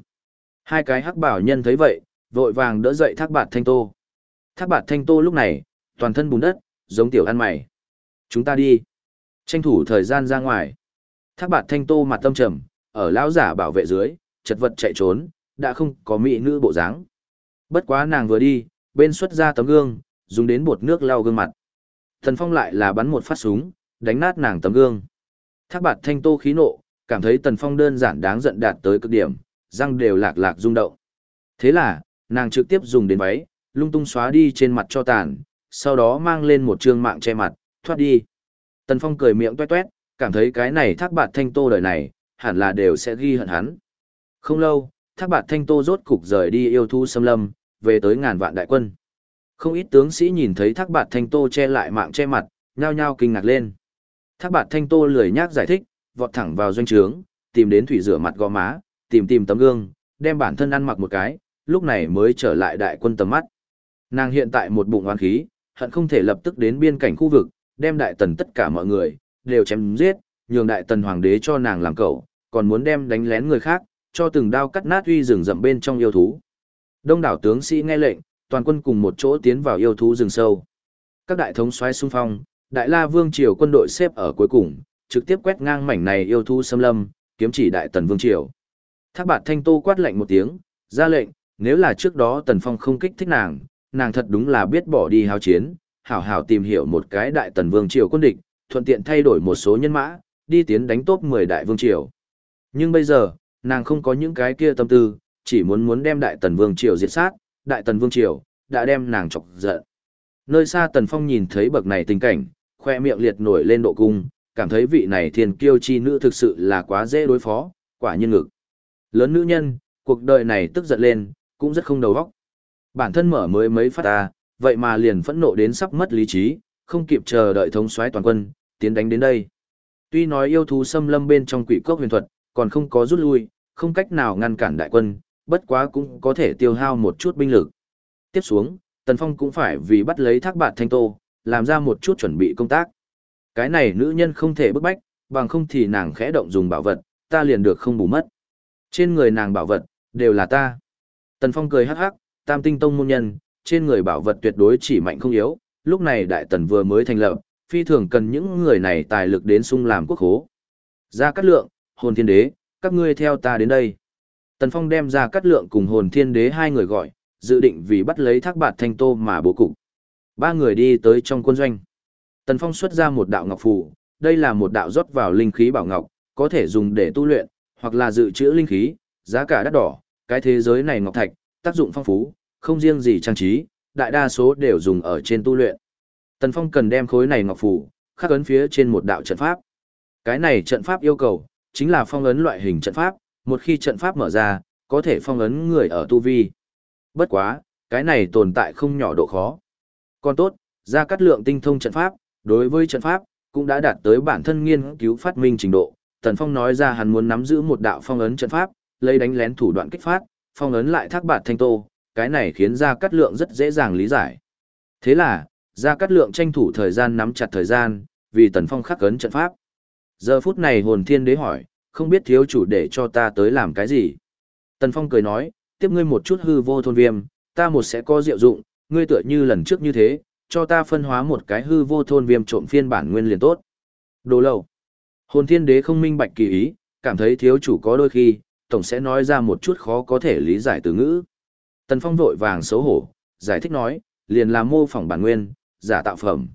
Hai cái hắc bảo nhân thấy vậy, vội vàng đỡ dậy thác bạt thanh tô. Thác bạt thanh tô lúc này, toàn thân bùn đất, giống tiểu ăn mày. Chúng ta đi. Tranh thủ thời gian ra ngoài. Thác bạt thanh tô mặt tâm trầm, ở lão giả bảo vệ dưới, chật vật chạy trốn, đã không có mỹ nữ bộ dáng. Bất quá nàng vừa đi, bên xuất ra tấm gương, dùng đến bột nước lau gương mặt. Thần Phong lại là bắn một phát súng, đánh nát nàng tấm gương. Thác bạt thanh tô khí nộ, cảm thấy Tần Phong đơn giản đáng giận đạt tới cực điểm, răng đều lạc lạc rung động. Thế là, nàng trực tiếp dùng đến váy, lung tung xóa đi trên mặt cho tàn, sau đó mang lên một trương mạng che mặt, thoát đi. Tần Phong cười miệng tuét tuét, cảm thấy cái này thác bạt thanh tô đời này, hẳn là đều sẽ ghi hận hắn. Không lâu, thác bạt thanh tô rốt cục rời đi yêu thu xâm lâm, về tới ngàn vạn đại quân. Không ít tướng sĩ nhìn thấy thác bạt thanh tô che lại mạng che mặt, nhao nhao kinh ngạc lên. Thác bạt thanh tô lười nhác giải thích, vọt thẳng vào doanh trướng, tìm đến thủy rửa mặt gò má, tìm tìm tấm gương, đem bản thân ăn mặc một cái, lúc này mới trở lại đại quân tầm mắt. Nàng hiện tại một bụng oán khí, hận không thể lập tức đến biên cảnh khu vực, đem đại tần tất cả mọi người, đều chém giết, nhường đại tần hoàng đế cho nàng làm cậu, còn muốn đem đánh lén người khác, cho từng đao cắt nát uy rừng rậm bên trong yêu thú. Đông đảo tướng sĩ nghe lệnh, toàn quân cùng một chỗ tiến vào yêu thú rừng sâu. Các đại thống xoay xung phong, đại la vương triều quân đội xếp ở cuối cùng, trực tiếp quét ngang mảnh này yêu thú xâm lâm, kiếm chỉ đại tần vương triều. Thác bạt thanh tô quát lệnh một tiếng, ra lệnh, nếu là trước đó tần phong không kích thích nàng, nàng thật đúng là biết bỏ đi hao chiến, hảo hảo tìm hiểu một cái đại tần vương triều quân địch, thuận tiện thay đổi một số nhân mã, đi tiến đánh top 10 đại vương triều. Nhưng bây giờ, nàng không có những cái kia tâm tư, chỉ muốn muốn đem đại tần vương triều diệt sát, đại tần vương triều, đã đem nàng chọc giận. Nơi xa tần phong nhìn thấy bậc này tình cảnh, khoe miệng liệt nổi lên độ cung, cảm thấy vị này thiên kiêu chi nữ thực sự là quá dễ đối phó, quả nhiên ngực. Lớn nữ nhân, cuộc đời này tức giận lên, cũng rất không đầu óc. Bản thân mở mới mấy phát ta, vậy mà liền phẫn nộ đến sắp mất lý trí, không kịp chờ đợi thống soái toàn quân, tiến đánh đến đây. Tuy nói yêu thú xâm lâm bên trong quỷ cốc huyền thuật, còn không có rút lui, không cách nào ngăn cản đại quân, bất quá cũng có thể tiêu hao một chút binh lực. Tiếp xuống, Tần Phong cũng phải vì bắt lấy thác bạt thanh tô, làm ra một chút chuẩn bị công tác. Cái này nữ nhân không thể bức bách, bằng không thì nàng khẽ động dùng bảo vật, ta liền được không bù mất. Trên người nàng bảo vật, đều là ta. Tần Phong cười hắc hắc, tam tinh tông môn nhân, trên người bảo vật tuyệt đối chỉ mạnh không yếu, lúc này đại tần vừa mới thành lập, phi thường cần những người này tài lực đến sung làm quốc hố. gia cát lượng, hồn thiên đế, các ngươi theo ta đến đây. Tần Phong đem gia cát lượng cùng hồn thiên đế hai người gọi, dự định vì bắt lấy thác bạt thanh tô mà bố cục. Ba người đi tới trong quân doanh. Tần Phong xuất ra một đạo ngọc phù, đây là một đạo rót vào linh khí bảo ngọc, có thể dùng để tu luyện, hoặc là dự trữ linh khí, giá cả đắt đỏ, cái thế giới này ngọc thạch, tác dụng phong phú, không riêng gì trang trí, đại đa số đều dùng ở trên tu luyện. Tần Phong cần đem khối này ngọc phủ khắc ấn phía trên một đạo trận pháp. Cái này trận pháp yêu cầu chính là phong ấn loại hình trận pháp, một khi trận pháp mở ra, có thể phong ấn người ở tu vi. Bất quá, cái này tồn tại không nhỏ độ khó. Còn tốt, ra cắt lượng tinh thông trận pháp, đối với trận pháp, cũng đã đạt tới bản thân nghiên cứu phát minh trình độ. Tần Phong nói ra hắn muốn nắm giữ một đạo phong ấn trận pháp, lấy đánh lén thủ đoạn kích phát, phong ấn lại thác bạt thanh tô, cái này khiến ra cắt lượng rất dễ dàng lý giải. Thế là, ra cắt lượng tranh thủ thời gian nắm chặt thời gian, vì Tần Phong khắc cấn trận pháp. Giờ phút này hồn thiên đế hỏi, không biết thiếu chủ để cho ta tới làm cái gì. Tần Phong cười nói, tiếp ngươi một chút hư vô thôn viêm, ta một sẽ có diệu dụng, ngươi tựa như lần trước như thế, cho ta phân hóa một cái hư vô thôn viêm trộm phiên bản nguyên liền tốt. Đồ lâu. Hồn thiên đế không minh bạch kỳ ý, cảm thấy thiếu chủ có đôi khi, tổng sẽ nói ra một chút khó có thể lý giải từ ngữ. Tần Phong vội vàng xấu hổ, giải thích nói, liền là mô phỏng bản nguyên, giả tạo phẩm.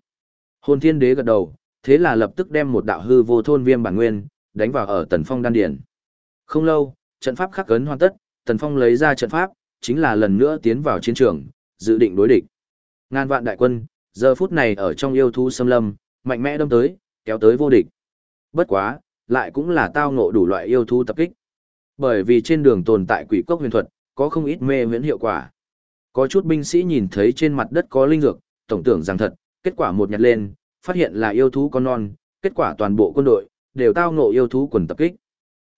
Hồn thiên đế gật đầu, thế là lập tức đem một đạo hư vô thôn viêm bản nguyên, đánh vào ở Tần Phong đan điển. Không lâu, trận pháp khắc cấn hoàn tất, Tần Phong lấy ra trận pháp, chính là lần nữa tiến vào chiến trường, dự định đối địch. Ngàn vạn đại quân, giờ phút này ở trong yêu thú xâm lâm, mạnh mẽ đâm tới, kéo tới vô địch. Bất quá, lại cũng là tao ngộ đủ loại yêu thú tập kích. Bởi vì trên đường tồn tại quỷ cốc huyền thuật, có không ít mê miễn hiệu quả. Có chút binh sĩ nhìn thấy trên mặt đất có linh dược, tổng tưởng rằng thật, kết quả một nhặt lên, phát hiện là yêu thú con non, kết quả toàn bộ quân đội, đều tao ngộ yêu thú quần tập kích.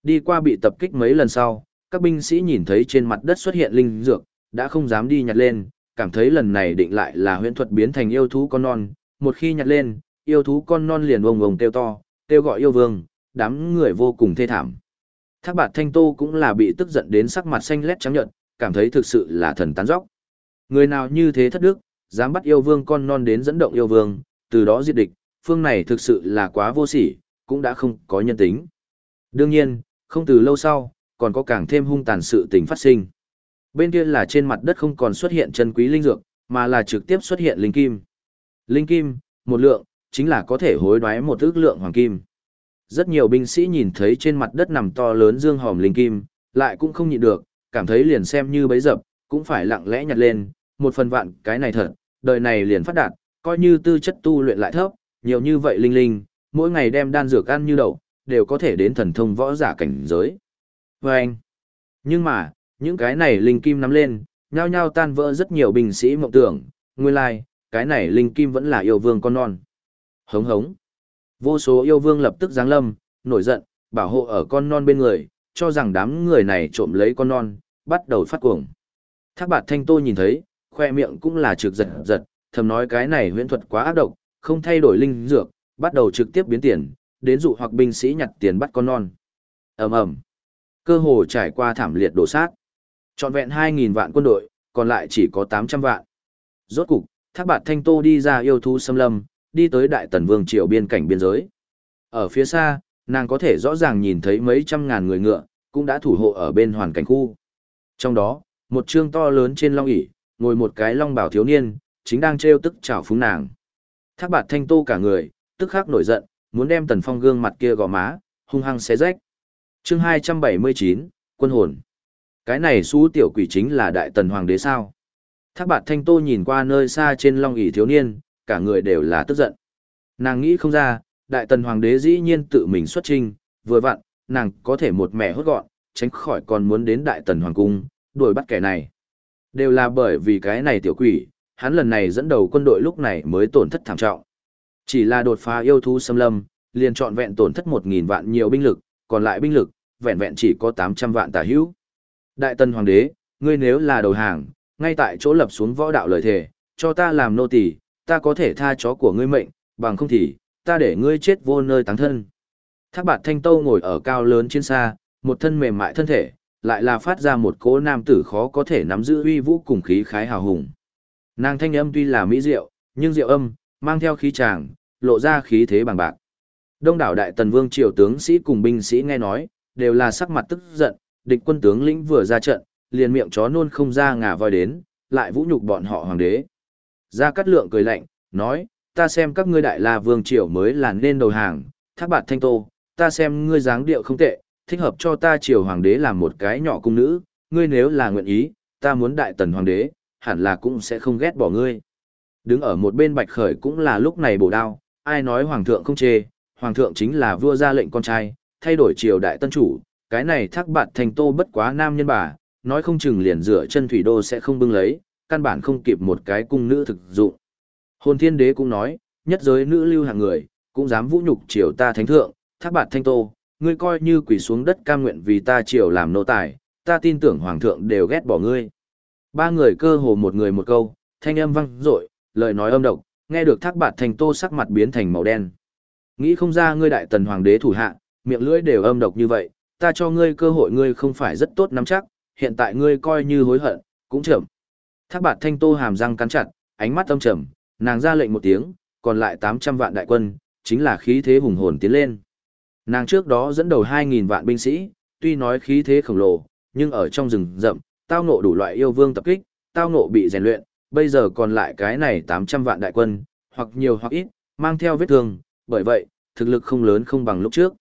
Đi qua bị tập kích mấy lần sau, các binh sĩ nhìn thấy trên mặt đất xuất hiện linh dược, đã không dám đi nhặt lên, cảm thấy lần này định lại là huyễn thuật biến thành yêu thú con non, một khi nhặt lên, yêu thú con non liền ông ông kêu to, kêu gọi yêu vương, đám người vô cùng thê thảm. Thác bạt thanh tô cũng là bị tức giận đến sắc mặt xanh lét trắng nhợt, cảm thấy thực sự là thần tán dóc. Người nào như thế thất đức, dám bắt yêu vương con non đến dẫn động yêu vương, từ đó diệt địch, phương này thực sự là quá vô sỉ, cũng đã không có nhân tính. Đương nhiên, không từ lâu sau, còn có càng thêm hung tàn sự tình phát sinh. Bên kia là trên mặt đất không còn xuất hiện chân quý linh dược, mà là trực tiếp xuất hiện linh kim. Linh kim, một lượng, chính là có thể hối đoái một ước lượng hoàng kim. Rất nhiều binh sĩ nhìn thấy trên mặt đất nằm to lớn dương hòm linh kim, lại cũng không nhịn được, cảm thấy liền xem như bấy dập, cũng phải lặng lẽ nhặt lên, một phần vạn cái này thật, đời này liền phát đạt, coi như tư chất tu luyện lại thấp, nhiều như vậy linh linh, mỗi ngày đem đan dược ăn như đậu, đều có thể đến thần thông võ giả cảnh giới. Và anh, nhưng mà, những cái này linh kim nắm lên, nhao nhao tan vỡ rất nhiều binh sĩ mộng tưởng, nguyên lai, like, cái này linh kim vẫn là yêu vương con non. Hống hống. Vô số yêu vương lập tức giáng lâm, nổi giận, bảo hộ ở con non bên người, cho rằng đám người này trộm lấy con non, bắt đầu phát cuồng. Thác bạt thanh tô nhìn thấy, khoe miệng cũng là trực giật giật, thầm nói cái này huyễn thuật quá ác độc, không thay đổi linh dược, bắt đầu trực tiếp biến tiền, đến dụ hoặc binh sĩ nhặt tiền bắt con non. ầm ầm, cơ hồ trải qua thảm liệt đổ sát. Trọn vẹn 2.000 vạn quân đội, còn lại chỉ có 800 vạn. Rốt cục, thác bạt thanh tô đi ra yêu thú xâm lâm, đi tới đại tần vương triều biên cảnh biên giới. Ở phía xa, nàng có thể rõ ràng nhìn thấy mấy trăm ngàn người ngựa, cũng đã thủ hộ ở bên hoàn cảnh khu. Trong đó, một trương to lớn trên long ỷ ngồi một cái long bảo thiếu niên, chính đang trêu tức chảo phúng nàng. Thác bạt thanh tô cả người, tức khắc nổi giận, muốn đem tần phong gương mặt kia gò má, hung hăng xé rách. chương 279, quân hồn. Cái này xú tiểu quỷ chính là đại tần hoàng đế sao. Thác bạt thanh tô nhìn qua nơi xa trên long ỷ thiếu niên, cả người đều là tức giận. Nàng nghĩ không ra, đại tần hoàng đế dĩ nhiên tự mình xuất trinh, vừa vặn, nàng có thể một mẹ hốt gọn, tránh khỏi còn muốn đến đại tần hoàng cung, đuổi bắt kẻ này. Đều là bởi vì cái này tiểu quỷ, hắn lần này dẫn đầu quân đội lúc này mới tổn thất thảm trọng. Chỉ là đột phá yêu thú xâm lâm, liền trọn vẹn tổn thất 1.000 vạn nhiều binh lực, còn lại binh lực, vẹn vẹn chỉ có 800 vạn tả hữu. Đại tân hoàng đế, ngươi nếu là đầu hàng, ngay tại chỗ lập xuống võ đạo lời thề, cho ta làm nô tỳ, ta có thể tha chó của ngươi mệnh, bằng không thì, ta để ngươi chết vô nơi táng thân. Thác bạt thanh tâu ngồi ở cao lớn trên xa, một thân mềm mại thân thể, lại là phát ra một cỗ nam tử khó có thể nắm giữ uy vũ cùng khí khái hào hùng. Nàng thanh âm tuy là mỹ diệu, nhưng diệu âm, mang theo khí tràng, lộ ra khí thế bằng bạc. Đông đảo đại tần vương triều tướng sĩ cùng binh sĩ nghe nói, đều là sắc mặt tức giận, địch quân tướng lĩnh vừa ra trận, liền miệng chó nôn không ra ngà voi đến, lại vũ nhục bọn họ hoàng đế. Gia Cát Lượng cười lạnh, nói, ta xem các ngươi đại la vương triều mới là nên đầu hàng, thác bạt thanh tô, ta xem ngươi dáng điệu không tệ, thích hợp cho ta triều hoàng đế làm một cái nhỏ cung nữ, ngươi nếu là nguyện ý, ta muốn đại tần hoàng đế, hẳn là cũng sẽ không ghét bỏ ngươi. Đứng ở một bên bạch khởi cũng là lúc này bổ đao, ai nói hoàng thượng không chê, hoàng thượng chính là vua ra lệnh con trai, thay đổi triều đại tân chủ, cái này thác bạn thanh tô bất quá nam nhân bà, nói không chừng liền rửa chân thủy đô sẽ không bưng lấy, căn bản không kịp một cái cung nữ thực dụng. Hồn thiên đế cũng nói, nhất giới nữ lưu hàng người, cũng dám vũ nhục triều ta thánh thượng, thác bạn thanh tô, ngươi coi như quỳ xuống đất cam nguyện vì ta triều làm nô tài, ta tin tưởng hoàng thượng đều ghét bỏ ngươi. Ba người cơ hồ một người một câu, thanh âm vang dội, lời nói âm độc, nghe được thác bạt thanh tô sắc mặt biến thành màu đen. Nghĩ không ra ngươi đại tần hoàng đế thủ hạ, miệng lưỡi đều âm độc như vậy, ta cho ngươi cơ hội ngươi không phải rất tốt nắm chắc, hiện tại ngươi coi như hối hận, cũng chậm. Thác bạt thanh tô hàm răng cắn chặt, ánh mắt âm trầm, nàng ra lệnh một tiếng, còn lại 800 vạn đại quân, chính là khí thế hùng hồn tiến lên. Nàng trước đó dẫn đầu 2.000 vạn binh sĩ, tuy nói khí thế khổng lồ, nhưng ở trong rừng rậm, tao ngộ đủ loại yêu vương tập kích, tao ngộ bị rèn luyện, bây giờ còn lại cái này 800 vạn đại quân, hoặc nhiều hoặc ít, mang theo vết thương, bởi vậy, thực lực không lớn không bằng lúc trước.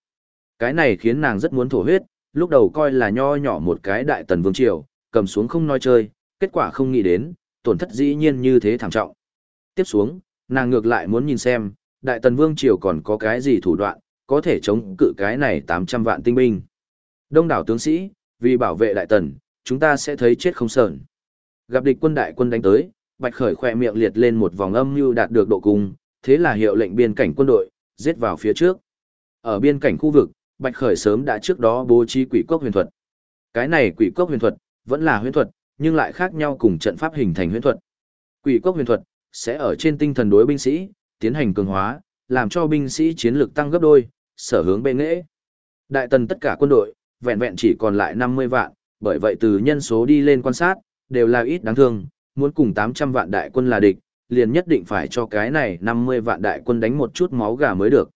Cái này khiến nàng rất muốn thổ huyết, lúc đầu coi là nho nhỏ một cái đại tần vương triều, cầm xuống không nói chơi, kết quả không nghĩ đến, tổn thất dĩ nhiên như thế thảm trọng. Tiếp xuống, nàng ngược lại muốn nhìn xem, đại tần vương triều còn có cái gì thủ đoạn, có thể chống cự cái này 800 vạn tinh binh. Đông đảo tướng sĩ, vì bảo vệ đại tần, chúng ta sẽ thấy chết không sờn. Gặp địch quân đại quân đánh tới, Bạch Khởi khỏe miệng liệt lên một vòng âm mưu đạt được độ cùng, thế là hiệu lệnh biên cảnh quân đội, giết vào phía trước. Ở biên cảnh khu vực, Bạch Khởi sớm đã trước đó bố trí quỷ cốc huyền thuật. Cái này quỷ cốc huyền thuật, vẫn là huyền thuật, nhưng lại khác nhau cùng trận pháp hình thành huyền thuật. Quỷ cốc huyền thuật, sẽ ở trên tinh thần đối binh sĩ, tiến hành cường hóa, làm cho binh sĩ chiến lược tăng gấp đôi, sở hướng bệ nghệ. Đại tần tất cả quân đội, vẹn vẹn chỉ còn lại 50 vạn, bởi vậy từ nhân số đi lên quan sát, đều là ít đáng thương, muốn cùng 800 vạn đại quân là địch, liền nhất định phải cho cái này 50 vạn đại quân đánh một chút máu gà mới được.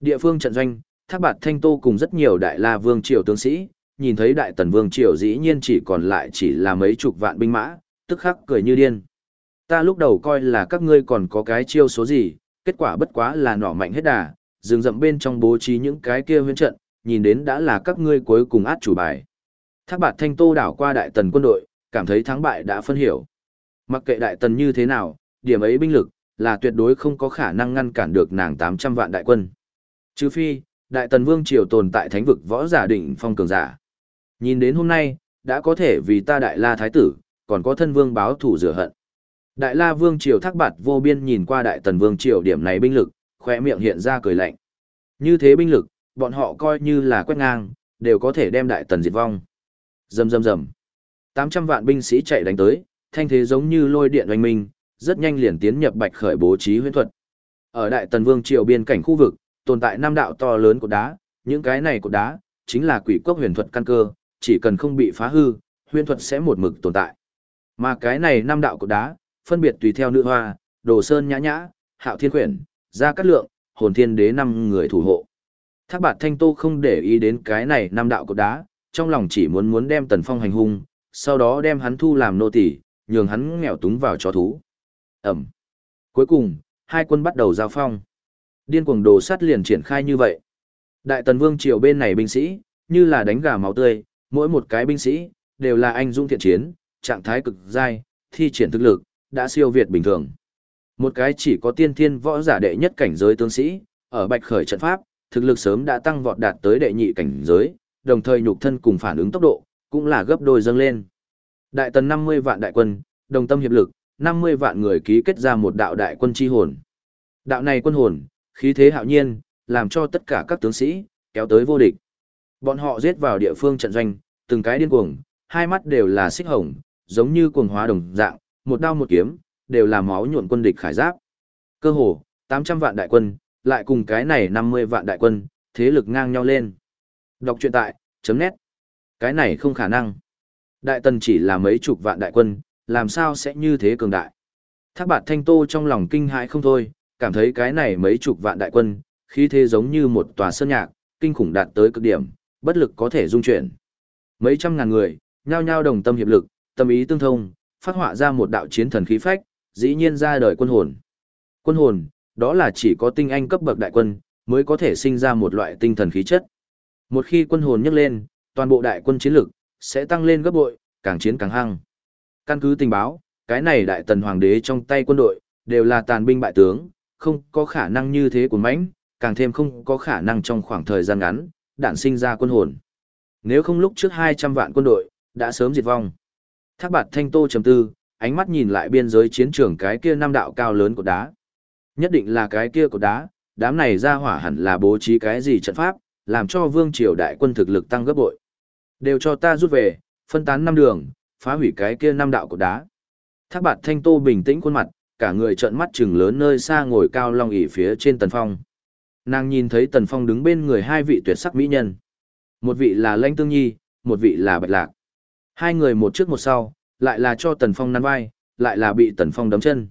Địa phương trận doanh, Thác Bạt Thanh Tô cùng rất nhiều đại la vương triều tướng sĩ, nhìn thấy đại tần vương triều dĩ nhiên chỉ còn lại chỉ là mấy chục vạn binh mã, tức khắc cười như điên. Ta lúc đầu coi là các ngươi còn có cái chiêu số gì, kết quả bất quá là nỏ mạnh hết đà, rừng rậm bên trong bố trí những cái kia huyễn trận, nhìn đến đã là các ngươi cuối cùng át chủ bài. Thác bạt thanh tô đảo qua đại tần quân đội, cảm thấy thắng bại đã phân hiểu. Mặc kệ đại tần như thế nào, điểm ấy binh lực, là tuyệt đối không có khả năng ngăn cản được nàng 800 vạn đại quân. Trừ phi, đại tần vương triều tồn tại thánh vực võ giả đỉnh phong cường giả. Nhìn đến hôm nay, đã có thể vì ta đại la thái tử, còn có thân vương báo thủ rửa hận. Đại la vương triều thác bạt vô biên nhìn qua đại tần vương triều điểm này binh lực, khoe miệng hiện ra cười lạnh. Như thế binh lực, bọn họ coi như là quét ngang, đều có thể đem đại tần diệt vong. Rầm rầm rầm. 800 vạn binh sĩ chạy đánh tới, thanh thế giống như lôi điện oanh minh, rất nhanh liền tiến nhập bạch khởi bố trí huyễn thuật. Ở đại tần vương triều biên cảnh khu vực, tồn tại năm đạo to lớn của đá, những cái này của đá, chính là quỷ quốc huyền thuật căn cơ, chỉ cần không bị phá hư, huyền thuật sẽ một mực tồn tại. Mà cái này năm đạo của đá, phân biệt tùy theo nữ hoa, đồ sơn nhã nhã, hạo thiên quyển, ra cắt lượng, hồn thiên đế năm người thủ hộ. Thác bạt thanh tô không để ý đến cái này năm đạo cột đá, trong lòng chỉ muốn muốn đem tần phong hành hung, sau đó đem hắn thu làm nô tỳ, nhường hắn nghèo túng vào chó thú. Ẩm. Cuối cùng, hai quân bắt đầu giao phong. Điên cuồng đồ sát liền triển khai như vậy. Đại tần vương triều bên này binh sĩ, như là đánh gà máu tươi, mỗi một cái binh sĩ, đều là anh dũng thiện chiến, trạng thái cực dai, thi triển thực lực, đã siêu việt bình thường. Một cái chỉ có tiên thiên võ giả đệ nhất cảnh giới tướng sĩ, ở bạch khởi trận pháp, thực lực sớm đã tăng vọt đạt tới đệ nhị cảnh giới, đồng thời nhục thân cùng phản ứng tốc độ, cũng là gấp đôi dâng lên. Đại tần 50 vạn đại quân, đồng tâm hiệp lực, 50 vạn người ký kết ra một đạo đại quân chi hồn. Đạo này quân hồn, khí thế hạo nhiên, làm cho tất cả các tướng sĩ, kéo tới vô địch. Bọn họ giết vào địa phương trận doanh, từng cái điên cuồng, hai mắt đều là xích hồng, giống như cuồng hóa đồng dạng, một đao một kiếm, đều là máu nhuộn quân địch khải giáp. Cơ hồ, 800 vạn đại quân, lại cùng cái này 50 vạn đại quân, thế lực ngang nhau lên. Đọc truyện tại, chấm nét. Cái này không khả năng. Đại tần chỉ là mấy chục vạn đại quân, làm sao sẽ như thế cường đại. Thác bạt thanh tô trong lòng kinh hãi không thôi, cảm thấy cái này mấy chục vạn đại quân, khí thế giống như một tòa sơn nhạc, kinh khủng đạt tới cực điểm, bất lực có thể dung chuyển. Mấy trăm ngàn người, nhao nhao đồng tâm hiệp lực, tâm ý tương thông, phát họa ra một đạo chiến thần khí phách, dĩ nhiên ra đời quân hồn. Quân hồn, đó là chỉ có tinh anh cấp bậc đại quân, mới có thể sinh ra một loại tinh thần khí chất. Một khi quân hồn nhấc lên, toàn bộ đại quân chiến lực sẽ tăng lên gấp bội, càng chiến càng hăng. Căn cứ tình báo, cái này đại tần hoàng đế trong tay quân đội, đều là tàn binh bại tướng, không có khả năng như thế của mãnh, càng thêm không có khả năng trong khoảng thời gian ngắn, đạn sinh ra quân hồn. Nếu không lúc trước 200 vạn quân đội, đã sớm diệt vong. Thác bạt thanh tô trầm tư, ánh mắt nhìn lại biên giới chiến trường cái kia năm đạo cao lớn của đá. Nhất định là cái kia của đá, đám này ra hỏa hẳn là bố trí cái gì trận pháp, làm cho vương triều đại quân thực lực tăng gấp bội. Đều cho ta rút về, phân tán năm đường, phá hủy cái kia năm đạo của đá. Thác bạt thanh tô bình tĩnh khuôn mặt, cả người trợn mắt chừng lớn nơi xa ngồi cao long ỉ phía trên tần phong. Nàng nhìn thấy tần phong đứng bên người hai vị tuyệt sắc mỹ nhân. Một vị là Lanh tương nhi, một vị là bạch lạc. Hai người một trước một sau, lại là cho tần phong năn vai, lại là bị tần phong đấm chân.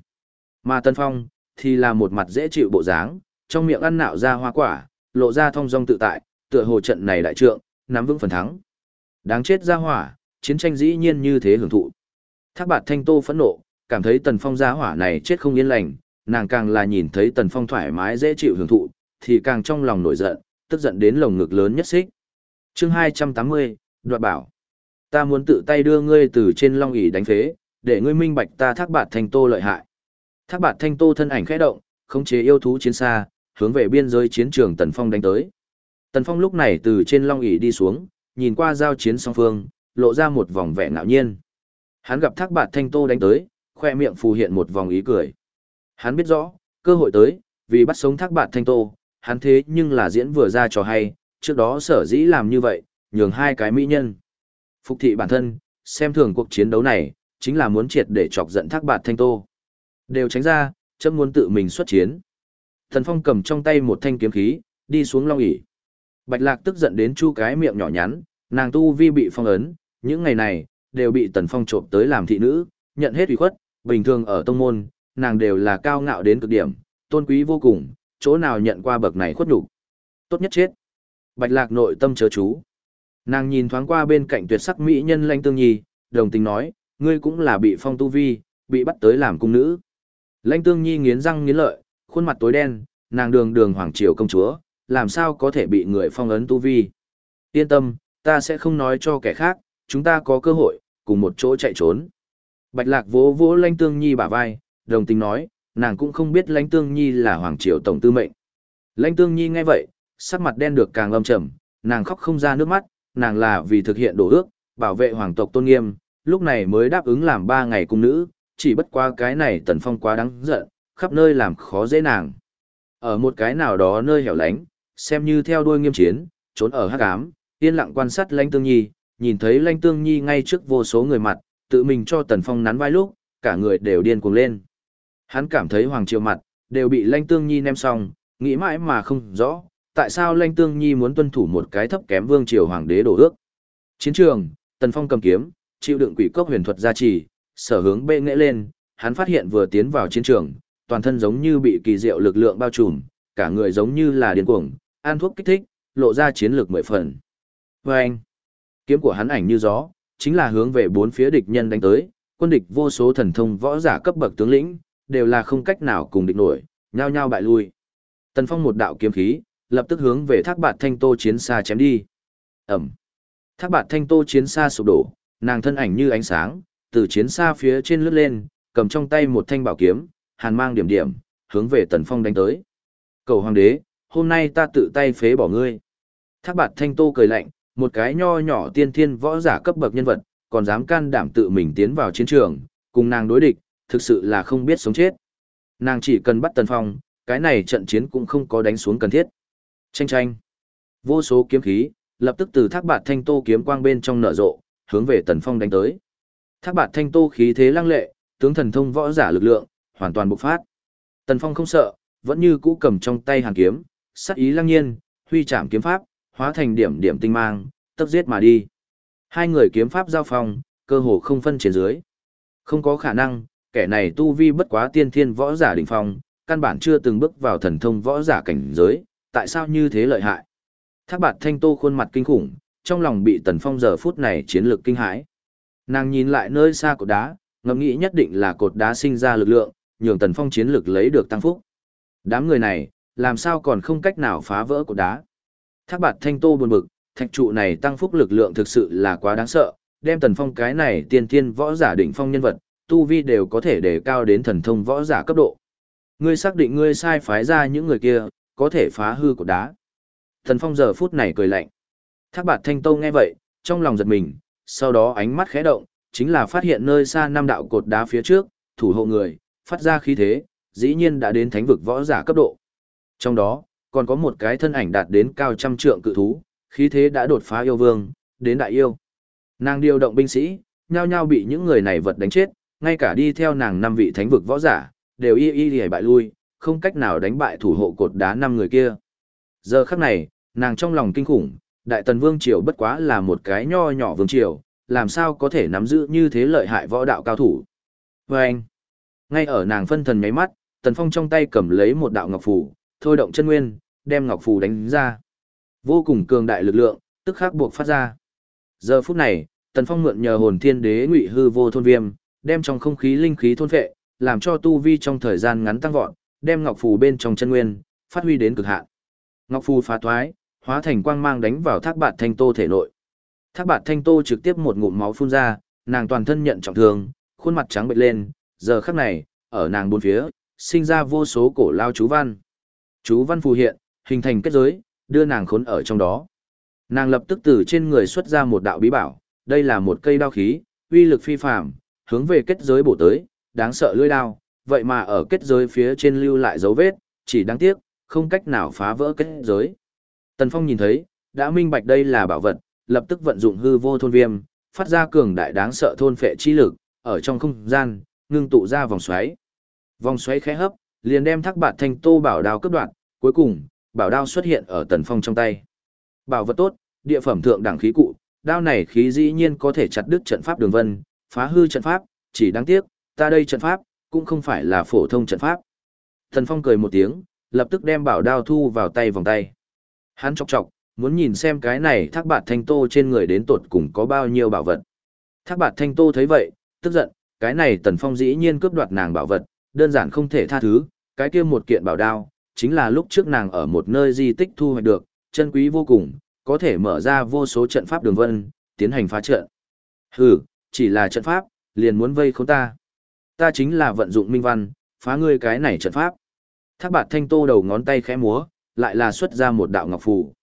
Mà tần phong, thì là một mặt dễ chịu bộ dáng, trong miệng ăn nạo ra hoa quả, lộ ra thong dong tự tại, tựa hồ trận này đại trượng, nắm vững phần thắng. Đáng chết ra hỏa, chiến tranh dĩ nhiên như thế hưởng thụ. Thác bạt thanh tô phẫn nộ, cảm thấy tần phong gia hỏa này chết không yên lành, nàng càng là nhìn thấy tần phong thoải mái dễ chịu hưởng thụ, thì càng trong lòng nổi giận, tức giận đến lồng ngực lớn nhất xích. chương 280, đoạt bảo. Ta muốn tự tay đưa ngươi từ trên long ỷ đánh phế, để ngươi minh bạch ta thác bạt thanh tô lợi hại. Thác bạt thanh tô thân ảnh khẽ động, khống chế yêu thú chiến xa, hướng về biên giới chiến trường Tần Phong đánh tới. Tần Phong lúc này từ trên long ỷ đi xuống, nhìn qua giao chiến song phương, lộ ra một vòng vẻ ngạo nhiên. Hắn gặp thác bạt thanh tô đánh tới, khoe miệng phù hiện một vòng ý cười. Hắn biết rõ, cơ hội tới, vì bắt sống thác bạt thanh tô, hắn thế nhưng là diễn vừa ra trò hay, trước đó sở dĩ làm như vậy, nhường hai cái mỹ nhân. Phục thị bản thân, xem thường cuộc chiến đấu này, chính là muốn triệt để chọc giận thác bạt thanh tô. Đều tránh ra, chấm muốn tự mình xuất chiến. Thần Phong cầm trong tay một thanh kiếm khí, đi xuống long ỉ. Bạch Lạc tức giận đến chu cái miệng nhỏ nhắn, nàng tu vi bị phong ấn, những ngày này, đều bị Tần Phong trộm tới làm thị nữ, nhận hết ủy khuất, bình thường ở tông môn, nàng đều là cao ngạo đến cực điểm, tôn quý vô cùng, chỗ nào nhận qua bậc này khuất nhục Tốt nhất chết. Bạch Lạc nội tâm chớ chú. Nàng nhìn thoáng qua bên cạnh tuyệt sắc mỹ nhân Lãnh Tương Nhi, đồng tình nói, ngươi cũng là bị phong tu vi, bị bắt tới làm cung nữ. Lãnh Tương Nhi nghiến răng nghiến lợi, khuôn mặt tối đen, nàng đường đường hoàng triều công chúa, làm sao có thể bị người phong ấn tu vi. Yên tâm, ta sẽ không nói cho kẻ khác, chúng ta có cơ hội, cùng một chỗ chạy trốn. Bạch lạc vỗ vỗ Lãnh Tương Nhi bả vai, đồng tình nói, nàng cũng không biết Lãnh Tương Nhi là hoàng triều tổng tư mệnh. Lãnh Tương Nhi nghe vậy, sắc mặt đen được càng âm trầm, nàng khóc không ra nước mắt, nàng là vì thực hiện đổ ước, bảo vệ hoàng tộc tôn nghiêm, lúc này mới đáp ứng làm ba ngày cung nữ, chỉ bất qua cái này tần phong quá đáng giận, khắp nơi làm khó dễ nàng. Ở một cái nào đó nơi hẻo lánh, xem như theo đuôi nghiêm chiến, trốn ở hắc ám, yên lặng quan sát Lãnh Tương Nhi, nhìn thấy Lãnh Tương Nhi ngay trước vô số người mặt, tự mình cho Tần Phong nắn vai lúc, cả người đều điên cuồng lên. Hắn cảm thấy hoàng triều mặt đều bị Lãnh Tương Nhi ném xong, nghĩ mãi mà không rõ, tại sao Lanh Tương Nhi muốn tuân thủ một cái thấp kém vương triều hoàng đế đổ ước. Chiến trường, Tần Phong cầm kiếm, chịu đựng quỷ cốc huyền thuật gia trì, sở hướng bệ nghệ lên, hắn phát hiện vừa tiến vào chiến trường, toàn thân giống như bị kỳ diệu lực lượng bao trùm, cả người giống như là điên cuồng, ăn thuốc kích thích, lộ ra chiến lược mười phần. Và anh, kiếm của hắn ảnh như gió, chính là hướng về bốn phía địch nhân đánh tới, quân địch vô số thần thông võ giả cấp bậc tướng lĩnh, đều là không cách nào cùng địch nổi, nhao nhao bại lui. Tần Phong một đạo kiếm khí, lập tức hướng về Thác Bạt Thanh Tô chiến xa chém đi. Ầm. Thác Bạt Thanh Tô chiến xa sụp đổ, nàng thân ảnh như ánh sáng, từ chiến xa phía trên lướt lên, cầm trong tay một thanh bảo kiếm, hàn mang điểm điểm, hướng về Tần Phong đánh tới. Cầu hoàng đế, hôm nay ta tự tay phế bỏ ngươi. Thác bạt thanh tô cười lạnh, một cái nho nhỏ tiên thiên võ giả cấp bậc nhân vật, còn dám can đảm tự mình tiến vào chiến trường, cùng nàng đối địch, thực sự là không biết sống chết. Nàng chỉ cần bắt Tần Phong, cái này trận chiến cũng không có đánh xuống cần thiết. Tranh tranh. Vô số kiếm khí, lập tức từ thác bạt thanh tô kiếm quang bên trong nở rộ, hướng về Tần Phong đánh tới. Thác bạt thanh tô khí thế lăng lệ, tướng thần thông võ giả lực lượng, hoàn toàn bộc phát. Tần Phong không sợ, vẫn như cũ cầm trong tay hàn kiếm, sắc ý lăng nhiên, huy chạm kiếm pháp, hóa thành điểm điểm tinh mang, tấp giết mà đi. Hai người kiếm pháp giao phong, cơ hồ không phân trên dưới. Không có khả năng, kẻ này tu vi bất quá tiên thiên võ giả đỉnh phong, căn bản chưa từng bước vào thần thông võ giả cảnh giới, tại sao như thế lợi hại? Thác bạt thanh tô khuôn mặt kinh khủng, trong lòng bị tần phong giờ phút này chiến lược kinh hãi. Nàng nhìn lại nơi xa cột đá, ngẫm nghĩ nhất định là cột đá sinh ra lực lượng, nhường tần phong chiến lược lấy được tăng phúc. Đám người này, làm sao còn không cách nào phá vỡ cột đá. Thác bạt thanh tô buồn bực, thạch trụ này tăng phúc lực lượng thực sự là quá đáng sợ, đem tần phong cái này tiên thiên võ giả đỉnh phong nhân vật, tu vi đều có thể đề cao đến thần thông võ giả cấp độ. Ngươi xác định ngươi sai phái ra những người kia, có thể phá hư cột đá. Thần phong giờ phút này cười lạnh. Thác bạt thanh tô nghe vậy, trong lòng giật mình, sau đó ánh mắt khẽ động, chính là phát hiện nơi xa năm đạo cột đá phía trước, thủ hộ người, phát ra khí thế, dĩ nhiên đã đến thánh vực võ giả cấp độ. Trong đó, còn có một cái thân ảnh đạt đến cao trăm trượng cự thú, khí thế đã đột phá yêu vương, đến đại yêu. Nàng điều động binh sĩ, nhao nhao bị những người này vật đánh chết, ngay cả đi theo nàng năm vị thánh vực võ giả, đều y y y bại lui, không cách nào đánh bại thủ hộ cột đá năm người kia. Giờ khắc này, nàng trong lòng kinh khủng, đại tần vương triều bất quá là một cái nho nhỏ vương triều, làm sao có thể nắm giữ như thế lợi hại võ đạo cao thủ. Vâng! anh, ngay ở nàng phân thần nháy mắt, tần phong trong tay cầm lấy một đạo ngọc phù, thôi động chân nguyên, đem ngọc phù đánh ra. Vô cùng cường đại lực lượng, tức khắc buộc phát ra. Giờ phút này, Tần Phong mượn nhờ hồn thiên đế ngụy hư vô thôn viêm, đem trong không khí linh khí thôn phệ, làm cho tu vi trong thời gian ngắn tăng vọt, đem ngọc phù bên trong chân nguyên phát huy đến cực hạn. Ngọc phù phá thoái, hóa thành quang mang đánh vào Thác Bạt Thanh Tô thể nội. Thác Bạt Thanh Tô trực tiếp một ngụm máu phun ra, nàng toàn thân nhận trọng thương, khuôn mặt trắng bệch lên, giờ khắc này, ở nàng bốn phía, sinh ra vô số cổ lao chú văn. Chú văn phù hiện, hình thành kết giới, đưa nàng khốn ở trong đó. Nàng lập tức từ trên người xuất ra một đạo bí bảo, đây là một cây đao khí, uy lực phi phàm, hướng về kết giới bổ tới, đáng sợ lưỡi đao, vậy mà ở kết giới phía trên lưu lại dấu vết, chỉ đáng tiếc, không cách nào phá vỡ kết giới. Tần Phong nhìn thấy, đã minh bạch đây là bảo vật, lập tức vận dụng hư vô thôn viêm, phát ra cường đại đáng sợ thôn phệ chi lực, ở trong không gian, ngưng tụ ra vòng xoáy. Vòng xoáy khẽ hấp, liền đem thác bạt thanh tô bảo đao cấp đoạn, cuối cùng, bảo đao xuất hiện ở Tần Phong trong tay. Bảo vật tốt, địa phẩm thượng đẳng khí cụ, đao này khí dĩ nhiên có thể chặt đứt trận pháp đường vân, phá hư trận pháp, chỉ đáng tiếc, ta đây trận pháp, cũng không phải là phổ thông trận pháp. Thần Phong cười một tiếng, lập tức đem bảo đao thu vào tay vòng tay. Hắn chọc chọc, muốn nhìn xem cái này thác bạt thanh tô trên người đến tột cùng có bao nhiêu bảo vật. Thác bạt thanh tô thấy vậy, tức giận, cái này tần phong dĩ nhiên cướp đoạt nàng bảo vật, đơn giản không thể tha thứ, cái kia một kiện bảo đao, chính là lúc trước nàng ở một nơi di tích thu hoạch được, chân quý vô cùng, có thể mở ra vô số trận pháp đường vân, tiến hành phá trận. Hừ, chỉ là trận pháp, liền muốn vây khốn ta. Ta chính là vận dụng minh văn, phá ngươi cái này trận pháp. Thác bạt thanh tô đầu ngón tay khẽ múa, lại là xuất ra một đạo ngọc phù.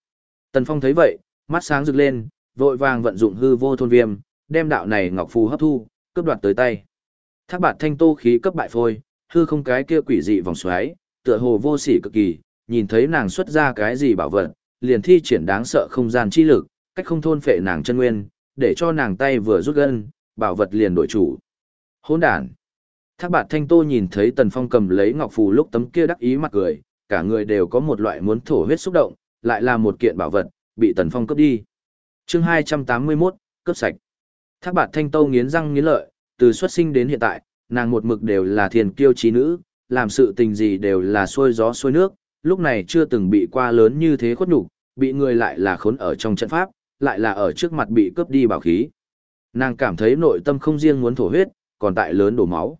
Tần Phong thấy vậy, mắt sáng rực lên, vội vàng vận dụng hư vô thôn viêm, đem đạo này ngọc phù hấp thu, cướp đoạt tới tay. Thác bạt thanh tô khí cấp bại phôi, hư không cái kia quỷ dị vòng xoáy, tựa hồ vô sỉ cực kỳ, nhìn thấy nàng xuất ra cái gì bảo vật, liền thi triển đáng sợ không gian chi lực, cách không thôn phệ nàng chân nguyên, để cho nàng tay vừa rút gân, bảo vật liền đổi chủ. Hỗn đản. Thác bạt thanh tô nhìn thấy tần phong cầm lấy ngọc phù lúc tấm kia đắc ý mặt cười, cả người đều có một loại muốn thổ huyết xúc động, lại là một kiện bảo vật, bị tần phong cướp đi. chương 281, cướp sạch. Thác bạt thanh tô nghiến răng nghiến lợi, từ xuất sinh đến hiện tại, nàng một mực đều là thiền kiêu trí nữ, làm sự tình gì đều là xuôi gió xuôi nước, lúc này chưa từng bị qua lớn như thế khuất nhục, bị người lại là khốn ở trong trận pháp, lại là ở trước mặt bị cướp đi bảo khí. Nàng cảm thấy nội tâm không riêng muốn thổ huyết, còn tại lớn đổ máu.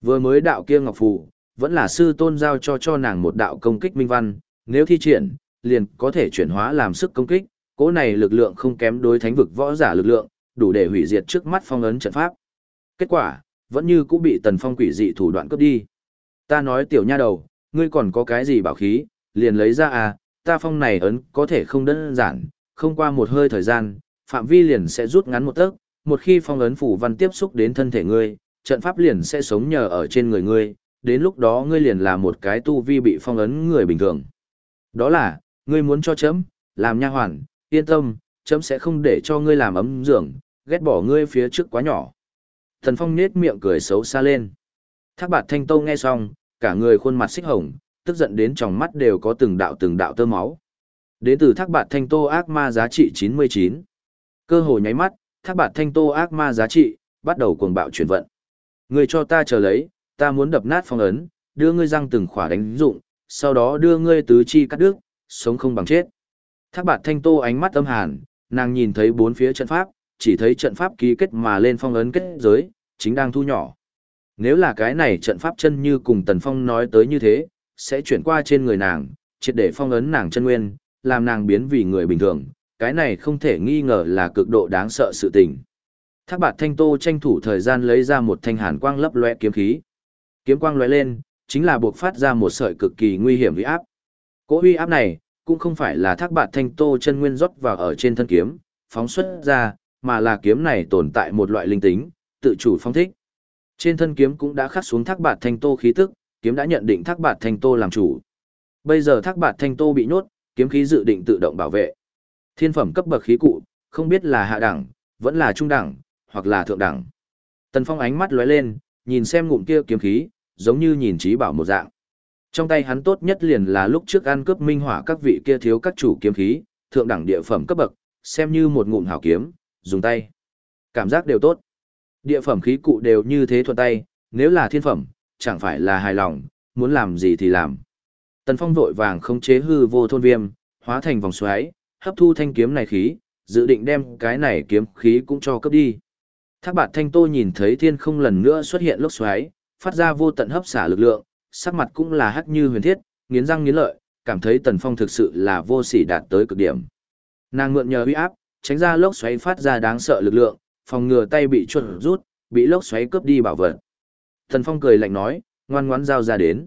Vừa mới đạo kia ngọc phù, vẫn là sư tôn giao cho cho nàng một đạo công kích minh văn, nếu thi triển, liền có thể chuyển hóa làm sức công kích, cỗ này lực lượng không kém đối thánh vực võ giả lực lượng, đủ để hủy diệt trước mắt phong ấn trận pháp. Kết quả, vẫn như cũng bị tần phong quỷ dị thủ đoạn cướp đi. Ta nói tiểu nha đầu, ngươi còn có cái gì bảo khí, liền lấy ra à, ta phong này ấn có thể không đơn giản, không qua một hơi thời gian, phạm vi liền sẽ rút ngắn một tấc, một khi phong ấn phủ văn tiếp xúc đến thân thể ngươi, trận pháp liền sẽ sống nhờ ở trên người ngươi, đến lúc đó ngươi liền là một cái tu vi bị phong ấn người bình thường. Đó là, ngươi muốn cho chấm, làm nha hoàn, yên tâm, chấm sẽ không để cho ngươi làm ấm giường, ghét bỏ ngươi phía trước quá nhỏ. Thần Phong nết miệng cười xấu xa lên. Thác bạt thanh tâu nghe xong, cả người khuôn mặt xích hồng, tức giận đến tròng mắt đều có từng đạo từng đạo tơ máu. Đến từ thác bạt thanh tô ác ma giá trị 99. Cơ hồ nháy mắt, thác bạt thanh tô ác ma giá trị, bắt đầu cuồng bạo chuyển vận. Người cho ta chờ lấy, ta muốn đập nát phong ấn, đưa ngươi răng từng khỏa đánh dụng, sau đó đưa ngươi tứ chi cắt đứt, sống không bằng chết. Thác bạt thanh tô ánh mắt âm hàn, nàng nhìn thấy bốn phía trận pháp, chỉ thấy trận pháp ký kết mà lên phong ấn kết giới, chính đang thu nhỏ. Nếu là cái này trận pháp chân như cùng Tần Phong nói tới như thế, sẽ chuyển qua trên người nàng, triệt để phong ấn nàng chân nguyên, làm nàng biến vì người bình thường, cái này không thể nghi ngờ là cực độ đáng sợ sự tình. Thác bạt thanh tô tranh thủ thời gian lấy ra một thanh hàn quang lấp loe kiếm khí. Kiếm quang lóe lên, chính là buộc phát ra một sợi cực kỳ nguy hiểm uy áp. Cỗ uy áp này, cũng không phải là thác bạt thanh tô chân nguyên rót vào ở trên thân kiếm, phóng xuất ra, mà là kiếm này tồn tại một loại linh tính, tự chủ phong thích. Trên thân kiếm cũng đã khắc xuống thác bạt thanh tô khí tức, kiếm đã nhận định thác bạt thanh tô làm chủ. Bây giờ thác bạt thanh tô bị nhốt, kiếm khí dự định tự động bảo vệ. Thiên phẩm cấp bậc khí cụ, không biết là hạ đẳng, vẫn là trung đẳng, hoặc là thượng đẳng. Tần Phong ánh mắt lóe lên, nhìn xem ngụm kia kiếm khí, giống như nhìn trí bảo một dạng. Trong tay hắn tốt nhất liền là lúc trước ăn cướp minh hỏa các vị kia thiếu các chủ kiếm khí, thượng đẳng địa phẩm cấp bậc, xem như một ngụm hảo kiếm, dùng tay. Cảm giác đều tốt. Địa phẩm khí cụ đều như thế thuận tay, nếu là thiên phẩm, chẳng phải là hài lòng, muốn làm gì thì làm. Tần Phong vội vàng không chế hư vô thôn viêm, hóa thành vòng xoáy, hấp thu thanh kiếm này khí, dự định đem cái này kiếm khí cũng cho cấp đi. Thác bạt thanh tô nhìn thấy thiên không lần nữa xuất hiện lốc xoáy, phát ra vô tận hấp xả lực lượng, sắc mặt cũng là hắc như huyền thiết, nghiến răng nghiến lợi, cảm thấy tần phong thực sự là vô sỉ đạt tới cực điểm. Nàng mượn nhờ uy áp, tránh ra lốc xoáy phát ra đáng sợ lực lượng, phòng ngừa tay bị chuột rút, bị lốc xoáy cướp đi bảo vật. Tần phong cười lạnh nói, ngoan ngoãn giao ra đến.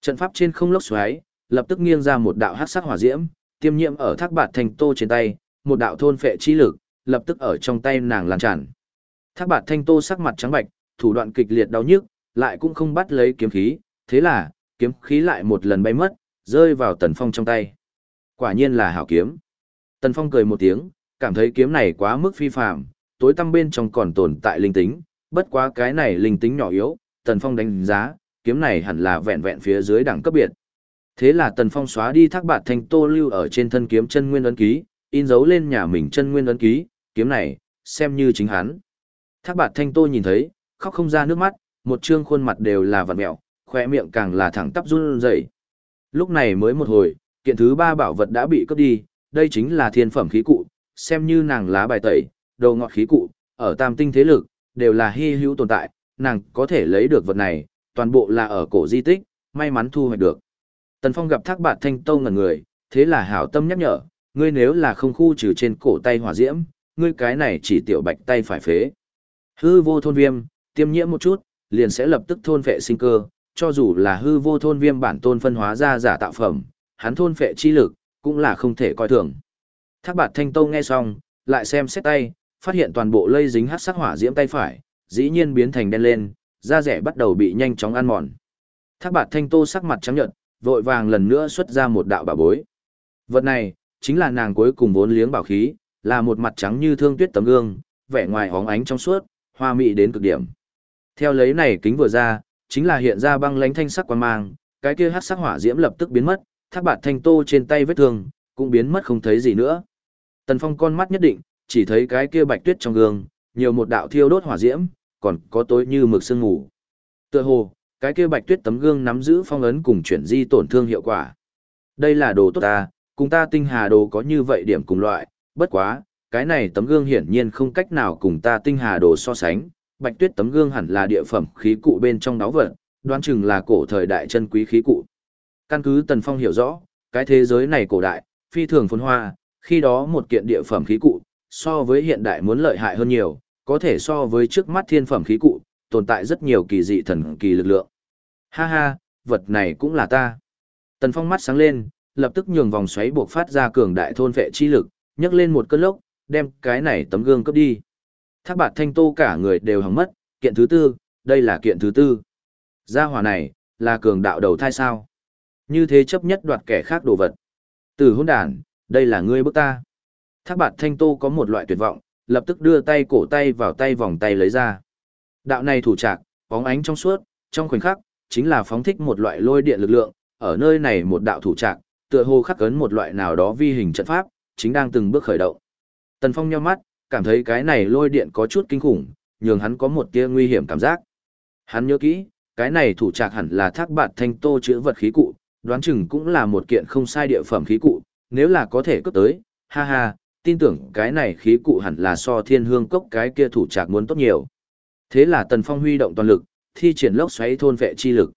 Trận pháp trên không lốc xoáy, lập tức nghiêng ra một đạo hắc sắc hỏa diễm, tiêm nhiễm ở thác bạt thanh tô trên tay, một đạo thôn phệ chi lực, lập tức ở trong tay nàng lan tràn. Thác bạt thanh tô sắc mặt trắng bạch, thủ đoạn kịch liệt đau nhức, lại cũng không bắt lấy kiếm khí, thế là, kiếm khí lại một lần bay mất, rơi vào tần phong trong tay. Quả nhiên là hảo kiếm. Tần phong cười một tiếng, cảm thấy kiếm này quá mức phi phạm, tối tăm bên trong còn tồn tại linh tính, bất quá cái này linh tính nhỏ yếu, tần phong đánh giá, kiếm này hẳn là vẹn vẹn phía dưới đẳng cấp biệt. Thế là Tần Phong xóa đi thác bạt thanh tô lưu ở trên thân kiếm chân nguyên ấn ký, in dấu lên nhà mình chân nguyên ấn ký, kiếm này, xem như chính hắn. Thác bạt thanh tô nhìn thấy, khóc không ra nước mắt, một trương khuôn mặt đều là vật mẹo, khỏe miệng càng là thẳng tắp run rẩy. Lúc này mới một hồi, kiện thứ ba bảo vật đã bị cướp đi, đây chính là thiên phẩm khí cụ, xem như nàng lá bài tẩy, đầu ngọt khí cụ, ở tam tinh thế lực, đều là hy hữu tồn tại, nàng có thể lấy được vật này, toàn bộ là ở cổ di tích, may mắn thu hoạch được. Tần Phong gặp thác bạt thanh tâu ngẩn người, thế là hảo tâm nhắc nhở, ngươi nếu là không khu trừ trên cổ tay hỏa diễm, ngươi cái này chỉ tiểu bạch tay phải phế. Hư vô thôn viêm, tiêm nhiễm một chút, liền sẽ lập tức thôn phệ sinh cơ, cho dù là hư vô thôn viêm bản tôn phân hóa ra giả tạo phẩm, hắn thôn phệ chi lực, cũng là không thể coi thường. Thác bạt thanh tâu nghe xong, lại xem xét tay, phát hiện toàn bộ lây dính hát sắc hỏa diễm tay phải, dĩ nhiên biến thành đen lên, da rẻ bắt đầu bị nhanh chóng ăn mòn. Thác bạt thanh tô sắc mặt trắng nhợt, vội vàng lần nữa xuất ra một đạo bảo bối. Vật này, chính là nàng cuối cùng vốn liếng bảo khí, là một mặt trắng như thương tuyết tấm gương, vẻ ngoài hóng ánh trong suốt, hoa mị đến cực điểm. Theo lấy này kính vừa ra, chính là hiện ra băng lánh thanh sắc quan mang, cái kia hắc sắc hỏa diễm lập tức biến mất, thác bạt thanh tô trên tay vết thương, cũng biến mất không thấy gì nữa. Tần Phong con mắt nhất định, chỉ thấy cái kia bạch tuyết trong gương, nhiều một đạo thiêu đốt hỏa diễm, còn có tối như mực sương ngủ. Tựa hồ, cái kia bạch tuyết tấm gương nắm giữ phong ấn cùng chuyển di tổn thương hiệu quả. Đây là đồ tốt ta, cùng ta tinh hà đồ có như vậy điểm cùng loại, bất quá, cái này tấm gương hiển nhiên không cách nào cùng ta tinh hà đồ so sánh, bạch tuyết tấm gương hẳn là địa phẩm khí cụ bên trong đáo vật, đoán chừng là cổ thời đại chân quý khí cụ. Căn cứ Tần Phong hiểu rõ, cái thế giới này cổ đại, phi thường phồn hoa, khi đó một kiện địa phẩm khí cụ, so với hiện đại muốn lợi hại hơn nhiều, có thể so với trước mắt thiên phẩm khí cụ, tồn tại rất nhiều kỳ dị thần kỳ lực lượng. Ha ha, vật này cũng là ta. Tần Phong mắt sáng lên, lập tức nhường vòng xoáy buộc phát ra cường đại thôn vệ chi lực, nhấc lên một cơn lốc, đem cái này tấm gương cấp đi. Thác bạt thanh tô cả người đều hỏng mất, kiện thứ tư, đây là kiện thứ tư. Gia hỏa này, là cường đạo đầu thai sao? Như thế chấp nhất đoạt kẻ khác đồ vật. Từ hôn đàn, đây là ngươi bức ta. Thác bạt thanh tô có một loại tuyệt vọng, lập tức đưa tay cổ tay vào tay vòng tay lấy ra. Đạo này thủ trạc, bóng ánh trong suốt, trong khoảnh khắc, chính là phóng thích một loại lôi điện lực lượng, ở nơi này một đạo thủ trạc, tựa hồ khắc ấn một loại nào đó vi hình trận pháp, chính đang từng bước khởi động. Tần Phong nhíu mắt, cảm thấy cái này lôi điện có chút kinh khủng, nhường hắn có một tia nguy hiểm cảm giác. Hắn nhớ kỹ, cái này thủ trạc hẳn là thác bạt thanh tô chữ vật khí cụ, đoán chừng cũng là một kiện không sai địa phẩm khí cụ, nếu là có thể cấp tới, ha ha, tin tưởng cái này khí cụ hẳn là so thiên hương cốc cái kia thủ trạc muốn tốt nhiều. Thế là Tần Phong huy động toàn lực, thi triển lốc xoáy thôn vệ chi lực.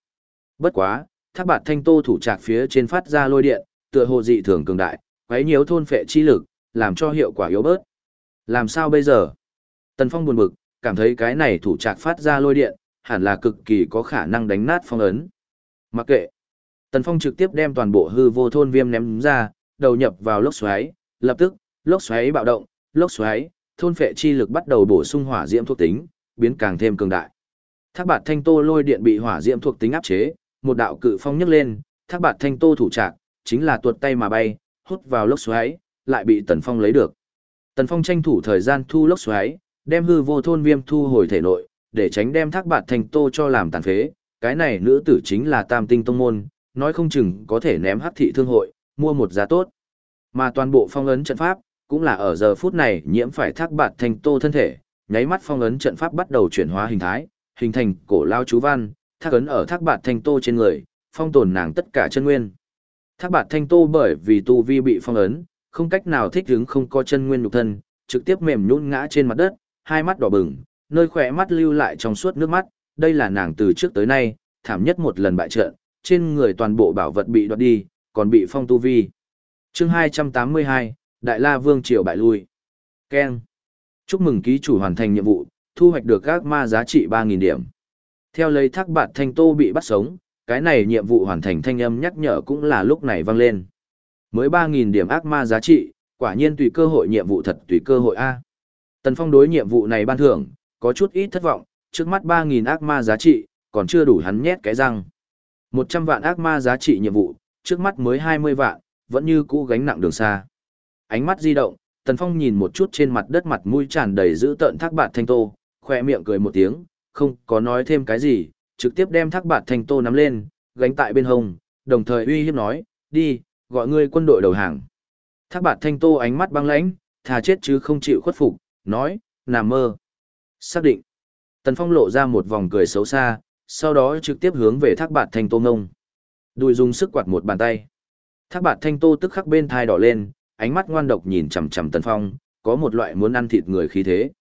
Bất quá, thác bạt thanh tô thủ trạc phía trên phát ra lôi điện, tựa hồ dị thường cường đại, quấy nhiễu thôn vệ chi lực, làm cho hiệu quả yếu bớt. Làm sao bây giờ? Tần Phong buồn bực, cảm thấy cái này thủ trạc phát ra lôi điện, hẳn là cực kỳ có khả năng đánh nát phong ấn. Mặc kệ. Tần Phong trực tiếp đem toàn bộ hư vô thôn viêm ném ra, đầu nhập vào lốc xoáy, lập tức, lốc xoáy bạo động, lốc xoáy, thôn phệ chi lực bắt đầu bổ sung hỏa diễm thuộc tính, biến càng thêm cường đại. Thác bạt thanh tô lôi điện bị hỏa diễm thuộc tính áp chế, một đạo cự phong nhấc lên, thác bạt thanh tô thủ trạc, chính là tuột tay mà bay, hút vào lốc xoáy, lại bị tần phong lấy được. Tần phong tranh thủ thời gian thu lốc xoáy, đem hư vô thôn viêm thu hồi thể nội, để tránh đem thác bạt thành tô cho làm tàn phế. Cái này nữ tử chính là tam tinh tông môn, nói không chừng có thể ném hắc thị thương hội, mua một giá tốt. Mà toàn bộ phong ấn trận pháp, cũng là ở giờ phút này nhiễm phải thác bạt thành tô thân thể, nháy mắt phong ấn trận pháp bắt đầu chuyển hóa hình thái, hình thành cổ lao chú văn, thác ấn ở thác bạt thành tô trên người, phong tồn nàng tất cả chân nguyên. Thác bạt thanh tô bởi vì tu vi bị phong ấn, không cách nào thích ứng không có chân nguyên nhục thân, trực tiếp mềm nhũn ngã trên mặt đất, hai mắt đỏ bừng, nơi khỏe mắt lưu lại trong suốt nước mắt, đây là nàng từ trước tới nay, thảm nhất một lần bại trận, trên người toàn bộ bảo vật bị đoạt đi, còn bị phong tu vi. Chương 282, Đại La Vương triều bại lui. Ken. Chúc mừng ký chủ hoàn thành nhiệm vụ, thu hoạch được các ma giá trị 3.000 điểm. Theo lấy thác bạt thanh tô bị bắt sống, cái này nhiệm vụ hoàn thành thanh âm nhắc nhở cũng là lúc này vang lên. Mới 3.000 điểm ác ma giá trị, quả nhiên tùy cơ hội nhiệm vụ thật tùy cơ hội A. Tần Phong đối nhiệm vụ này ban thưởng, có chút ít thất vọng, trước mắt 3.000 ác ma giá trị, còn chưa đủ hắn nhét cái răng. 100 vạn ác ma giá trị nhiệm vụ, trước mắt mới 20 vạn, vẫn như cũ gánh nặng đường xa. Ánh mắt di động, Tần Phong nhìn một chút trên mặt đất mặt mũi tràn đầy dữ tợn thác bạt thanh tô, khoe miệng cười một tiếng, không có nói thêm cái gì, trực tiếp đem thác bạt thanh tô nắm lên, gánh tại bên hông, đồng thời uy hiếp nói, đi, gọi ngươi quân đội đầu hàng. Thác bạt thanh tô ánh mắt băng lãnh, thà chết chứ không chịu khuất phục, nói, nằm mơ. Xác định. Tần Phong lộ ra một vòng cười xấu xa, sau đó trực tiếp hướng về thác bạt thanh tô ngông. Đùi dùng sức quạt một bàn tay. Thác bạt thanh tô tức khắc bên thai đỏ lên, ánh mắt ngoan độc nhìn chằm chằm Tần Phong, có một loại muốn ăn thịt người khí thế.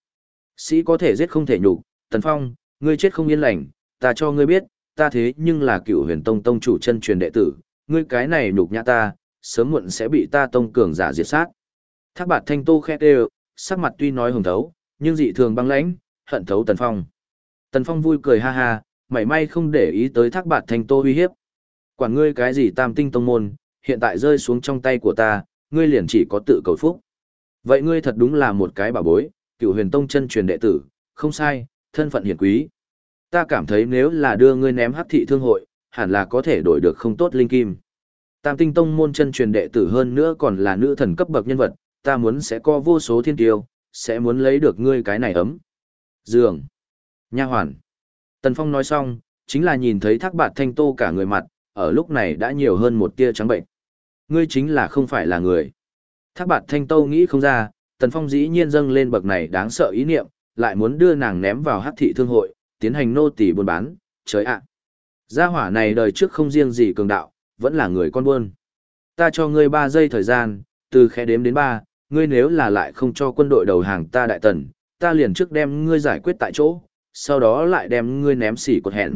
Sĩ có thể giết không thể nhục, Tần Phong, ngươi chết không yên lành, ta cho ngươi biết, ta thế nhưng là cựu huyền tông tông chủ chân truyền đệ tử, ngươi cái này nhục nhã ta, sớm muộn sẽ bị ta tông cường giả diệt sát. Thác bạt thanh tô khẽ đều, sắc mặt tuy nói hồng thấu, nhưng dị thường băng lãnh, hận thấu Tần Phong. Tần Phong vui cười ha ha, mảy may không để ý tới thác bạt thanh tô uy hiếp. Quản ngươi cái gì tam tinh tông môn, hiện tại rơi xuống trong tay của ta, ngươi liền chỉ có tự cầu phúc. Vậy ngươi thật đúng là một cái bảo bối, cựu huyền tông chân truyền đệ tử, không sai, thân phận hiển quý. Ta cảm thấy nếu là đưa ngươi ném hắc thị thương hội, hẳn là có thể đổi được không tốt linh kim. Tam tinh tông môn chân truyền đệ tử hơn nữa còn là nữ thần cấp bậc nhân vật, ta muốn sẽ có vô số thiên tiêu, sẽ muốn lấy được ngươi cái này ấm. Dường. Nha hoàn. Tần Phong nói xong, chính là nhìn thấy thác bạt thanh tô cả người mặt, ở lúc này đã nhiều hơn một tia trắng bệnh. Ngươi chính là không phải là người. Thác bạt thanh tô nghĩ không ra, Tần Phong dĩ nhiên dâng lên bậc này đáng sợ ý niệm, lại muốn đưa nàng ném vào hắc thị thương hội, tiến hành nô tỳ buôn bán, trời ạ. Gia hỏa này đời trước không riêng gì cường đạo, vẫn là người con buôn. Ta cho ngươi 3 giây thời gian, từ khẽ đếm đến 3, ngươi nếu là lại không cho quân đội đầu hàng ta đại tần, ta liền trước đem ngươi giải quyết tại chỗ, sau đó lại đem ngươi ném xỉ cột hẹn.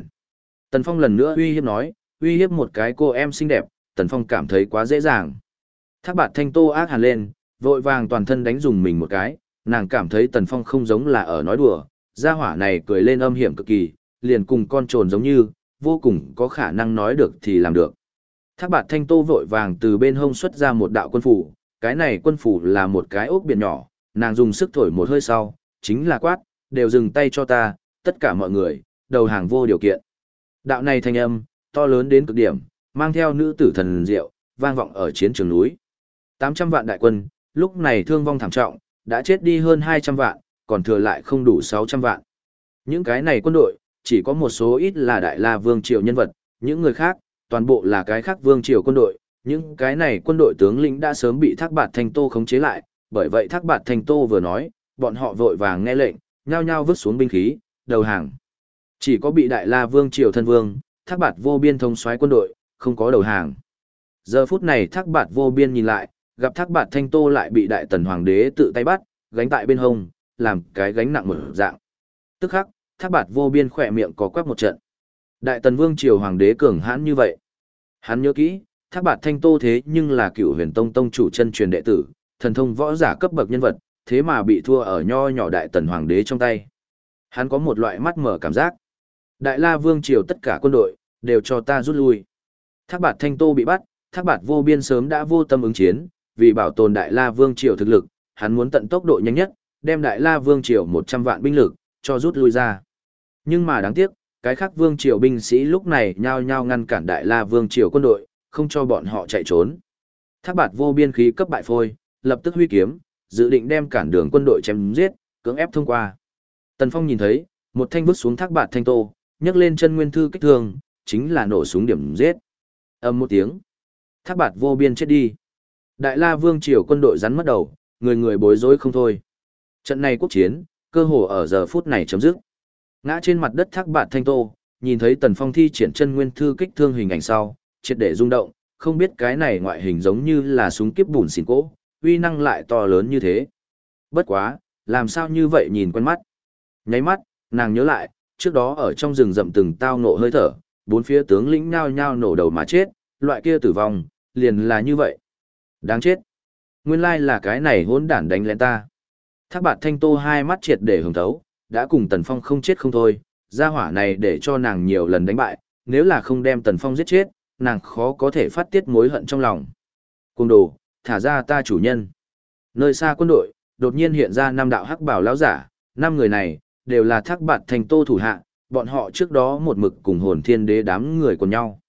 Tần Phong lần nữa uy hiếp nói, uy hiếp một cái cô em xinh đẹp, Tần Phong cảm thấy quá dễ dàng. Thác bạt thanh tô ác hàn lên, vội vàng toàn thân đánh dùng mình một cái, nàng cảm thấy Tần Phong không giống là ở nói đùa, gia hỏa này cười lên âm hiểm cực kỳ, liền cùng con trồn giống như, vô cùng có khả năng nói được thì làm được. Thác bạt thanh tô vội vàng từ bên hông xuất ra một đạo quân phủ, cái này quân phủ là một cái ốc biển nhỏ, nàng dùng sức thổi một hơi sau, chính là quát, đều dừng tay cho ta, tất cả mọi người, đầu hàng vô điều kiện. Đạo này thanh âm, to lớn đến cực điểm, mang theo nữ tử thần diệu, vang vọng ở chiến trường núi. 800 vạn đại quân, lúc này thương vong thảm trọng, đã chết đi hơn 200 vạn, còn thừa lại không đủ 600 vạn. Những cái này quân đội, chỉ có một số ít là đại la vương triều nhân vật, những người khác, toàn bộ là cái khác vương triều quân đội, những cái này quân đội tướng lĩnh đã sớm bị Thác Bạt Thanh Tô khống chế lại, bởi vậy Thác Bạt Thanh Tô vừa nói, bọn họ vội vàng nghe lệnh, nhao nhao vứt xuống binh khí, đầu hàng. Chỉ có bị Đại La Vương triều thân vương, Thác Bạt vô biên thông soái quân đội, không có đầu hàng. Giờ phút này Thác Bạt vô biên nhìn lại, gặp Thác Bạt Thanh Tô lại bị Đại Tần Hoàng đế tự tay bắt, gánh tại bên hông, làm cái gánh nặng mở dạng. Tức khắc, Thác Bạt vô biên khỏe miệng có quắc một trận. Đại Tần Vương triều Hoàng đế cường hãn như vậy. Hắn nhớ kỹ, Thác Bạt Thanh Tô thế nhưng là cựu huyền tông tông chủ chân truyền đệ tử, thần thông võ giả cấp bậc nhân vật, thế mà bị thua ở nho nhỏ đại tần hoàng đế trong tay. Hắn có một loại mắt mở cảm giác. Đại La Vương triều tất cả quân đội, đều cho ta rút lui. Thác Bạt Thanh Tô bị bắt, Thác Bạt vô biên sớm đã vô tâm ứng chiến, vì bảo tồn Đại La Vương triều thực lực, hắn muốn tận tốc độ nhanh nhất, đem Đại La Vương triều 100 vạn binh lực, cho rút lui ra. Nhưng mà đáng tiếc, cái khác Vương triều binh sĩ lúc này nhao nhao ngăn cản Đại La Vương triều quân đội, không cho bọn họ chạy trốn. Thác bạt vô biên khí cấp bại phôi, lập tức huy kiếm, dự định đem cản đường quân đội chém giết, cưỡng ép thông qua. Tần Phong nhìn thấy, một thanh vứt xuống thác bạt thanh tô, nhấc lên chân nguyên thư kích thương, chính là nổ súng điểm giết. Âm một tiếng, thác bạt vô biên chết đi. Đại La Vương triều quân đội rắn mất đầu, người người bối rối không thôi. Trận này quốc chiến, cơ hồ ở giờ phút này chấm dứt. Ngã trên mặt đất thác bạt thanh tô, nhìn thấy Tần Phong thi triển chân nguyên thư kích thương hình ảnh sau, triệt để rung động, không biết cái này ngoại hình giống như là súng kiếp bùn xỉn cỗ, uy năng lại to lớn như thế. Bất quá, làm sao như vậy nhìn quen mắt. Nháy mắt, nàng nhớ lại, trước đó ở trong rừng rậm từng tao nộ hơi thở, bốn phía tướng lĩnh nhao nhao nổ đầu mà chết, loại kia tử vong, liền là như vậy. Đáng chết. Nguyên lai là cái này hỗn đản đánh lên ta. Thác bạt thanh tô hai mắt triệt để hưởng thấu, đã cùng Tần Phong không chết không thôi, gia hỏa này để cho nàng nhiều lần đánh bại, nếu là không đem Tần Phong giết chết, nàng khó có thể phát tiết mối hận trong lòng. Cung đồ, thả ra ta chủ nhân. Nơi xa quân đội, đột nhiên hiện ra năm đạo hắc bảo lão giả, năm người này, đều là thác bạt thành tô thủ hạ, bọn họ trước đó một mực cùng hồn thiên đế đám người của nhau.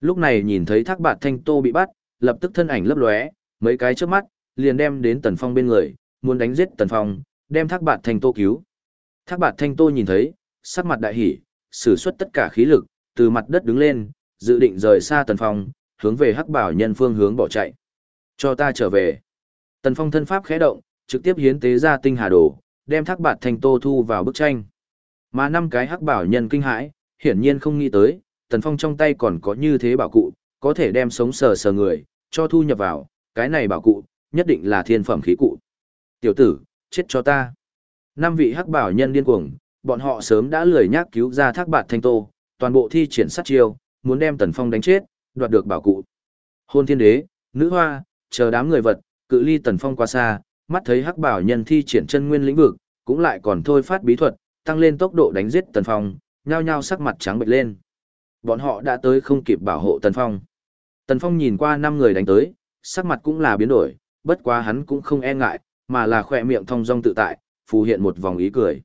Lúc này nhìn thấy thác bạt thanh tô bị bắt, lập tức thân ảnh lấp lóe, mấy cái trước mắt, liền đem đến tần phong bên người, muốn đánh giết tần phong, đem thác bạt thanh tô cứu. Thác bạt thanh tô nhìn thấy, sắc mặt đại hỉ, sử xuất tất cả khí lực, từ mặt đất đứng lên, dự định rời xa tần phong, hướng về hắc bảo nhân phương hướng bỏ chạy. Cho ta trở về. Tần phong thân pháp khẽ động, trực tiếp hiến tế ra tinh hà đồ, đem thác bạt thanh tô thu vào bức tranh. Mà năm cái hắc bảo nhân kinh hãi, hiển nhiên không nghĩ tới, tần phong trong tay còn có như thế bảo cụ, có thể đem sống sờ sờ người, cho thu nhập vào, cái này bảo cụ, nhất định là thiên phẩm khí cụ. Tiểu tử, chết cho ta. Năm vị hắc bảo nhân điên cuồng, bọn họ sớm đã lười nhác cứu ra thác bạt thanh tô, toàn bộ thi triển sát chiêu, muốn đem tần phong đánh chết, đoạt được bảo cụ. Hôn thiên đế, nữ hoa, chờ đám người vật, cự ly tần phong qua xa, mắt thấy hắc bảo nhân thi triển chân nguyên lĩnh vực, cũng lại còn thôi phát bí thuật, tăng lên tốc độ đánh giết tần phong, nhao nhao sắc mặt trắng bệch lên. Bọn họ đã tới không kịp bảo hộ tần phong. Tần phong nhìn qua năm người đánh tới, sắc mặt cũng là biến đổi, bất quá hắn cũng không e ngại, mà là khỏe miệng thong dong tự tại, phù hiện một vòng ý cười.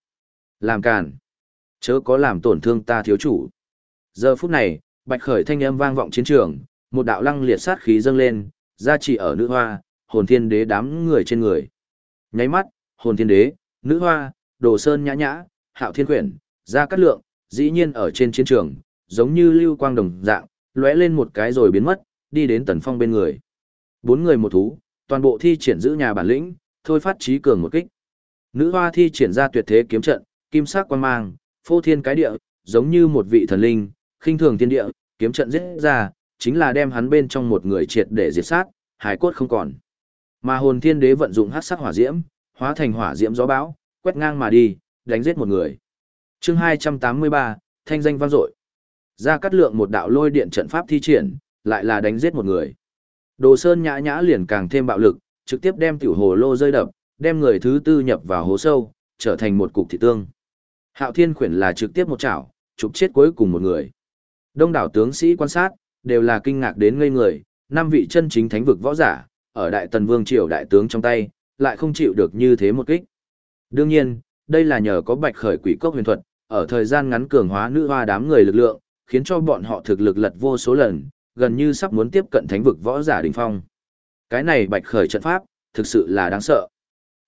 Làm càn. Chớ có làm tổn thương ta thiếu chủ. Giờ phút này, bạch khởi thanh âm vang vọng chiến trường, một đạo lăng liệt sát khí dâng lên, ra chỉ ở nữ hoa, hồn thiên đế đám người trên người. Nháy mắt, hồn thiên đế, nữ hoa, đồ sơn nhã nhã, hạo thiên quyển, ra cắt lượng, dĩ nhiên ở trên chiến trường, giống như lưu quang đồng dạng, lóe lên một cái rồi biến mất, đi đến tần phong bên người. Bốn người một thú, toàn bộ thi triển giữ nhà bản lĩnh, thôi phát trí cường một kích. Nữ hoa thi triển ra tuyệt thế kiếm trận, kim sắc quan mang, phô thiên cái địa, giống như một vị thần linh, khinh thường thiên địa, kiếm trận giết ra, chính là đem hắn bên trong một người triệt để diệt sát, hải cốt không còn. Mà hồn thiên đế vận dụng hắc sắc hỏa diễm, hóa thành hỏa diễm gió bão, quét ngang mà đi, đánh giết một người. Chương 283, thanh danh vang dội. Ra cắt lượng một đạo lôi điện trận pháp thi triển, lại là đánh giết một người. Đồ Sơn nhã nhã liền càng thêm bạo lực, trực tiếp đem tiểu hồ lô rơi đập, đem người thứ tư nhập vào hố sâu, trở thành một cục thịt tương. Hạo Thiên khuyển là trực tiếp một chảo, chụp chết cuối cùng một người. Đông đảo tướng sĩ quan sát, đều là kinh ngạc đến ngây người, năm vị chân chính thánh vực võ giả, ở Đại Tần Vương triều đại tướng trong tay, lại không chịu được như thế một kích. Đương nhiên, đây là nhờ có Bạch Khởi Quỷ Cốc huyền thuật, ở thời gian ngắn cường hóa nữ hoa đám người lực lượng, khiến cho bọn họ thực lực lật vô số lần, gần như sắp muốn tiếp cận thánh vực võ giả đỉnh phong. Cái này Bạch Khởi trận pháp, thực sự là đáng sợ.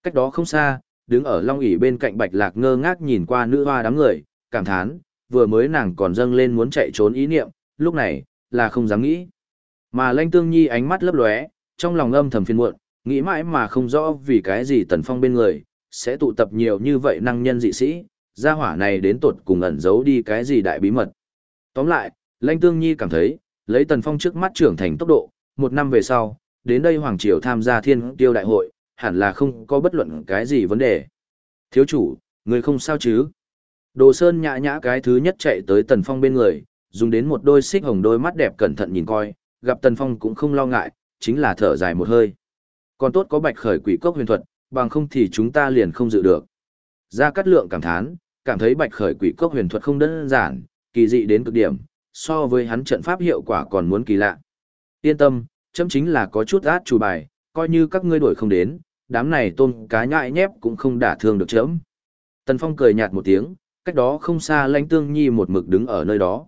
Cách đó không xa, đứng ở long ỷ bên cạnh Bạch Lạc ngơ ngác nhìn qua nữ hoa đám người, cảm thán, vừa mới nàng còn dâng lên muốn chạy trốn ý niệm, lúc này, là không dám nghĩ. Mà Lanh Tương Nhi ánh mắt lấp lóe, trong lòng âm thầm phiền muộn, nghĩ mãi mà không rõ vì cái gì Tần Phong bên người, sẽ tụ tập nhiều như vậy năng nhân dị sĩ, gia hỏa này đến tột cùng ẩn giấu đi cái gì đại bí mật. Tóm lại, Lanh Tương Nhi cảm thấy, lấy Tần Phong trước mắt trưởng thành tốc độ, một năm về sau, đến đây Hoàng Triều tham gia thiên tiêu đại hội, hẳn là không có bất luận cái gì vấn đề. Thiếu chủ, người không sao chứ? Đồ Sơn nhã nhã cái thứ nhất chạy tới Tần Phong bên người, dùng đến một đôi xích hồng đôi mắt đẹp cẩn thận nhìn coi, gặp Tần Phong cũng không lo ngại, chính là thở dài một hơi. Còn tốt có bạch khởi quỷ cốc huyền thuật, bằng không thì chúng ta liền không dự được. Gia Cát Lượng cảm thán, cảm thấy bạch khởi quỷ cốc huyền thuật không đơn giản, kỳ dị đến cực điểm, so với hắn trận pháp hiệu quả còn muốn kỳ lạ. Yên tâm, chấm chính là có chút át chủ bài, coi như các ngươi đuổi không đến, đám này tôm cá nhại nhép cũng không đả thương được chớm. Tần Phong cười nhạt một tiếng, cách đó không xa lãnh tương nhi một mực đứng ở nơi đó.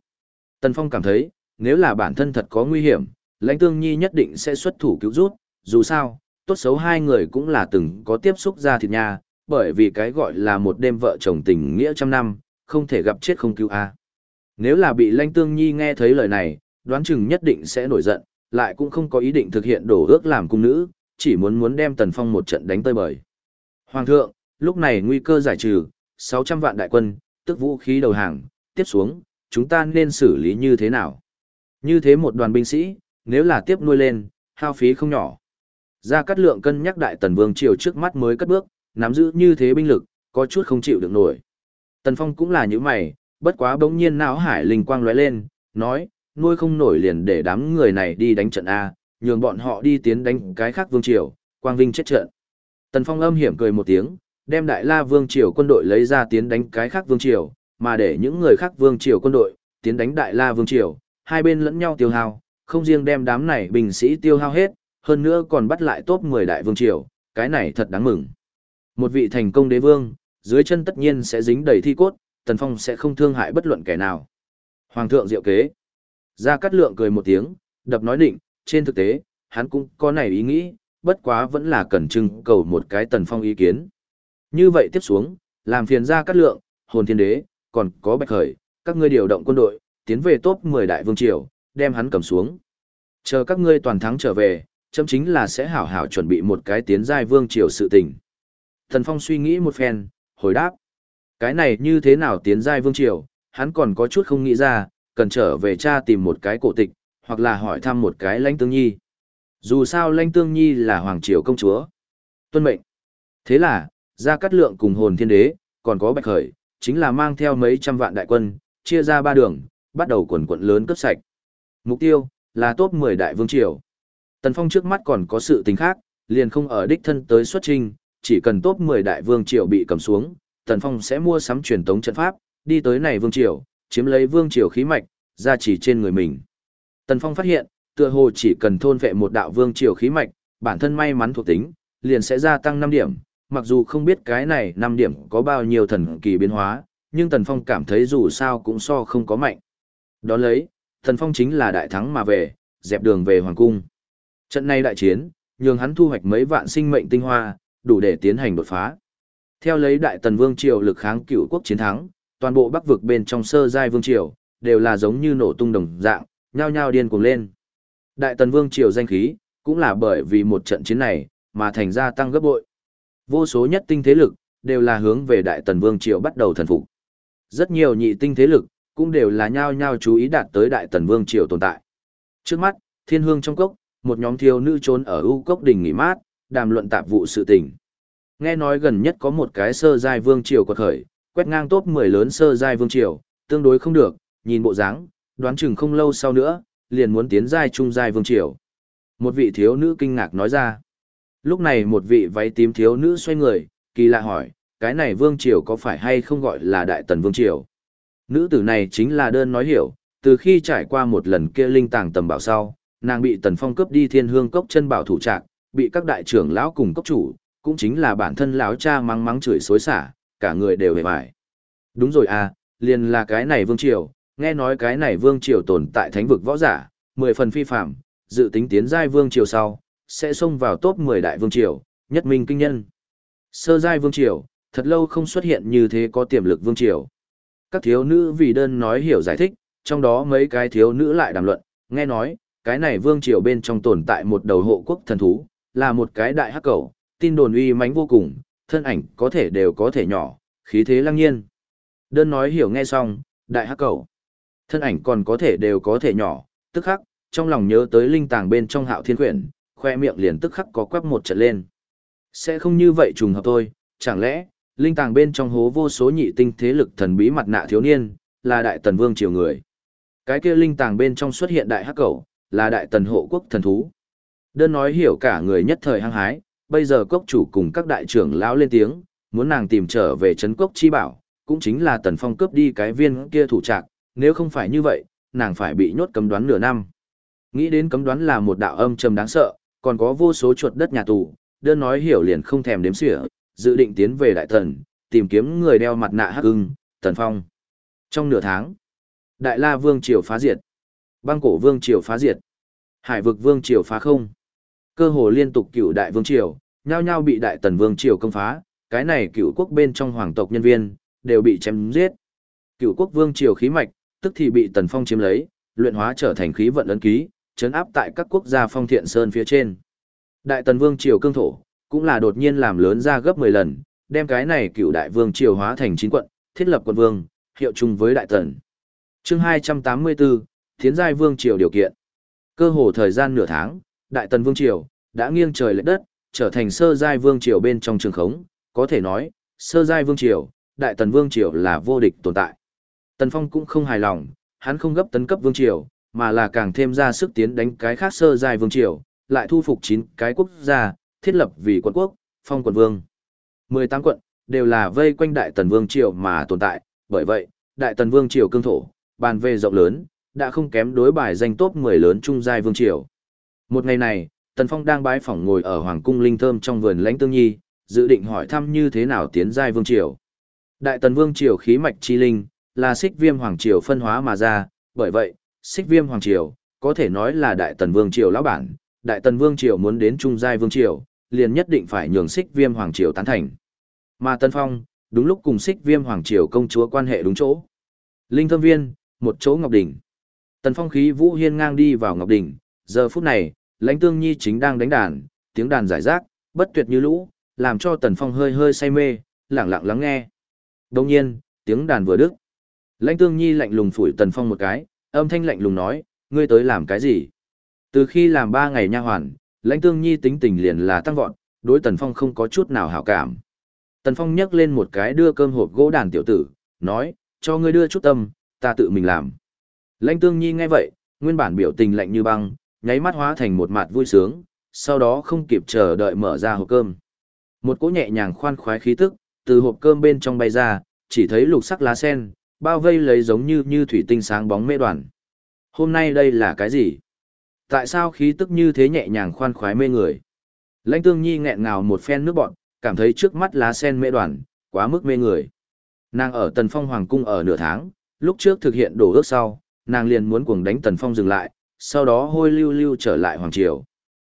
Tần Phong cảm thấy, nếu là bản thân thật có nguy hiểm, lãnh tương nhi nhất định sẽ xuất thủ cứu rút, dù sao, tốt xấu hai người cũng là từng có tiếp xúc ra thịt nha, bởi vì cái gọi là một đêm vợ chồng tình nghĩa trăm năm, không thể gặp chết không cứu a. Nếu là bị lãnh tương nhi nghe thấy lời này, đoán chừng nhất định sẽ nổi giận, lại cũng không có ý định thực hiện đổ ước làm cung nữ, chỉ muốn muốn đem Tần Phong một trận đánh tơi bời. Hoàng thượng, lúc này nguy cơ giải trừ, 600 vạn đại quân, tức vũ khí đầu hàng, tiếp xuống, chúng ta nên xử lý như thế nào? Như thế một đoàn binh sĩ, nếu là tiếp nuôi lên, hao phí không nhỏ. Gia Cát Lượng cân nhắc Đại Tần Vương Triều trước mắt mới cất bước, nắm giữ như thế binh lực, có chút không chịu được nổi. Tần Phong cũng là như mày, bất quá bỗng nhiên não hải linh quang lóe lên, nói, nuôi không nổi liền để đám người này đi đánh trận A, nhường bọn họ đi tiến đánh cái khác Vương Triều, Quang Vinh chết trận. Tần Phong âm hiểm cười một tiếng, đem Đại La Vương Triều quân đội lấy ra tiến đánh cái khác Vương Triều, mà để những người khác Vương Triều quân đội, tiến đánh Đại La Vương Triều, hai bên lẫn nhau tiêu hao, không riêng đem đám này binh sĩ tiêu hao hết, hơn nữa còn bắt lại top 10 đại vương triều, cái này thật đáng mừng. Một vị thành công đế vương, dưới chân tất nhiên sẽ dính đầy thi cốt, Tần Phong sẽ không thương hại bất luận kẻ nào. Hoàng thượng diệu kế. Gia Cát Lượng cười một tiếng, đập nói định, trên thực tế, hắn cũng có này ý nghĩ, bất quá vẫn là cần trưng cầu một cái Tần Phong ý kiến. Như vậy tiếp xuống, làm phiền Gia các Lượng, hồn thiên đế, còn có bạch khởi, các ngươi điều động quân đội, tiến về top 10 đại vương triều, đem hắn cầm xuống. Chờ các ngươi toàn thắng trở về, chấm chính là sẽ hảo hảo chuẩn bị một cái tiến giai vương triều sự tình. Thần Phong suy nghĩ một phen, hồi đáp. Cái này như thế nào tiến giai vương triều, hắn còn có chút không nghĩ ra, cần trở về cha tìm một cái cổ tịch, hoặc là hỏi thăm một cái lãnh tương nhi. Dù sao lãnh tương nhi là hoàng triều công chúa. Tuân mệnh. Thế là, ra cắt lượng cùng hồn thiên đế, còn có bạch khởi, chính là mang theo mấy trăm vạn đại quân, chia ra ba đường, bắt đầu quần quận lớn cấp sạch. Mục tiêu, là top 10 đại vương triều. Tần Phong trước mắt còn có sự tình khác, liền không ở đích thân tới xuất trình, chỉ cần top 10 đại vương triều bị cầm xuống, Tần Phong sẽ mua sắm truyền tống trận pháp, đi tới này vương triều, chiếm lấy vương triều khí mạch, ra chỉ trên người mình. Tần Phong phát hiện, tựa hồ chỉ cần thôn vệ một đạo vương triều khí mạch, bản thân may mắn thuộc tính, liền sẽ gia tăng 5 điểm, mặc dù không biết cái này 5 điểm có bao nhiêu thần kỳ biến hóa, nhưng Tần Phong cảm thấy dù sao cũng so không có mạnh. Đón lấy, Tần Phong chính là đại thắng mà về, dẹp đường về Hoàng Cung. Trận này đại chiến, nhường hắn thu hoạch mấy vạn sinh mệnh tinh hoa, đủ để tiến hành đột phá. Theo lấy Đại Tần Vương triều lực kháng cựu quốc chiến thắng, toàn bộ Bắc vực bên trong sơ giai vương triều đều là giống như nổ tung đồng dạng, nhao nhao điên cuồng lên. Đại Tần Vương triều danh khí cũng là bởi vì một trận chiến này mà thành ra tăng gấp bội. Vô số nhất tinh thế lực đều là hướng về Đại Tần Vương triều bắt đầu thần phục. Rất nhiều nhị tinh thế lực cũng đều là nhao nhao chú ý đạt tới Đại Tần Vương triều tồn tại. Trước mắt, Thiên Hương trong cốc, một nhóm thiếu nữ trốn ở u cốc đỉnh nghỉ mát, đàm luận tạp vụ sự tình. Nghe nói gần nhất có một cái sơ giai vương triều quật khởi, quét ngang top 10 lớn sơ giai vương triều, tương đối không được, nhìn bộ dáng, đoán chừng không lâu sau nữa, liền muốn tiến giai trung giai vương triều. Một vị thiếu nữ kinh ngạc nói ra. Lúc này một vị váy tím thiếu nữ xoay người, kỳ lạ hỏi, cái này vương triều có phải hay không gọi là đại tần vương triều? Nữ tử này chính là đơn nói hiểu, từ khi trải qua một lần kia linh tàng tầm bảo sau, nàng bị tần phong cướp đi thiên hương cốc chân bảo thủ trạc bị các đại trưởng lão cùng cốc chủ cũng chính là bản thân lão cha mắng mắng chửi xối xả cả người đều hề bại. đúng rồi à liền là cái này vương triều nghe nói cái này vương triều tồn tại thánh vực võ giả mười phần phi phạm dự tính tiến giai vương triều sau sẽ xông vào top mười đại vương triều nhất minh kinh nhân. Sơ giai vương triều thật lâu không xuất hiện như thế có tiềm lực vương triều. Các thiếu nữ vì đơn nói hiểu giải thích trong đó mấy cái thiếu nữ lại đàm luận nghe nói cái này vương triều bên trong tồn tại một đầu hộ quốc thần thú, là một cái đại hắc cầu, tin đồn uy mãnh vô cùng, thân ảnh có thể đều có thể nhỏ, khí thế lăng nhiên. Đơn nói hiểu nghe xong, đại hắc cầu, thân ảnh còn có thể đều có thể nhỏ, tức khắc, trong lòng nhớ tới linh tàng bên trong hạo thiên quyển, khoe miệng liền tức khắc có quắp một trận lên. Sẽ không như vậy trùng hợp thôi, chẳng lẽ, linh tàng bên trong hố vô số nhị tinh thế lực thần bí mặt nạ thiếu niên, là đại tần vương triều người. Cái kia linh tàng bên trong xuất hiện đại hắc cầu, là đại tần hộ quốc thần thú. Đơn nói hiểu cả người nhất thời hăng hái, bây giờ cốc chủ cùng các đại trưởng lão lên tiếng, muốn nàng tìm trở về trấn cốc chi bảo, cũng chính là tần phong cướp đi cái viên kia thủ trạc, nếu không phải như vậy, nàng phải bị nhốt cấm đoán nửa năm. Nghĩ đến cấm đoán là một đạo âm trầm đáng sợ, còn có vô số chuột đất nhà tù, đơn nói hiểu liền không thèm đếm xỉa, dự định tiến về đại tần, tìm kiếm người đeo mặt nạ hắc ưng, tần phong. Trong nửa tháng, đại la vương triều phá diệt. Băng cổ vương triều phá diệt. Hải vực vương triều phá không. Cơ hồ liên tục cựu đại vương triều, nhao nhao bị đại tần vương triều công phá, cái này cựu quốc bên trong hoàng tộc nhân viên, đều bị chém giết. Cựu quốc vương triều khí mạch, tức thì bị tần phong chiếm lấy, luyện hóa trở thành khí vận ấn ký, chấn áp tại các quốc gia phong thiện sơn phía trên. Đại tần vương triều cương thổ, cũng là đột nhiên làm lớn ra gấp 10 lần, đem cái này cựu đại vương triều hóa thành chín quận, thiết lập quận vương, hiệu chung với đại tần. Chương 284, Thiến giai vương triều điều kiện. Cơ hồ thời gian nửa tháng, Đại Tần vương triều đã nghiêng trời lệch đất, trở thành sơ giai vương triều bên trong trường khống, có thể nói, sơ giai vương triều, đại tần vương triều là vô địch tồn tại. Tần Phong cũng không hài lòng, hắn không gấp tấn cấp vương triều, mà là càng thêm ra sức tiến đánh cái khác sơ dài vương triều, lại thu phục 9 cái quốc gia, thiết lập vì quận quốc, phong quận vương. 18 quận, đều là vây quanh đại tần vương triều mà tồn tại, bởi vậy, đại tần vương triều cương thổ, bàn về rộng lớn, đã không kém đối bài danh top 10 lớn trung giai vương triều. Một ngày này, Tần Phong đang bái phỏng ngồi ở hoàng cung linh thơm trong vườn lãnh tương nhi, dự định hỏi thăm như thế nào tiến giai vương triều. Đại tần vương triều khí mạch chi linh, là xích viêm hoàng triều phân hóa mà ra, bởi vậy, xích viêm hoàng triều, có thể nói là đại tần vương triều lão bản, đại tần vương triều muốn đến trung giai vương triều, liền nhất định phải nhường xích viêm hoàng triều tán thành. Mà Tân Phong, đúng lúc cùng xích viêm hoàng triều công chúa quan hệ đúng chỗ. Linh thâm viên, một chỗ ngọc đỉnh. Tần Phong khí vũ hiên ngang đi vào ngọc đỉnh, giờ phút này, lãnh tương nhi chính đang đánh đàn, tiếng đàn giải rác, bất tuyệt như lũ, làm cho Tần Phong hơi hơi say mê, lẳng lặng lắng nghe. Đồng nhiên, tiếng đàn vừa đứt. Lãnh tương nhi lạnh lùng phủi Tần Phong một cái, âm thanh lạnh lùng nói, ngươi tới làm cái gì? Từ khi làm ba ngày nha hoàn, lãnh tương nhi tính tình liền là tăng vọt, đối Tần Phong không có chút nào hảo cảm. Tần Phong nhấc lên một cái đưa cơm hộp gỗ đàn tiểu tử, nói, cho ngươi đưa chút tâm, ta tự mình làm. Lãnh tương nhi nghe vậy, nguyên bản biểu tình lạnh như băng, nháy mắt hóa thành một mặt vui sướng, sau đó không kịp chờ đợi mở ra hộp cơm. Một cỗ nhẹ nhàng khoan khoái khí tức, từ hộp cơm bên trong bay ra, chỉ thấy lục sắc lá sen, bao vây lấy giống như như thủy tinh sáng bóng mê đoàn. Hôm nay đây là cái gì? Tại sao khí tức như thế nhẹ nhàng khoan khoái mê người? Lãnh tương nhi nghẹn ngào một phen nước bọn, cảm thấy trước mắt lá sen mê đoàn, quá mức mê người. Nàng ở Tần Phong Hoàng Cung ở nửa tháng, lúc trước thực hiện đổ ước sau, nàng liền muốn cuồng đánh Tần Phong dừng lại, sau đó hôi lưu lưu trở lại Hoàng Triều.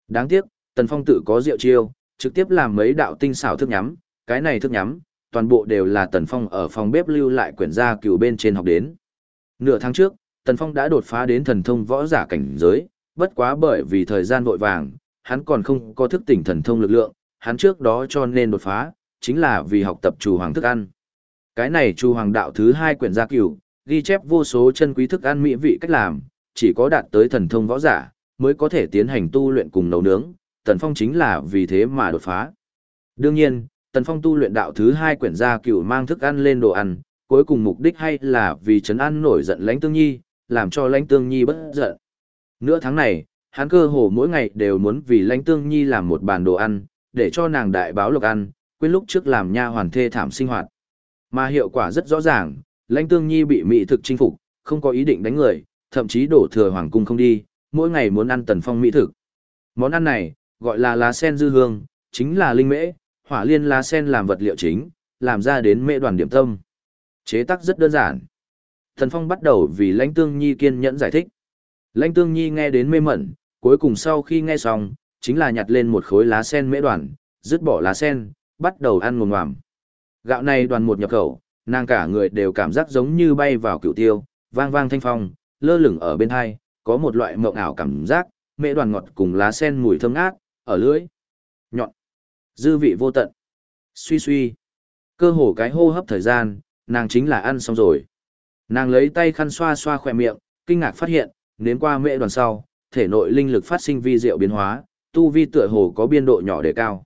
Đáng tiếc, Tần Phong tự có rượu chiêu, trực tiếp làm mấy đạo tinh xảo thức nhắm, cái này thức nhắm, toàn bộ đều là Tần Phong ở phòng bếp lưu lại quyển gia cửu bên trên học đến. Nửa tháng trước, Tần Phong đã đột phá đến thần thông võ giả cảnh giới, bất quá bởi vì thời gian vội vàng, hắn còn không có thức tỉnh thần thông lực lượng, hắn trước đó cho nên đột phá, chính là vì học tập chủ hoàng thức ăn. Cái này chủ hoàng đạo thứ hai quyển gia cửu, ghi chép vô số chân quý thức ăn mỹ vị cách làm, chỉ có đạt tới thần thông võ giả, mới có thể tiến hành tu luyện cùng nấu nướng, Tần Phong chính là vì thế mà đột phá. Đương nhiên, Tần Phong tu luyện đạo thứ hai quyển gia cửu mang thức ăn lên đồ ăn, cuối cùng mục đích hay là vì trấn an nổi giận lãnh tương nhi, làm cho lãnh tương nhi bất giận. Nửa tháng này, hắn cơ hồ mỗi ngày đều muốn vì lãnh tương nhi làm một bàn đồ ăn, để cho nàng đại báo lộc ăn, quên lúc trước làm nha hoàn thê thảm sinh hoạt. Mà hiệu quả rất rõ ràng, lãnh tương nhi bị mỹ thực chinh phục, không có ý định đánh người, thậm chí đổ thừa hoàng cung không đi, mỗi ngày muốn ăn tần phong mỹ thực. Món ăn này, gọi là lá sen dư hương, chính là linh mễ, hỏa liên lá sen làm vật liệu chính, làm ra đến mễ đoàn điểm tâm. Chế tác rất đơn giản. Thần phong bắt đầu vì lãnh tương nhi kiên nhẫn giải thích. Lãnh tương nhi nghe đến mê mẩn, cuối cùng sau khi nghe xong, chính là nhặt lên một khối lá sen mễ đoàn, dứt bỏ lá sen, bắt đầu ăn ngồm ngoàm. Gạo này đoàn một nhập khẩu, nàng cả người đều cảm giác giống như bay vào cựu tiêu, vang vang thanh phong, lơ lửng ở bên hai, có một loại mộng ảo cảm giác, mễ đoàn ngọt cùng lá sen mùi thơm ngát, ở lưỡi. Nhọn. Dư vị vô tận. Suy suy. Cơ hồ cái hô hấp thời gian, nàng chính là ăn xong rồi. Nàng lấy tay khăn xoa xoa khỏe miệng, kinh ngạc phát hiện, nếm qua mễ đoàn sau, thể nội linh lực phát sinh vi diệu biến hóa, tu vi tựa hồ có biên độ nhỏ để cao.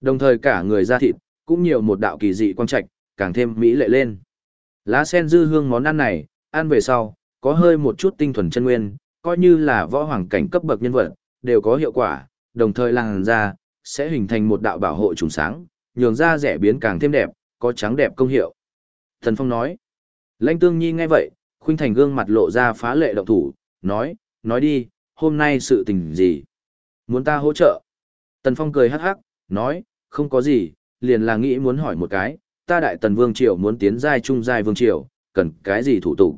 Đồng thời cả người da thịt, cũng nhiều một đạo kỳ dị quang trạch, càng thêm mỹ lệ lên. Lá sen dư hương món ăn này, ăn về sau, có hơi một chút tinh thuần chân nguyên, coi như là võ hoàng cảnh cấp bậc nhân vật, đều có hiệu quả, đồng thời làng da, sẽ hình thành một đạo bảo hộ trùng sáng, nhường da rẻ biến càng thêm đẹp, có trắng đẹp công hiệu. Thần Phong nói, Lãnh Tương Nhi nghe vậy, khuynh thành gương mặt lộ ra phá lệ động thủ, nói, nói đi, hôm nay sự tình gì? Muốn ta hỗ trợ? Tần Phong cười hắc hắc, nói, không có gì, liền là nghĩ muốn hỏi một cái, ta đại tần vương triều muốn tiến giai trung giai vương triều, cần cái gì thủ tục?